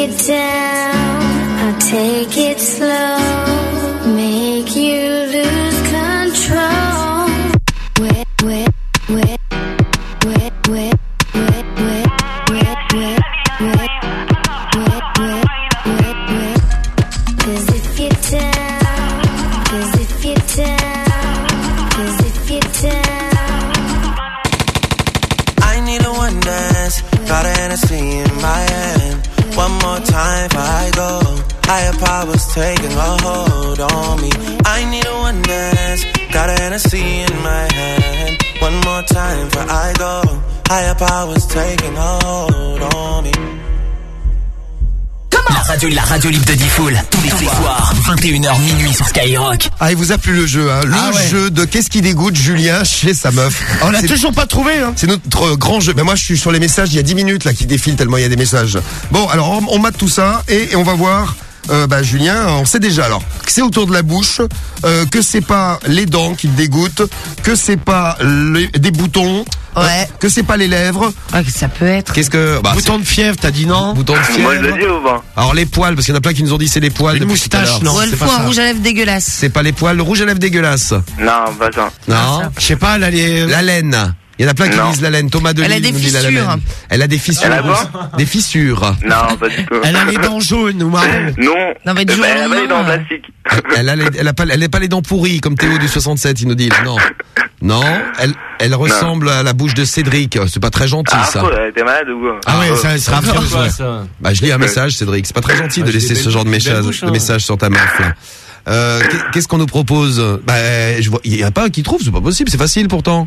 it down, I'll take it slow, make you lose control. Whip, whip, whip, whip. Hennessy in my hand. One more time before I go. Higher powers taking a hold on me. La radio, la radio libre de Diffoul, tous les soirs, 21h minuit sur Skyrock. Ah, il vous a plu le jeu, hein Le Ah ouais. jeu de qu'est-ce qui dégoûte Julien chez sa meuf. On l'a C'est- toujours pas trouvé, hein. C'est notre grand jeu. Mais moi, je suis sur les messages il y a 10 minutes là qui défilent tellement il y a des messages. Bon, alors on, on mate tout ça et, et on va voir. Euh, bah, Julien, on sait déjà alors que c'est autour de la bouche, euh, que c'est pas les dents qui te dégoûtent, que c'est pas les- des boutons, euh, que c'est pas les lèvres. ça peut être. Qu'est-ce que bah, Bouton de fièvre, t'as dit non Bouton de fièvre. Moi, je le dis ou pas Alors les poils, parce qu'il y en a plein qui nous ont dit c'est les poils. Une moustache, non, Ou un ça. rouge à lèvres dégueulasse. C'est pas les poils, le rouge à lèvres dégueulasse. Non, pas ça. Non. Je sais pas, a les... La laine. Il y en a plein qui Non. disent la laine. Thomas Delis Elle a des nous dit la fissures. laine. Elle a des fissures. Elle a quoi Des fissures. Non, pas du tout. Elle a les dents jaunes ou marron. Non. Non, mais du Eh ben, elle avait les dents en lendemain. plastique. Elle a, les- elle a pas, elle pas les dents pourries comme Théo du 67, il nous dit. Non. Non, elle, elle ressemble à la bouche de Cédric. C'est pas très gentil, Ah, ça. t'es malade ou quoi Ah ouais, ça sera affreux, ça Bah, je lis un message, Cédric. C'est pas très gentil Ah, de laisser ce genre de de hein. message sur ta meuf, là. Euh, qu'est- qu'est-ce qu'on nous propose? Bah, je vois, il y a pas un qui trouve, c'est pas possible, c'est facile pourtant.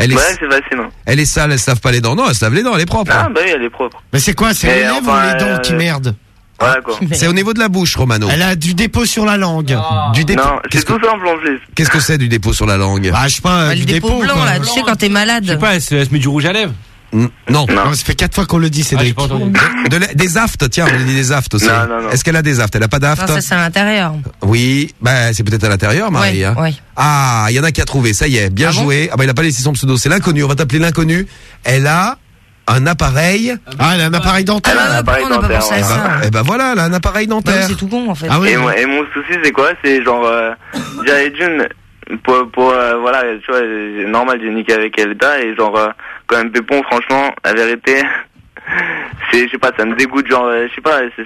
Elle est, Ouais, c'est facile. hein. elle est sale, elle se lave pas les dents. Non, elle se lave les dents, elle est propre. Ah, bah oui, elle est propre. Mais c'est quoi C'est les lèvres enfin, ou les dents euh, qui merdent Voilà, quoi. C'est au niveau de la bouche, Romano. Elle a du dépôt sur la langue. Du dépôt. Non, c'est tout simple en plus. Qu'est-ce que c'est du dépôt sur la langue? Bah, je sais pas, Bah, le du dépôt dépôt. blanc, quoi. là, tu sais, quand t'es malade. Je sais pas, elle se, elle se met du rouge à lèvres. Non. Non, ça fait quatre fois qu'on le dit, Cédric. De la- des aftes, tiens, on dit des aftes aussi. Non, non, non. Est-ce qu'elle a des aftes? Elle a pas Non, d'aftes? ça, c'est à l'intérieur. Oui, bah c'est peut-être à l'intérieur, Marie. Hein. Ah, il y en a qui a trouvé, ça y est, bien Ah bon joué. ah bah il a pas laissé son pseudo, c'est l'inconnu, on va t'appeler l'inconnu. Elle a un appareil. Ah, elle a un appareil dentaire. Elle a un appareil on pas dentaire, pensé à ouais. ça Eh ben voilà, elle a un appareil Non, mais dentaire. c'est tout con, en fait. Ah oui. et, moi- et mon souci, c'est quoi? C'est genre, euh, déjà, d'une, pour, pour euh, voilà, tu vois, c'est normal, j'ai niqué avec Elda, et genre, euh, quand même, Pépon, franchement, la vérité, c'est, je sais pas, ça me dégoûte, genre, euh, je sais pas, c'est- c'est-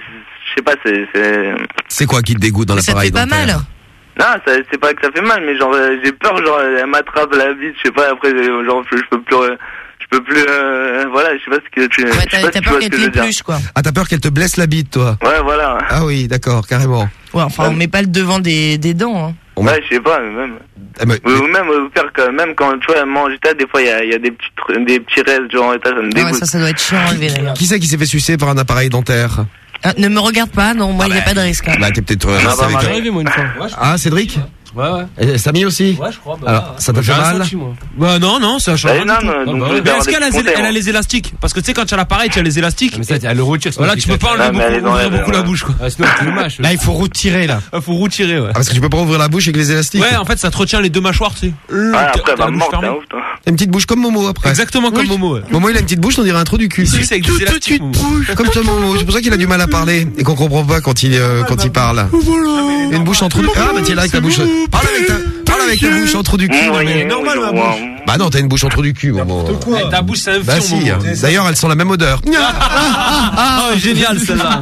je sais pas, c'est, c'est, C'est quoi qui te dégoûte dans Mais ça te l'appareil fait pas mal. non, c'est pas que ça fait mal, mais genre, euh, j'ai peur, genre, elle m'attrape la bite, je sais pas, après, euh, genre, je, je peux plus, euh, je peux plus, euh, voilà, je sais pas ce que tu, Ouais, t'as peur qu'elle t'épluche, quoi. Ah, t'as peur qu'elle te blesse la bite, toi Ouais, voilà. Ah oui, d'accord, carrément. Ouais, enfin, on met pas le devant des, des dents. Hein. On Ouais, je sais pas, mais même. Ah, mais- Ou même, au pire, que, même quand tu vois, elle mange, des fois, il y a, il y a des petits, des petits restes, genre, et t'as, ça me Ah ouais, dégoûte. ça, ça doit être chiant à enlever, d'ailleurs. Qui c'est qui s'est fait sucer par un appareil dentaire Ah, ne me regarde pas, non, moi, il n'y a pas de risque. hein. Bah, t'es peut-être euh, Ah, bah, avec moi, une fois. Ah, Cédric? Ouais, ouais. Et Samy aussi Ouais, je crois. Bah, Alors, ça t'a j'ai fait mal senti. Bah non, non, ça change Bah, non, non, Ah, bah, est-ce qu'elle a, les- elle a conseils, les élastiques Parce que tu sais, quand tu as l'appareil, tu as les élastiques. Mais ça, elle le retire. Voilà, tu peux pas enlever beaucoup, la- beaucoup la bouche, quoi. Ah, sinon, tu le mâches. Là, il faut retirer, là. Ah, faut retirer, ouais. Ah, parce que tu peux pas ouvrir la bouche avec les élastiques Ouais, en fait, ça te retient les deux mâchoires, tu sais. Ah, après, t'as bah. T'as une petite bouche comme Momo après. Exactement comme Momo. Momo, il a une petite bouche, on dirait un trou du cul. C'est avec des élastiques. Momo. Comme toi, Momo. C'est pour ça qu'il a du mal à parler et qu'on comprend pas quand il, euh, quand il parle. Une bouche en trou du Ah, bah tiens là avec ta bouche. Parle avec ta, parle avec ta bouche en trou du cul. Mmh, non, mais- normal, ma bouche. Bah non, t'as une bouche en trou du cul, Momo. Eh, Ta bouche, c'est un Bah fion, si. Momo. D'ailleurs, elles sont la même odeur. Ah, génial, celle-là.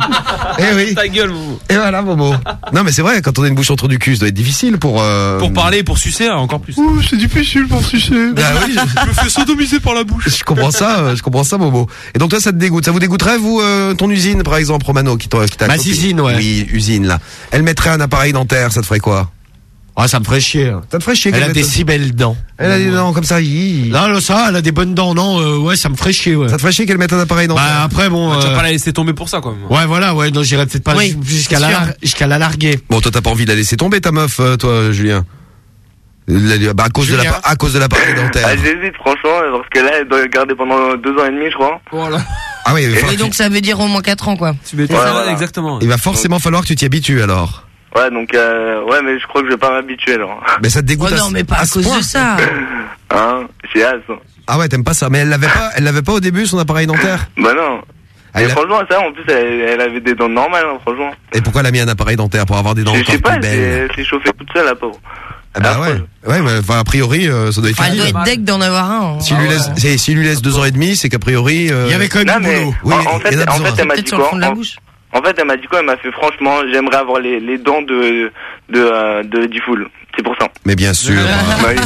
Eh oui. Ta gueule, Momo. Et voilà, Momo. Non, mais c'est vrai, quand on a une bouche en trou du cul, ça doit être difficile pour. Euh... Pour parler, pour sucer, hein, encore plus. c'est difficile pour sucer. Bah oui, Je me fais sodomiser par la bouche. je comprends ça, euh, je comprends ça, Momo. Et donc toi, ça te dégoûte. Ça vous dégoûterait, vous, euh, ton usine, par exemple, Romano, qui t'a qui t'a Ma zizine, ouais. Oui, usine, là. Elle mettrait un appareil dentaire, ça te ferait quoi? Ah, ça me ferait chier. hein. Ça te ferait chier Elle qu'elle a des si belles dents. Elle a des dents comme ça. Non, non, ça, elle a des bonnes dents, non, euh, ouais, ça me ferait chier, ouais. Ça te ferait chier qu'elle mette un appareil dentaire Bah, après, bon. Tu vas euh, pas la laisser tomber pour ça, quand même. Ouais, voilà, ouais, non, j'irais peut-être pas Oui, jusqu'à la, jusqu'à larguer. Bon, toi, t'as pas envie de la laisser tomber, ta meuf, euh, toi, Julien? Bah, à cause de la, à cause de l'appareil dentaire. Ah, j'hésite, franchement, parce que là, elle doit garder pendant deux ans et demi, je crois. Voilà. Ah oui, il va, Et falloir donc, ça veut dire au moins 4 ans, quoi. Tu mets Ouais, voilà. exactement. il va forcément falloir que tu t'y habitues, alors. Ouais, donc, euh, ouais, mais je crois que je vais pas m'habituer, alors. Mais ça te Oh dégoûte à non, ce- mais pas à ce cause point de ça. Hein, j'ai hâte. hein. Ah ouais, t'aimes pas ça. Mais elle l'avait pas, elle l'avait pas au début, son appareil dentaire Bah non. Elle a- franchement, ça, en plus, elle, elle avait des dents normales, hein, franchement. Et pourquoi elle a mis un appareil dentaire Pour avoir des dents Je encore sais pas, plus elle belles s'est- elle s'est chauffée toute seule, la pauvre. Ah bah ouais. Ouais, mais enfin, a priori, euh, ça doit être Enfin, elle doit être deg d'en avoir un. hein. S'il lui laisse, c'est- s'il lui laisse deux ans et demi, c'est qu'a priori. euh, Il y avait quand même Non, du mais boulot. Oui, en, en il y fait, en a en besoin. fait, elle m'a Peut-être dit sur le quoi fond de la en, bouche. En fait, elle m'a dit quoi? Elle m'a fait franchement, j'aimerais avoir les, les dents de de euh, de Diffoul. C'est pour ça. Mais bien sûr. Bah oui.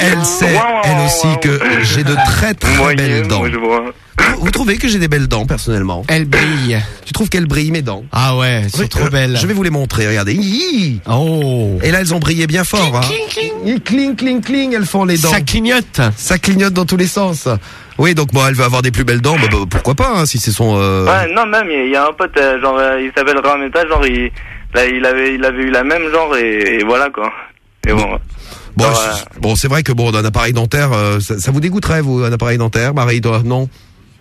Elle sait, elle aussi, que j'ai de très très Moyen, belles dents. moi, je vois. Vous trouvez que j'ai des belles dents, personnellement? Elle brille. Tu trouves qu'elles brillent, mes dents? Ah ouais, elles sont Oui, trop euh, belles. Je vais vous les montrer, regardez. Hi Oh. Et là, elles ont brillé bien fort. hein. Hi, Cling, cling, cling, elles font les dents. Ça clignote. Ça clignote dans tous les sens. Oui, donc bon, elle veut avoir des plus belles dents, bah, bah, pourquoi pas, hein, si c'est son... euh, Ouais, non, même il y, a un pote, euh, genre, euh, il s'appelle Rameta, genre, il, là, il avait, il avait eu la même genre et, et voilà quoi. Et bon. Bon, genre, c'est- bon, c'est vrai que bon, un appareil dentaire, euh, ça, ça vous dégoûterait, vous, un appareil dentaire, Marie, toi, non?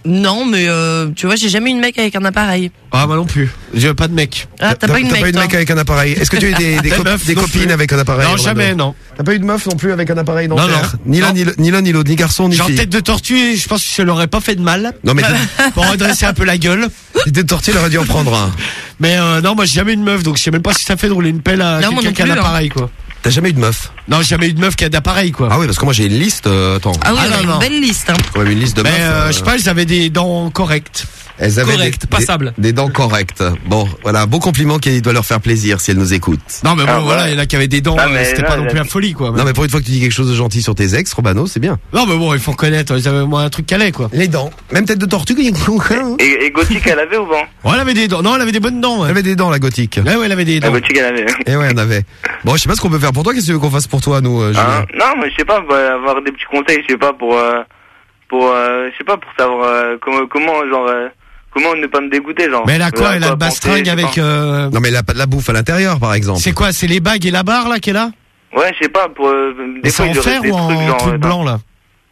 Non, mais euh, tu vois, j'ai jamais eu de mec avec un appareil. Ah, moi non plus. Je veux pas de mec. Ah, t'as pas eu de mec, toi. avec un appareil Est-ce que tu as eu des, meufs copines plus. avec un appareil Non, jamais, non. T'as pas eu de meuf non plus avec un appareil dentaire non. Ni l'un Non. ni le- ni l'un ni l'autre, ni garçon ni Genre fille. tête de tortue, je pense que ça leur aurait pas fait de mal. Non, mais pour redresser un peu la gueule. Tête de tortue, elle aurait dû en prendre un. Mais euh, non, moi j'ai jamais eu de meuf, donc je sais même pas si ça fait de rouler une pelle à quelqu'un qui a un hein. appareil, quoi. T'as jamais eu de meuf Non, j'ai jamais eu de meuf qui a d'appareil, quoi. Ah oui, parce que moi j'ai une liste. euh, attends. Ah oui, Ah, on a non, une non. belle liste. Hein. Quand même une liste de Mais meufs. euh, euh, je sais pas, elles avaient des dents correctes. Elles avaient Correct, des, passable. Des, des dents correctes. Bon, voilà, beau compliment qui doit leur faire plaisir si elles nous écoutent. Non, mais bon, Ah, voilà, ouais. il y en a qui avaient des dents, Ah, euh, mais c'était là, pas non là, plus la folie, quoi. Non, mais pour une fois que tu dis quelque chose de gentil sur tes ex, Robano, c'est bien. Non, mais bon, il faut reconnaître, ils avaient au moins un truc calé, quoi. Les dents. Même tête de tortue. Et, et Gothic, elle avait ou pas? Ouais, elle avait des dents. Non, elle avait des bonnes dents. Elle avait des dents, la gothique. ouais, ouais, elle avait des La dents. Gothic, elle avait. Et ouais, on avait. Bon, je sais pas ce qu'on peut faire pour toi. Qu'est-ce que tu veux qu'on fasse pour toi, nous, euh, Julien Hein non, mais je sais pas, bah, avoir des petits conseils, je sais pas, pour, euh, pour, euh, je sais pas, pour savoir euh, comment, comment, genre, euh, comment ne pas me dégoûter, genre. Mais elle a quoi Elle a le bastringue avec. euh, Non, mais elle a pas de la bouffe à l'intérieur, par exemple. C'est quoi C'est les bagues et la barre, là, qu'elle a? Ouais, je sais pas, pour, euh, des c'est fois, en il fer des ou trucs, en genre, truc blanc, là?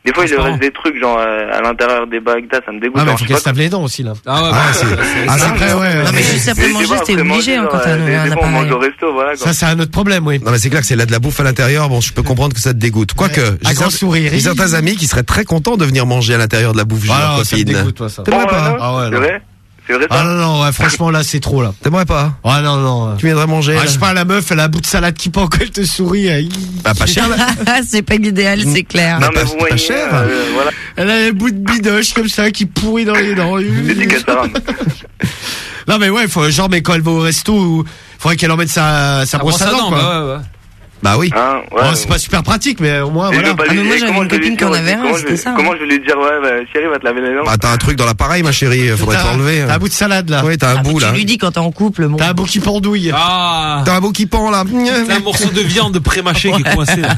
Des fois, il lui reste des trucs, genre, euh, à l'intérieur des bagues, ça, ça me dégoûte. Ah, mais faut qu'elle pas se lave les dents aussi, là. Ah ouais, Ah, bah, c'est ah, c'est vrai, ouais. Non, mais juste après manger, après obligé manger, hein, quand t'as euh, un appareil. au resto, voilà, quoi. Ça, c'est un autre problème, oui. Non mais c'est clair que c'est là de la bouffe à l'intérieur. Bon, je peux comprendre que ça te dégoûte. Quoique, j'ai grand sourire. j'ai certains amis qui seraient très contents de venir manger à l'intérieur de la bouffe. Ah, Julien, non, ça me dégoûte, toi, ça. T'aimerais Bon, pas ouais, Ah ouais, C'est vrai C'est Ah non, non, ouais, franchement, là, c'est trop, là. T'aimerais pas Ah non, non. Tu viendrais manger Ah, là je sais pas, la meuf, elle a un bout de salade qui pend quand elle te sourit. Bah, pas cher. là. c'est pas l'idéal, c'est clair. Non, mais pas- vous pas voyez, cher. euh, voilà. Elle a un bout de bidoche comme ça qui pourrit dans les dents. Ram. Non mais ouais, faut, genre mais quand elle va au resto, faudrait qu'elle emmène sa, sa Ah, brosse à dents quoi. bah ouais, ouais. Bah oui. Hein, ouais. Bon, c'est pas super pratique mais au moins voilà. Ah, mais moi, j'avais comment une je vais lui copine qui dire, en ouais, avait un, comment je c'était ça. Comment je vais lui dire, ouais, bah, chérie, va te laver les dents. Bah t'as un truc dans l'appareil, ma chérie. Faudrait te T'as- l'enlever. T'as un bout de salade là. Oui, t'as un Ah, bout tu là. lui dis quand t'es en couple, bon. T'as un bout qui pendouille. Ah T'as un bout qui pend là. C'est un morceau de viande pré-mâché qui est coincé. là.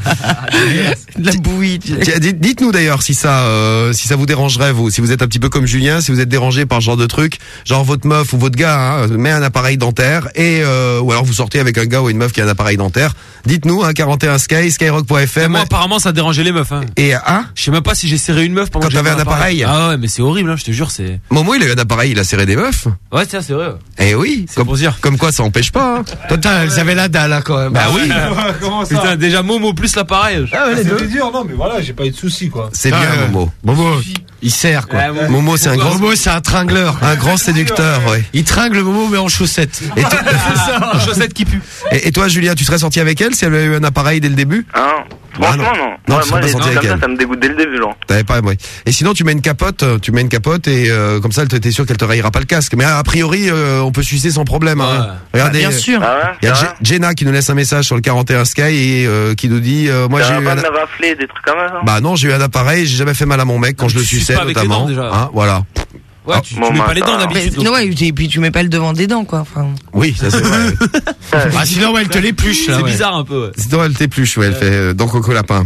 De la bouillie. tu Dites-nous d'ailleurs si ça, euh, si ça vous dérangerait vous, si vous êtes un petit peu comme Julien, si vous êtes dérangé par ce genre de truc, genre votre meuf ou votre gars hein, met un appareil dentaire et euh, ou alors vous sortez avec un gars ou une meuf qui a un appareil dentaire. Dites-nous hein, 41 Sky, Skyrock.fm. Moi, apparemment, ça dérangeait les meufs. Hein. Et ah, Je sais même pas si j'ai serré une meuf pendant Quand que j'avais t'avais un appareil. Ah ouais, mais c'est horrible, hein, je te jure, c'est. Momo il a eu un appareil, il a serré des meufs. Ouais, tiens, c'est vrai. ouais. Eh oui, C'est comme, pour dire. comme quoi ça empêche pas. hein. Putain, elles avaient la dalle là quand même. Bah oui, Comment ça Putain, déjà Momo plus l'appareil. Ah, C'était dur, non, mais voilà, j'ai pas eu de soucis, quoi. c'est Ah, bien ouais. Momo. Momo, il sert quoi. Ouais, Momo. Momo c'est un grand, Momo c'est un tringleur. un grand séducteur, ouais. Il tringle Momo mais en chaussettes. Et, toi- En chaussettes qui puent. et, et toi Julien, tu serais sorti avec elle si elle avait eu un appareil dès le début? Hein Franchement, Ah, non. non. Non, Moi, pas avec comme ça, elle. ça me dégoûte dès le début, genre. T'avais pas, ouais. Et sinon, tu mets une capote, euh, tu mets une capote et euh, comme ça, elle te- t'es sûr qu'elle te rayera pas le casque. Mais a priori, euh, on peut sucer sans problème. Hein. Ouais. Regardez, Bien sûr. Ah il y a Jenna qui nous laisse un message sur le 41 Sky et euh, qui nous dit, euh, moi j'ai eu pas un, me rafler, des trucs comme ça. hein bah non, j'ai eu un appareil, j'ai jamais fait mal à mon mec quand Ah, je le suçais notamment. dents, déjà. Hein, voilà. Ouais, Ah, tu, tu mets pas les dents d'habitude. Mais, donc. ouais, et puis tu mets pas le devant des dents, quoi. Enfin, Oui, ça c'est vrai. Ah sinon ouais, elle te l'épluche là. C'est ouais. bizarre un peu. Ouais. Sinon, elle t'épluche, ouais, elle fait euh, dans Coco Lapin.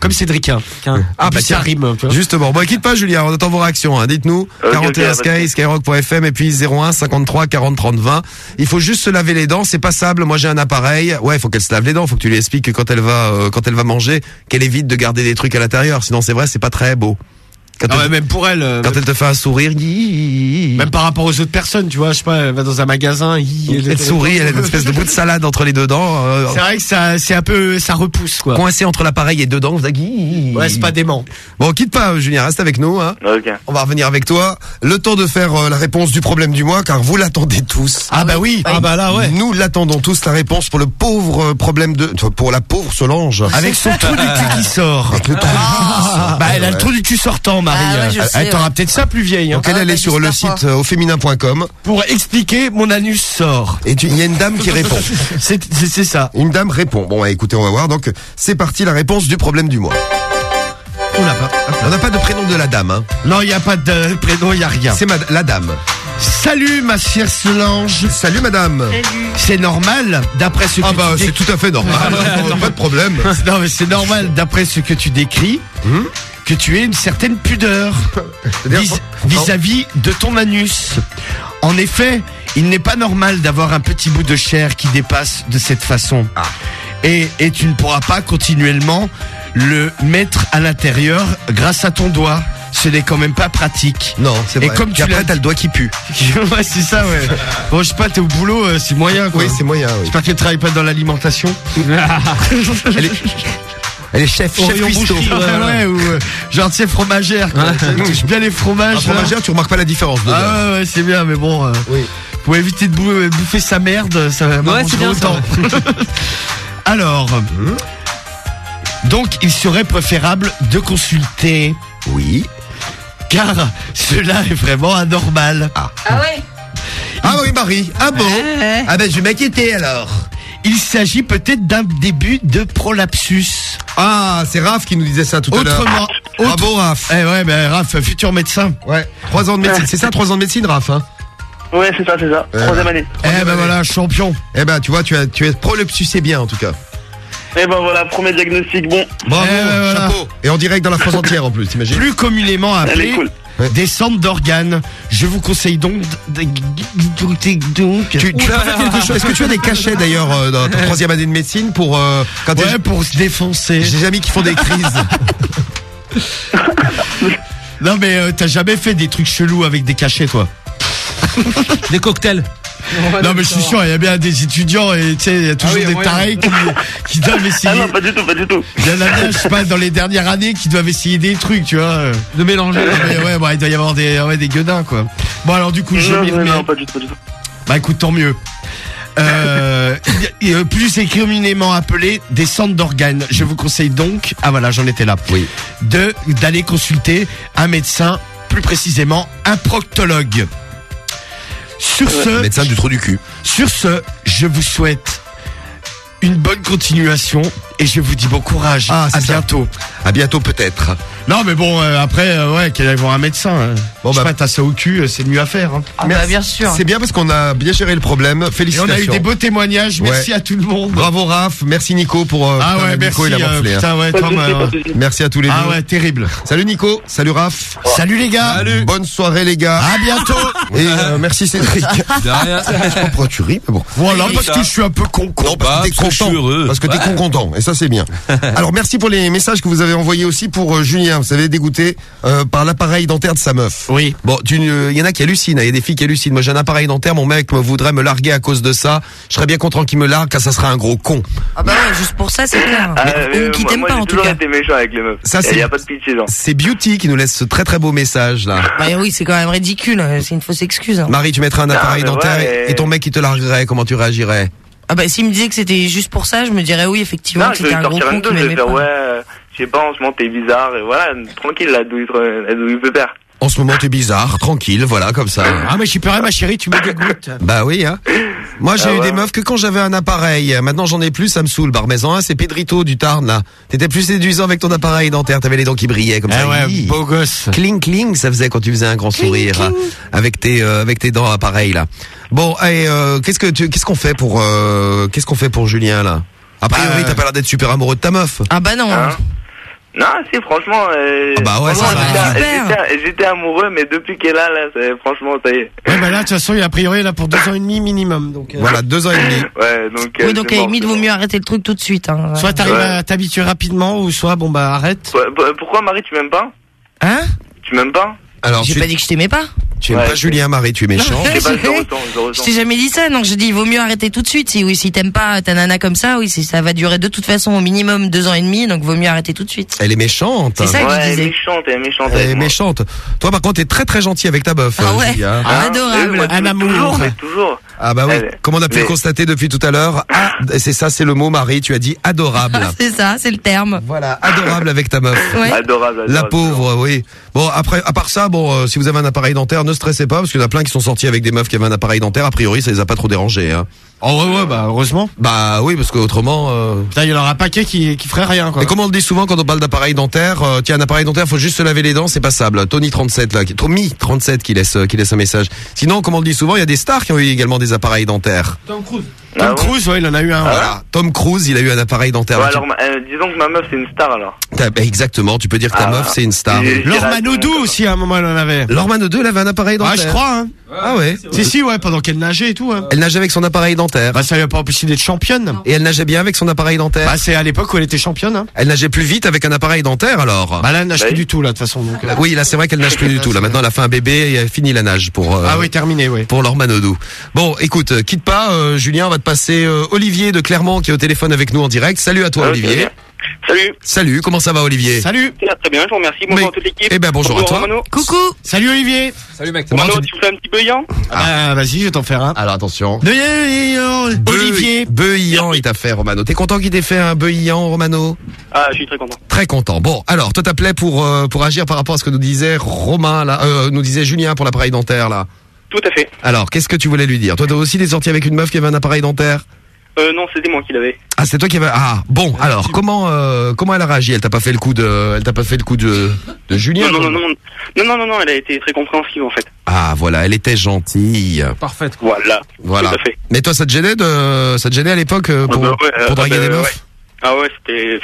Comme Cédricien. Tiens. Ah, bah ça rime. tu vois. Justement, bon, quitte pas Julien, on attend vos réactions. Hein. Dites-nous, Ok, 41 ok, Sky, Skyrock.fm et puis 01 53 40 30 20. Il faut juste se laver les dents, c'est passable. Moi j'ai un appareil. Ouais, il faut qu'elle se lave les dents. Faut que tu lui expliques que quand elle va, euh, quand elle va manger, qu'elle évite de garder des trucs à l'intérieur. Sinon c'est vrai, c'est pas très beau. Quand, Ah elle, ouais, même pour elle. euh, quand elle te fait un sourire, même Même par rapport aux autres personnes, tu vois, je sais pas, elle va dans un magasin, il- elle sourit, elle a une espèce de bout de salade entre les deux dents. euh, C'est vrai que ça, c'est un peu, ça repousse quoi. coincé entre l'appareil et deux dents. Ouais, c'est pas dément. Bon, quitte pas, Julien, reste avec nous. Hein. Ok. On va revenir avec toi. Le temps de faire euh, la réponse du problème du mois, car vous l'attendez tous. Ah bah oui, ah bah là ouais. Nous l'attendons tous la réponse pour le pauvre euh, problème de, pour la pauvre Solange. Avec son trou du cul qui sort. Avec le trou. Bah elle a le trou du cul sortant, Marie. Ah ouais, je elle sais, elle t'aura peut-être ça plus vieille. Hein. Donc elle, elle est sur le site euh, auféminin.com Pour expliquer, mon anus sort. et tu- il y a une dame qui répond. C'est c'est- c'est ça. Une dame répond. Bon, bah, écoutez, on va voir. Donc c'est parti la réponse du problème du mois. On l'a pas. On n'a pas de prénom de la dame. Hein. Non, il y a pas de prénom, il y a rien. C'est ma- la dame. Salut ma chère Solange. Salut madame. C'est normal d'après ce que Ah bah tu c'est tout à fait normal. pas de problème. Non mais c'est normal d'après ce que tu décris Hum que tu aies une certaine pudeur C'est-à-dire- vis- vis-à-vis de ton anus. En effet, il n'est pas normal d'avoir un petit bout de chair qui dépasse de cette façon. Ah. Et, et tu ne pourras pas continuellement le mettre à l'intérieur grâce à ton doigt. Ce n'est quand même pas pratique. Non, c'est Et vrai. comme Puis tu après l'as- t'as le doigt qui pue. ouais, c'est ça, ouais. Bon, je sais pas, t'es au boulot, euh, c'est moyen, quoi. Oui, c'est moyen. Oui. J'espère qu'elle travaille pas dans l'alimentation. Elle est, elle est chef, chef cuistot. boucherie, ouais, ouais, ou euh, genre, tu sais, fromagère, quoi. Tu touches bien les fromages. Un fromagère, tu remarques pas la différence. dedans. Ah ouais, ouais, c'est bien, mais bon. euh, Oui. Pour éviter de bou- bouffer sa merde, ça va Ouais, c'est bien ça. Alors, donc il serait préférable de consulter. Oui. Car cela est vraiment anormal. Ah ouais? Ah oui, Marie. Ah bon? Ah ben, je vais m'inquiéter alors. Il s'agit peut-être d'un début de prolapsus. Ah, c'est Raph qui nous disait ça tout à l'heure. Autrement, Bravo, Raph? Eh ouais, ben Raph, futur médecin. Ouais. Trois ans de médecine. C'est ça, trois ans de médecine, Raph, hein? Ouais, c'est ça, c'est ça. Troisième année. Eh ben voilà, champion. Eh ben, tu vois, tu as, tu es prolapsus, c'est bien en tout cas. Et ben voilà, premier diagnostic, bon. Bravo, Eh ben voilà. chapeau. Et en direct dans la France entière en plus, t'imagines Plus communément Elle appelé est cool. des centres d'organes. Je vous conseille donc de- de- donc. Tu, tu peux faire quelque chose Est-ce que tu as des cachets d'ailleurs euh, dans ta troisième année de médecine pour euh, quand t'es- Ouais, pour se défoncer. J'ai des amis qui font des crises. Non mais euh, t'as jamais fait des trucs chelous avec des cachets toi? Des cocktails. Non mais je suis sûr, il y a bien des étudiants et tu sais, il y a toujours oui, des tarés qui, qui doivent Ah essayer. non, pas du tout, pas du tout. Il y en a bien, je sais pas, dans les dernières années qui doivent essayer des trucs, tu vois. De mélanger. Mais ouais, bon, il doit y avoir des, ouais, des gueudins quoi. Bon alors du coup, je Non, m'y non, remets. non, pas du tout, pas du tout. Bah écoute, tant mieux. Euh, euh, plus c'est communément appelé des centres d'organes. Je vous conseille donc, ah voilà, j'en étais là, Oui. de d'aller consulter un médecin, plus précisément un proctologue. Sur ce, Médecin du trou du cul. sur ce, je vous souhaite une bonne continuation et je vous dis bon courage. Ah, c'est à ça. bientôt. À bientôt peut-être. Non mais bon, euh, après, euh, ouais, qu'elle aille voir un médecin. hein. Bon, Je sais bah- pas, t'as ça au cul, euh, c'est mieux à faire. hein. Ah bah bien sûr. C'est bien parce qu'on a bien géré le problème. Et on Félicitations. a eu des beaux témoignages. Merci Ouais. à tout le monde. Bravo Raph, merci Nico pour euh, Ah ouais, Nico, merci. il a euh, hein. putain, ouais, Tom, euh. Merci à tous les Ah deux. ouais, terrible. Salut Nico, salut Raph. Salut les gars. Bonne soirée les gars. À bientôt. Et euh, merci Cédric. De rien. Je pourquoi tu ris, mais bon. Voilà, parce que je suis un peu con. Non, parce que t'es content. Parce que t'es content. Et ça, c'est bien. Alors, merci pour les messages que vous avez envoyés aussi pour euh, Julien. Vous savez, dégoûté euh, par l'appareil dentaire de sa meuf. Oui. Bon, il y en a qui hallucinent. Il y a des filles qui hallucinent. Moi, j'ai un appareil dentaire. Mon mec me voudrait me larguer à cause de ça. Je serais bien content qu'il me largue, car ça serait un gros con. Ah bah ouais, juste pour ça, c'est clair. Ah, Mais- Ou qui moi, t'aime pas en tout cas. été méchant avec les meufs. Ça, Il c'est- y a pas de pitié, genre. C'est Beauty qui nous laisse ce très très beau message là. Bah oui, c'est quand même ridicule. euh, C'est une fausse excuse. hein. Marie, tu mettrais un appareil dentaire ouais, et ton mec qui te larguerait. Comment tu réagirais? Ah bah s'il me disait que c'était juste pour ça, je me dirais oui, effectivement, Non, que c'était un gros con qui m'aimait pas. ouais, euh, je sais pas, en ce moment, t'es bizarre, et voilà, tranquille, la douille, la douille pépère. En ce moment, t'es bizarre, tranquille, voilà, comme ça. Ah mais j'y peux rien, ma chérie, tu me dégoûtes. Bah oui, hein. Moi, j'ai Ah eu ouais. des meufs que quand j'avais un appareil. Maintenant, j'en ai plus, ça me saoule. Barmaison 1, c'est Pedrito du Tarn, là. T'étais plus séduisant avec ton appareil dentaire. T'avais les dents qui brillaient comme Eh ça. ouais, Hi. beau gosse. Cling cling, ça faisait quand tu faisais un grand sourire hein, avec tes euh, avec tes dents appareil là. Bon, et euh, qu'est-ce que tu qu'est-ce qu'on fait pour euh, qu'est-ce qu'on fait pour Julien là? A priori, Euh. t'as pas l'air d'être super amoureux de ta meuf. Ah bah non. Hein? Non, si, franchement, euh, Ah bah ouais, franchement, ça va. j'étais- amoureux, mais depuis qu'elle est là, là, c'est- franchement, ça y est. Ouais, bah là, de toute façon, il a priori là pour deux ans et demi minimum. Donc, euh, Voilà, deux ans et demi. Ouais, donc. euh, Oui, donc à la limite, vaut mieux arrêter le truc tout de suite. Hein. Soit t'arrives Ouais. à t'habituer rapidement, ou soit bon bah arrête. Pourquoi, Marie, tu m'aimes pas? Hein? Tu m'aimes pas? Alors, J'ai tu, pas dit que je t'aimais pas. Tu aimes Ouais, pas Julien Marie, tu es méchant. Je pas, ressens, t'ai jamais dit ça, donc je dis il vaut mieux arrêter tout de suite. Si oui, si t'aimes pas ta nana comme ça, oui, c'est- ça va durer de toute façon au minimum deux ans et demi, donc vaut mieux arrêter tout de suite. Elle est méchante. C'est ça que je elle est disais. méchante, elle est méchante. Elle est méchante. Toi, par contre, t'es très très gentil avec ta meuf. Ah euh, ouais. Julien. Ah, Hein adorable. Moi, Un amour. Toujours, mais toujours. Ah bah oui. Elle- Comme on a pu mais- le constater depuis tout à l'heure, ah, c'est ça, c'est le mot Marie. Tu as dit adorable. C'est ça, c'est le terme. voilà, adorable avec ta meuf. Ouais. Adorable, adorable. La pauvre, oui. Bon, après, à part ça, bon, euh, si vous avez un appareil dentaire, ne stressez pas, parce qu'il y en a plein qui sont sortis avec des meufs qui avaient un appareil dentaire. A priori, ça les a pas trop dérangés. Hein. Oh ouais, ouais, bah heureusement. Bah oui, parce qu'autrement. Euh... Putain, il y en aura un paquet qui, qui ferait rien quoi. Et comme on le dit souvent quand on parle d'appareil dentaire, euh, tiens, un appareil dentaire, faut juste se laver les dents, c'est passable. Tony 37 là, qui- Tommy 37 qui laisse euh, qui laisse un message. Sinon, comme on le dit souvent, il y a des stars qui ont eu également des appareils dentaires. Tom Cruise. Ah Tom Cruise, ouais, il en a eu un. ouais. Voilà. Tom Cruise, il a eu un appareil dentaire. Alors, euh, disons que ma meuf, c'est une star, alors. Bah, exactement, tu peux dire que ta Ah, meuf c'est une star. j'ai- Laure j'ai Manodou raison, aussi, à un moment, elle en avait. Lorman 2, elle avait un appareil Ah, dentaire. je crois, hein. Ah ouais. Si, si, ouais, pendant qu'elle nageait et tout, hein. Elle nageait avec son appareil dentaire. Bah, ça lui a pas empêché d'être championne. Et elle nageait bien avec son appareil dentaire. Bah, c'est à l'époque où elle était championne, hein. Elle nageait plus vite avec un appareil dentaire alors. Bah, là, elle nage Bah, plus oui. du tout, là, de toute façon. Donc, euh. Oui, là c'est vrai qu'elle nage plus du tout. Là maintenant elle a fait un bébé et elle finit la nage pour. euh, Ah oui, terminé, ouais. Pour Laure Manodou. Bon, écoute, quitte pas, Julien, on va te passer euh, Olivier de Clermont qui est au téléphone avec nous en direct. Salut à toi, Ah, Olivier. Salut. Salut, comment ça va Olivier? Salut. Ça va très bien, je vous remercie. Bonjour à toute l'équipe. Eh ben, bonjour à toi. Romano. Coucou. Salut Olivier. Salut mec. Romano, tu fais un petit beillant Ah, vas-y, je vais t'en faire un. Alors attention. De Olivier. Beuillant, il t'a fait Romano. T'es content qu'il t'ait fait un beuillant Romano? Ah, je suis très content. Très content. Bon, alors toi t'appelais pour euh, pour agir par rapport à ce que nous disait Romain là, euh, nous disait Julien pour l'appareil dentaire là. Tout à fait. Alors, qu'est-ce que tu voulais lui dire Toi t'as aussi des sorties avec une meuf qui avait un appareil dentaire Euh, non, c'était moi qui l'avais. Ah, c'est toi qui avait Ah, bon, alors comment euh, comment elle a réagi Elle t'a pas fait le coup de elle t'a pas fait le coup de de Julien Non, non, non, non, non, non, non, non, elle a été très compréhensive en fait. Ah, voilà, elle était gentille. Parfaite. Voilà. Voilà. Tout à fait. Mais toi ça te gênait de ça te gênait à l'époque euh, pour Ah bah ouais, euh, pour draguer ah bah des meufs ouais. Ah ouais, c'était.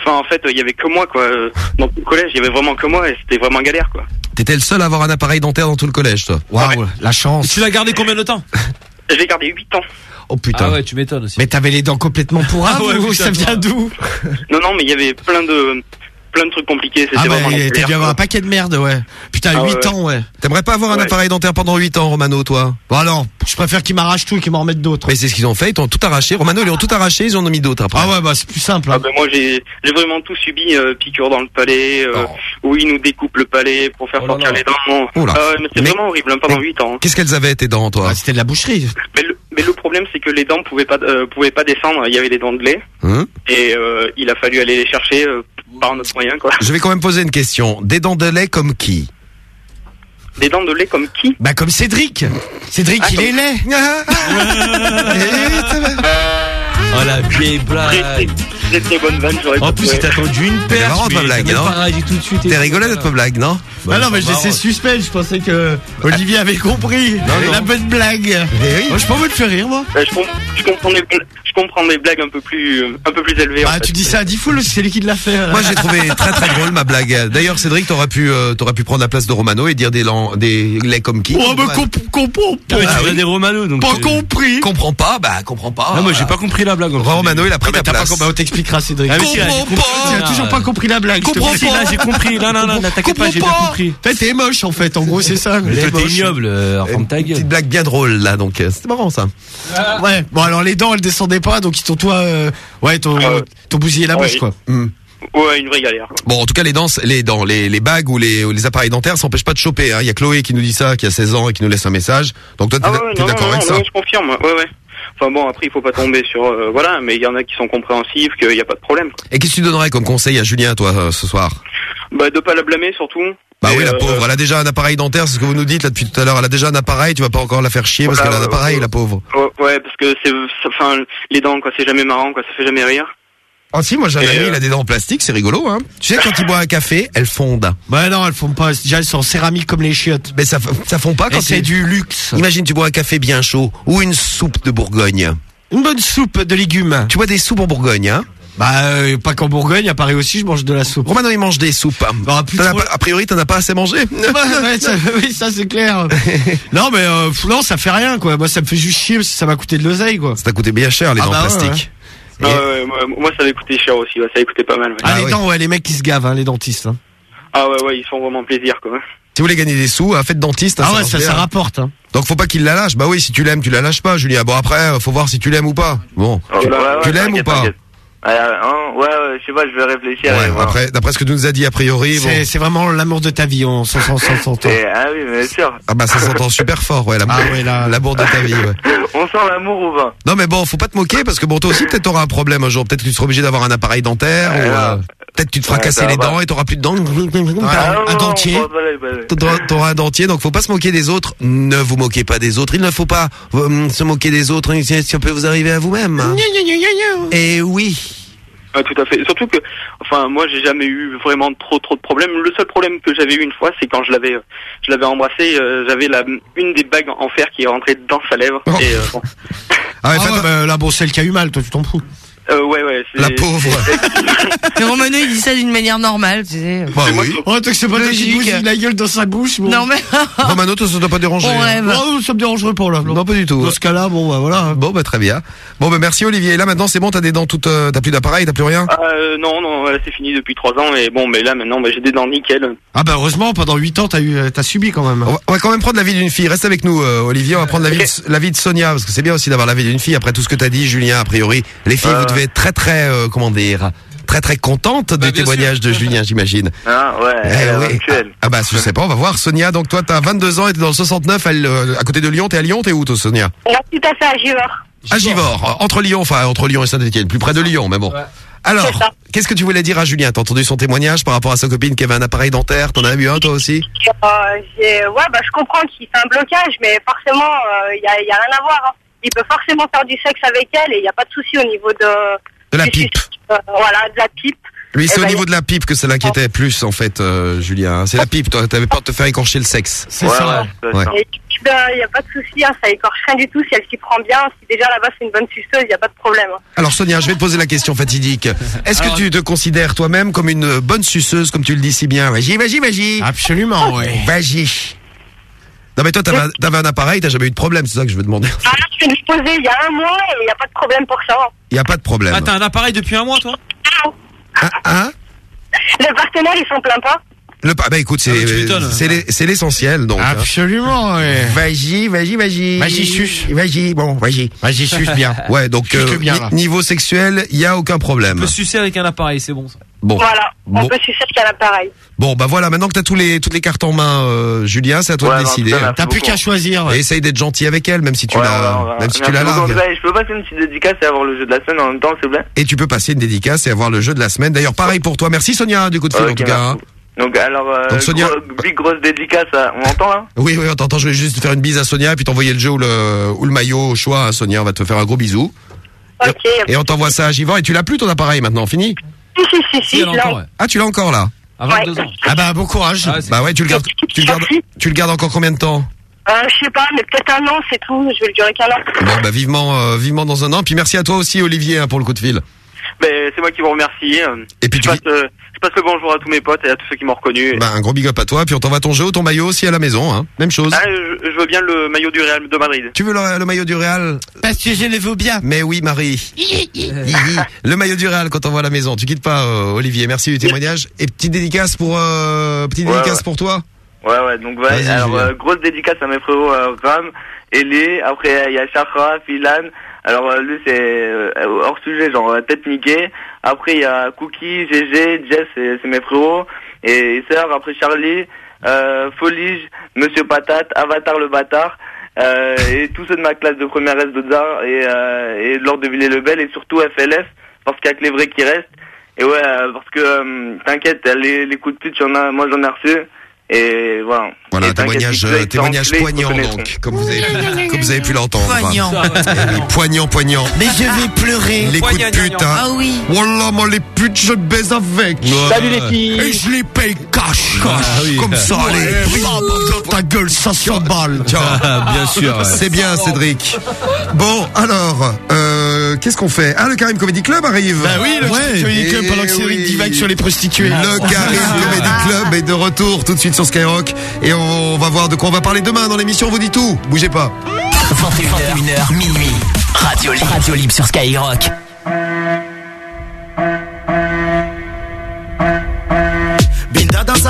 Enfin, en fait, il y avait que moi, quoi. Euh, Dans le collège, il y avait vraiment que moi et c'était vraiment galère, quoi. T'étais le seul à avoir un appareil dentaire dans tout le collège, toi. Waouh, la chance. Tu l'as gardé combien de temps Je l'ai gardé 8 ans. Oh putain. Ah ouais, tu m'étonnes aussi. Mais t'avais les dents complètement pourraves Ah ouais, ou putain, ça vient d'où? Non, non, mais il y avait plein de. Plein de trucs compliqués. C'était Ah bah, t'as dû avoir un paquet de merde, ouais. Putain, Ah 8 ouais. ans, ouais. T'aimerais pas avoir un Ouais. appareil dentaire pendant 8 ans, Romano, toi? Bon alors, je préfère qu'ils m'arrachent tout et qu'ils m'en remettent d'autres. Mais c'est ce qu'ils ont fait, ils t'ont tout arraché. Romano, ils ont tout arraché, ils en ont mis d'autres après. Ah ouais, bah c'est plus simple. Ah Hein. bah, moi j'ai vraiment tout subi euh, piqûre dans le palais euh, où ils nous découpent le palais pour faire Oh sortir les dents. Oh là. Ah ouais, mais c'est Mais- vraiment horrible hein, pendant 8 ans. Qu'est-ce qu'elles avaient tes dents, toi? Ah, C'était de la boucherie. Mais le, mais le problème c'est que les dents pouvaient pas euh, pouvaient pas descendre, il y avait des dents de lait Hein et euh, il a fallu aller les chercher euh, par notre moyen quoi. Je vais quand même poser une question. Des dents de lait comme qui Des dents de lait comme qui Bah comme Cédric. Cédric, Ah, il comme- est laid. Oh la vieille Très, très, blague. très, très bonne vanne, j'aurais En plus, trouvé. il t'a attendu une Elle est perche. marrante, mais ta blague, t'as non pas réagi tout de suite. et T'es rigolé notre blague, non Ah non, mais marrant. suspense. Je pensais que Olivier avait compris. non. La bonne blague. Eh oui. Moi, je peux pas me faire rire, moi. Euh, je, com- je comprends des bla- je comprends des blagues un peu plus euh, un peu plus élevées. en Bah, fait. tu dis ça à 10 foules, c'est lui qui l'a fait. Moi j'ai trouvé très très drôle ma blague. D'ailleurs Cédric t'aurais pu euh, t'aurais pu prendre la place de Romano et dire des des laits comme qui Oh, mais comp- comprends Ah pas. tu viens des Romano, donc. Pas euh, compris. Comprends pas, bah comprends pas. Ah, moi, j'ai pas compris la blague. en. Romano il a pris Ah, ta pas place. compris. Bah, on t'expliquera, Cédric. Ah, Comprends compris. pas. Tu as Ah, toujours pas compris la blague. je te Comprends là, j'ai compris. Non, non, non, non, t'inquiète pas, j'ai Comprends compris. T'es moche, en fait. En gros, c'est ça. T'es ignoble, euh, ferme ta Une gueule. petite blague bien drôle là donc euh, c'était marrant ça. Ouais. Bon, alors les dents, elles descendaient pas, donc ils t'ont toi, euh, ouais, t'ont, bousillé la Ouais. bouche, quoi. Hmm. Ouais, une vraie galère. Bon en tout cas les dents les dents les, les bagues ou les, ou les appareils dentaires s'empêchent pas de choper. hein. Il y a Chloé qui nous dit ça qui a 16 ans et qui nous laisse un message. Donc toi t'es Ah ouais, d'accord avec non, ça non, je confirme. Ouais, ouais. Enfin bon, après il faut pas tomber sur euh, voilà, mais il y en a qui sont compréhensifs, qu'il n'y a pas de problème. Et qu'est-ce que tu donnerais comme conseil à Julien toi euh, ce soir? Bah de pas la blâmer surtout. Bah Et, oui, la euh, pauvre, elle a déjà un appareil dentaire, c'est ce que vous nous dites là depuis tout à l'heure. Elle a déjà un appareil, tu vas pas encore la faire chier parce Voilà, qu'elle a un appareil, ouais. la pauvre. Ouais, parce que c'est, enfin, les dents, quoi, c'est jamais marrant, quoi, ça fait jamais rire. Ah si, moi j'ai un ami, euh, il a des dents en plastique, c'est rigolo, hein. Tu sais, quand il boit un café, elles fondent. Bah non, elles font pas. Déjà, elles sont en céramique comme les chiottes. Mais ça, ça fond pas quand c'est du luxe. Imagine, tu bois un café bien chaud ou une soupe de Bourgogne. Une bonne soupe de légumes. Tu bois des soupes en Bourgogne, hein. Bah, euh, pas qu'en Bourgogne, à Paris aussi, je mange de la soupe. Romano, il mange des soupes. Bah, plus T'en as trop- pas- a priori, t'en as pas assez mangé. Ouais, ouais, ça, oui, ça c'est clair. non, mais euh, non, ça fait rien, quoi. Moi, ça me fait juste chier parce que ça m'a coûté de l'oseille, quoi. Ça t'a coûté bien cher, les Ah dents bah ouais, plastiques. Ah, ouais, moi, moi, ça avait coûté cher aussi, ouais, ça avait coûté pas mal. ouais. Ah, Ah les oui. dents, ouais, les mecs qui se gavent, hein, les dentistes. Hein. Ah ouais, ouais, ils font vraiment plaisir, quoi. Si vous voulez gagner des sous, hein, faites dentiste. hein, Ah ouais, ça, ça rapporte. Hein. Donc faut pas qu'il la lâche. Bah oui, si tu l'aimes, tu la lâches pas, Julien. Bon après, faut voir si tu l'aimes ou pas. Bon. Oh, Tu, l'aimes ou pas Ouais, hein, ouais, ouais, je sais pas, je vais réfléchir. Ouais, après, d'après ce que tu nous as dit a priori, bon. C'est vraiment l'amour de ta vie, on s'en s'en- s'en- s'entend. Ah oui, bien sûr. Ah bah ça s'entend super fort, ouais, l'amour, Ah ouais, l'amour de ta vie, ouais. On sent l'amour ou pas? Non mais bon, faut pas te moquer parce que bon, toi aussi peut-être t'auras un problème un jour. Peut-être que tu seras obligé d'avoir un appareil dentaire ou euh, peut-être tu te feras Ouais, casser les va. dents et t'auras plus de dents. Ah, un non, dentier. T'auras un dentier, donc faut pas se moquer des autres. Ne vous moquez pas des autres. Il ne faut pas euh, se moquer des autres. Si ça peut vous arriver à vous-même. hein. Et oui. Ah, tout à fait. Surtout que, enfin, moi, j'ai jamais eu vraiment trop, trop de problèmes. Le seul problème que j'avais eu une fois, c'est quand je l'avais, je l'avais embrassé, euh, j'avais la, une des bagues en fer qui est rentrée dans sa lèvre. Oh. Et, euh, bon. Ah ouais, Ah ouais, bah, là, bon, celle qui a eu mal, toi, tu t'en fous. Euh, ouais, ouais. c'est- La pauvre. Mais Romano, il dit ça d'une manière normale, tu sais. Bah oui. Oh, toi, que c'est pas Logique. bousille la gueule dans sa bouche. Bon. Non, mais. Romano, toi, ça doit pas déranger. On hein. rêve. Oh, ça me dérangerait pas, là. Non, pas du tout. Dans ce cas-là, bon, bah voilà. Bon bah très bien. Bon bah merci Olivier. Là maintenant c'est bon, t'as des dents toutes, euh, t'as plus d'appareil, t'as plus rien. Ah, euh, non, non, c'est fini depuis trois ans. Et bon, mais là, maintenant, bah, j'ai des dents nickel. Ah bah heureusement, pendant 8 ans, t'as eu, euh, t'as subi quand même. On va, on va quand même prendre la vie d'une fille. Reste avec nous euh, Olivier. On va prendre la vie, de, la vie de Sonia parce que c'est bien aussi d'avoir la vie d'une fille. Après tout ce que t'as dit, Julien, a priori, les filles Euh. vous devez être très très euh, comment dire très très contente des témoignages de Julien, j'imagine. Ah ouais, Eh elle est oui. actuelle. Ah bah je sais pas, on va voir. Sonia, donc toi t'as 22 ans et t'es dans le 69, elle, euh, à côté de Lyon. T'es à Lyon, t'es où toi Sonia? Là, tout à fait à Givor. À Givors, euh, entre Lyon, enfin entre Lyon et Saint-Étienne, plus près de Lyon, mais bon. Alors, qu'est-ce que tu voulais dire à Julien? T'as entendu son témoignage par rapport à sa copine qui avait un appareil dentaire? T'en as eu un toi aussi? Euh, ouais, bah, je comprends qu'il fait un blocage, mais forcément, il y, a, y a rien à voir. hein. Il peut forcément faire du sexe avec elle et il n'y a pas de souci au niveau de... De la pipe. euh, voilà, de la pipe. Lui, Eh c'est au ben, niveau de la pipe que ça l'inquiétait plus, en fait, euh, Julien. C'est la pipe, toi. T'avais peur de te faire écorcher le sexe. C'est Ouais, ça. Ouais. Et puis, ben, il n'y a pas de souci, hein, ça écorche rien du tout. Si elle s'y prend bien, si déjà là-bas c'est une bonne suceuse, il n'y a pas de problème. hein. Alors Sonia, je vais te poser la question fatidique. Est-ce que tu te considères toi-même comme une bonne suceuse, comme tu le dis si bien? Vas-y, vas-y, vas-y. Absolument, ouais. Vas-y. Non mais toi, t'avais un- t'avais un appareil, t'as jamais eu de problème, c'est ça que je veux demander. Ah, je suis disposée il y a un mois et il n'y a pas de problème pour ça. Il y a pas de problème. Ah, t'as un appareil depuis un mois, toi? Hein? Les partenaires, ils sont pleins pas. Le pa- bah écoute, c'est Ah, m'étonnes. c'est l'es- c'est l'essentiel donc. hein. Absolument, ouais. Vas-y, vas-y, vas-y. Vas-y, suce. Vas-y, bon, vas-y. Vas-y, suce bien. Ouais, donc euh, bien, niveau sexuel, il y a aucun On problème. peut sucer avec un appareil, c'est bon ça. Bon. Voilà, on Bon. peut sucer qu'il y a l'appareil. Bon, bah voilà, maintenant que t'as tous les toutes les cartes en main, euh, Julien, c'est à toi Ouais, de non, décider. T'as plus qu'à choisir. Et essaye d'être gentil avec elle, même si tu Ouais, la, on on même si tu Merci la Je peux passer une petite dédicace et avoir le jeu de la semaine en même temps, s'il vous plaît? Et tu peux passer une dédicace et avoir le jeu de la semaine. D'ailleurs, pareil pour toi. Merci Sonia du coup de fil en tout cas. Hein. Donc alors, euh, Donc, Sonia- gros- big grosse dédicace, à- on entend là Oui, oui, attends, attends, je vais juste te faire une bise à Sonia et puis t'envoyer le jeu ou le, ou le maillot au choix. hein, Sonia, on va te faire un gros bisou. Ok. Et on t'envoie ça à Givor et tu l'as plus ton appareil maintenant, fini Si, si, si, si, je l'ai encore, en- ouais. Ah, tu l'as encore là À 22 ans. Ah bah bon courage. Bah ouais, tu le gardes, tu le gardes, tu le gardes encore combien de temps Euh, je sais pas, mais peut-être un an, c'est tout. Je vais le durer qu'un an. Bon, bah vivement, euh, vivement dans un an. Puis merci à toi aussi, Olivier, hein, pour le coup de fil. Ben, c'est moi qui vous remercie. euh, Et puis je, passe, euh, je passe le bonjour à tous mes potes et à tous ceux qui m'ont reconnu. Bah un gros big up à toi. Puis on t'envoie ton jeu ou ton maillot aussi à la maison, hein. Même chose. Ah, je, je veux bien le maillot du Real de Madrid. Tu veux le, le maillot du Real? Parce que je le veux bien. Mais oui, Marie. le maillot du Real quand on va à la maison. Tu quittes pas, euh, Olivier. Merci du témoignage. Et petite dédicace pour, euh, petite Ouais, dédicace ouais. pour toi. Ouais, ouais, donc ouais, alors euh, grosse dédicace à mes frérots euh, Ram, Elé, après il y a Chakra, Filan, alors euh, lui c'est euh, hors sujet, genre euh, tête niquée, après il y a Cookie, GG, Jess, c'est mes frérots, et sœur, après Charlie, Folige, Monsieur Patate, Avatar le bâtard, et tous ceux de ma classe de première S de Tsar, et, et de l'ordre de Villers-le-Bel, et surtout FLF, parce qu'il y a que les vrais qui restent, et ouais, parce que t'inquiète, les, coups de pute, moi j'en ai reçu, et voilà. Voilà, témoignage, euh, témoignage poignant donc, comme vous avez pu, comme vous avez pu l'entendre. Poignant. Eh oui, poignant, poignant. Mais je vais pleurer. Les coups de pute, hein. Ah oui. Wallah, moi les putes, je baise avec. Salut les filles. Et je les paye cash. Ah oui. Comme ça, allez. Bam, Ta gueule, 500 balles. Tiens. Bien sûr. ouais. C'est bien, Cédric. Bon, alors, euh, qu'est-ce qu'on fait? Ah, le Karim Comedy Club arrive. Bah oui, le Ouais. Comedy Club Eh pendant que Cédric divague sur les prostituées. Le Karim Comedy Club est de retour tout de suite sur Skyrock et on va voir de quoi on va parler demain dans l'émission. On vous dit tout. Bougez pas. 21h, minuit. Radio Libre. Radio Libre sur Skyrock.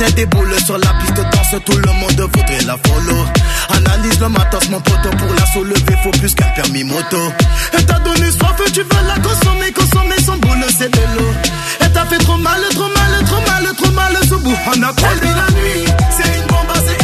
Elle déboule sur la piste danse, tout le monde voudrait la follow. Analyse le matos, mon poteau, pour la soulever, faut plus qu'un permis moto. Elle t'a donné soif, tu veux la consommer, consommer son boule, c'est de l'eau. Elle t'a fait trop mal, trop mal, trop mal, trop mal, ce bout. On a perdu la nuit, c'est une bombe, c'est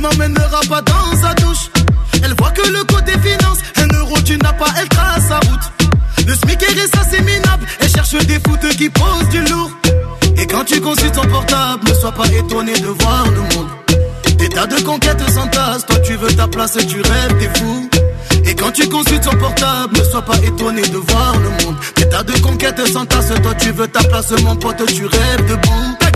m'emmènera pas dans sa douche. Elle voit que le côté finance, un euro tu n'as pas, elle trace sa route. Le smic et ça c'est minable, elle cherche des foutes qui posent du lourd. Et quand tu consultes ton portable, ne sois pas étonné de voir le monde. Des tas de conquêtes s'entassent, toi tu veux ta place tu rêves, t'es fou. Et quand tu consultes son portable, ne sois pas étonné de voir le monde. Des tas de conquêtes s'entassent, toi tu veux ta place, mon pote, tu rêves debout. T'as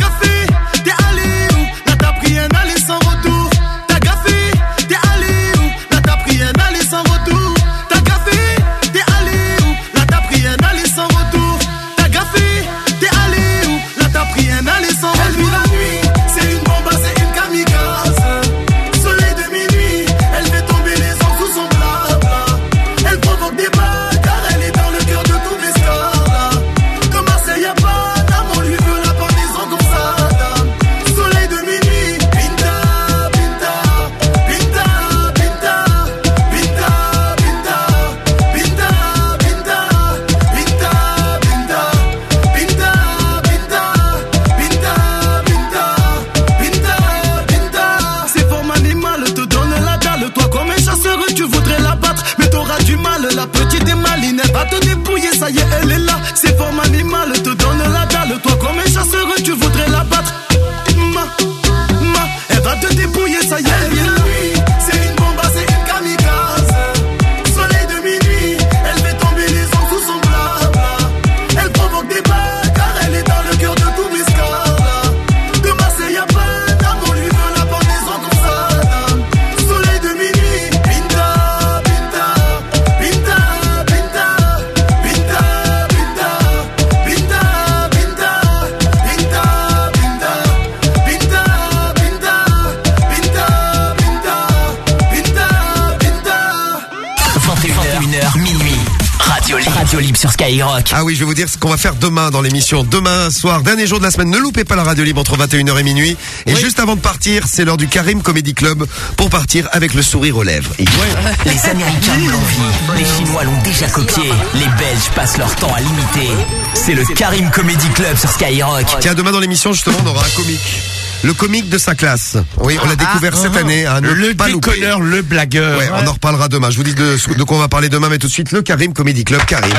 Radio Libre. Radio Libre sur Skyrock. Ah oui, je vais vous dire ce qu'on va faire demain dans l'émission. Demain soir, dernier jour de la semaine. Ne loupez pas la radio libre entre 21h et minuit. Et juste avant de partir, c'est l'heure du Karim Comedy Club pour partir avec le sourire aux lèvres. Les Américains l'ont les Chinois l'ont déjà copié, les Belges passent leur temps à l'imiter. C'est le Karim Comedy Club sur Skyrock. Tiens, demain dans l'émission, justement, on aura un comique. Le comique de sa classe. Oui, on l'a découvert cette année. à ne Le déconneur, le blagueur. Ouais, on en reparlera demain. Je vous dis de, de quoi on va parler demain, mais tout de suite, le Karim Comedy Club. Karim.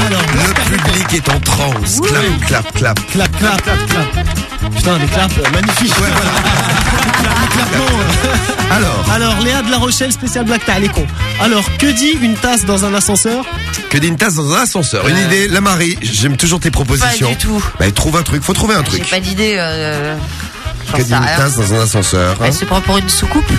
le public est en transe. Clap, clap, clap. Clap, clap, clap, clap. Putain, des claps euh, magnifiques. Alors Alors, Léa de La Rochelle, spécial Black Tie, elle est con. Alors, que dit une tasse dans un ascenseur? Que dit une tasse dans un ascenseur? Une idée, la Marie. J'aime toujours tes propositions. Pas du tout. Bah, trouve un truc. Faut trouver un J'ai truc. pas d'idée. Euh, Que dit une tasse dans un ascenseur hein Elle se prend pour une soucoupe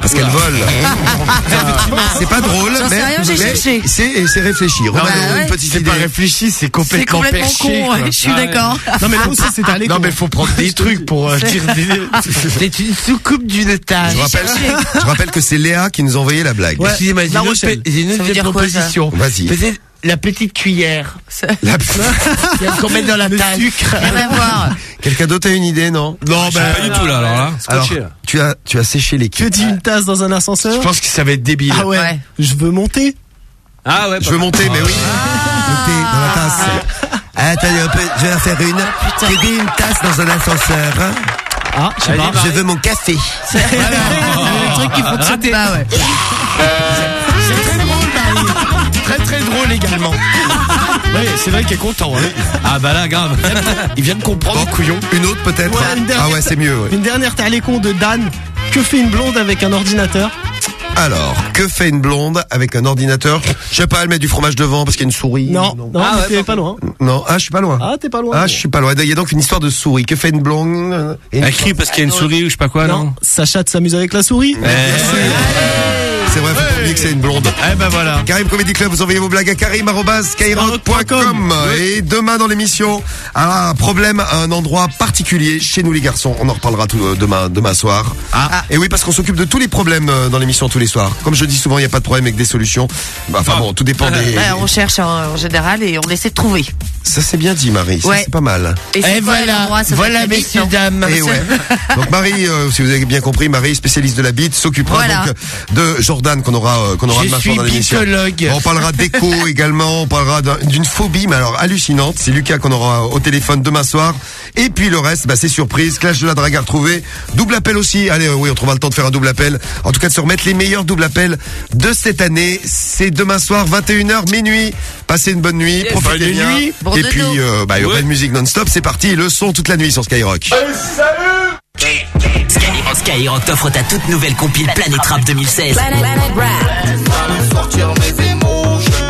Parce qu'elle vole. c'est pas drôle, mais, mais cherché. c'est c'est réfléchi. Romain, Bah ouais. une petite C'est pas réfléchi, c'est C'est complètement, complètement perché. con, ouais, je suis d'accord. Non, mais là aussi, c'est allé Non, mais faut prendre des trucs pour euh, dire des... C'est une soucoupe d'une tasse. Je rappelle, je rappelle que c'est Léa qui nous a envoyé la blague. Ouais. Excusez-moi, j'ai une autre, proposition. Vas-y. La petite cuillère. La- Qu'on met dans la tasse. Rien à voir. Quelqu'un d'autre a une idée, non? Non, ben, Pas du tout là, alors là. Alors, tu as, tu as séché les Que dit une tasse dans un ascenseur? Je pense que ça va être débile. Ah ouais. Ouais. Je veux monter. Ah ouais, Je veux monter, mais oui. Le thé dans la tasse. Ah, Attendez un peu, je vais en faire une. Que dit une tasse dans un ascenseur hein? Ah, je sais pas. Je veux mon café. Le truc qui fonctionne pas, ouais. C'est très. Très très drôle également. Ouais, c'est vrai qu'il est content. Hein. Ah bah là, grave. Il vient de comprendre, couillon. Une autre peut-être Ouais, une dernière. Ah ouais, c'est mieux. ouais. Une dernière con de Dan. Que fait une blonde avec un ordinateur Alors, que fait une blonde avec un ordinateur Je sais pas, elle met du fromage devant parce qu'il y a une souris. Non, non, Ah mais ouais, t'es pas loin. Non, ah, je suis pas loin. Ah, t'es pas loin. Ah, je suis pas loin. Il y a donc une histoire de souris. Que fait une blonde Elle crie parce qu'il y a une souris ou je sais pas quoi, non, Non, Sacha s'amuse avec la souris. C'est vrai, faut pas oublier que c'est une blonde. Eh ben voilà. Karim Comedy Club, vous envoyez vos blagues à karim.skyrock.com Et demain dans l'émission, un problème à un endroit particulier chez nous les garçons. On en reparlera tout, euh, demain, demain soir. Ah. Et oui, parce qu'on s'occupe de tous les problèmes euh, dans l'émission tous les soirs. Comme je dis souvent, il n'y a pas de problème avec des solutions. Bah, Enfin bon, tout dépend des... Ouais, on cherche en, général et on essaie de trouver. Ça c'est bien dit Marie, Ouais. c'est pas mal. Et, c'est Et voilà, voilà messieurs, dames. Et ouais. Donc Marie, euh, si vous avez bien compris, Marie, spécialiste de la bite, s'occupera Voilà. donc de genre Jordan qu'on aura euh, qu'on aura Je demain suis soir dans l'émission. bitologue. On parlera d'écho également, on parlera d'un- d'une phobie mais alors hallucinante. C'est Lucas qu'on aura au téléphone demain soir. Et puis le reste, bah, c'est surprise. Clash de la drague à retrouver. Double appel aussi. Allez, euh, oui, on trouvera le temps de faire un double appel. En tout cas, de se remettre les meilleurs double appels de cette année. C'est demain soir, 21h, minuit. Passez une bonne nuit. Profitez Bonne bien. nuit. Bon Et puis, euh, bah, Music non-stop. C'est parti. Le son toute la nuit sur Skyrock. Skyrock, Skyrock t'offre ta toute nouvelle compile Planète Rap 2016.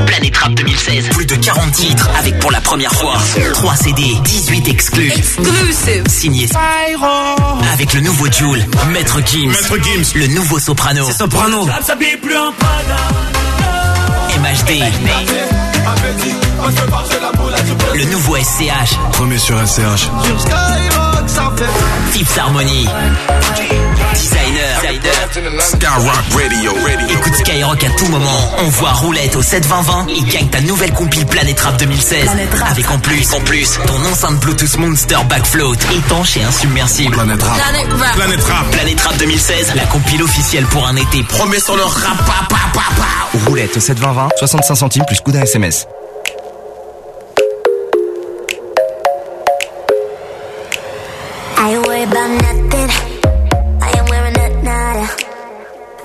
Planète Rap 2016. Plus de 40 titres avec pour la première fois 3 CD, 18 exclus. Exclusive. Signé avec le nouveau Joule, Maître Gims. Maître Gims. Le nouveau Soprano. C'est Soprano. MHD. Le nouveau SCH. Premier sur SCH. Tips Harmony. Designer. Skyrock Radio. Écoute Skyrock à tout moment. On voit roulette au 72020 et gagne ta nouvelle compile Planète Rap 2016. Avec en plus, en plus, ton enceinte Bluetooth Monster Backfloat étanche et insubmersible. Planète Rap. Planet Rap. Planète Rap. Planète Rap 2016, la compile officielle pour un été. Promets sur le rap. pa, pa, pa, pa. Roulette au 72020, 65 centimes plus coup d'un SMS.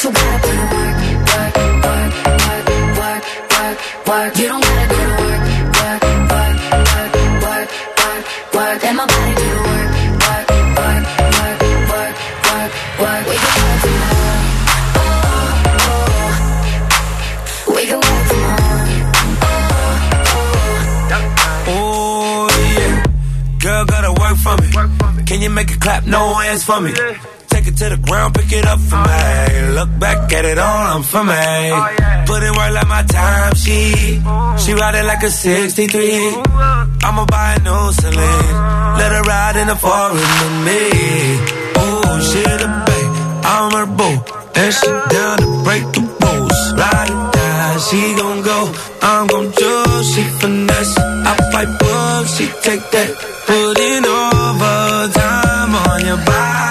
But you gotta put in work, work, work, work, work, work, work. You don't gotta go to work, work, work, work, work, work, work. Let my body do the work, work, work, work, work, work, work. We can work from home. Oh, oh. We can work from home. Oh yeah, girl gotta work for me. Can you make it clap? No hands for me. It to the ground, pick it up for me. Look back at it all, I'm for me. Put in work like my time, she she ride it like a 63. I'ma buy a new Celine. Let her ride in the foreign with me. Oh, she the babe, I'm her boo. And she down to break the rules. Ride or die, she gon' go. I'm gon' choose, she finesse. I fight book, she take that. Put in overtime on your body.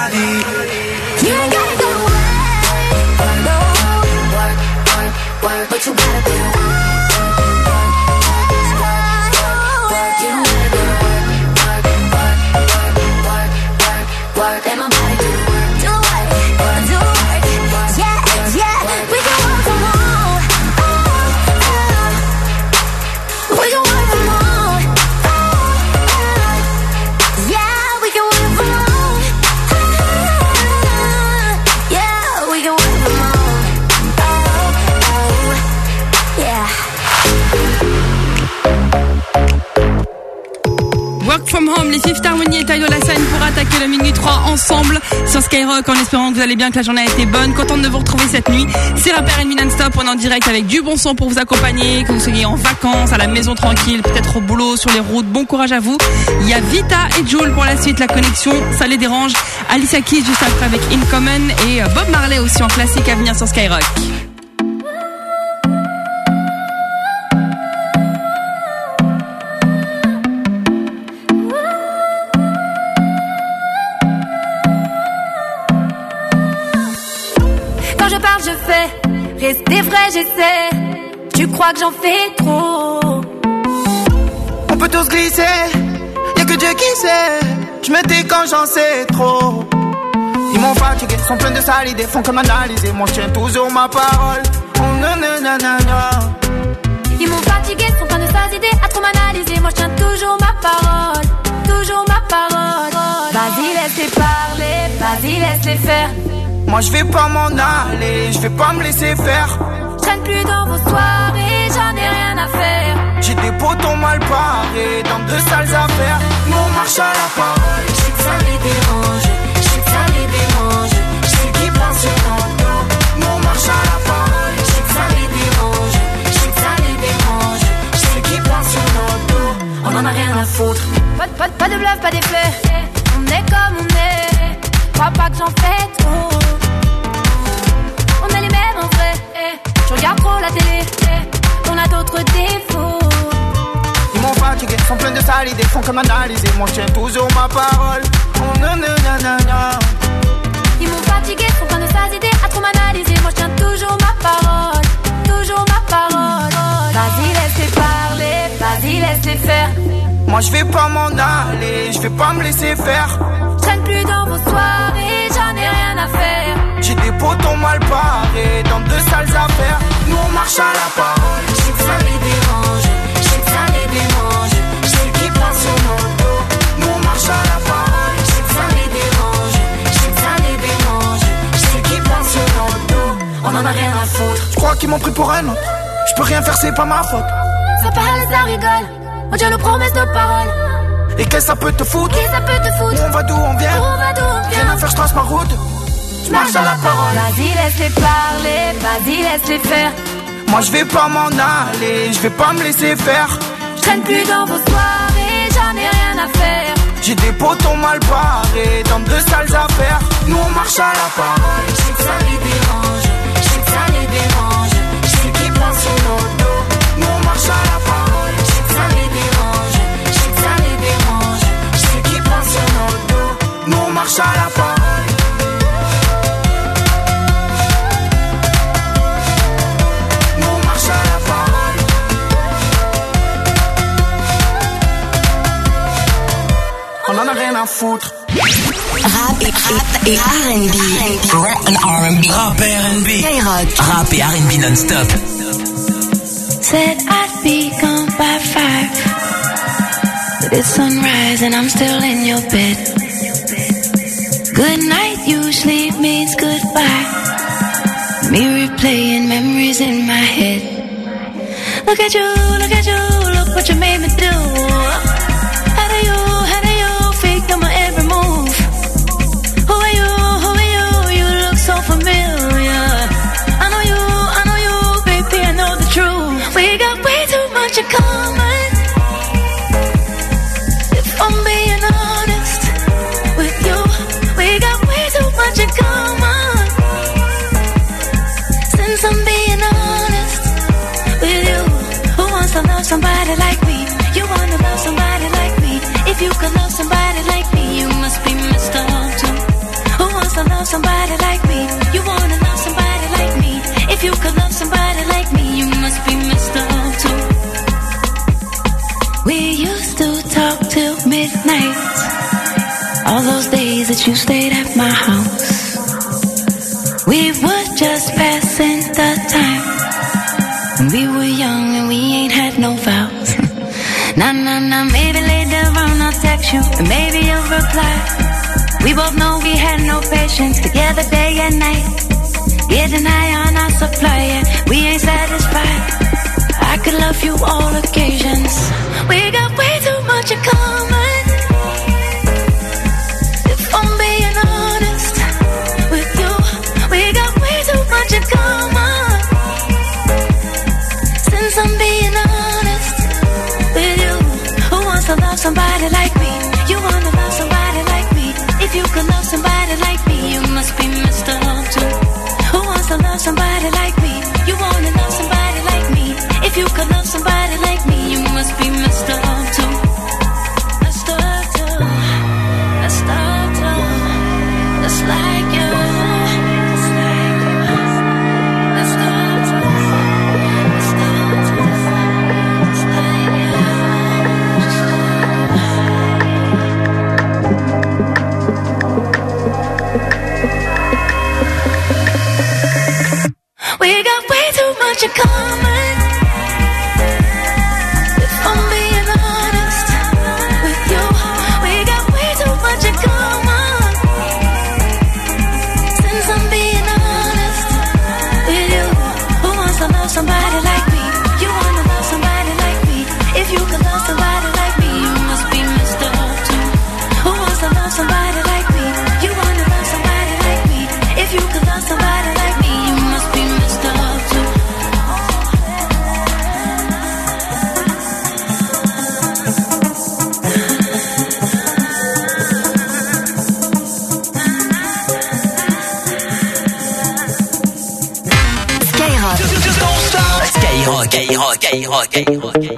Les Fifth Harmony et Tayo Lassane pour attaquer le minuit 3 ensemble sur Skyrock en espérant que vous allez bien, que la journée a été bonne. Contente de vous retrouver cette nuit. C'est Rapper Enemy Non-Stop, on est en direct avec du bon son pour vous accompagner, que vous soyez en vacances, à la maison tranquille, peut-être au boulot, sur les routes. Bon courage à vous. Il y a Vita et Joule pour la suite, la connexion, ça les dérange. Alicia Keys juste après avec In Common et Bob Marley aussi en classique à venir sur Skyrock. Rester vrai, j'essaie. Tu crois que j'en fais trop? On peut tous glisser, y'a que Dieu qui sait. Je me tais quand j'en sais trop. Ils m'ont fatigué, sont pleins de sales idées, font que m'analyser. Moi je tiens toujours ma parole. Oh, nananana. Ils m'ont fatigué, sont plein de sales idées à trop m'analyser. Moi je tiens toujours ma parole, toujours ma parole. Vas-y, laisse-les parler, vas-y, laisse-les faire. Moi je vais pas m'en aller, je vais pas me laisser faire. Traîne plus dans vos soirées, j'en ai rien à faire. J'ai des potons mal parés dans de sales affaires. Nous on marche à la parole, je sais que ça les dérange, je sais que ça les dérange, je sais qu'ils pensent sur mon dos. Nous on marche à la parole, je sais que ça les dérange, je sais que ça les dérange, je sais qu'ils pensent sur mon dos. On en a rien à foutre. Pas, de- pas, de- pas de bluff, pas d'effet. On est comme on est. Crois pas que j'en fais trop. Je regarde trop la télé. On a d'autres défauts. Ils m'ont fatigué, sont pleins de sales idées, font que m'analyser. Moi je tiens toujours ma parole. Oh. Ils m'ont fatigué, sont plein de sales idées à trop m'analyser. Moi je tiens toujours ma parole, toujours ma parole. Vas-y, laisse-les parler, vas-y, laisse-les faire. Moi je vais pas m'en aller, je vais pas me laisser faire. Traîne plus dans vos soirées, j'en ai rien à faire. J'ai des potons mal parés dans de sales affaires. Nous on marche à la parole, je sais que ça les dérange, je sais que ça les dérange, je sais passent sur mon dos. Nous on marche à la parole, je sais que ça les dérange, je sais que ça les dérange, je sais passent sur mon dos. On en a rien à foutre. Je crois qu'ils m'ont pris pour un autre. Je peux rien faire, c'est pas ma faute. Ça parle, ça rigole. On tient nos promesses, nos paroles. Et qu'est-ce que ça peut te foutre Qui ça peut te foutre Où on va d'où on vient on va d'où on vient Rien à faire, je trace ma route. Je marche à la parole. Vas-y, laisse-les parler, vas-y, laisse-les faire. Moi je vais pas m'en aller, je vais pas me laisser faire. Je traîne plus dans vos soirées, j'en ai rien à faire. J'ai des potons mal parés dans de sales affaires. Nous on marche à la parole, ça en a rien à foutre. Rap et, rap et R&B. Rap and R&B. Rap et R&B. Rap et R&B non-stop. Said I'd be gone by five. But it's sunrise and I'm still in your bed. Good night usually means goodbye. Me replaying memories in my head. Look at you, look at you, look what you made me do. Could love somebody like me, you must be messed up too. Who wants to love somebody like me? You wanna love somebody like me? If you could love somebody like me, you must be messed up too. We used to talk till midnight. All those days that you stayed at my house. We were just passing the time. When we were young and we ain't had no vows. Nah, nah, nah, maybe later on I'll text you and maybe you'll reply. We both know we had no patience together day and night. Getting high on our supply and we ain't satisfied. I could love you all occasions. We got way too much in common. Somebody like too much in Skyrock, Skyrock, Skyrock.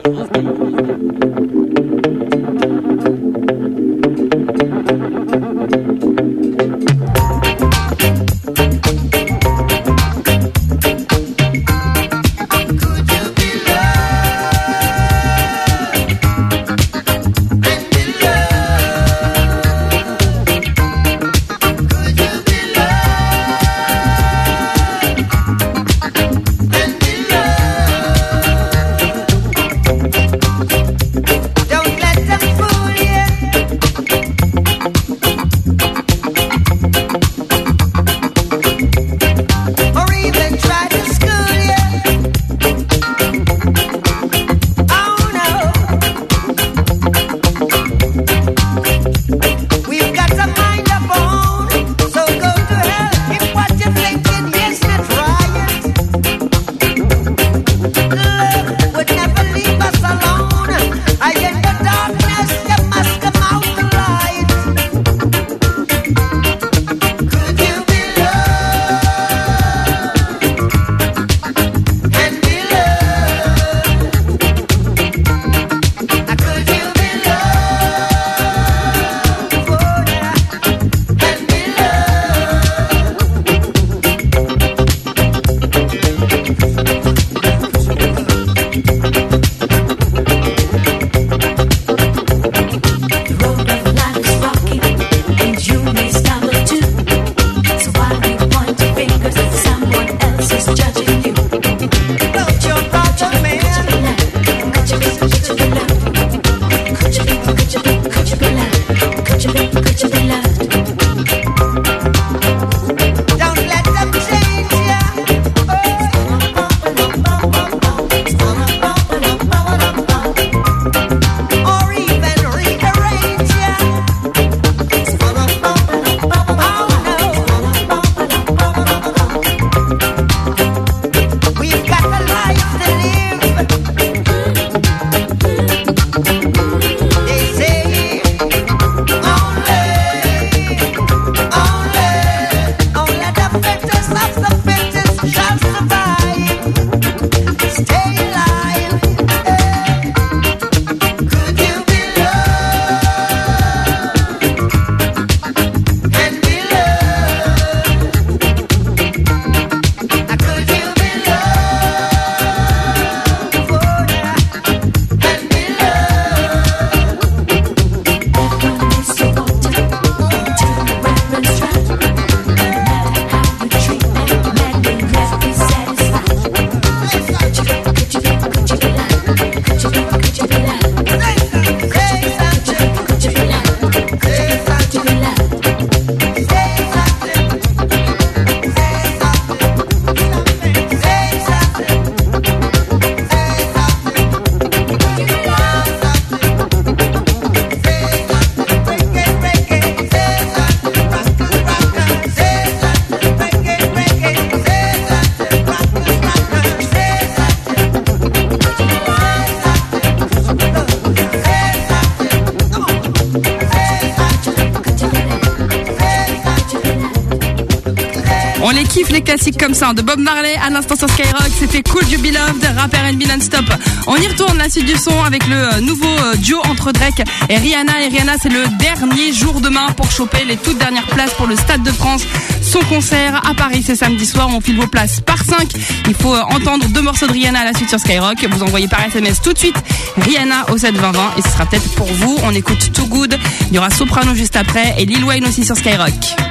Classiques comme ça. De Bob Marley à l'instant sur Skyrock, c'était Cool You Beloved, rapper NB non-stop. On y retourne la suite du son avec le euh, nouveau euh, duo entre Drake et Rihanna. Et Rihanna, c'est le dernier jour demain pour choper les toutes dernières places pour le Stade de France. Son concert à Paris, c'est samedi soir. On file vos places par 5. Il faut euh, entendre deux morceaux de Rihanna à la suite sur Skyrock. Vous envoyez par SMS tout de suite Rihanna au 72020 et ce sera peut-être pour vous. On écoute Too Good. Il y aura Soprano juste après et Lil Wayne aussi sur Skyrock.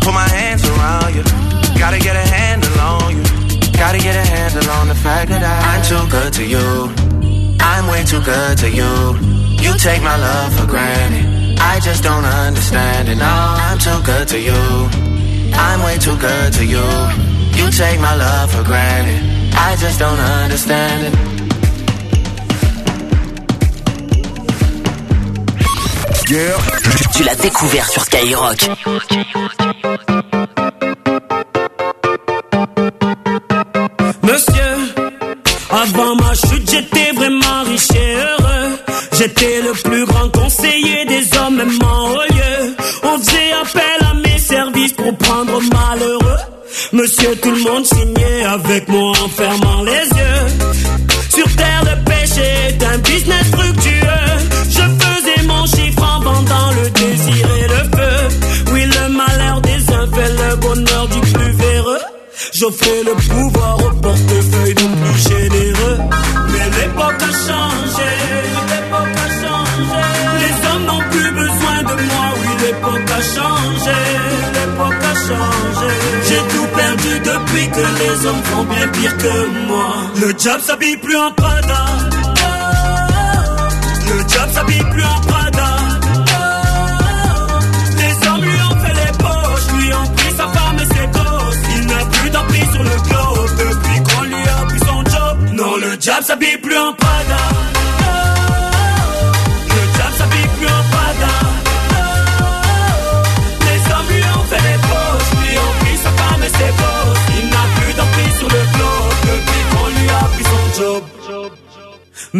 put my hands around you. Gotta get a handle on you. Gotta get a handle on the fact that I, I'm too good to you. I'm way too good to you. You take my love for granted. I just don't understand it. No, I'm too good to you. I'm way too good to you. You take my love for granted. I just don't understand it. Tu l'as découvert sur Skyrock. Le plus grand conseiller des hommes, même. On faisait appel à mes services pour prendre malheureux. Monsieur, tout le monde signait avec moi en fermant les les hommes font bien pire que moi. Le job s'habille plus en Prada. Le job s'habille plus en Prada.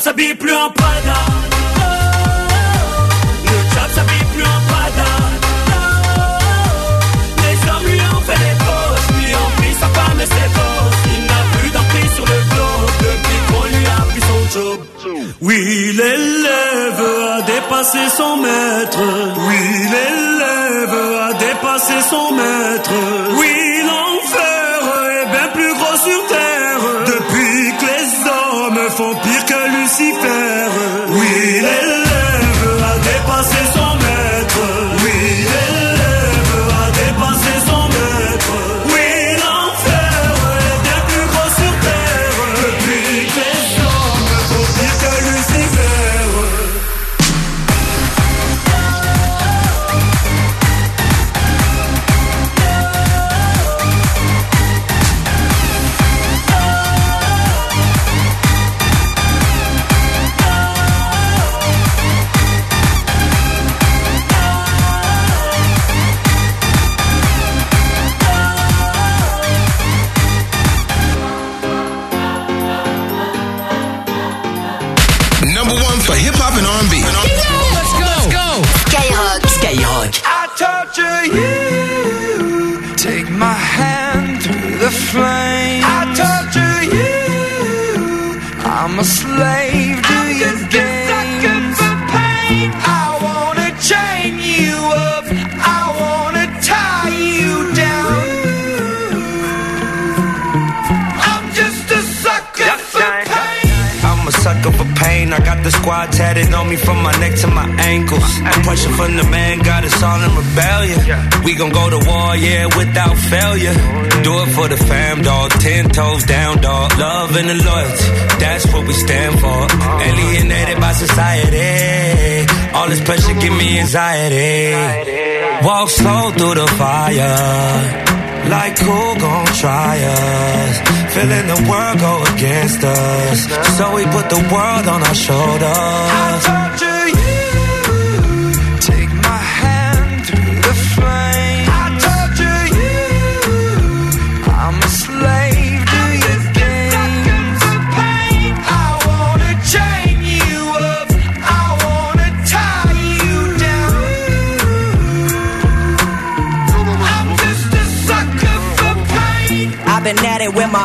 S'habille plus en Prada. Le diable s'habille plus en Prada. Les hommes lui ont fait les poches, lui ont pris sa femme et ses gosses. Il n'a plus d'emprise sur le globe depuis qu'on lui a pris son job. Oui, l'élève a dépassé son maître. Oui, l'élève a dépassé son maître. Oui, l'enfer est bien plus gros sur terre. Depuis que les hommes font pire que pressure from the man got us all in rebellion. We gon' go to war, yeah, without failure. Do it for the fam, dog. Ten toes down, dog. Love and the loyalty, that's what we stand for. Uh-huh. Alienated by society. All this pressure give me anxiety. Walk slow through the fire. Like who gon' try us? Feeling the world go against us. So we put the world on our shoulders. where my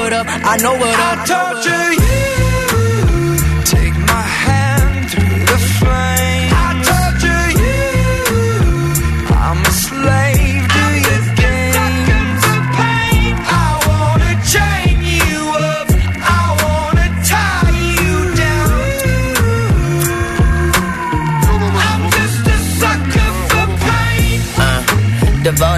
up, I know what up. I torture you.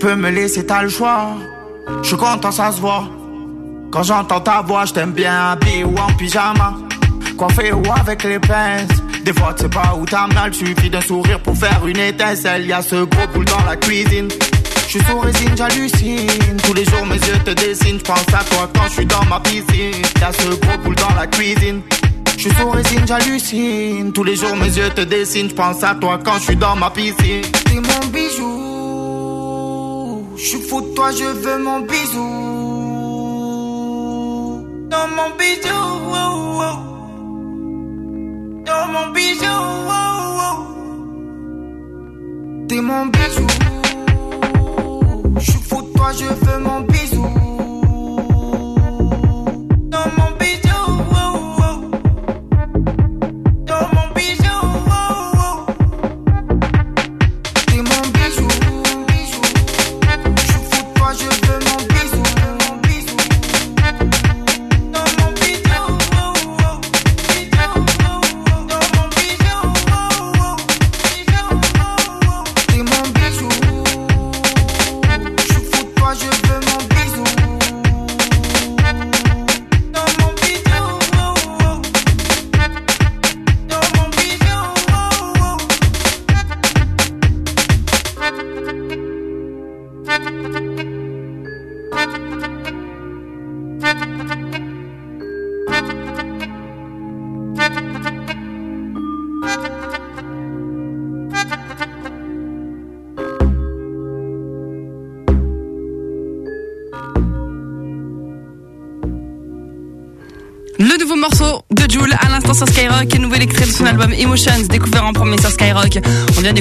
peux me laisser, t'as le choix. Je suis content, ça se voit. Quand j'entends ta voix, je t'aime bien habillé ou en pyjama. Coiffé ou avec les pinces. Des fois, tu sais pas où t'as mal, suffit d'un sourire pour faire une étincelle. Y a ce gros boule dans la cuisine. Je suis sous résine, j'hallucine. Tous les jours, mes yeux te dessinent. Je pense à toi quand je suis dans ma piscine. Y a ce gros boule dans la cuisine. Je suis sous résine, j'hallucine. Tous les jours, mes yeux te dessinent. Je pense à toi quand je suis dans ma piscine. T'es mon bijou. Je suis fou de toi, je veux mon bisou. Dans mon bijou. oh, oh. Dans mon bijou. oh, oh. T'es mon bijou. Je suis fou de toi, je veux mon bisou.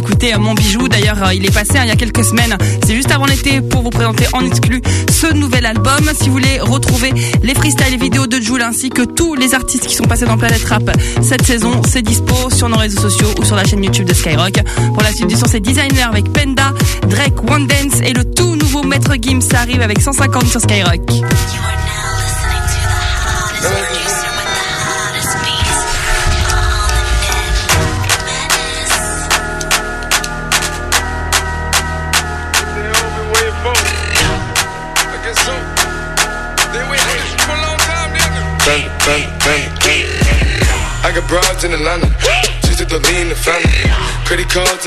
D'écouter euh, Mon Bijou, d'ailleurs euh, il est passé hein, il y a quelques semaines, c'est juste avant l'été pour vous présenter en exclu ce nouvel album. Si vous voulez retrouver les freestyles et vidéos de Jules ainsi que tous les artistes qui sont passés dans Planète Rap cette saison, c'est dispo sur nos réseaux sociaux ou sur la chaîne YouTube de Skyrock. Pour la suite du son, c'est Designer avec Penda, Drake, One Dance et le tout nouveau Maître Gims, arrive avec 150 sur Skyrock.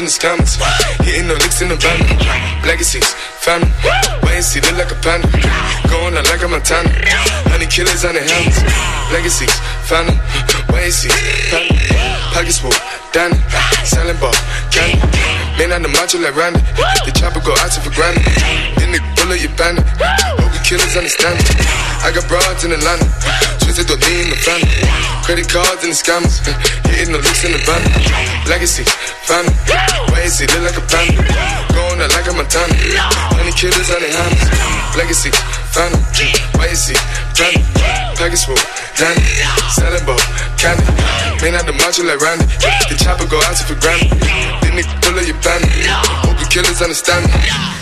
In the scammers. Hitting the licks in the van. Legacies, family. Wait and see, look like a panda. Going out like a Montana. Honey killers on the helmets. Legacies, family. Wait and see, family. Pockets full, Danny. Selling ball, candy. Man on the macho like Randy. The chopper go out to for granted. Then the bullet you bandit. Killers understand it. I got broads in Atlanta. Twisted the lean in the family. Credit cards and the scammers. Hitting the licks in the van. Legacy, family. Wait and see, look like a panda. Going out like a Montana. Honey killers on their hands. Legacy, family. Wait and see, family. Package full, Danny. Selling ball, candy. Man out the macho like Randy. The chopper go out to for granted. Then they pull up your bandit. Hope the killers understand me.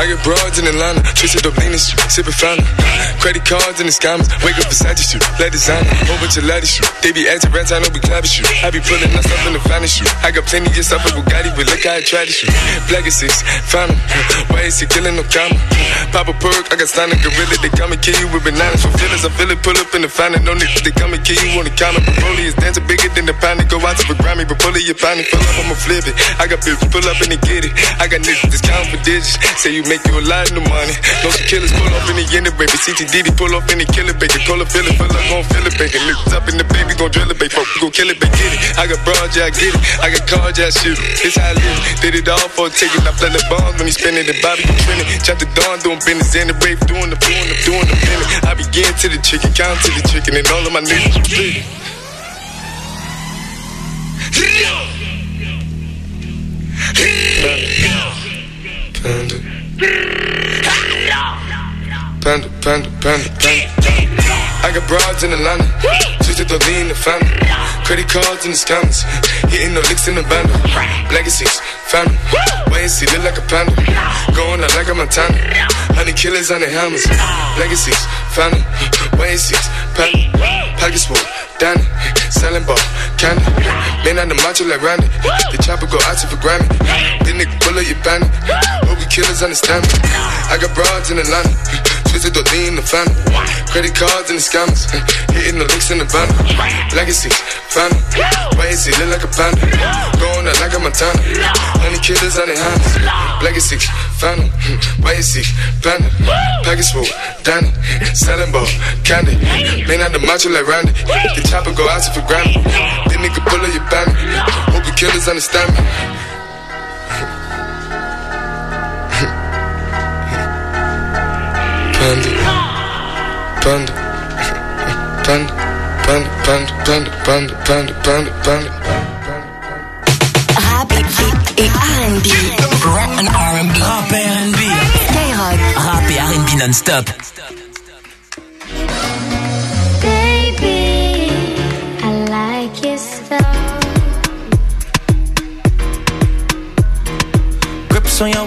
I get broads in Atlanta, twisted up lean sipping fountain. Credit cards and the scammers, wake up beside you, shoot, let designer, bunch of ladies shoot. They be acting rats, I know we clapping shoot. I be pulling that stuff in the finest shoot. I got plenty of stuff with Bugatti, but look how I try to shoot. Black six, found Why is he killing no comma? Pop a perk, I got stunning gorilla, they come and kill you with bananas for feelings. I feel it, pull up in the fountain, no niggas, they come and kill you on the counter. Broly is dancing bigger than the pound, go out to the Grammy, but pull it, your pound, pull up, I'ma flip it. I got bitches, pull up and they get it. I got niggas, discount for digits, say you make you a lot of money. No killers pull up in the end, baby. CTDD pull up in the killer, baby. Call a feeling, feel like gon' feel it, baby. Niggas up in the baby, gon' drill it, baby. Fuck, gon' kill it, baby. Get it. I got broad, yeah, I get it. I got cards, yeah, I shoot it. It's how I live. Did it all for a ticket. I play the bombs when he spinning the Bobby, you trending. Chop the dawn, doing business in the rave, doing the, doing the, doing the minute. I begin to the chicken, count to the chicken, and all of my niggas big. Panda. Panda, panda, panda, panda. I got broads in Atlanta, twisted the lean the family. Credit cards and the scammers, hitting the licks in the band. Legacies, family. Wait and see, look like a panda. Going out like a Montana. Honey killers on the helmets. Legacies, family. Wait and see, panda. Pockets full, Danny. Selling ball, candy. Man on the macho like Randy. The chopper go out to for Grammy. Then nigga pull up your bandit. Killers understand me. I got broads in the Atlanta. Twisted the lean the family. Credit cards and the scammers. Hitting the links in the van. Legacy, family. Wait and see, look like a panda. Going out like a Montana. Honey killers on their hands. Legacy, family. Wait and see, panda. Package full, Danny. Selling ball, candy. Man out the macho like Randy. The chopper go out for granted. Then nigga pull up your bandit. Hope the killers understand me. Panda. Panda. Panda. Panda. Panda. Panda. Panda. Panda. Panda. Rap et, et R&B. Rap and R&B. Rap et R&B. Skyrock. Rap et R&B non-stop. Baby, I like your style. Grips on your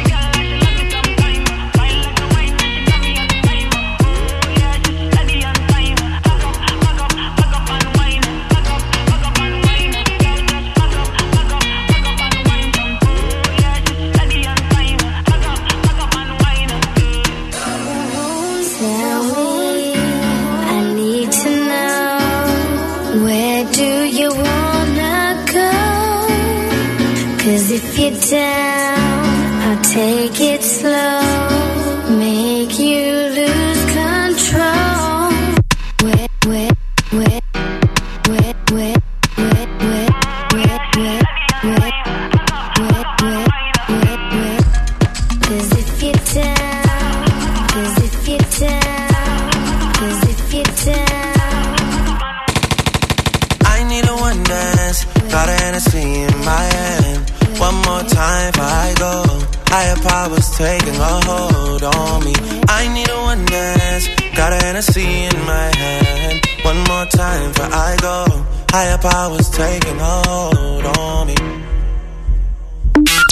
More time before I go. Higher powers taking a hold on me. I need a one dance. Got a Hennessy in my hand. One more time before I go. Higher powers taking a hold on me.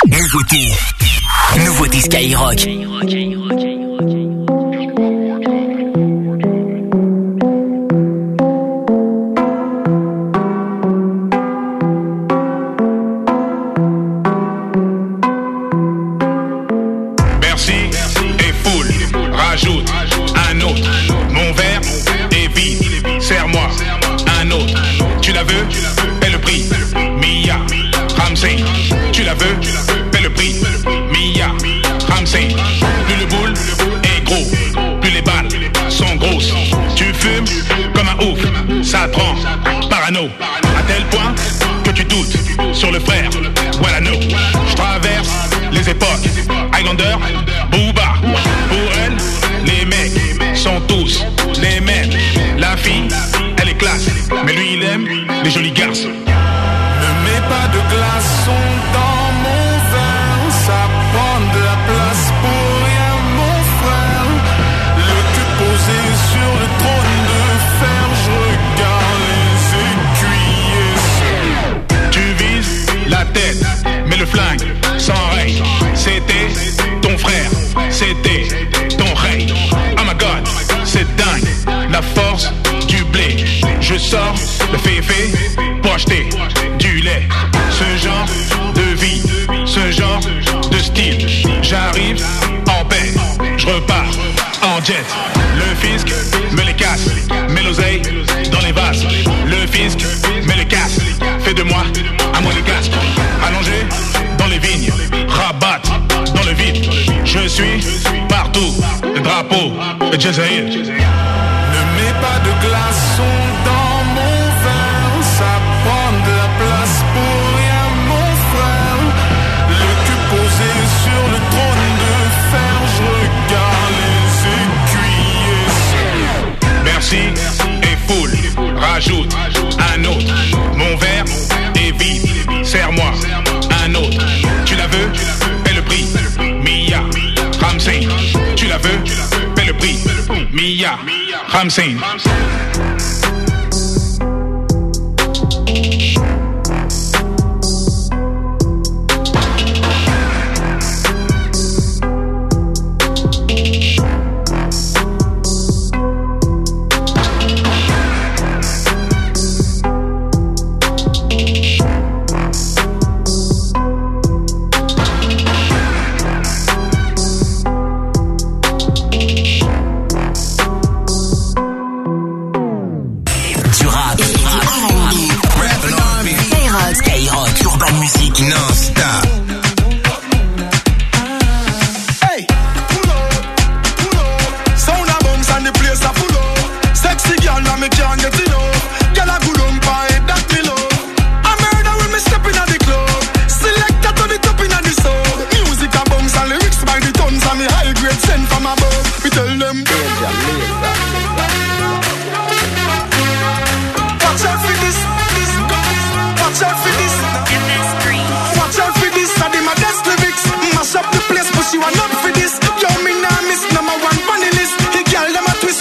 Nouveauté. Nouveauté Skyrock. Veux Paie le prix. Mia, Ramsey. Tu la veux Paie le prix. Mia, Ramsey. Plus le boule est gros. Plus les balles sont grosses. Tu fumes comme un ouf. Ça te rend parano. À tel point que tu doutes sur le frère. Voilà, no. Je traverse les époques. Highlander, Booba. Pour elle, les mecs sont tous les mêmes. La fille, elle est classe. Mais lui, il aime les jolis garçons. Je sors le féfé pour acheter du lait. Ce genre de vie, ce genre de style. J'arrive en paix, je repars en jet. Le fisc me les casse, met l'oseille dans les vases. Le fisc me les casse, fait de moi un monégasque. Allongé dans les vignes, rabat dans le vide. Je suis partout, le drapeau Jezreel. Ne mets pas de glaçons Rajoute un autre. Mon verre est vide. Serre-moi un autre. Tu la veux? Paie le prix. Mia, Ramsey. Tu la veux? Paie le prix. Mia, Ramsey.